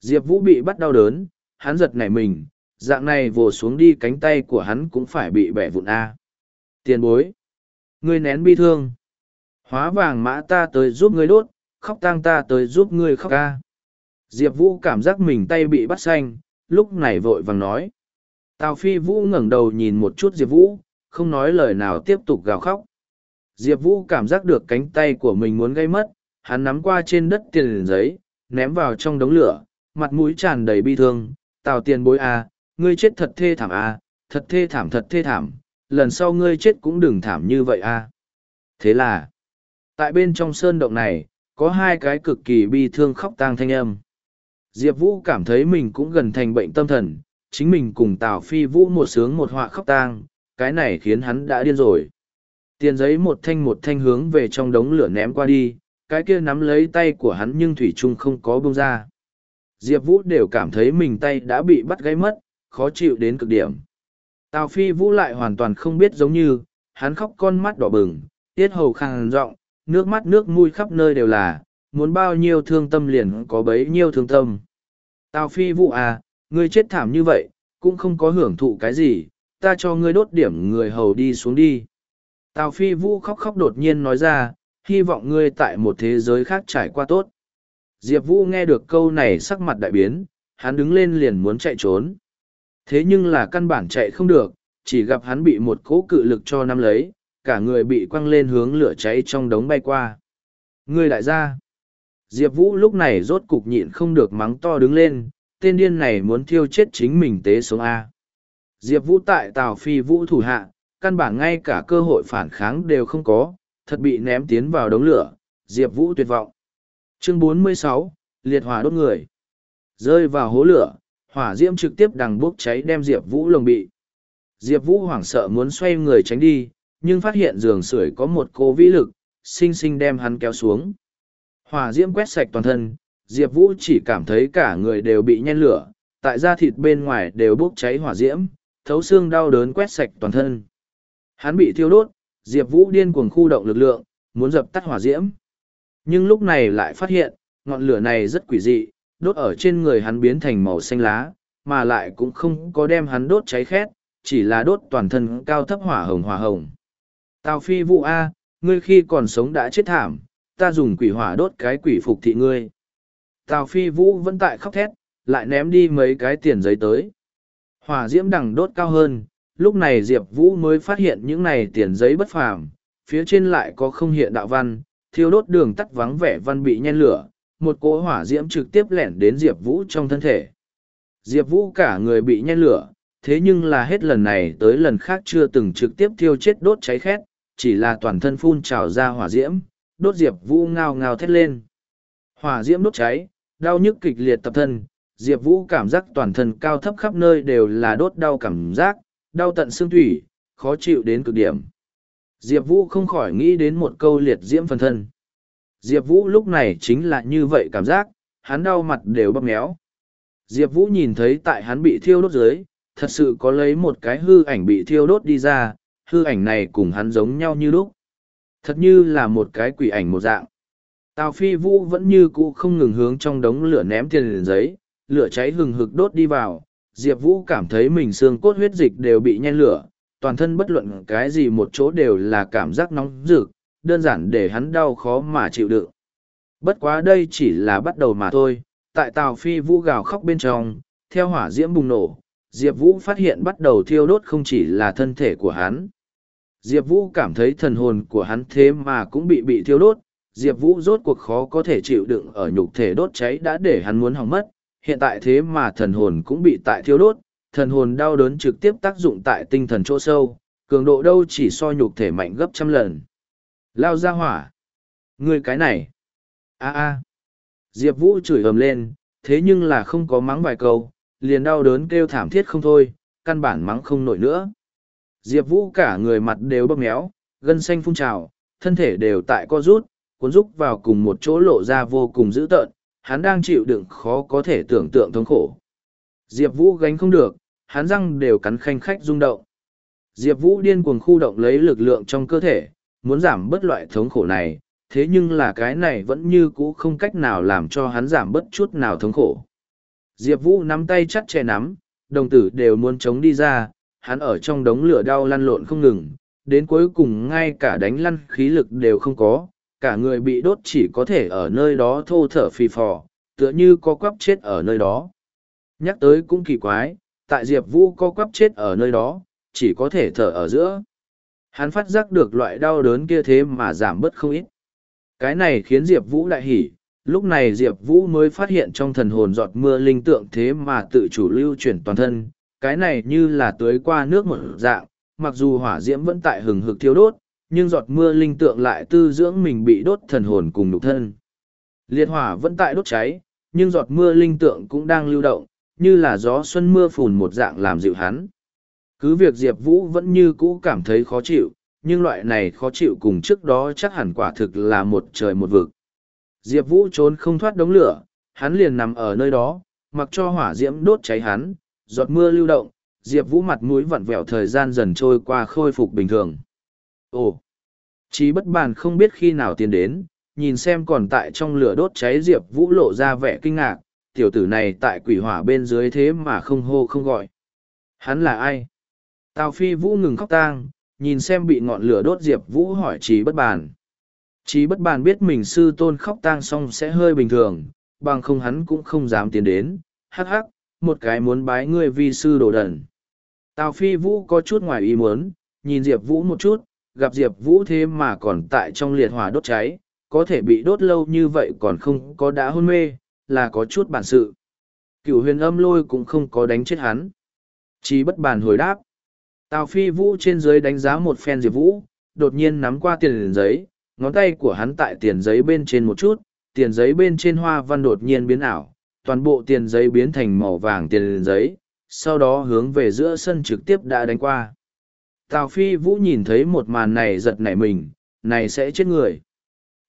Diệp Vũ bị bắt đau đớn, hắn giật nảy mình, dạng này vồ xuống đi cánh tay của hắn cũng phải bị bẻ vụn a. Tiền bối ngươi nén bi thương. Hóa vàng mã ta tới giúp ngươi đốt khóc tang ta tới giúp ngươi khóc ca. Diệp vũ cảm giác mình tay bị bắt xanh lúc này vội vàng nói. Tào phi vũ ngẩng đầu nhìn một chút diệp vũ không nói lời nào tiếp tục gào khóc. Diệp vũ cảm giác được cánh tay của mình muốn gây mất hắn nắm qua trên đất tiền giấy ném vào trong đống lửa mặt mũi tràn đầy bi thương. Tào tiền bối à, ngươi chết thật thê thảm à, thật thê thảm thật thê thảm, lần sau ngươi chết cũng đừng thảm như vậy à. Thế là, tại bên trong sơn động này, có hai cái cực kỳ bi thương khóc tang thanh âm. Diệp Vũ cảm thấy mình cũng gần thành bệnh tâm thần, chính mình cùng Tào Phi Vũ một sướng một họa khóc tang, cái này khiến hắn đã điên rồi. Tiền giấy một thanh một thanh hướng về trong đống lửa ném qua đi, cái kia nắm lấy tay của hắn nhưng Thủy Trung không có bông ra. Diệp Vũ đều cảm thấy mình tay đã bị bắt gáy mất, khó chịu đến cực điểm. Tào phi vũ lại hoàn toàn không biết giống như, hắn khóc con mắt đỏ bừng, tiết hầu khang rộng, nước mắt nước mũi khắp nơi đều là, muốn bao nhiêu thương tâm liền có bấy nhiêu thương tâm. Tào phi vũ à, ngươi chết thảm như vậy, cũng không có hưởng thụ cái gì, ta cho ngươi đốt điểm người hầu đi xuống đi. Tào phi vũ khóc khóc đột nhiên nói ra, hy vọng ngươi tại một thế giới khác trải qua tốt. Diệp Vũ nghe được câu này sắc mặt đại biến, hắn đứng lên liền muốn chạy trốn. Thế nhưng là căn bản chạy không được, chỉ gặp hắn bị một cỗ cự lực cho nắm lấy, cả người bị quăng lên hướng lửa cháy trong đống bay qua. Người đại gia. Diệp Vũ lúc này rốt cục nhịn không được mắng to đứng lên, tên điên này muốn thiêu chết chính mình tế sống A. Diệp Vũ tại Tào Phi Vũ thủ hạ, căn bản ngay cả cơ hội phản kháng đều không có, thật bị ném tiến vào đống lửa, Diệp Vũ tuyệt vọng. Chương 46, Liệt hỏa đốt người. Rơi vào hố lửa, hỏa diễm trực tiếp đằng bốc cháy đem Diệp Vũ lồng bị. Diệp Vũ hoảng sợ muốn xoay người tránh đi, nhưng phát hiện giường sưởi có một cô vĩ lực, sinh sinh đem hắn kéo xuống. Hỏa diễm quét sạch toàn thân, Diệp Vũ chỉ cảm thấy cả người đều bị nhen lửa, tại da thịt bên ngoài đều bốc cháy hỏa diễm, thấu xương đau đớn quét sạch toàn thân. Hắn bị thiêu đốt, Diệp Vũ điên cuồng khu động lực lượng, muốn dập tắt hỏa diễm. Nhưng lúc này lại phát hiện, ngọn lửa này rất quỷ dị, đốt ở trên người hắn biến thành màu xanh lá, mà lại cũng không có đem hắn đốt cháy khét, chỉ là đốt toàn thân cao thấp hỏa hồng hỏa hồng. Tào phi vụ A, ngươi khi còn sống đã chết thảm, ta dùng quỷ hỏa đốt cái quỷ phục thị ngươi. Tào phi vũ vẫn tại khóc thét, lại ném đi mấy cái tiền giấy tới. Hỏa diễm đằng đốt cao hơn, lúc này Diệp Vũ mới phát hiện những này tiền giấy bất phàm, phía trên lại có không hiện đạo văn, thiêu đốt đường tắt vắng vẻ văn bị nhen lửa, một cỗ hỏa diễm trực tiếp lẻn đến Diệp Vũ trong thân thể. Diệp Vũ cả người bị nhen lửa, thế nhưng là hết lần này tới lần khác chưa từng trực tiếp thiêu chết đốt cháy khét, chỉ là toàn thân phun trào ra hỏa diễm, đốt Diệp Vũ ngao ngao thét lên. Hỏa diễm đốt cháy, đau nhức kịch liệt tập thân, Diệp Vũ cảm giác toàn thân cao thấp khắp nơi đều là đốt đau cảm giác, đau tận xương thủy, khó chịu đến cực điểm. Diệp Vũ không khỏi nghĩ đến một câu liệt diễm phần thân. Diệp Vũ lúc này chính là như vậy cảm giác, hắn đau mặt đều bắp méo. Diệp Vũ nhìn thấy tại hắn bị thiêu đốt dưới, thật sự có lấy một cái hư ảnh bị thiêu đốt đi ra, hư ảnh này cùng hắn giống nhau như lúc. Thật như là một cái quỷ ảnh một dạng. Tào Phi Vũ vẫn như cũ không ngừng hướng trong đống lửa ném tiền liền giấy, lửa cháy hừng hực đốt đi vào, Diệp Vũ cảm thấy mình xương cốt huyết dịch đều bị nhen lửa, toàn thân bất luận cái gì một chỗ đều là cảm giác nóng rực, đơn giản để hắn đau khó mà chịu đựng. Bất quá đây chỉ là bắt đầu mà thôi, tại Tào Phi Vũ gào khóc bên trong, theo hỏa diễm bùng nổ, Diệp Vũ phát hiện bắt đầu thiêu đốt không chỉ là thân thể của hắn. Diệp Vũ cảm thấy thần hồn của hắn thế mà cũng bị bị thiêu đốt, Diệp Vũ rốt cuộc khó có thể chịu đựng ở nhục thể đốt cháy đã để hắn muốn hỏng mất, hiện tại thế mà thần hồn cũng bị tại thiêu đốt, thần hồn đau đớn trực tiếp tác dụng tại tinh thần chỗ sâu, cường độ đâu chỉ so nhục thể mạnh gấp trăm lần. Lao ra hỏa! Người cái này! a a Diệp Vũ chửi ầm lên, thế nhưng là không có mắng vài câu, liền đau đớn kêu thảm thiết không thôi, căn bản mắng không nổi nữa. Diệp Vũ cả người mặt đều bóp méo, gân xanh phun trào, thân thể đều tại co rút, cuốn rúc vào cùng một chỗ lộ ra vô cùng dữ tợn, hắn đang chịu đựng khó có thể tưởng tượng thống khổ. Diệp Vũ gánh không được, hắn răng đều cắn khanh khách rung động. Diệp Vũ điên cuồng khu động lấy lực lượng trong cơ thể, muốn giảm bớt loại thống khổ này, thế nhưng là cái này vẫn như cũ không cách nào làm cho hắn giảm bớt chút nào thống khổ. Diệp Vũ nắm tay chắt che nắm, đồng tử đều muốn chống đi ra, hắn ở trong đống lửa đau lăn lộn không ngừng, đến cuối cùng ngay cả đánh lăn khí lực đều không có, cả người bị đốt chỉ có thể ở nơi đó thô thở phì phò, tựa như có quắp chết ở nơi đó. Nhắc tới cũng kỳ quái, tại Diệp Vũ có quắp chết ở nơi đó, chỉ có thể thở ở giữa. Hắn phát giác được loại đau đớn kia thế mà giảm bớt không ít. Cái này khiến Diệp Vũ đại hỉ, lúc này Diệp Vũ mới phát hiện trong thần hồn giọt mưa linh tượng thế mà tự chủ lưu chuyển toàn thân, cái này như là tưới qua nước một dạng, mặc dù hỏa diễm vẫn tại hừng hực thiêu đốt, nhưng giọt mưa linh tượng lại tư dưỡng mình bị đốt thần hồn cùng nhục thân. Liệt hỏa vẫn tại đốt cháy, nhưng giọt mưa linh tượng cũng đang lưu động, như là gió xuân mưa phùn một dạng làm dịu hắn. Cứ việc Diệp Vũ vẫn như cũ cảm thấy khó chịu, nhưng loại này khó chịu cùng trước đó chắc hẳn quả thực là một trời một vực. Diệp Vũ trốn không thoát đống lửa, hắn liền nằm ở nơi đó, mặc cho hỏa diễm đốt cháy hắn, giọt mưa lưu động, Diệp Vũ mặt mũi vặn vẹo thời gian dần trôi qua khôi phục bình thường. Ồ! Chí bất bàn không biết khi nào tiến đến, nhìn xem còn tại trong lửa đốt cháy Diệp Vũ lộ ra vẻ kinh ngạc, tiểu tử này tại quỷ hỏa bên dưới thế mà không hô không gọi. Hắn là ai? Tào Phi Vũ ngừng khóc tang, nhìn xem bị ngọn lửa đốt Diệp Vũ hỏi Chí bất bàn. Chí bất bàn biết mình sư tôn khóc tang xong sẽ hơi bình thường, bằng không hắn cũng không dám tiến đến, hắc hắc, một cái muốn bái ngươi vi sư đồ đần. Tào Phi Vũ có chút ngoài ý muốn, nhìn Diệp Vũ một chút, gặp Diệp Vũ thế mà còn tại trong liệt hỏa đốt cháy, có thể bị đốt lâu như vậy còn không có đã hôn mê, là có chút bản sự. Cửu huyền âm lôi cũng không có đánh chết hắn. Chí bất bàn hồi đáp. Tào phi vũ trên dưới đánh giá một phen diệp vũ, đột nhiên nắm qua tiền giấy, ngón tay của hắn tại tiền giấy bên trên một chút, tiền giấy bên trên hoa văn đột nhiên biến ảo, toàn bộ tiền giấy biến thành màu vàng tiền giấy, sau đó hướng về giữa sân trực tiếp đã đánh qua. Tào Phi Vũ nhìn thấy một màn này giật nảy mình, này sẽ chết người.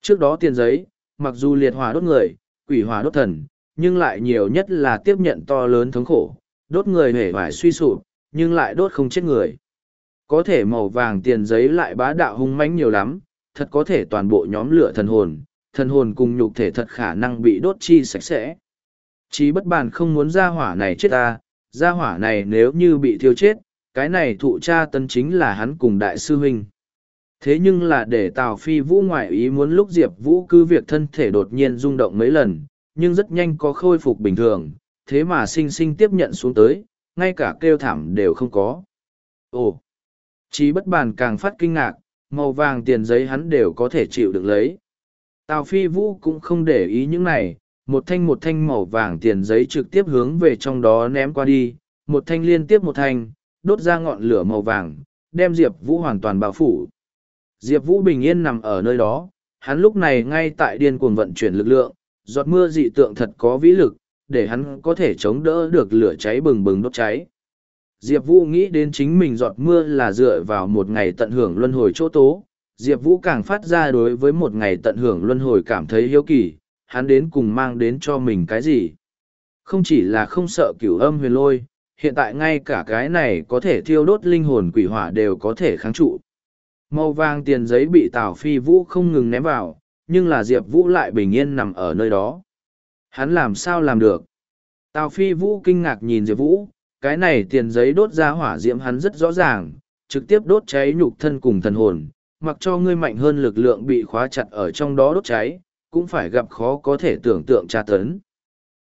Trước đó tiền giấy, mặc dù liệt hỏa đốt người, quỷ hỏa đốt thần, nhưng lại nhiều nhất là tiếp nhận to lớn thống khổ, đốt người hề vải suy sụp, nhưng lại đốt không chết người. Có thể màu vàng tiền giấy lại bá đạo hung mãnh nhiều lắm, thật có thể toàn bộ nhóm lửa thần hồn, thần hồn cùng nhục thể thật khả năng bị đốt chi sạch sẽ. Chí bất bàn không muốn ra hỏa này chết ta, ra hỏa này nếu như bị thiêu chết, cái này thụ cha tân chính là hắn cùng đại sư huynh. Thế nhưng là để Tào Phi Vũ ngoại ý muốn lúc Diệp Vũ cứ việc thân thể đột nhiên rung động mấy lần, nhưng rất nhanh có khôi phục bình thường, thế mà sinh sinh tiếp nhận xuống tới, ngay cả kêu thảm đều không có. Ồ! Chí bất bàn càng phát kinh ngạc, màu vàng tiền giấy hắn đều có thể chịu được lấy. Tào Phi Vũ cũng không để ý những này, một thanh một thanh màu vàng tiền giấy trực tiếp hướng về trong đó ném qua đi, một thanh liên tiếp một thanh, đốt ra ngọn lửa màu vàng, đem Diệp Vũ hoàn toàn bao phủ. Diệp Vũ bình yên nằm ở nơi đó, hắn lúc này ngay tại điên cuồng vận chuyển lực lượng, giọt mưa dị tượng thật có vĩ lực, để hắn có thể chống đỡ được lửa cháy bừng bừng đốt cháy. Diệp Vũ nghĩ đến chính mình giọt mưa là dựa vào một ngày tận hưởng luân hồi chỗ tố. Diệp Vũ càng phát ra đối với một ngày tận hưởng luân hồi cảm thấy hiếu kỳ, hắn đến cùng mang đến cho mình cái gì. Không chỉ là không sợ cửu âm huyền lôi, hiện tại ngay cả cái này có thể thiêu đốt linh hồn quỷ hỏa đều có thể kháng trụ. Màu vàng tiền giấy bị Tào Phi Vũ không ngừng ném vào, nhưng là Diệp Vũ lại bình yên nằm ở nơi đó. Hắn làm sao làm được? Tào Phi Vũ kinh ngạc nhìn Diệp Vũ, cái này tiền giấy đốt ra hỏa diễm hắn rất rõ ràng, trực tiếp đốt cháy nhục thân cùng thần hồn, mặc cho ngươi mạnh hơn lực lượng bị khóa chặt ở trong đó đốt cháy, cũng phải gặp khó có thể tưởng tượng tra tấn.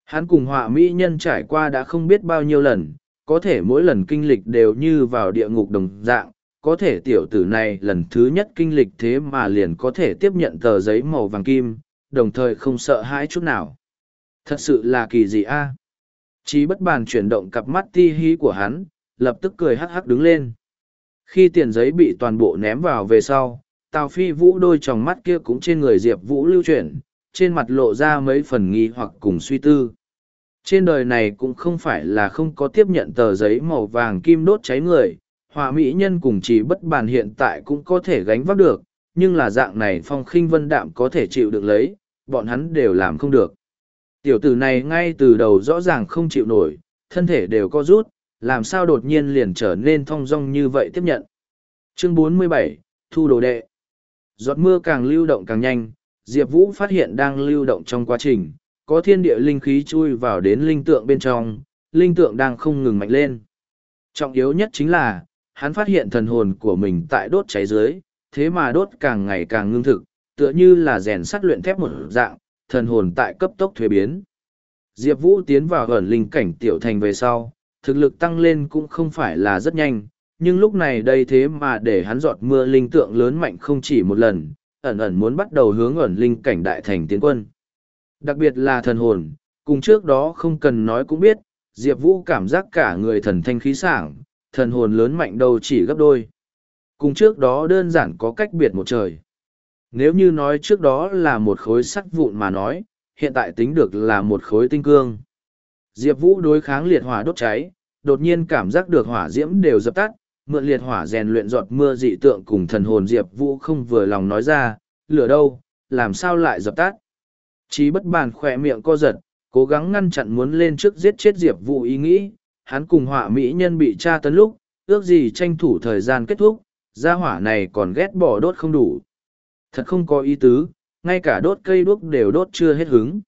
Hắn cùng họa mỹ nhân trải qua đã không biết bao nhiêu lần, có thể mỗi lần kinh lịch đều như vào địa ngục đồng dạng, có thể tiểu tử này lần thứ nhất kinh lịch thế mà liền có thể tiếp nhận tờ giấy màu vàng kim, đồng thời không sợ hãi chút nào. Thật sự là kỳ dị a Chí bất bàn chuyển động cặp mắt ti hí của hắn, lập tức cười hắc hắc đứng lên. Khi tiền giấy bị toàn bộ ném vào về sau, Tào Phi Vũ đôi tròng mắt kia cũng trên người Diệp Vũ lưu chuyển, trên mặt lộ ra mấy phần nghi hoặc cùng suy tư. Trên đời này cũng không phải là không có tiếp nhận tờ giấy màu vàng kim đốt cháy người, hòa mỹ nhân cùng chỉ bất bàn hiện tại cũng có thể gánh vác được, nhưng là dạng này phong khinh vân đạm có thể chịu được lấy, bọn hắn đều làm không được. Tiểu tử này ngay từ đầu rõ ràng không chịu nổi, thân thể đều có rút, làm sao đột nhiên liền trở nên thong dong như vậy tiếp nhận. Chương 47, Thu đồ đệ. Giọt mưa càng lưu động càng nhanh, Diệp Vũ phát hiện đang lưu động trong quá trình, có thiên địa linh khí chui vào đến linh tượng bên trong, linh tượng đang không ngừng mạnh lên. Trọng yếu nhất chính là, hắn phát hiện thần hồn của mình tại đốt cháy dưới, thế mà đốt càng ngày càng ngưng thực, tựa như là rèn sắt luyện thép một dạng, thần hồn tại cấp tốc thuế biến. Diệp Vũ tiến vào ẩn linh cảnh tiểu thành về sau, thực lực tăng lên cũng không phải là rất nhanh, nhưng lúc này đây thế mà để hắn giọt mưa linh tượng lớn mạnh không chỉ một lần, ẩn ẩn muốn bắt đầu hướng ẩn linh cảnh đại thành tiến quân. Đặc biệt là thần hồn, cùng trước đó không cần nói cũng biết, Diệp Vũ cảm giác cả người thần thanh khí sảng, thần hồn lớn mạnh đầu chỉ gấp đôi. Cùng trước đó đơn giản có cách biệt một trời. Nếu như nói trước đó là một khối sắt vụn mà nói, hiện tại tính được là một khối tinh cương. Diệp Vũ đối kháng liệt hỏa đốt cháy, đột nhiên cảm giác được hỏa diễm đều dập tắt, mượn liệt hỏa rèn luyện giọt mưa dị tượng cùng thần hồn Diệp Vũ không vừa lòng nói ra, lửa đâu, làm sao lại dập tắt. Chí bất bàn khỏe miệng co giật, cố gắng ngăn chặn muốn lên trước giết chết Diệp Vũ ý nghĩ, hắn cùng họa mỹ nhân bị tra tấn lúc, ước gì tranh thủ thời gian kết thúc, gia hỏa này còn ghét bỏ đốt không đủ. Thật không có ý tứ, ngay cả đốt cây đuốc đều đốt chưa hết hứng.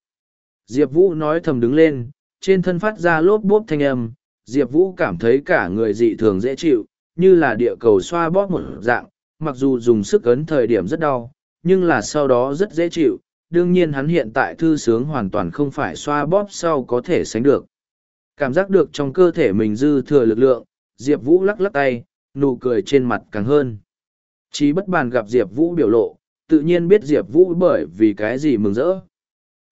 Diệp Vũ nói thầm đứng lên, trên thân phát ra lốp bốp thanh âm, Diệp Vũ cảm thấy cả người dị thường dễ chịu, như là địa cầu xoa bóp một dạng, mặc dù dùng sức ấn thời điểm rất đau, nhưng là sau đó rất dễ chịu, đương nhiên hắn hiện tại thư sướng hoàn toàn không phải xoa bóp sau có thể sánh được. Cảm giác được trong cơ thể mình dư thừa lực lượng, Diệp Vũ lắc lắc tay, nụ cười trên mặt càng hơn. Chí bất bàn gặp Diệp Vũ biểu lộ, tự nhiên biết Diệp Vũ bởi vì cái gì mừng rỡ.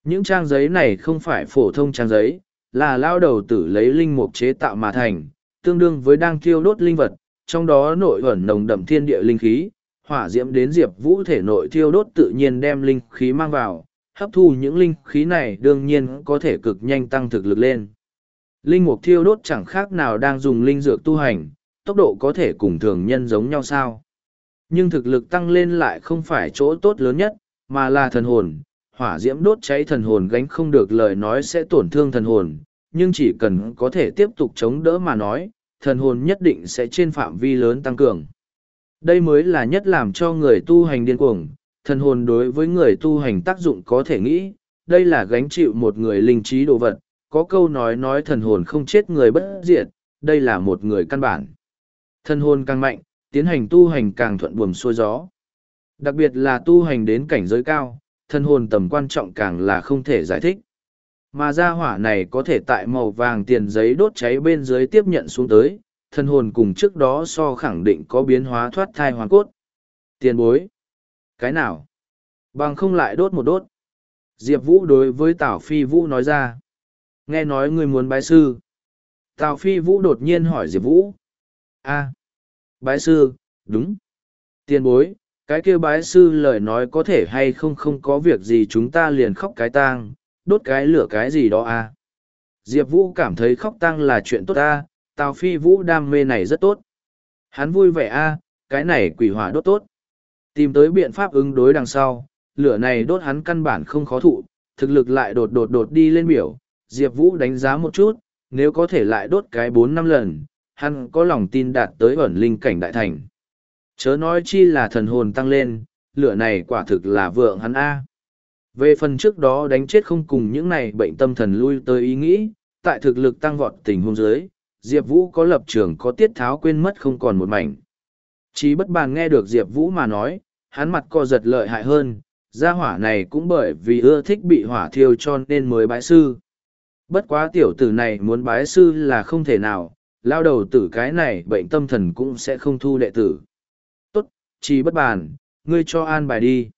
Những trang giấy này không phải phổ thông trang giấy, là lao đầu tử lấy linh mục chế tạo mà thành, tương đương với đang thiêu đốt linh vật, trong đó nội ẩn nồng đậm thiên địa linh khí, hỏa diễm đến Diệp Vũ thể nội thiêu đốt tự nhiên đem linh khí mang vào, hấp thu những linh khí này đương nhiên có thể cực nhanh tăng thực lực lên. Linh mục thiêu đốt chẳng khác nào đang dùng linh dược tu hành, tốc độ có thể cùng thường nhân giống nhau sao. Nhưng thực lực tăng lên lại không phải chỗ tốt lớn nhất, mà là thần hồn. Hỏa diễm đốt cháy thần hồn gánh không được lời nói sẽ tổn thương thần hồn, nhưng chỉ cần có thể tiếp tục chống đỡ mà nói, thần hồn nhất định sẽ trên phạm vi lớn tăng cường. Đây mới là nhất làm cho người tu hành điên cuồng, thần hồn đối với người tu hành tác dụng có thể nghĩ, đây là gánh chịu một người linh trí đồ vật, có câu nói nói thần hồn không chết người bất diệt, đây là một người căn bản. Thần hồn càng mạnh, tiến hành tu hành càng thuận buồm xuôi gió. Đặc biệt là tu hành đến cảnh giới cao, thân hồn tầm quan trọng càng là không thể giải thích. Mà gia hỏa này có thể tại màu vàng tiền giấy đốt cháy bên dưới tiếp nhận xuống tới, thân hồn cùng trước đó so khẳng định có biến hóa thoát thai hoàn cốt. Tiền bối. Cái nào? Bằng không lại đốt một đốt. Diệp Vũ đối với Tào Phi Vũ nói ra. Nghe nói người muốn bái sư. Tào Phi Vũ đột nhiên hỏi Diệp Vũ. a bái sư, đúng. Tiền bối, cái kia bái sư lời nói có thể hay không không có việc gì chúng ta liền khóc cái tang, đốt cái lửa cái gì đó a Diệp Vũ cảm thấy khóc tang là chuyện tốt ta Tào Phi Vũ đam mê này rất tốt. Hắn vui vẻ a cái này quỷ hỏa đốt tốt. Tìm tới biện pháp ứng đối đằng sau, lửa này đốt hắn căn bản không khó thụ, thực lực lại đột đột đột đi lên biểu. Diệp Vũ đánh giá một chút, nếu có thể lại đốt cái bốn năm lần, hắn có lòng tin đạt tới ẩn linh cảnh đại thành. Chớ nói chi là thần hồn tăng lên, lửa này quả thực là vượng hắn A. Về phần trước đó đánh chết không cùng những này bệnh tâm thần lui tới ý nghĩ, tại thực lực tăng vọt tình huống giới, Diệp Vũ có lập trường có tiết tháo quên mất không còn một mảnh. Chí bất bàn nghe được Diệp Vũ mà nói, hắn mặt co giật lợi hại hơn, gia hỏa này cũng bởi vì ưa thích bị hỏa thiêu cho nên mới bái sư. Bất quá tiểu tử này muốn bái sư là không thể nào, lao đầu tử cái này bệnh tâm thần cũng sẽ không thu đệ tử. Tốt, chỉ bất bàn, ngươi cho an bài đi.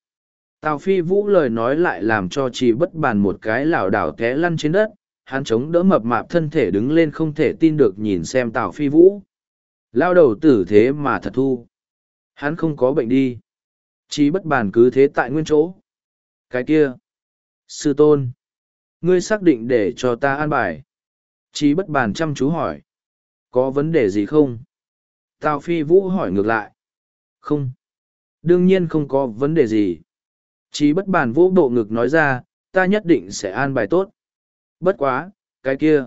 Tào phi vũ lời nói lại làm cho chỉ bất bàn một cái lảo đảo té lăn trên đất, hắn chống đỡ mập mạp thân thể đứng lên không thể tin được nhìn xem tào phi vũ. Lao đầu tử thế mà thật thu. Hắn không có bệnh đi. Chỉ bất bàn cứ thế tại nguyên chỗ. Cái kia. Sư tôn. Ngươi xác định để cho ta an bài. Chí bất bàn chăm chú hỏi. Có vấn đề gì không? Tào Phi Vũ hỏi ngược lại. Không. Đương nhiên không có vấn đề gì. Chí bất bàn vũ bộ ngực nói ra, ta nhất định sẽ an bài tốt. Bất quá, cái kia.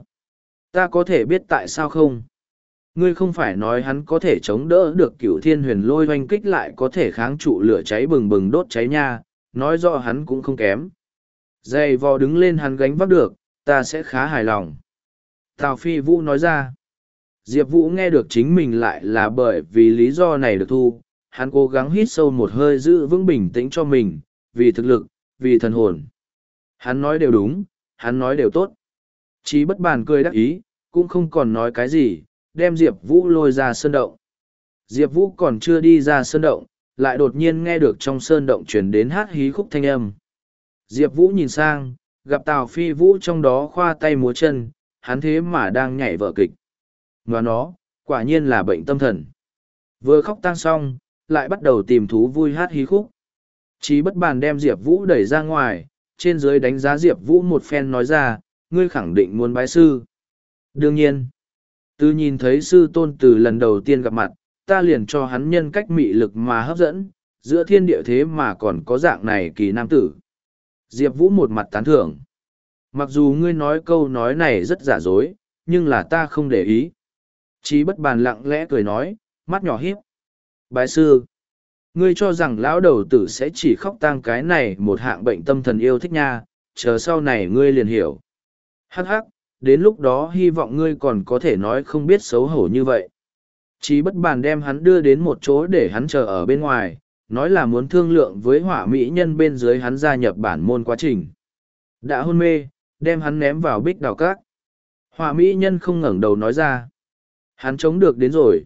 Ta có thể biết tại sao không? Ngươi không phải nói hắn có thể chống đỡ được cửu thiên huyền lôi oanh kích lại có thể kháng trụ lửa cháy bừng bừng đốt cháy nha, nói rõ hắn cũng không kém. Dày vò đứng lên hắn gánh vác được, ta sẽ khá hài lòng. Tào Phi Vũ nói ra. Diệp Vũ nghe được chính mình lại là bởi vì lý do này được thu, hắn cố gắng hít sâu một hơi giữ vững bình tĩnh cho mình, vì thực lực, vì thần hồn. Hắn nói đều đúng, hắn nói đều tốt. Chí bất bàn cười đắc ý, cũng không còn nói cái gì, đem Diệp Vũ lôi ra sơn động. Diệp Vũ còn chưa đi ra sơn động, lại đột nhiên nghe được trong sơn động chuyển đến hát hí khúc thanh âm. Diệp Vũ nhìn sang, gặp Tào Phi Vũ trong đó khoa tay múa chân, hắn thế mà đang nhảy vở kịch. Và nó, quả nhiên là bệnh tâm thần. Vừa khóc tang xong, lại bắt đầu tìm thú vui hát hí khúc. Chí bất bàn đem Diệp Vũ đẩy ra ngoài, trên dưới đánh giá Diệp Vũ một phen nói ra, ngươi khẳng định muốn bái sư. Đương nhiên, từ nhìn thấy sư tôn từ lần đầu tiên gặp mặt, ta liền cho hắn nhân cách mị lực mà hấp dẫn, giữa thiên địa thế mà còn có dạng này kỳ nam tử. Diệp Vũ một mặt tán thưởng. Mặc dù ngươi nói câu nói này rất giả dối, nhưng là ta không để ý. Chí bất bàn lặng lẽ cười nói, mắt nhỏ hiếp. Bái sư, ngươi cho rằng lão đầu tử sẽ chỉ khóc tang cái này một hạng bệnh tâm thần yêu thích nha, chờ sau này ngươi liền hiểu. Hắc hắc, đến lúc đó hy vọng ngươi còn có thể nói không biết xấu hổ như vậy. Chí bất bàn đem hắn đưa đến một chỗ để hắn chờ ở bên ngoài, nói là muốn thương lượng với hỏa mỹ nhân bên dưới hắn gia nhập bản môn quá trình. Đã hôn mê, đem hắn ném vào bích đào cát. Hỏa mỹ nhân không ngẩng đầu nói ra. Hắn chống được đến rồi.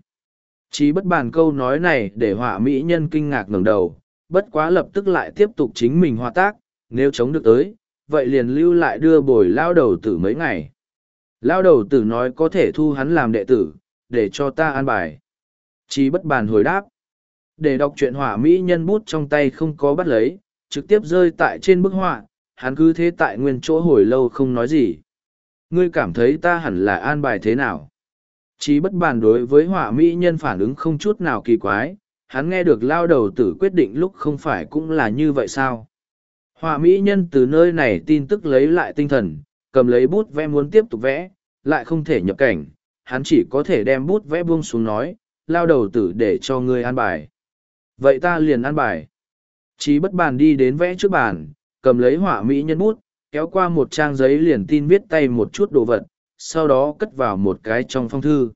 Chí bất bàn câu nói này để họa mỹ nhân kinh ngạc ngẩng đầu, bất quá lập tức lại tiếp tục chính mình hòa tác, nếu chống được tới, vậy liền lưu lại đưa bồi lao đầu tử mấy ngày. Lao đầu tử nói có thể thu hắn làm đệ tử, để cho ta an bài. Chí bất bàn hồi đáp. Để đọc truyện hỏa mỹ nhân bút trong tay không có bắt lấy, trực tiếp rơi tại trên bức họa, hắn cứ thế tại nguyên chỗ hồi lâu không nói gì. Ngươi cảm thấy ta hẳn là an bài thế nào? Chí bất bàn đối với họa mỹ nhân phản ứng không chút nào kỳ quái, hắn nghe được lao đầu tử quyết định lúc không phải cũng là như vậy sao? Họa mỹ nhân từ nơi này tin tức lấy lại tinh thần, cầm lấy bút vẽ muốn tiếp tục vẽ, lại không thể nhập cảnh, hắn chỉ có thể đem bút vẽ buông xuống nói, lao đầu tử để cho ngươi an bài. Vậy ta liền an bài. Chí bất bàn đi đến vẽ trước bàn, cầm lấy họa mỹ nhân bút, kéo qua một trang giấy liền tin viết tay một chút đồ vật, sau đó cất vào một cái trong phong thư.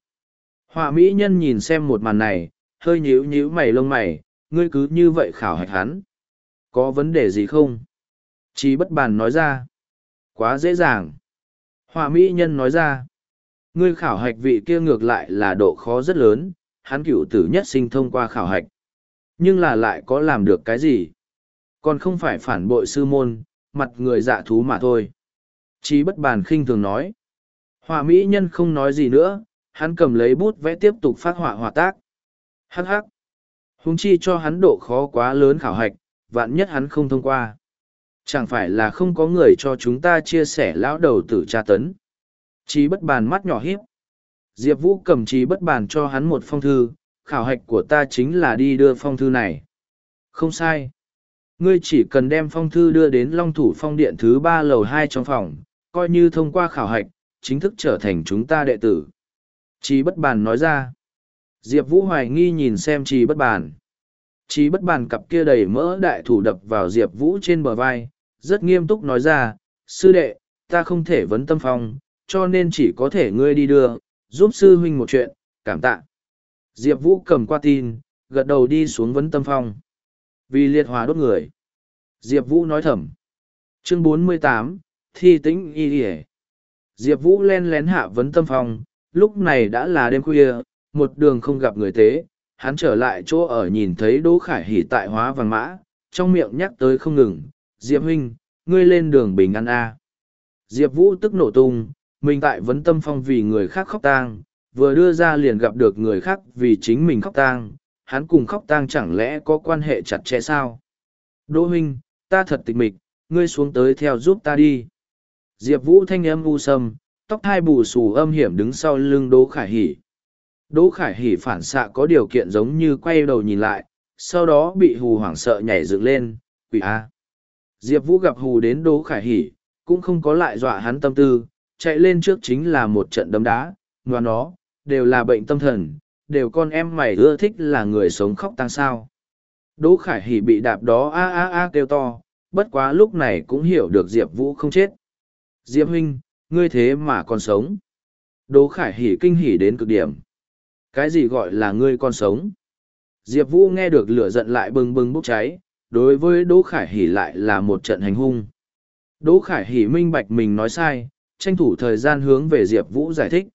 Họa mỹ nhân nhìn xem một màn này, hơi nhíu nhíu mày lông mày, ngươi cứ như vậy khảo hạch hắn. Có vấn đề gì không? Chí bất bàn nói ra. Quá dễ dàng. Họa mỹ nhân nói ra. Ngươi khảo hạch vị kia ngược lại là độ khó rất lớn, hắn cựu tử nhất sinh thông qua khảo hạch. Nhưng là lại có làm được cái gì? Còn không phải phản bội sư môn, mặt người dạ thú mà thôi. Chí bất bàn khinh thường nói. Họa mỹ nhân không nói gì nữa, hắn cầm lấy bút vẽ tiếp tục phát họa hòa tác. Hắc hắc. Húng chi cho hắn độ khó quá lớn khảo hạch, vạn nhất hắn không thông qua. Chẳng phải là không có người cho chúng ta chia sẻ lão đầu tử tra tấn. Chí bất bàn mắt nhỏ hiếp. Diệp Vũ cầm trí bất bàn cho hắn một phong thư, khảo hạch của ta chính là đi đưa phong thư này. Không sai. Ngươi chỉ cần đem phong thư đưa đến Long Thủ Phong Điện thứ ba lầu hai trong phòng, coi như thông qua khảo hạch, chính thức trở thành chúng ta đệ tử. Chí bất bàn nói ra. Diệp Vũ hoài nghi nhìn xem Chí bất bàn. Chí bất bàn cặp kia đầy mỡ đại thủ đập vào Diệp Vũ trên bờ vai, rất nghiêm túc nói ra, sư đệ, ta không thể vấn tâm phong, cho nên chỉ có thể ngươi đi đưa, giúp sư huynh một chuyện, cảm tạ. Diệp Vũ cầm qua tin, gật đầu đi xuống vấn tâm phong. Vì liệt hòa đốt người. Diệp Vũ nói thầm. Chương 48, Thi tĩnh y đi Diệp Vũ len lén hạ vấn tâm phong, lúc này đã là đêm khuya, một đường không gặp người tế, hắn trở lại chỗ ở nhìn thấy Đỗ Khải Hỉ tại hóa vàng mã, trong miệng nhắc tới không ngừng, Diệp huynh, ngươi lên đường bình an a. Diệp Vũ tức nổ tung, mình tại vấn tâm phong vì người khác khóc tang, vừa đưa ra liền gặp được người khác vì chính mình khóc tang, hắn cùng khóc tang chẳng lẽ có quan hệ chặt chẽ sao? Đỗ huynh, ta thật tịch mịch, ngươi xuống tới theo giúp ta đi. Diệp Vũ thanh âm u sâm, tóc hai bù xù âm hiểm đứng sau lưng Đỗ Khải Hỉ. Đỗ Khải Hỉ phản xạ có điều kiện giống như quay đầu nhìn lại, sau đó bị hù hoảng sợ nhảy dựng lên, quỷ A. Diệp Vũ gặp hù đến Đỗ Khải Hỉ, cũng không có lại dọa hắn tâm tư, chạy lên trước chính là một trận đấm đá, ngoài nó, đều là bệnh tâm thần, đều con em mày ưa thích là người sống khóc tăng sao. Đỗ Khải Hỷ bị đạp đó a a a kêu to, bất quá lúc này cũng hiểu được Diệp Vũ không chết. Diệp huynh, ngươi thế mà còn sống. Đỗ Khải Hỷ kinh hỉ đến cực điểm. Cái gì gọi là ngươi còn sống? Diệp Vũ nghe được lửa giận lại bừng bừng bốc cháy, đối với Đỗ Khải Hỷ lại là một trận hành hung. Đỗ Khải Hỷ minh bạch mình nói sai, tranh thủ thời gian hướng về Diệp Vũ giải thích.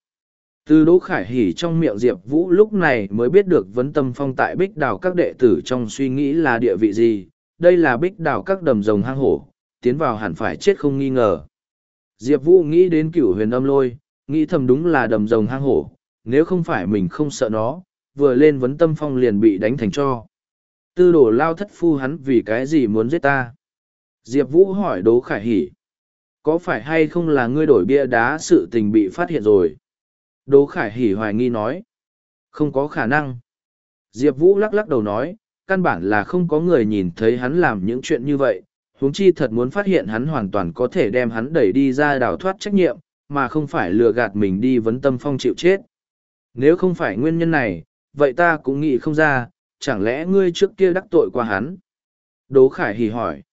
Từ Đỗ Khải Hỉ trong miệng Diệp Vũ lúc này mới biết được vấn tâm phong tại bích đào các đệ tử trong suy nghĩ là địa vị gì, đây là bích đào các đầm rồng hang hổ, tiến vào hẳn phải chết không nghi ngờ. Diệp Vũ nghĩ đến cửu huyền âm lôi, nghĩ thầm đúng là đầm rồng hang hổ, nếu không phải mình không sợ nó, vừa lên vấn tâm phong liền bị đánh thành cho. Tư đổ lao thất phu hắn vì cái gì muốn giết ta? Diệp Vũ hỏi Đỗ Khải Hỉ có phải hay không là ngươi đổi bia đá sự tình bị phát hiện rồi đỗ khải hỉ hoài nghi nói không có khả năng diệp vũ lắc lắc đầu nói căn bản là không có người nhìn thấy hắn làm những chuyện như vậy huống chi thật muốn phát hiện hắn hoàn toàn có thể đem hắn đẩy đi ra đào thoát trách nhiệm mà không phải lừa gạt mình đi vấn tâm phong chịu chết. Nếu không phải nguyên nhân này vậy ta cũng nghĩ không ra chẳng lẽ ngươi trước kia đắc tội qua hắn? Đỗ khải hỉ hỏi.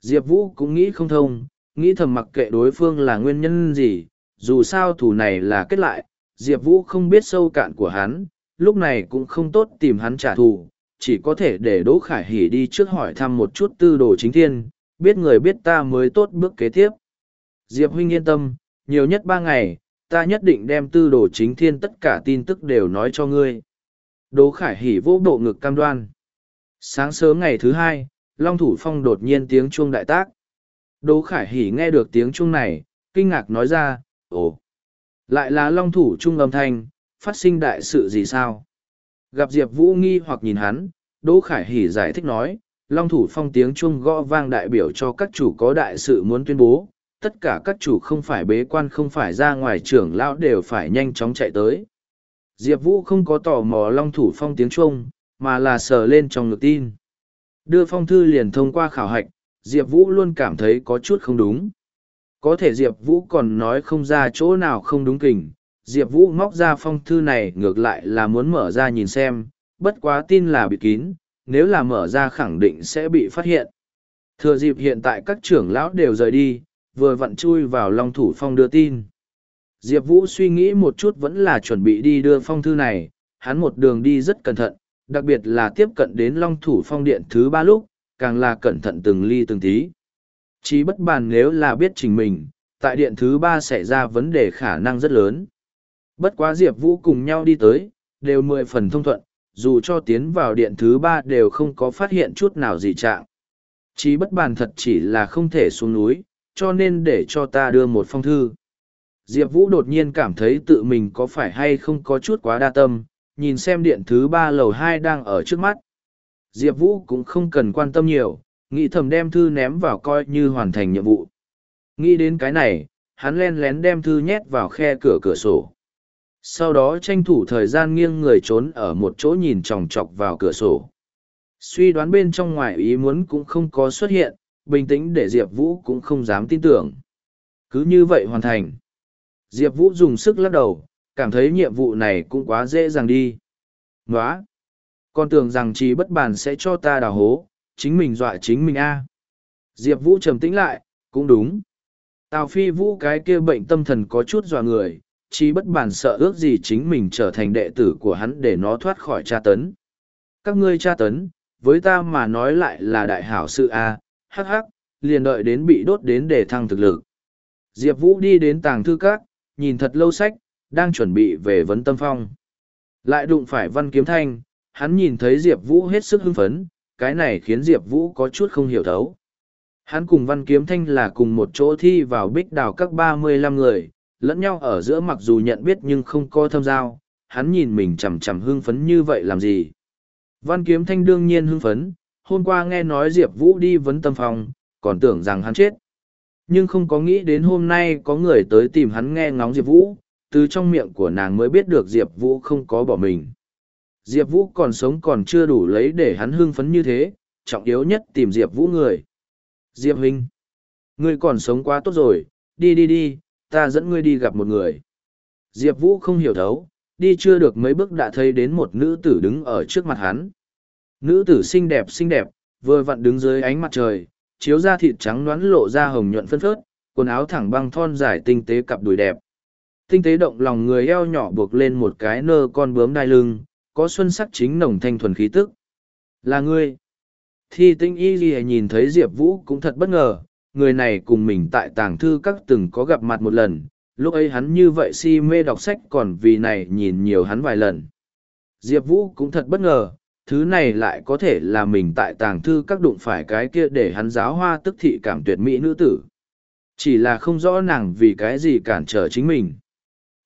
Diệp vũ cũng nghĩ không thông nghĩ thầm mặc kệ đối phương là nguyên nhân gì, dù sao thủ này là kết lại, Diệp Vũ không biết sâu cạn của hắn, lúc này cũng không tốt tìm hắn trả thù, chỉ có thể để Đỗ Khải Hỷ đi trước hỏi thăm một chút tư đồ chính thiên, biết người biết ta mới tốt bước kế tiếp. Diệp huynh yên tâm, nhiều nhất ba ngày, ta nhất định đem tư đồ chính thiên tất cả tin tức đều nói cho ngươi. Đỗ Khải Hỷ vô bộ ngực cam đoan. Sáng sớm ngày thứ hai, Long Thủ Phong đột nhiên tiếng chuông đại tác. Đỗ Khải Hỉ nghe được tiếng chuông này, kinh ngạc nói ra, ồ, lại là long thủ trung âm thanh, phát sinh đại sự gì sao? Gặp Diệp Vũ nghi hoặc nhìn hắn, Đỗ Khải Hỷ giải thích nói, Long thủ phong tiếng chuông gõ vang đại biểu cho các chủ có đại sự muốn tuyên bố, tất cả các chủ không phải bế quan không phải ra ngoài trưởng lão đều phải nhanh chóng chạy tới. Diệp Vũ không có tò mò Long thủ phong tiếng chuông, mà là sờ lên trong ngực tin. Đưa phong thư liền thông qua khảo hạch, Diệp Vũ luôn cảm thấy có chút không đúng. Có thể Diệp Vũ còn nói không ra chỗ nào không đúng kình. Diệp Vũ móc ra phong thư này ngược lại là muốn mở ra nhìn xem, bất quá tin là bị kín, nếu là mở ra khẳng định sẽ bị phát hiện. Thừa dịp hiện tại các trưởng lão đều rời đi, vừa vặn chui vào Long Thủ Phong đưa tin. Diệp Vũ suy nghĩ một chút vẫn là chuẩn bị đi đưa phong thư này, hắn một đường đi rất cẩn thận, đặc biệt là tiếp cận đến Long Thủ Phong điện thứ ba lúc, càng là cẩn thận từng ly từng tí. Chí bất bàn nếu là biết trình mình, tại điện thứ ba xảy ra vấn đề khả năng rất lớn. Bất quá Diệp Vũ cùng nhau đi tới, đều mười phần thông thuận, dù cho tiến vào điện thứ ba đều không có phát hiện chút nào gì trạng. Chí bất bàn thật chỉ là không thể xuống núi, cho nên để cho ta đưa một phong thư. Diệp Vũ đột nhiên cảm thấy tự mình có phải hay không có chút quá đa tâm, nhìn xem điện thứ ba lầu hai đang ở trước mắt. Diệp Vũ cũng không cần quan tâm nhiều, nghĩ thầm đem thư ném vào coi như hoàn thành nhiệm vụ. Nghĩ đến cái này, hắn len lén đem thư nhét vào khe cửa cửa sổ. Sau đó tranh thủ thời gian nghiêng người trốn ở một chỗ nhìn chòng chọc vào cửa sổ. Suy đoán bên trong ngoài ý muốn cũng không có xuất hiện, bình tĩnh để Diệp Vũ cũng không dám tin tưởng. Cứ như vậy hoàn thành. Diệp Vũ dùng sức lắc đầu, cảm thấy nhiệm vụ này cũng quá dễ dàng đi. nói Con tưởng rằng chỉ bất bàn sẽ cho ta đào hố, chính mình dọa chính mình a Diệp Vũ trầm tĩnh lại, cũng đúng. Tào Phi Vũ cái kia bệnh tâm thần có chút dọa người, chi bất bàn sợ ước gì chính mình trở thành đệ tử của hắn để nó thoát khỏi tra tấn. Các ngươi tra tấn, với ta mà nói lại là đại hảo sự a hắc hắc, liền đợi đến bị đốt đến để thăng thực lực. Diệp Vũ đi đến tàng thư các, nhìn thật lâu sách, đang chuẩn bị về vấn tâm phong. Lại đụng phải văn kiếm thanh, hắn nhìn thấy Diệp Vũ hết sức hưng phấn, cái này khiến Diệp Vũ có chút không hiểu thấu. Hắn cùng Văn Kiếm Thanh là cùng một chỗ thi vào bích đào các ba mươi lăm người, lẫn nhau ở giữa mặc dù nhận biết nhưng không có thâm giao, hắn nhìn mình chầm chầm hưng phấn như vậy làm gì. Văn Kiếm Thanh đương nhiên hưng phấn, hôm qua nghe nói Diệp Vũ đi vấn tâm phòng, còn tưởng rằng hắn chết. Nhưng không có nghĩ đến hôm nay có người tới tìm hắn nghe ngóng Diệp Vũ, từ trong miệng của nàng mới biết được Diệp Vũ không có bỏ mình. Diệp Vũ còn sống còn chưa đủ lấy để hắn hưng phấn như thế, trọng yếu nhất tìm Diệp Vũ người. Diệp Huynh, ngươi còn sống quá tốt rồi, đi đi đi, ta dẫn ngươi đi gặp một người. Diệp Vũ không hiểu thấu, đi chưa được mấy bước đã thấy đến một nữ tử đứng ở trước mặt hắn. Nữ tử xinh đẹp xinh đẹp, vừa vặn đứng dưới ánh mặt trời, chiếu ra thịt trắng đoán lộ ra hồng nhuận phân phớt, quần áo thẳng băng thon dài tinh tế cặp đùi đẹp. Tinh tế động lòng người eo nhỏ buộc lên một cái nơ con bướm đai lưng, có xuân sắc chính nồng thanh thuần khí tức. Là ngươi. Thi tinh y gì nhìn thấy Diệp Vũ cũng thật bất ngờ, người này cùng mình tại tàng thư các từng có gặp mặt một lần, lúc ấy hắn như vậy si mê đọc sách còn vì này nhìn nhiều hắn vài lần. Diệp Vũ cũng thật bất ngờ, thứ này lại có thể là mình tại tàng thư các đụng phải cái kia để hắn giáo hoa tức thị cảm tuyệt mỹ nữ tử. Chỉ là không rõ nàng vì cái gì cản trở chính mình.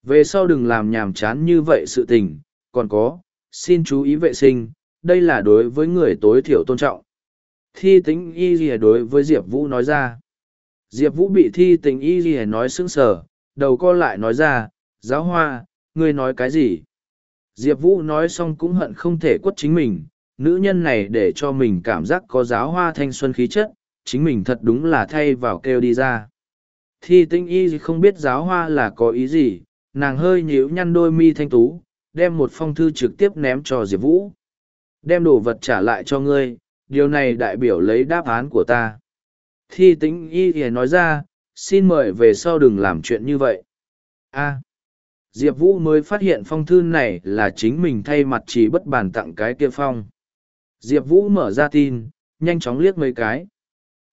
Về sau đừng làm nhàm chán như vậy sự tình, còn có, xin chú ý vệ sinh, đây là đối với người tối thiểu tôn trọng. Thi tính y gì đối với Diệp Vũ nói ra. Diệp Vũ bị thi tính y gì nói sững sờ, đầu co lại nói ra, giáo hoa, ngươi nói cái gì? Diệp Vũ nói xong cũng hận không thể quất chính mình, nữ nhân này để cho mình cảm giác có giáo hoa thanh xuân khí chất, chính mình thật đúng là thay vào kêu đi ra. Thi tinh y không biết giáo hoa là có ý gì, nàng hơi nhíu nhăn đôi mi thanh tú, đem một phong thư trực tiếp ném cho Diệp Vũ. Đem đồ vật trả lại cho ngươi, điều này đại biểu lấy đáp án của ta. Thi tính y thì nói ra, xin mời về sau đừng làm chuyện như vậy. a Diệp Vũ mới phát hiện phong thư này là chính mình thay mặt chỉ bất bàn tặng cái kia phong. Diệp Vũ mở ra tin, nhanh chóng liếc mấy cái.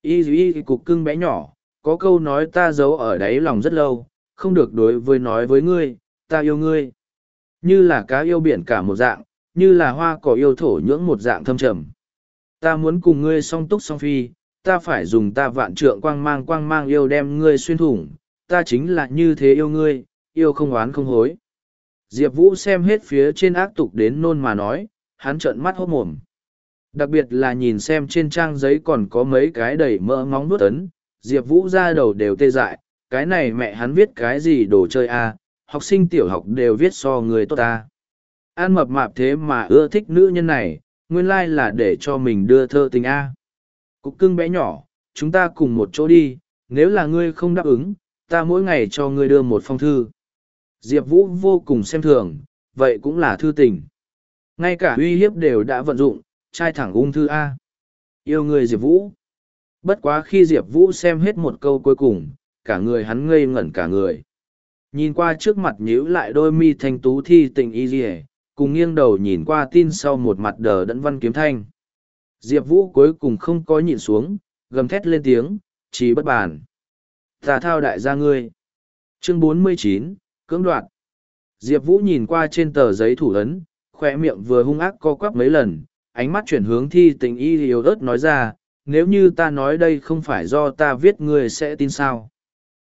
Y y cục cưng bé nhỏ, có câu nói ta giấu ở đáy lòng rất lâu, không được đối với nói với ngươi, ta yêu ngươi. Như là cá yêu biển cả một dạng, như là hoa cỏ yêu thổ nhưỡng một dạng thâm trầm. Ta muốn cùng ngươi song túc song phi, ta phải dùng ta vạn trượng quang mang quang mang yêu đem ngươi xuyên thủng, ta chính là như thế yêu ngươi, yêu không oán không hối. Diệp Vũ xem hết phía trên ác tục đến nôn mà nói, hắn trợn mắt hốt mồm. Đặc biệt là nhìn xem trên trang giấy còn có mấy cái đầy mỡ ngóng nuốt ấn, Diệp Vũ ra đầu đều tê dại, cái này mẹ hắn viết cái gì đồ chơi a à, học sinh tiểu học đều viết so người tốt ta. An mập mạp thế mà ưa thích nữ nhân này, nguyên lai là để cho mình đưa thơ tình A. Cục cưng bé nhỏ, chúng ta cùng một chỗ đi, nếu là ngươi không đáp ứng, ta mỗi ngày cho ngươi đưa một phong thư. Diệp Vũ vô cùng xem thường, vậy cũng là thư tình. Ngay cả uy hiếp đều đã vận dụng, trai thẳng ung thư A. Yêu người Diệp Vũ. Bất quá khi Diệp Vũ xem hết một câu cuối cùng, cả người hắn ngây ngẩn cả người. Nhìn qua trước mặt nhíu lại đôi mi thanh tú thi tình y dì cùng nghiêng đầu nhìn qua tin sau một mặt đờ đẫn văn kiếm thanh. Diệp Vũ cuối cùng không có nhịn xuống, gầm thét lên tiếng, chỉ bất bản Tà thao đại gia ngươi. Chương 49, cưỡng đoạt. Diệp Vũ nhìn qua trên tờ giấy thủ ấn, khỏe miệng vừa hung ác co quắp mấy lần, ánh mắt chuyển hướng thi tình y yếu ớt nói ra, nếu như ta nói đây không phải do ta viết ngươi sẽ tin sao.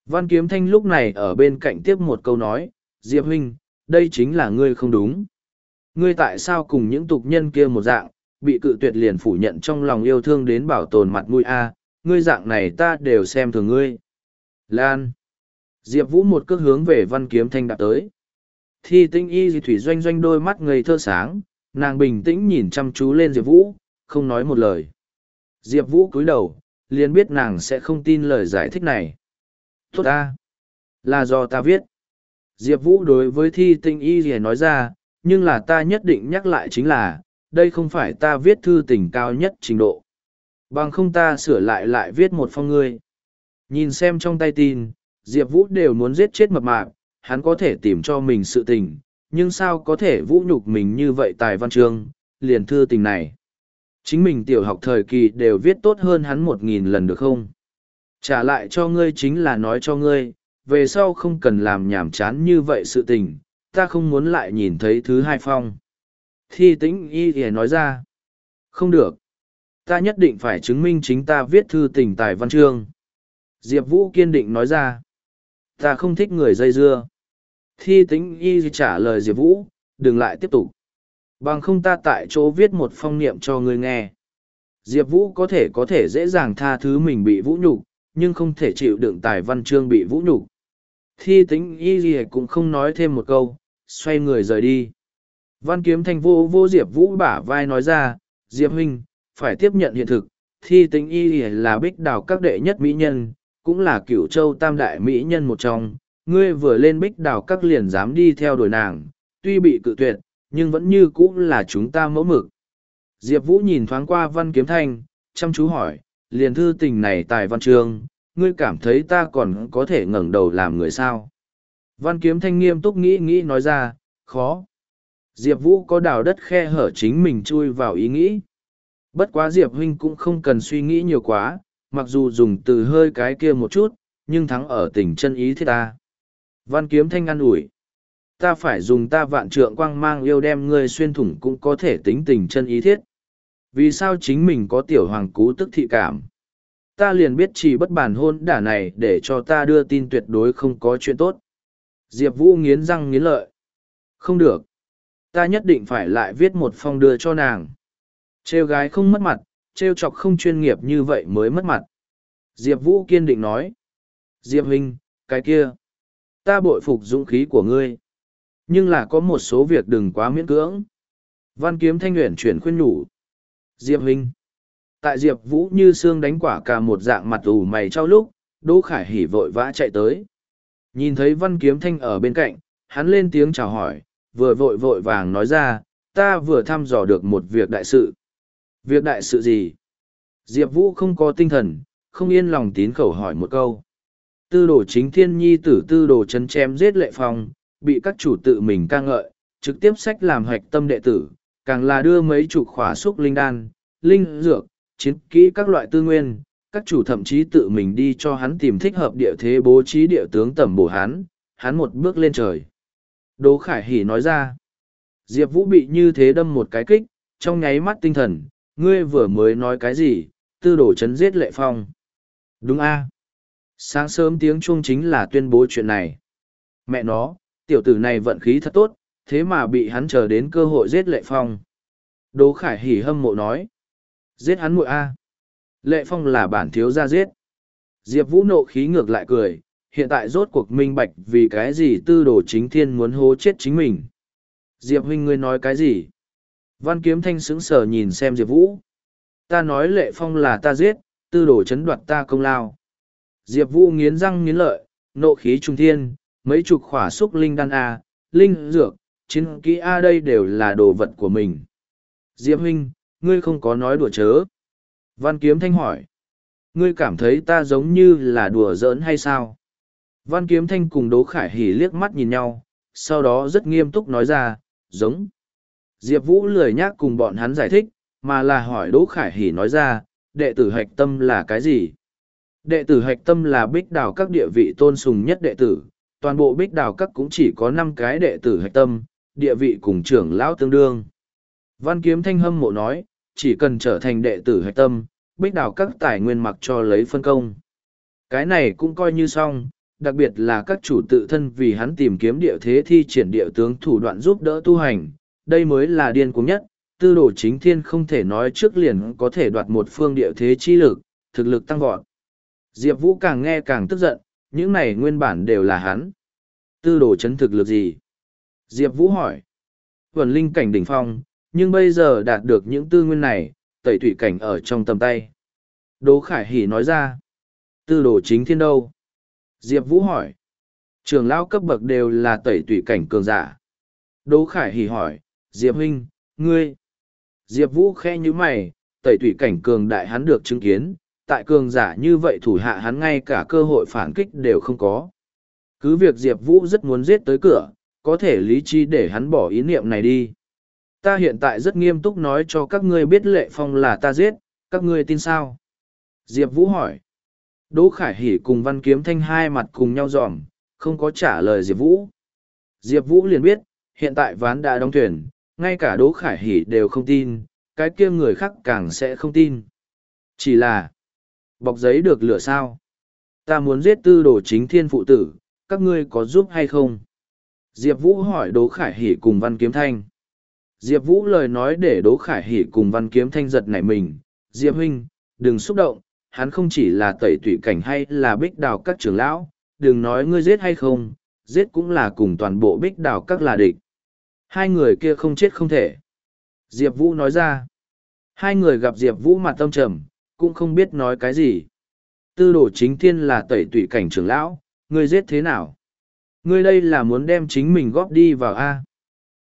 Văn Kiếm Thanh lúc này ở bên cạnh tiếp một câu nói, Diệp Huynh, đây chính là ngươi không đúng. Ngươi tại sao cùng những tục nhân kia một dạng, bị cự tuyệt liền phủ nhận trong lòng yêu thương đến bảo tồn mặt mũi a ngươi dạng này ta đều xem thường ngươi. Lan. Diệp Vũ một cước hướng về Văn Kiếm Thanh đạp tới. Thi tinh y di thủy doanh doanh đôi mắt ngây thơ sáng, nàng bình tĩnh nhìn chăm chú lên Diệp Vũ, không nói một lời. Diệp Vũ cúi đầu, liền biết nàng sẽ không tin lời giải thích này. Tốt ta! Là do ta viết. Diệp Vũ đối với thi tinh y gì nói ra, nhưng là ta nhất định nhắc lại chính là, đây không phải ta viết thư tình cao nhất trình độ. Bằng không ta sửa lại lại viết một phong ngươi. Nhìn xem trong tay tin, Diệp Vũ đều muốn giết chết mập mạp, hắn có thể tìm cho mình sự tình, nhưng sao có thể vũ nhục mình như vậy tài văn chương, liền thư tình này. Chính mình tiểu học thời kỳ đều viết tốt hơn hắn một nghìn lần được không? Trả lại cho ngươi chính là nói cho ngươi, về sau không cần làm nhảm chán như vậy sự tình, ta không muốn lại nhìn thấy thứ hai phong. Thi tĩnh y thì nói ra, không được. Ta nhất định phải chứng minh chính ta viết thư tình tài văn chương. Diệp Vũ kiên định nói ra, ta không thích người dây dưa. Thi tĩnh y trả lời Diệp Vũ, đừng lại tiếp tục. Bằng không ta tại chỗ viết một phong niệm cho ngươi nghe. Diệp Vũ có thể có thể dễ dàng tha thứ mình bị vũ nhục nhưng không thể chịu đựng tài văn chương bị vũ nhục Thi tính y gì cũng không nói thêm một câu, xoay người rời đi. Văn kiếm thanh vô vô Diệp Vũ bả vai nói ra, Diệp huynh, phải tiếp nhận hiện thực, thi tính y là bích đào các đệ nhất mỹ nhân, cũng là cửu châu tam đại mỹ nhân một trong, ngươi vừa lên bích đào các liền dám đi theo đuổi nàng, tuy bị cự tuyệt, nhưng vẫn như cũ là chúng ta mẫu mực. Diệp Vũ nhìn thoáng qua văn kiếm thanh, chăm chú hỏi, liền thư tình này tài văn chương, ngươi cảm thấy ta còn có thể ngẩng đầu làm người sao? Văn kiếm thanh nghiêm túc nghĩ nghĩ nói ra, khó. Diệp Vũ có đào đất khe hở chính mình chui vào ý nghĩ. Bất quá Diệp huynh cũng không cần suy nghĩ nhiều quá, mặc dù dùng từ hơi cái kia một chút, nhưng thắng ở tình chân ý thế ta. Văn kiếm thanh an ủi ta phải dùng ta vạn trượng quang mang yêu đem ngươi xuyên thủng cũng có thể tính tình chân ý thiết. Vì sao chính mình có tiểu hoàng cú tức thị cảm? Ta liền biết chỉ bất bản hôn đả này để cho ta đưa tin tuyệt đối không có chuyện tốt. Diệp Vũ nghiến răng nghiến lợi. Không được. Ta nhất định phải lại viết một phong đưa cho nàng. Trêu gái không mất mặt, trêu chọc không chuyên nghiệp như vậy mới mất mặt. Diệp Vũ kiên định nói. Diệp Huynh, cái kia. Ta bội phục dũng khí của ngươi nhưng là có một số việc đừng quá miễn cưỡng văn kiếm thanh nguyện chuyển khuyên nhủ diệp huynh tại diệp vũ như xương đánh quả cả một dạng mặt ủ mày trao lúc đỗ khải hỉ vội vã chạy tới. Nhìn thấy văn kiếm thanh ở bên cạnh hắn lên tiếng chào hỏi vừa vội vội vàng nói ra ta vừa thăm dò được một việc đại sự. Việc đại sự gì? Diệp vũ không có tinh thần không yên lòng tín khẩu hỏi một câu. Tư đồ chính thiên nhi tử tư đồ chấn chém giết lệ phong bị các chủ tự mình ca ngợi, trực tiếp sách làm hoạch tâm đệ tử, càng là đưa mấy chục khỏa xúc linh đan, linh dược, chiến kỹ các loại tư nguyên, các chủ thậm chí tự mình đi cho hắn tìm thích hợp địa thế bố trí địa tướng tẩm bổ hắn, hắn một bước lên trời. Đỗ Khải Hỷ nói ra, Diệp Vũ bị như thế đâm một cái kích, trong nháy mắt tinh thần, ngươi vừa mới nói cái gì, tư đổ chấn giết lệ phong. Đúng a Sáng sớm tiếng chuông chính là tuyên bố chuyện này. Mẹ nó, tiểu tử này vận khí thật tốt, thế mà bị hắn chờ đến cơ hội giết lệ phong đỗ khải hỉ hâm mộ nói giết hắn muội a. Lệ phong là bản thiếu gia giết. Diệp vũ nộ khí ngược lại cười, hiện tại rốt cuộc minh bạch vì cái gì tư đồ chính thiên muốn hố chết chính mình. Diệp huynh ngươi nói cái gì? Văn kiếm thanh sững sờ nhìn xem diệp vũ. Ta nói lệ phong là ta giết, tư đồ chấn đoạt ta công lao. Diệp vũ nghiến răng nghiến lợi, nộ khí trung thiên, mấy chục khỏa xúc linh đan a, linh dược, chiến kỹ a đây đều là đồ vật của mình. Diệp huynh ngươi không có nói đùa chớ. Văn kiếm thanh hỏi, ngươi cảm thấy ta giống như là đùa giỡn hay sao? Văn kiếm thanh cùng đố khải hỉ liếc mắt nhìn nhau, sau đó rất nghiêm túc nói ra, giống. Diệp vũ lười nhác cùng bọn hắn giải thích, mà là hỏi đỗ khải hỉ nói ra, đệ tử hạch tâm là cái gì? Đệ tử hạch tâm là bích đào các địa vị tôn sùng nhất đệ tử, toàn bộ bích đào các cũng chỉ có năm cái đệ tử hạch tâm, địa vị cùng trưởng lão tương đương. Văn kiếm thanh hâm mộ nói chỉ cần trở thành đệ tử hạch tâm, bích đào các tài nguyên mặc cho lấy phân công. Cái này cũng coi như xong, đặc biệt là các chủ tự thân vì hắn tìm kiếm địa thế thi triển địa tướng thủ đoạn giúp đỡ tu hành, đây mới là điên cuồng nhất, tư đồ chính thiên không thể nói trước liền có thể đoạt một phương địa thế chi lực, thực lực tăng vọt. Diệp vũ càng nghe càng tức giận, những này nguyên bản đều là hắn. Tư đồ chấn thực lực gì? Diệp vũ hỏi. Vần linh cảnh đỉnh phong nhưng bây giờ đạt được những tư nguyên này, tẩy thủy cảnh ở trong tầm tay. Đỗ khải Hỷ nói ra, tư đồ chính thiên đâu? Diệp vũ hỏi, trường lão cấp bậc đều là tẩy thủy cảnh cường giả. Đỗ khải Hỷ hỏi, diệp huynh, ngươi? Diệp vũ khe như mày, tẩy thủy cảnh cường đại hắn được chứng kiến, tại cường giả như vậy thủ hạ hắn ngay cả cơ hội phản kích đều không có. Cứ việc diệp vũ rất muốn giết tới cửa, có thể lý trí để hắn bỏ ý niệm này đi ta hiện tại rất nghiêm túc nói cho các ngươi biết lệ phong là ta giết, các ngươi tin sao? Diệp vũ hỏi. Đỗ khải hỉ cùng văn kiếm thanh hai mặt cùng nhau dòm, không có trả lời diệp vũ. Diệp vũ liền biết, hiện tại ván đã đóng thuyền, ngay cả đỗ khải hỉ đều không tin, cái kia người khác càng sẽ không tin. Chỉ là, bọc giấy được lửa sao? Ta muốn giết tư đồ chính thiên phụ tử, các ngươi có giúp hay không? Diệp vũ hỏi đỗ khải hỉ cùng văn kiếm thanh diệp vũ lời nói để đỗ khải Hỷ cùng văn kiếm thanh giật nảy mình. Diệp huynh, đừng xúc động, hắn không chỉ là tẩy tủy cảnh hay là bích đào các trưởng lão, đừng nói ngươi giết hay không, giết cũng là cùng toàn bộ bích đào các là địch. Hai người kia không chết không thể. Diệp vũ nói ra. Hai người gặp diệp vũ mặt tâm trầm, cũng không biết nói cái gì. Tư đồ chính thiên là tẩy tủy cảnh trưởng lão, ngươi giết thế nào? Ngươi đây là muốn đem chính mình góp đi vào a.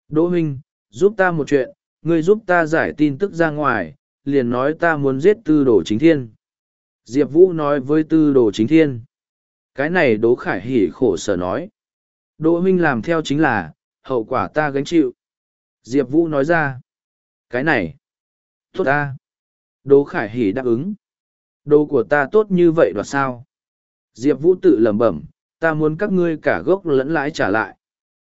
Đỗ huynh giúp ta một chuyện, ngươi giúp ta giải tin tức ra ngoài, liền nói ta muốn giết tư đồ chính thiên. Diệp vũ nói với tư đồ chính thiên. Cái này đỗ khải hỉ khổ sở nói. Đỗ huynh làm theo chính là, hậu quả ta gánh chịu. Diệp vũ nói ra. Cái này, tốt ta. Đỗ khải hỉ đáp ứng. Đồ của ta tốt như vậy đoạt sao? Diệp vũ tự lẩm bẩm. Ta muốn các ngươi cả gốc lẫn lãi trả lại.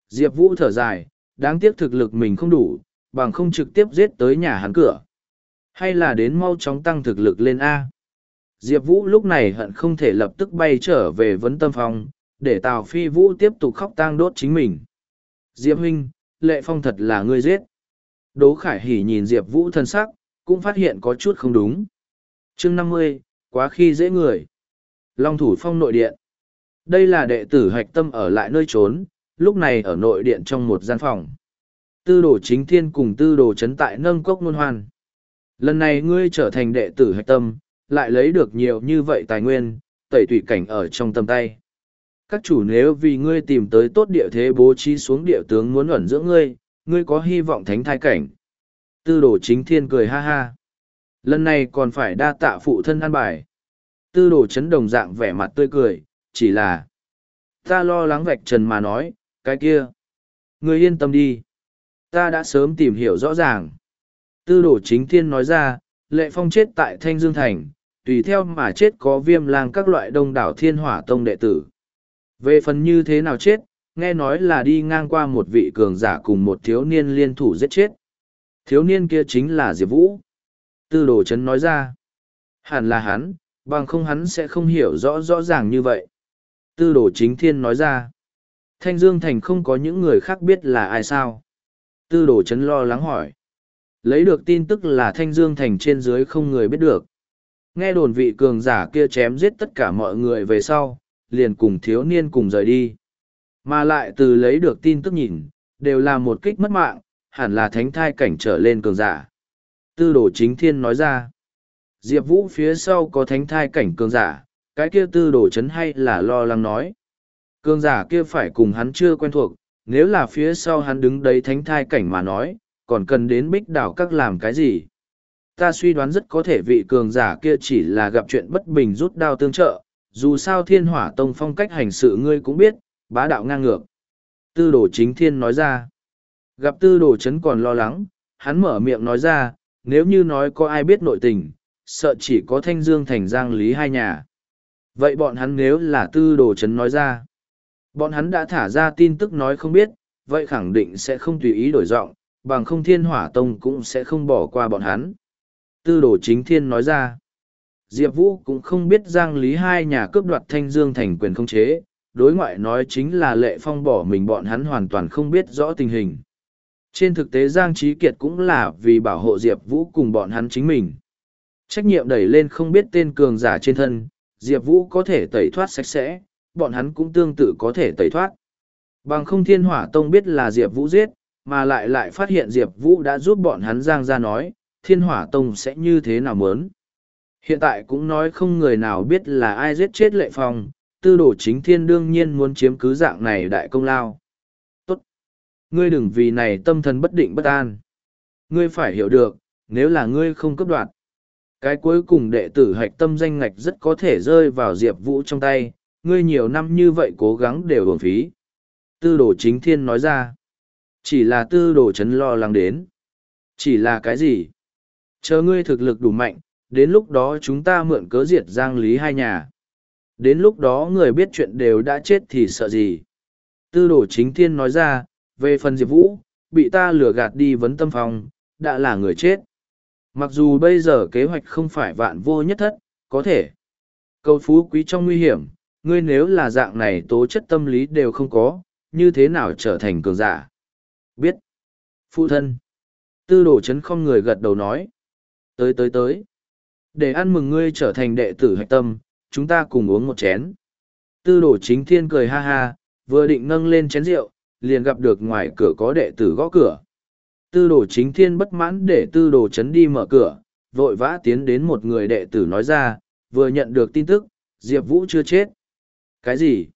Diệp vũ thở dài đáng tiếc thực lực mình không đủ, bằng không trực tiếp giết tới nhà hắn cửa. Hay là đến mau chóng tăng thực lực lên a. Diệp vũ lúc này hận không thể lập tức bay trở về vấn tâm Phòng để tào phi vũ tiếp tục khóc tang đốt chính mình. Diệp huynh, lệ phong thật là ngươi giết. Đố khải hỉ nhìn diệp vũ thân sắc, cũng phát hiện có chút không đúng. Chương năm mươi, quá khi dễ người. Long thủ phong nội điện. Đây là đệ tử hạch tâm ở lại nơi trốn lúc này ở nội điện trong một gian phòng. Tư đồ chính thiên cùng tư đồ chấn tại nâng cốc nôn hoan. Lần này ngươi trở thành đệ tử hạch tâm, lại lấy được nhiều như vậy tài nguyên, tẩy tủy cảnh ở trong tầm tay. Các chủ nếu vì ngươi tìm tới tốt địa thế bố trí xuống địa tướng muốn ẩn dưỡng ngươi ngươi có hy vọng thánh thai cảnh. Tư đồ chính thiên cười ha ha. Lần này còn phải đa tạ phụ thân an bài. Tư đồ chấn đồng dạng vẻ mặt tươi cười, chỉ là, ta lo lắng vạch trần mà nói cái kia. Ngươi yên tâm đi. Ta đã sớm tìm hiểu rõ ràng. Tư đồ chính thiên nói ra, lệ phong chết tại thanh dương thành, tùy theo mà chết có viêm lang các loại đông đảo thiên hỏa tông đệ tử. Về phần như thế nào chết, nghe nói là đi ngang qua một vị cường giả cùng một thiếu niên liên thủ giết chết. Thiếu niên kia chính là diệp vũ. Tư đồ chấn nói ra, hẳn là hắn, bằng không hắn sẽ không hiểu rõ rõ ràng như vậy. Tư đồ chính thiên nói ra Thanh Dương Thành không có những người khác biết là ai sao? Tư đồ chấn lo lắng hỏi. Lấy được tin tức là Thanh Dương Thành trên dưới không người biết được. Nghe đồn vị cường giả kia chém giết tất cả mọi người về sau, liền cùng thiếu niên cùng rời đi. Mà lại từ lấy được tin tức nhìn, đều là một kích mất mạng, hẳn là thánh thai cảnh trở lên cường giả. Tư đồ chính thiên nói ra. Diệp Vũ phía sau có thánh thai cảnh cường giả, cái kia tư đồ chấn hay là lo lắng nói. Cường giả kia phải cùng hắn chưa quen thuộc, nếu là phía sau hắn đứng đấy thánh thai cảnh mà nói, còn cần đến bích đảo các làm cái gì? Ta suy đoán rất có thể vị cường giả kia chỉ là gặp chuyện bất bình rút đao tương trợ, dù sao thiên hỏa tông phong cách hành sự ngươi cũng biết, bá đạo ngang ngược. Tư đồ chính thiên nói ra. Gặp tư đồ chấn còn lo lắng, hắn mở miệng nói ra, nếu như nói có ai biết nội tình, sợ chỉ có thanh dương thành giang lý hai nhà. Vậy bọn hắn nếu là tư đồ chấn nói ra, bọn hắn đã thả ra tin tức nói không biết, vậy khẳng định sẽ không tùy ý đổi giọng, bằng không thiên hỏa tông cũng sẽ không bỏ qua bọn hắn. Tư đồ chính thiên nói ra, Diệp Vũ cũng không biết giang lý hai nhà cướp đoạt thanh dương thành quyền không chế, đối ngoại nói chính là lệ phong bỏ mình bọn hắn hoàn toàn không biết rõ tình hình. Trên thực tế Giang Trí Kiệt cũng là vì bảo hộ Diệp Vũ cùng bọn hắn chính mình. Trách nhiệm đẩy lên không biết tên cường giả trên thân, Diệp Vũ có thể tẩy thoát sạch sẽ, bọn hắn cũng tương tự có thể tẩy thoát. Bằng không thiên hỏa tông biết là Diệp Vũ giết, mà lại lại phát hiện Diệp Vũ đã giúp bọn hắn Giang ra nói, thiên hỏa tông sẽ như thế nào muốn. Hiện tại cũng nói không người nào biết là ai giết chết lệ phong, tư đồ chính thiên đương nhiên muốn chiếm cứ dạng này đại công lao. Tốt! Ngươi đừng vì này tâm thần bất định bất an. Ngươi phải hiểu được, nếu là ngươi không cấp đoạt. Cái cuối cùng đệ tử hạch tâm danh ngạch rất có thể rơi vào Diệp Vũ trong tay, ngươi nhiều năm như vậy cố gắng đều hưởng phí. Tư đồ chính thiên nói ra. Chỉ là tư đồ chấn lo lắng đến. Chỉ là cái gì? Chờ ngươi thực lực đủ mạnh, đến lúc đó chúng ta mượn cớ diệt giang lý hai nhà. Đến lúc đó người biết chuyện đều đã chết thì sợ gì. Tư đồ chính thiên nói ra, về phần Diệp Vũ, bị ta lừa gạt đi vấn tâm phòng, đã là người chết. Mặc dù bây giờ kế hoạch không phải vạn vô nhất thất, có thể. Cầu phú quý trong nguy hiểm, ngươi nếu là dạng này tố chất tâm lý đều không có, như thế nào trở thành cường giả? Biết. Phụ thân. Tư đồ chấn không người gật đầu nói. Tới tới tới. Để ăn mừng ngươi trở thành đệ tử hạch tâm, chúng ta cùng uống một chén. Tư đồ chính thiên cười ha ha, vừa định nâng lên chén rượu, liền gặp được ngoài cửa có đệ tử gõ cửa. Tư đồ chính thiên bất mãn để tư đồ chấn đi mở cửa, vội vã tiến đến một người đệ tử nói ra, vừa nhận được tin tức, Diệp Vũ chưa chết. Cái gì?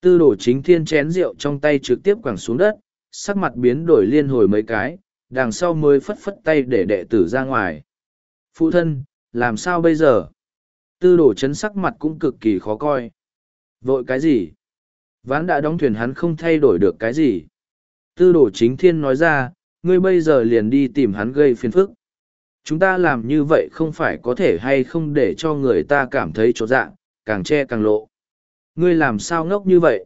Tư đồ chính thiên chén rượu trong tay trực tiếp quẳng xuống đất, sắc mặt biến đổi liên hồi mấy cái, đằng sau mới phất phất tay để đệ tử ra ngoài. Phụ thân, làm sao bây giờ? Tư đồ chấn sắc mặt cũng cực kỳ khó coi. Vội cái gì? Ván đã đóng thuyền hắn không thay đổi được cái gì. Tư đồ chính thiên nói ra, ngươi bây giờ liền đi tìm hắn gây phiền phức. Chúng ta làm như vậy không phải có thể hay không để cho người ta cảm thấy chỗ dạng, càng che càng lộ. Ngươi làm sao ngốc như vậy?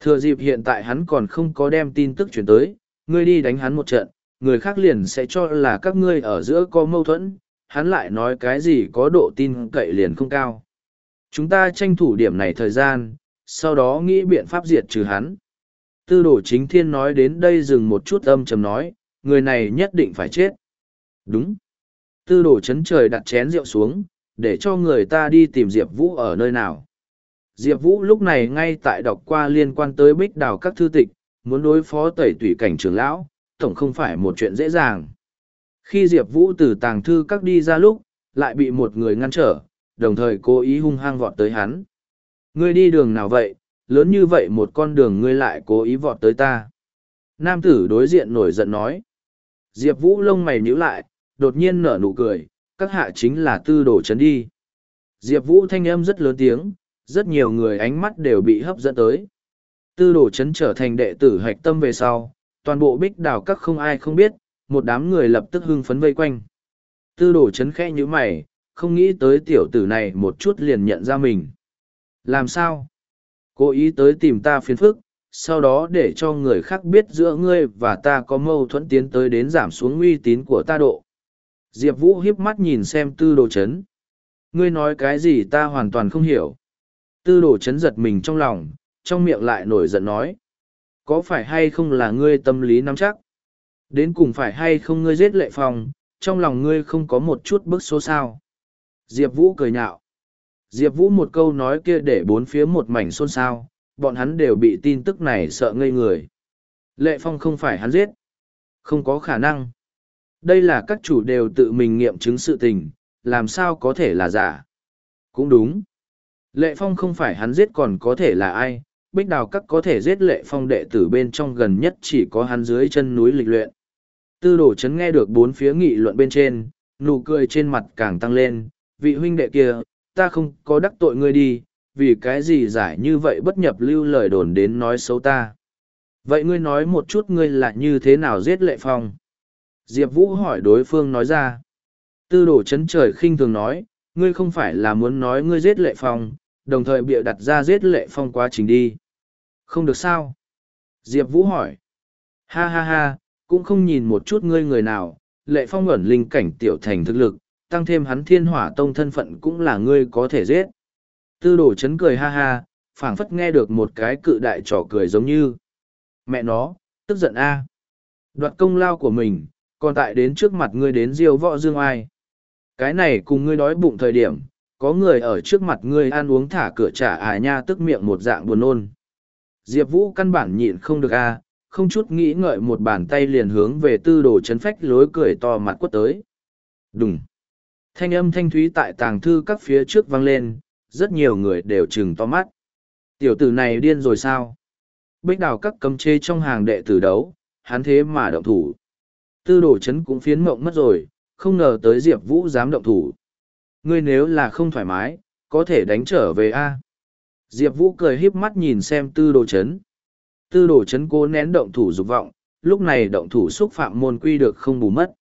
Thừa dịp hiện tại hắn còn không có đem tin tức chuyển tới, ngươi đi đánh hắn một trận, người khác liền sẽ cho là các ngươi ở giữa có mâu thuẫn, hắn lại nói cái gì có độ tin cậy liền không cao. Chúng ta tranh thủ điểm này thời gian, sau đó nghĩ biện pháp diệt trừ hắn. Tư đồ chính thiên nói đến đây dừng một chút âm trầm nói, người này nhất định phải chết. Đúng. Tư đồ chấn trời đặt chén rượu xuống, để cho người ta đi tìm Diệp Vũ ở nơi nào. Diệp Vũ lúc này ngay tại đọc qua liên quan tới bích đào các thư tịch, muốn đối phó tẩy tủy cảnh trưởng lão, tổng không phải một chuyện dễ dàng. Khi Diệp Vũ từ tàng thư các đi ra lúc, lại bị một người ngăn trở, đồng thời cố ý hung hăng vọt tới hắn. Ngươi đi đường nào vậy, lớn như vậy một con đường ngươi lại cố ý vọt tới ta. Nam tử đối diện nổi giận nói. Diệp Vũ lông mày nhíu lại, đột nhiên nở nụ cười, các hạ chính là tư đồ chấn đi. Diệp Vũ thanh âm rất lớn tiếng, rất nhiều người ánh mắt đều bị hấp dẫn tới. Tư đồ chấn trở thành đệ tử hạch tâm về sau, toàn bộ bích đào các không ai không biết, một đám người lập tức hưng phấn vây quanh. Tư đồ chấn khẽ như mày, không nghĩ tới tiểu tử này một chút liền nhận ra mình. Làm sao? Cố ý tới tìm ta phiền phức, sau đó để cho người khác biết giữa ngươi và ta có mâu thuẫn tiến tới đến giảm xuống uy tín của ta độ. Diệp Vũ hiếp mắt nhìn xem tư đồ chấn. Ngươi nói cái gì ta hoàn toàn không hiểu. Tư đồ chấn giật mình trong lòng, trong miệng lại nổi giận nói, Có phải hay không là ngươi tâm lý nắm chắc? Đến cùng phải hay không ngươi giết lệ phong, trong lòng ngươi không có một chút bức số sao? Diệp Vũ cười nhạo. Diệp Vũ một câu nói kia để bốn phía một mảnh xôn xao, bọn hắn đều bị tin tức này sợ ngây người. Lệ Phong không phải hắn giết. Không có khả năng. Đây là các chủ đều tự mình nghiệm chứng sự tình, làm sao có thể là giả. Cũng đúng. Lệ Phong không phải hắn giết còn có thể là ai, bích đào các có thể giết Lệ Phong đệ tử bên trong gần nhất chỉ có hắn dưới chân núi lịch luyện. Tư Đồ chấn nghe được bốn phía nghị luận bên trên, nụ cười trên mặt càng tăng lên, vị huynh đệ kia, ta không có đắc tội ngươi đi, vì cái gì giải như vậy bất nhập lưu lời đồn đến nói xấu ta. Vậy ngươi nói một chút ngươi là như thế nào giết lệ phong? Diệp Vũ hỏi đối phương nói ra. Tư Đồ chấn trời khinh thường nói, ngươi không phải là muốn nói ngươi giết lệ phong, đồng thời bịa đặt ra giết lệ phong quá trình đi. Không được sao? Diệp Vũ hỏi. Ha ha ha, cũng không nhìn một chút ngươi người nào, lệ phong ẩn linh cảnh tiểu thành thực lực, tăng thêm hắn thiên hỏa tông thân phận cũng là ngươi có thể giết. Tư đồ chấn cười ha ha, phảng phất nghe được một cái cự đại trò cười giống như. Mẹ nó, tức giận a Đoạt công lao của mình, còn tại đến trước mặt ngươi đến diêu võ dương ai. Cái này cùng ngươi đói bụng thời điểm, có người ở trước mặt ngươi ăn uống thả cửa trả à nha tức miệng một dạng buồn nôn. Diệp Vũ căn bản nhịn không được a không chút nghĩ ngợi một bàn tay liền hướng về tư đồ chấn phách lối cười to mặt quất tới. đùng Thanh âm thanh thúy tại tàng thư các phía trước vang lên, rất nhiều người đều chừng to mắt. Tiểu tử này điên rồi sao? Bích đào các cấm chê trong hàng đệ tử đấu, hắn thế mà động thủ. Tư đồ chấn cũng phiến mộng mất rồi, không ngờ tới Diệp Vũ dám động thủ. Ngươi nếu là không thoải mái, có thể đánh trở về a Diệp Vũ cười híp mắt nhìn xem tư đồ chấn. Tư đồ chấn cố nén động thủ dục vọng, lúc này động thủ xúc phạm môn quy được không bù mất.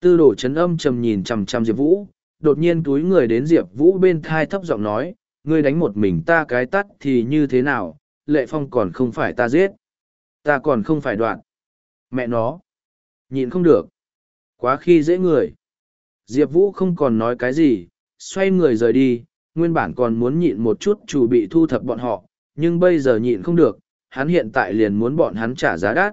Tư đồ chấn âm trầm nhìn chằm chằm Diệp Vũ, đột nhiên túi người đến Diệp Vũ bên thai thấp giọng nói, ngươi đánh một mình ta cái tắt thì như thế nào, lệ phong còn không phải ta giết. Ta còn không phải đoạn. Mẹ nó. Nhịn không được. Quá khi dễ người. Diệp Vũ không còn nói cái gì, xoay người rời đi, nguyên bản còn muốn nhịn một chút chủ bị thu thập bọn họ, nhưng bây giờ nhịn không được, hắn hiện tại liền muốn bọn hắn trả giá đắt,